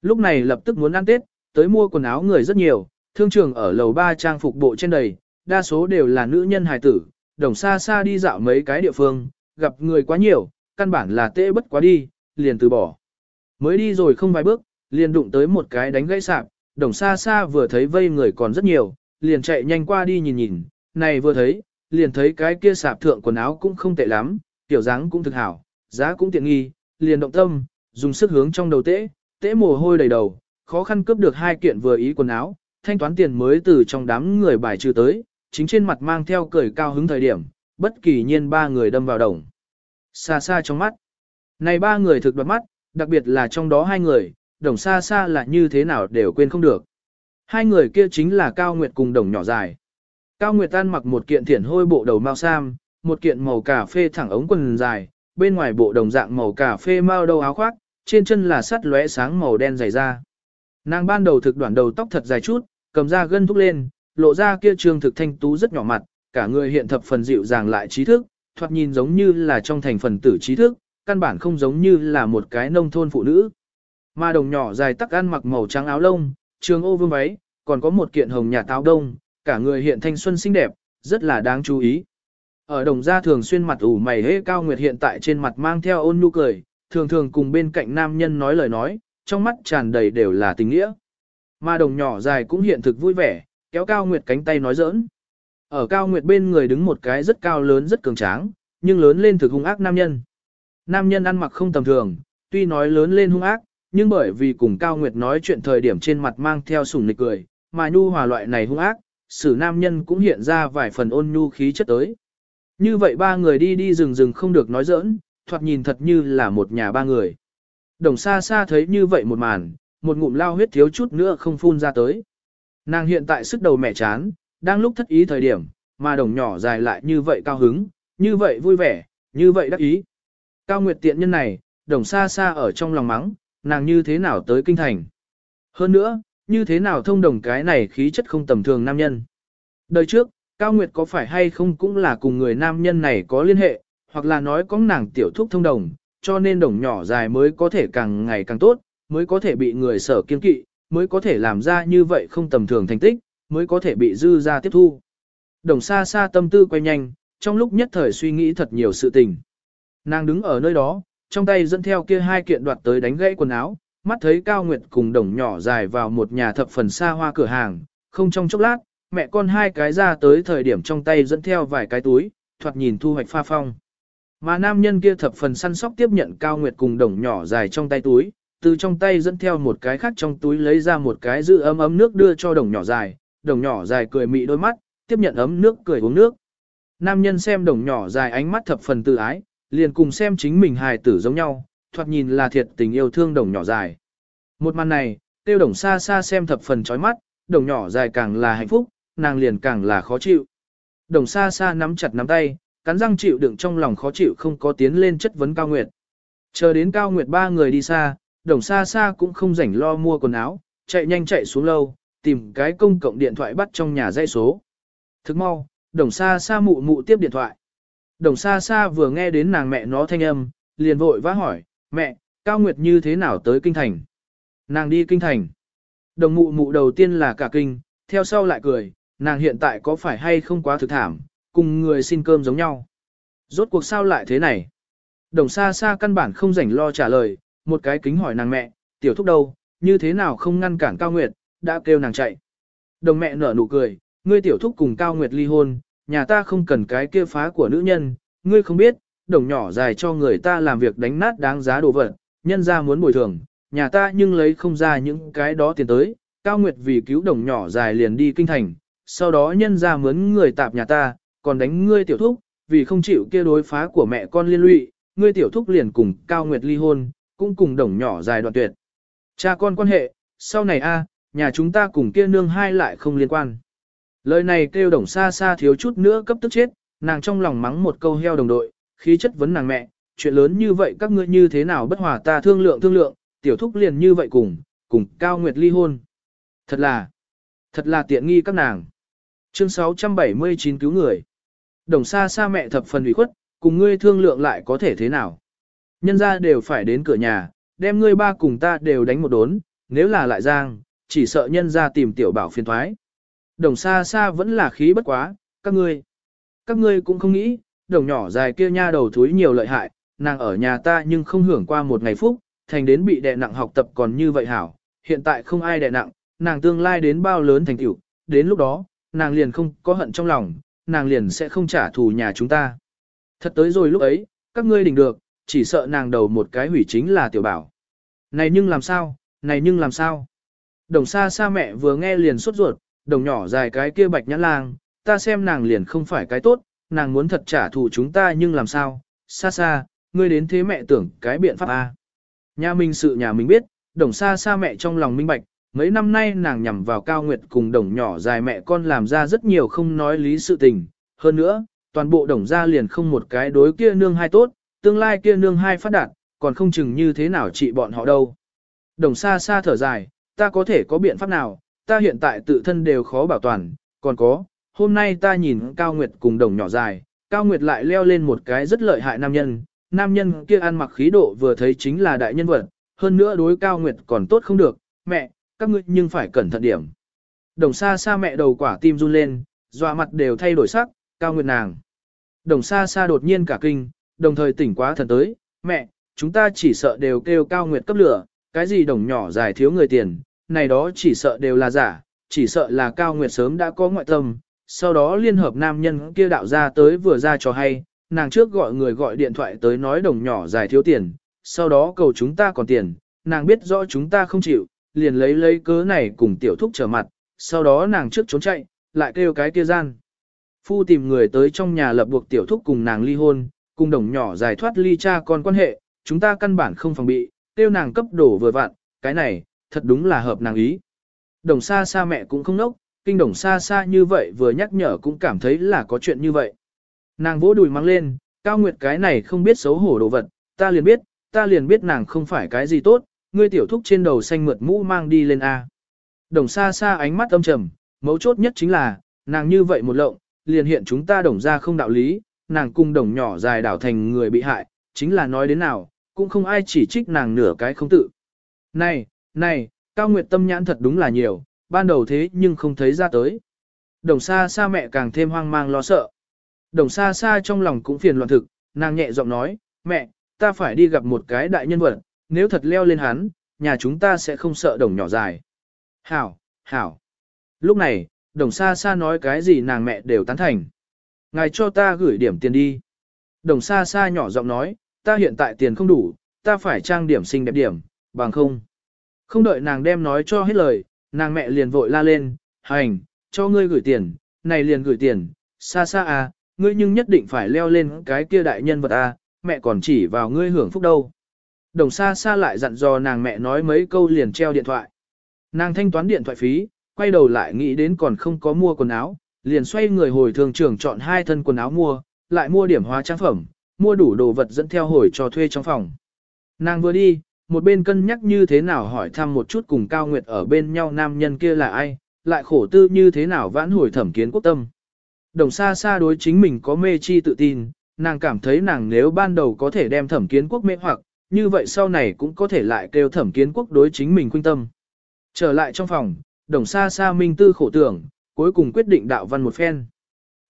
Lúc này lập tức muốn ăn Tết, tới mua quần áo người rất nhiều, thương trường ở lầu 3 trang phục bộ trên đầy, đa số đều là nữ nhân hài tử, đồng xa xa đi dạo mấy cái địa phương, gặp người quá nhiều, căn bản là tệ bất quá đi, liền từ bỏ. Mới đi rồi không vài bước, liền đụng tới một cái đánh gãy sạp, đồng xa xa vừa thấy vây người còn rất nhiều, liền chạy nhanh qua đi nhìn nhìn, này vừa thấy, liền thấy cái kia sạp thượng quần áo cũng không tệ lắm, tiểu dáng cũng thực hảo, giá cũng tiện nghi, liền động tâm, dùng sức hướng trong đầu tễ, tễ mồ hôi đầy đầu, khó khăn cướp được hai kiện vừa ý quần áo, thanh toán tiền mới từ trong đám người bài trừ tới, chính trên mặt mang theo cười cao hứng thời điểm, bất kỳ nhiên ba người đâm vào đồng. Xa xa trong mắt. Này ba người thực đoạt mắt, đặc biệt là trong đó hai người, đồng xa xa là như thế nào đều quên không được. Hai người kia chính là Cao Nguyệt cùng đồng nhỏ dài. Cao Nguyệt tan mặc một kiện thiển hôi bộ đầu mao sam, một kiện màu cà phê thẳng ống quần dài, bên ngoài bộ đồng dạng màu cà phê mao đầu áo khoác, trên chân là sắt lóe sáng màu đen dày da. Nàng ban đầu thực đoạn đầu tóc thật dài chút, cầm ra gân thúc lên, lộ ra kia trương thực thanh tú rất nhỏ mặt, cả người hiện thập phần dịu dàng lại trí thức, thoạt nhìn giống như là trong thành phần tử trí thức, căn bản không giống như là một cái nông thôn phụ nữ. Mà đồng nhỏ dài tắc ăn mặc màu trắng áo lông, trường ô vương váy, còn có một kiện hồng nhà táo đông, cả người hiện thanh xuân xinh đẹp, rất là đáng chú ý. Ở đồng gia thường xuyên mặt ủ mày hế cao nguyệt hiện tại trên mặt mang theo ôn nhu cười, thường thường cùng bên cạnh nam nhân nói lời nói, trong mắt tràn đầy đều là tình nghĩa. Mà đồng nhỏ dài cũng hiện thực vui vẻ, kéo cao nguyệt cánh tay nói giỡn. Ở cao nguyệt bên người đứng một cái rất cao lớn rất cường tráng, nhưng lớn lên thực hung ác nam nhân. Nam nhân ăn mặc không tầm thường, tuy nói lớn lên hung ác, nhưng bởi vì cùng cao nguyệt nói chuyện thời điểm trên mặt mang theo sủng nịch cười, mà nhu hòa loại này hung ác, sử nam nhân cũng hiện ra vài phần ôn nhu khí chất tới. Như vậy ba người đi đi rừng rừng không được nói giỡn, thoạt nhìn thật như là một nhà ba người. Đồng xa xa thấy như vậy một màn, một ngụm lao huyết thiếu chút nữa không phun ra tới. Nàng hiện tại sức đầu mẹ chán, đang lúc thất ý thời điểm, mà đồng nhỏ dài lại như vậy cao hứng, như vậy vui vẻ, như vậy đắc ý. Cao Nguyệt tiện nhân này, đồng xa xa ở trong lòng mắng, nàng như thế nào tới kinh thành. Hơn nữa, như thế nào thông đồng cái này khí chất không tầm thường nam nhân. Đời trước, Cao Nguyệt có phải hay không cũng là cùng người nam nhân này có liên hệ, hoặc là nói có nàng tiểu thúc thông đồng, cho nên đồng nhỏ dài mới có thể càng ngày càng tốt, mới có thể bị người sở kiên kỵ, mới có thể làm ra như vậy không tầm thường thành tích, mới có thể bị dư ra tiếp thu. Đồng xa xa tâm tư quay nhanh, trong lúc nhất thời suy nghĩ thật nhiều sự tình. Nàng đứng ở nơi đó, trong tay dẫn theo kia hai kiện đoạt tới đánh gãy quần áo, mắt thấy Cao Nguyệt cùng đồng nhỏ dài vào một nhà thập phần xa hoa cửa hàng, không trong chốc lát, mẹ con hai cái ra tới thời điểm trong tay dẫn theo vài cái túi, thoạt nhìn thu hoạch pha phong. Mà nam nhân kia thập phần săn sóc tiếp nhận Cao Nguyệt cùng đồng nhỏ dài trong tay túi, từ trong tay dẫn theo một cái khác trong túi lấy ra một cái giữ ấm ấm nước đưa cho đồng nhỏ dài, đồng nhỏ dài cười mị đôi mắt, tiếp nhận ấm nước cười uống nước. Nam nhân xem đồng nhỏ dài ánh mắt thập phần tự ái, liền cùng xem chính mình hài tử giống nhau, thoạt nhìn là thiệt tình yêu thương đồng nhỏ dài. Một màn này, tiêu đồng xa xa xem thập phần chói mắt, đồng nhỏ dài càng là hạnh phúc, nàng liền càng là khó chịu. Đồng xa xa nắm chặt nắm tay, cắn răng chịu đựng trong lòng khó chịu không có tiến lên chất vấn Cao Nguyệt. Chờ đến Cao Nguyệt ba người đi xa, đồng xa xa cũng không rảnh lo mua quần áo, chạy nhanh chạy xuống lâu, tìm cái công cộng điện thoại bắt trong nhà dây số. Thức mau, đồng xa xa mụ mụ tiếp điện thoại. Đồng xa xa vừa nghe đến nàng mẹ nó thanh âm, liền vội vã hỏi, mẹ, Cao Nguyệt như thế nào tới kinh thành? Nàng đi kinh thành. Đồng mụ mụ đầu tiên là cả kinh, theo sau lại cười, nàng hiện tại có phải hay không quá thực thảm, cùng người xin cơm giống nhau. Rốt cuộc sao lại thế này? Đồng xa xa căn bản không rảnh lo trả lời, một cái kính hỏi nàng mẹ, tiểu thúc đâu, như thế nào không ngăn cản Cao Nguyệt, đã kêu nàng chạy. Đồng mẹ nở nụ cười, ngươi tiểu thúc cùng Cao Nguyệt ly hôn, nhà ta không cần cái kia phá của nữ nhân, ngươi không biết, đồng nhỏ dài cho người ta làm việc đánh nát đáng giá đồ vật, nhân ra muốn bồi thường, nhà ta nhưng lấy không ra những cái đó tiền tới, Cao Nguyệt vì cứu đồng nhỏ dài liền đi kinh thành, sau đó nhân ra mướn người tạp nhà ta, còn đánh ngươi tiểu thúc, vì không chịu kia đối phá của mẹ con liên lụy, ngươi tiểu thúc liền cùng Cao Nguyệt ly hôn, cũng cùng đồng nhỏ dài đoạn tuyệt. Cha con quan hệ, sau này a, nhà chúng ta cùng kia nương hai lại không liên quan. Lời này kêu đồng xa xa thiếu chút nữa cấp tức chết, nàng trong lòng mắng một câu heo đồng đội, khí chất vấn nàng mẹ, chuyện lớn như vậy các ngươi như thế nào bất hòa ta thương lượng thương lượng, tiểu thúc liền như vậy cùng, cùng Cao Nguyệt ly hôn. Thật là, thật là tiện nghi các nàng. Chương 679 cứu người. Đồng xa xa mẹ thập phần ủy khuất, cùng ngươi thương lượng lại có thể thế nào. Nhân ra đều phải đến cửa nhà, đem ngươi ba cùng ta đều đánh một đốn, nếu là lại giang, chỉ sợ nhân ra tìm tiểu bảo phiền thoái. Đồng xa xa vẫn là khí bất quá, các ngươi. Các ngươi cũng không nghĩ, đồng nhỏ dài kia nha đầu thúi nhiều lợi hại, nàng ở nhà ta nhưng không hưởng qua một ngày phúc, thành đến bị đè nặng học tập còn như vậy hảo, hiện tại không ai đè nặng, nàng tương lai đến bao lớn thành tiểu, đến lúc đó, nàng liền không có hận trong lòng, nàng liền sẽ không trả thù nhà chúng ta. Thật tới rồi lúc ấy, các ngươi đỉnh được, chỉ sợ nàng đầu một cái hủy chính là tiểu bảo. Này nhưng làm sao, này nhưng làm sao? Đồng xa xa mẹ vừa nghe liền sốt ruột, đồng nhỏ dài cái kia bạch nhãn lang, ta xem nàng liền không phải cái tốt, nàng muốn thật trả thù chúng ta nhưng làm sao? Xa xa, ngươi đến thế mẹ tưởng cái biện pháp A. Nhà mình sự nhà mình biết, đồng xa xa mẹ trong lòng minh bạch, mấy năm nay nàng nhằm vào cao nguyệt cùng đồng nhỏ dài mẹ con làm ra rất nhiều không nói lý sự tình. Hơn nữa, toàn bộ đồng gia liền không một cái đối kia nương hai tốt, tương lai kia nương hai phát đạt, còn không chừng như thế nào trị bọn họ đâu. Đồng xa xa thở dài, ta có thể có biện pháp nào, ta hiện tại tự thân đều khó bảo toàn, còn có, hôm nay ta nhìn Cao Nguyệt cùng đồng nhỏ dài, Cao Nguyệt lại leo lên một cái rất lợi hại nam nhân, nam nhân kia ăn mặc khí độ vừa thấy chính là đại nhân vật, hơn nữa đối Cao Nguyệt còn tốt không được, mẹ, các ngươi nhưng phải cẩn thận điểm. Đồng xa xa mẹ đầu quả tim run lên, dọa mặt đều thay đổi sắc, Cao Nguyệt nàng. Đồng xa xa đột nhiên cả kinh, đồng thời tỉnh quá thần tới, mẹ, chúng ta chỉ sợ đều kêu Cao Nguyệt cấp lửa, cái gì đồng nhỏ dài thiếu người tiền, này đó chỉ sợ đều là giả, chỉ sợ là Cao Nguyệt sớm đã có ngoại tâm, sau đó liên hợp nam nhân kia đạo ra tới vừa ra cho hay, nàng trước gọi người gọi điện thoại tới nói đồng nhỏ dài thiếu tiền, sau đó cầu chúng ta còn tiền, nàng biết rõ chúng ta không chịu, liền lấy lấy cớ này cùng tiểu thúc trở mặt, sau đó nàng trước trốn chạy, lại kêu cái kia gian. Phu tìm người tới trong nhà lập buộc tiểu thúc cùng nàng ly hôn, cùng đồng nhỏ giải thoát ly cha con quan hệ, chúng ta căn bản không phòng bị, tiêu nàng cấp đổ vừa vặn, cái này, thật đúng là hợp nàng ý. Đồng xa xa mẹ cũng không nốc, kinh đồng xa xa như vậy vừa nhắc nhở cũng cảm thấy là có chuyện như vậy. Nàng vỗ đùi mang lên, cao nguyệt cái này không biết xấu hổ đồ vật, ta liền biết, ta liền biết nàng không phải cái gì tốt, ngươi tiểu thúc trên đầu xanh mượt mũ mang đi lên A. Đồng xa xa ánh mắt âm trầm, mấu chốt nhất chính là, nàng như vậy một lộng, liền hiện chúng ta đồng ra không đạo lý, nàng cung đồng nhỏ dài đảo thành người bị hại, chính là nói đến nào, cũng không ai chỉ trích nàng nửa cái không tự. Này, này, Cao Nguyệt tâm nhãn thật đúng là nhiều, ban đầu thế nhưng không thấy ra tới. Đồng xa xa mẹ càng thêm hoang mang lo sợ. Đồng xa xa trong lòng cũng phiền loạn thực, nàng nhẹ giọng nói, mẹ, ta phải đi gặp một cái đại nhân vật, nếu thật leo lên hắn, nhà chúng ta sẽ không sợ đồng nhỏ dài. Hảo, hảo. Lúc này, đồng xa xa nói cái gì nàng mẹ đều tán thành. Ngài cho ta gửi điểm tiền đi. Đồng xa xa nhỏ giọng nói, ta hiện tại tiền không đủ, ta phải trang điểm xinh đẹp điểm, bằng không. Không đợi nàng đem nói cho hết lời, nàng mẹ liền vội la lên, hành, cho ngươi gửi tiền, này liền gửi tiền, xa xa à, ngươi nhưng nhất định phải leo lên cái kia đại nhân vật à, mẹ còn chỉ vào ngươi hưởng phúc đâu. Đồng xa xa lại dặn dò nàng mẹ nói mấy câu liền treo điện thoại. Nàng thanh toán điện thoại phí, quay đầu lại nghĩ đến còn không có mua quần áo, liền xoay người hồi thường trưởng chọn hai thân quần áo mua, lại mua điểm hóa trang phẩm, mua đủ đồ vật dẫn theo hồi cho thuê trong phòng. Nàng vừa đi, một bên cân nhắc như thế nào hỏi thăm một chút cùng Cao Nguyệt ở bên nhau nam nhân kia là ai, lại khổ tư như thế nào vãn hồi thẩm kiến quốc tâm. Đồng xa xa đối chính mình có mê chi tự tin, nàng cảm thấy nàng nếu ban đầu có thể đem thẩm kiến quốc mê hoặc, như vậy sau này cũng có thể lại kêu thẩm kiến quốc đối chính mình khuynh tâm. Trở lại trong phòng, đồng xa xa minh tư khổ tưởng, cuối cùng quyết định đạo văn một phen.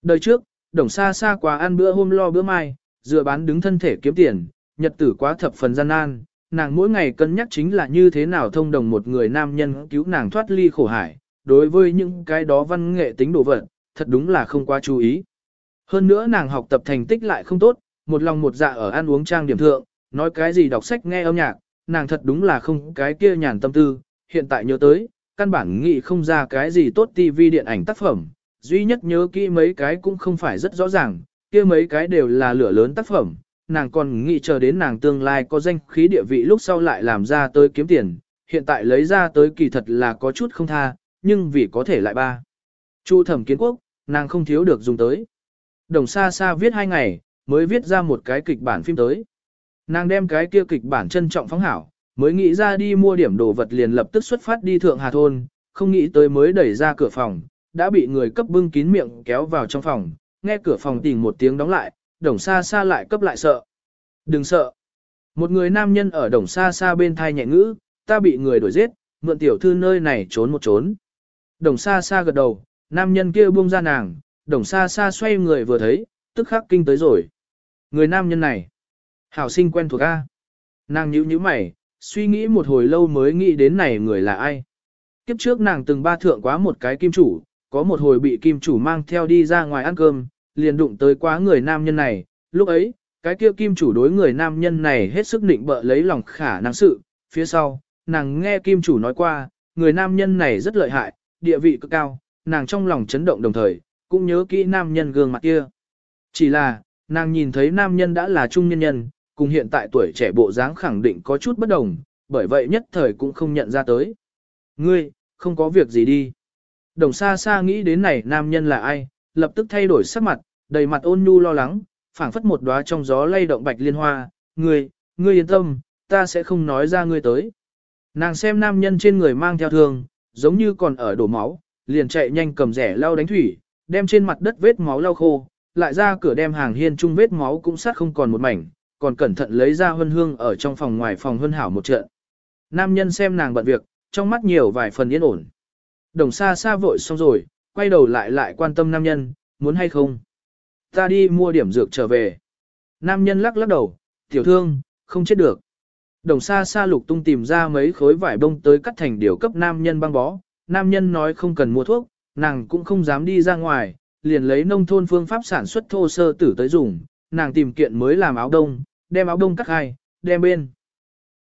Đời trước, đồng xa xa quá ăn bữa hôm lo bữa mai, dựa bán đứng thân thể kiếm tiền, nhật tử quá thập phần gian nan, nàng mỗi ngày cân nhắc chính là như thế nào thông đồng một người nam nhân cứu nàng thoát ly khổ hải, đối với những cái đó văn nghệ tính đồ vật, thật đúng là không quá chú ý. Hơn nữa nàng học tập thành tích lại không tốt, một lòng một dạ ở ăn uống trang điểm thượng, nói cái gì đọc sách nghe âm nhạc, nàng thật đúng là không cái kia nhàn tâm tư, hiện tại nhớ tới, căn bản nghĩ không ra cái gì tốt tivi điện ảnh tác phẩm, duy nhất nhớ kỹ mấy cái cũng không phải rất rõ ràng, kia mấy cái đều là lửa lớn tác phẩm, nàng còn nghĩ chờ đến nàng tương lai có danh khí địa vị lúc sau lại làm ra tới kiếm tiền, hiện tại lấy ra tới kỳ thật là có chút không tha, nhưng vì có thể lại ba. Chu thẩm kiến quốc, nàng không thiếu được dùng tới. Đồng xa xa viết hai ngày, mới viết ra một cái kịch bản phim tới. Nàng đem cái kia kịch bản trân trọng phóng hảo, mới nghĩ ra đi mua điểm đồ vật liền lập tức xuất phát đi thượng Hà Thôn, không nghĩ tới mới đẩy ra cửa phòng, đã bị người cấp bưng kín miệng kéo vào trong phòng, nghe cửa phòng tỉnh một tiếng đóng lại, đồng xa xa lại cấp lại sợ. Đừng sợ. Một người nam nhân ở đồng xa xa bên thai nhẹ ngữ, ta bị người đuổi giết, mượn tiểu thư nơi này trốn một trốn. Đồng xa xa gật đầu, nam nhân kia buông ra nàng, đồng xa xa xoay người vừa thấy, tức khắc kinh tới rồi. Người nam nhân này, hảo sinh quen thuộc A. Nàng nhíu nhíu mày, suy nghĩ một hồi lâu mới nghĩ đến này người là ai. Kiếp trước nàng từng ba thượng quá một cái kim chủ, có một hồi bị kim chủ mang theo đi ra ngoài ăn cơm, liền đụng tới quá người nam nhân này, lúc ấy, cái kia kim chủ đối người nam nhân này hết sức định bợ lấy lòng khả năng sự, phía sau, nàng nghe kim chủ nói qua, người nam nhân này rất lợi hại, địa vị cực cao, nàng trong lòng chấn động đồng thời, cũng nhớ kỹ nam nhân gương mặt kia. Chỉ là, nàng nhìn thấy nam nhân đã là trung nhân nhân, cùng hiện tại tuổi trẻ bộ dáng khẳng định có chút bất đồng, bởi vậy nhất thời cũng không nhận ra tới. Ngươi, không có việc gì đi. Đồng xa xa nghĩ đến này nam nhân là ai, lập tức thay đổi sắc mặt, đầy mặt ôn nhu lo lắng, phảng phất một đóa trong gió lay động bạch liên hoa, ngươi, ngươi yên tâm, ta sẽ không nói ra ngươi tới. Nàng xem nam nhân trên người mang theo thương, giống như còn ở đổ máu, liền chạy nhanh cầm rẻ lau đánh thủy, đem trên mặt đất vết máu lau khô, lại ra cửa đem hàng hiên chung vết máu cũng sát không còn một mảnh, còn cẩn thận lấy ra huân hương ở trong phòng ngoài phòng huân hảo một trận. Nam nhân xem nàng bận việc, trong mắt nhiều vài phần yên ổn. Đồng xa xa vội xong rồi, quay đầu lại lại quan tâm nam nhân, muốn hay không. Ta đi mua điểm dược trở về. Nam nhân lắc lắc đầu, tiểu thương, không chết được. Đồng xa xa lục tung tìm ra mấy khối vải bông tới cắt thành điều cấp nam nhân băng bó. Nam nhân nói không cần mua thuốc, nàng cũng không dám đi ra ngoài, liền lấy nông thôn phương pháp sản xuất thô sơ tử tới dùng. Nàng tìm kiện mới làm áo đông, đem áo đông cắt hai, đem bên.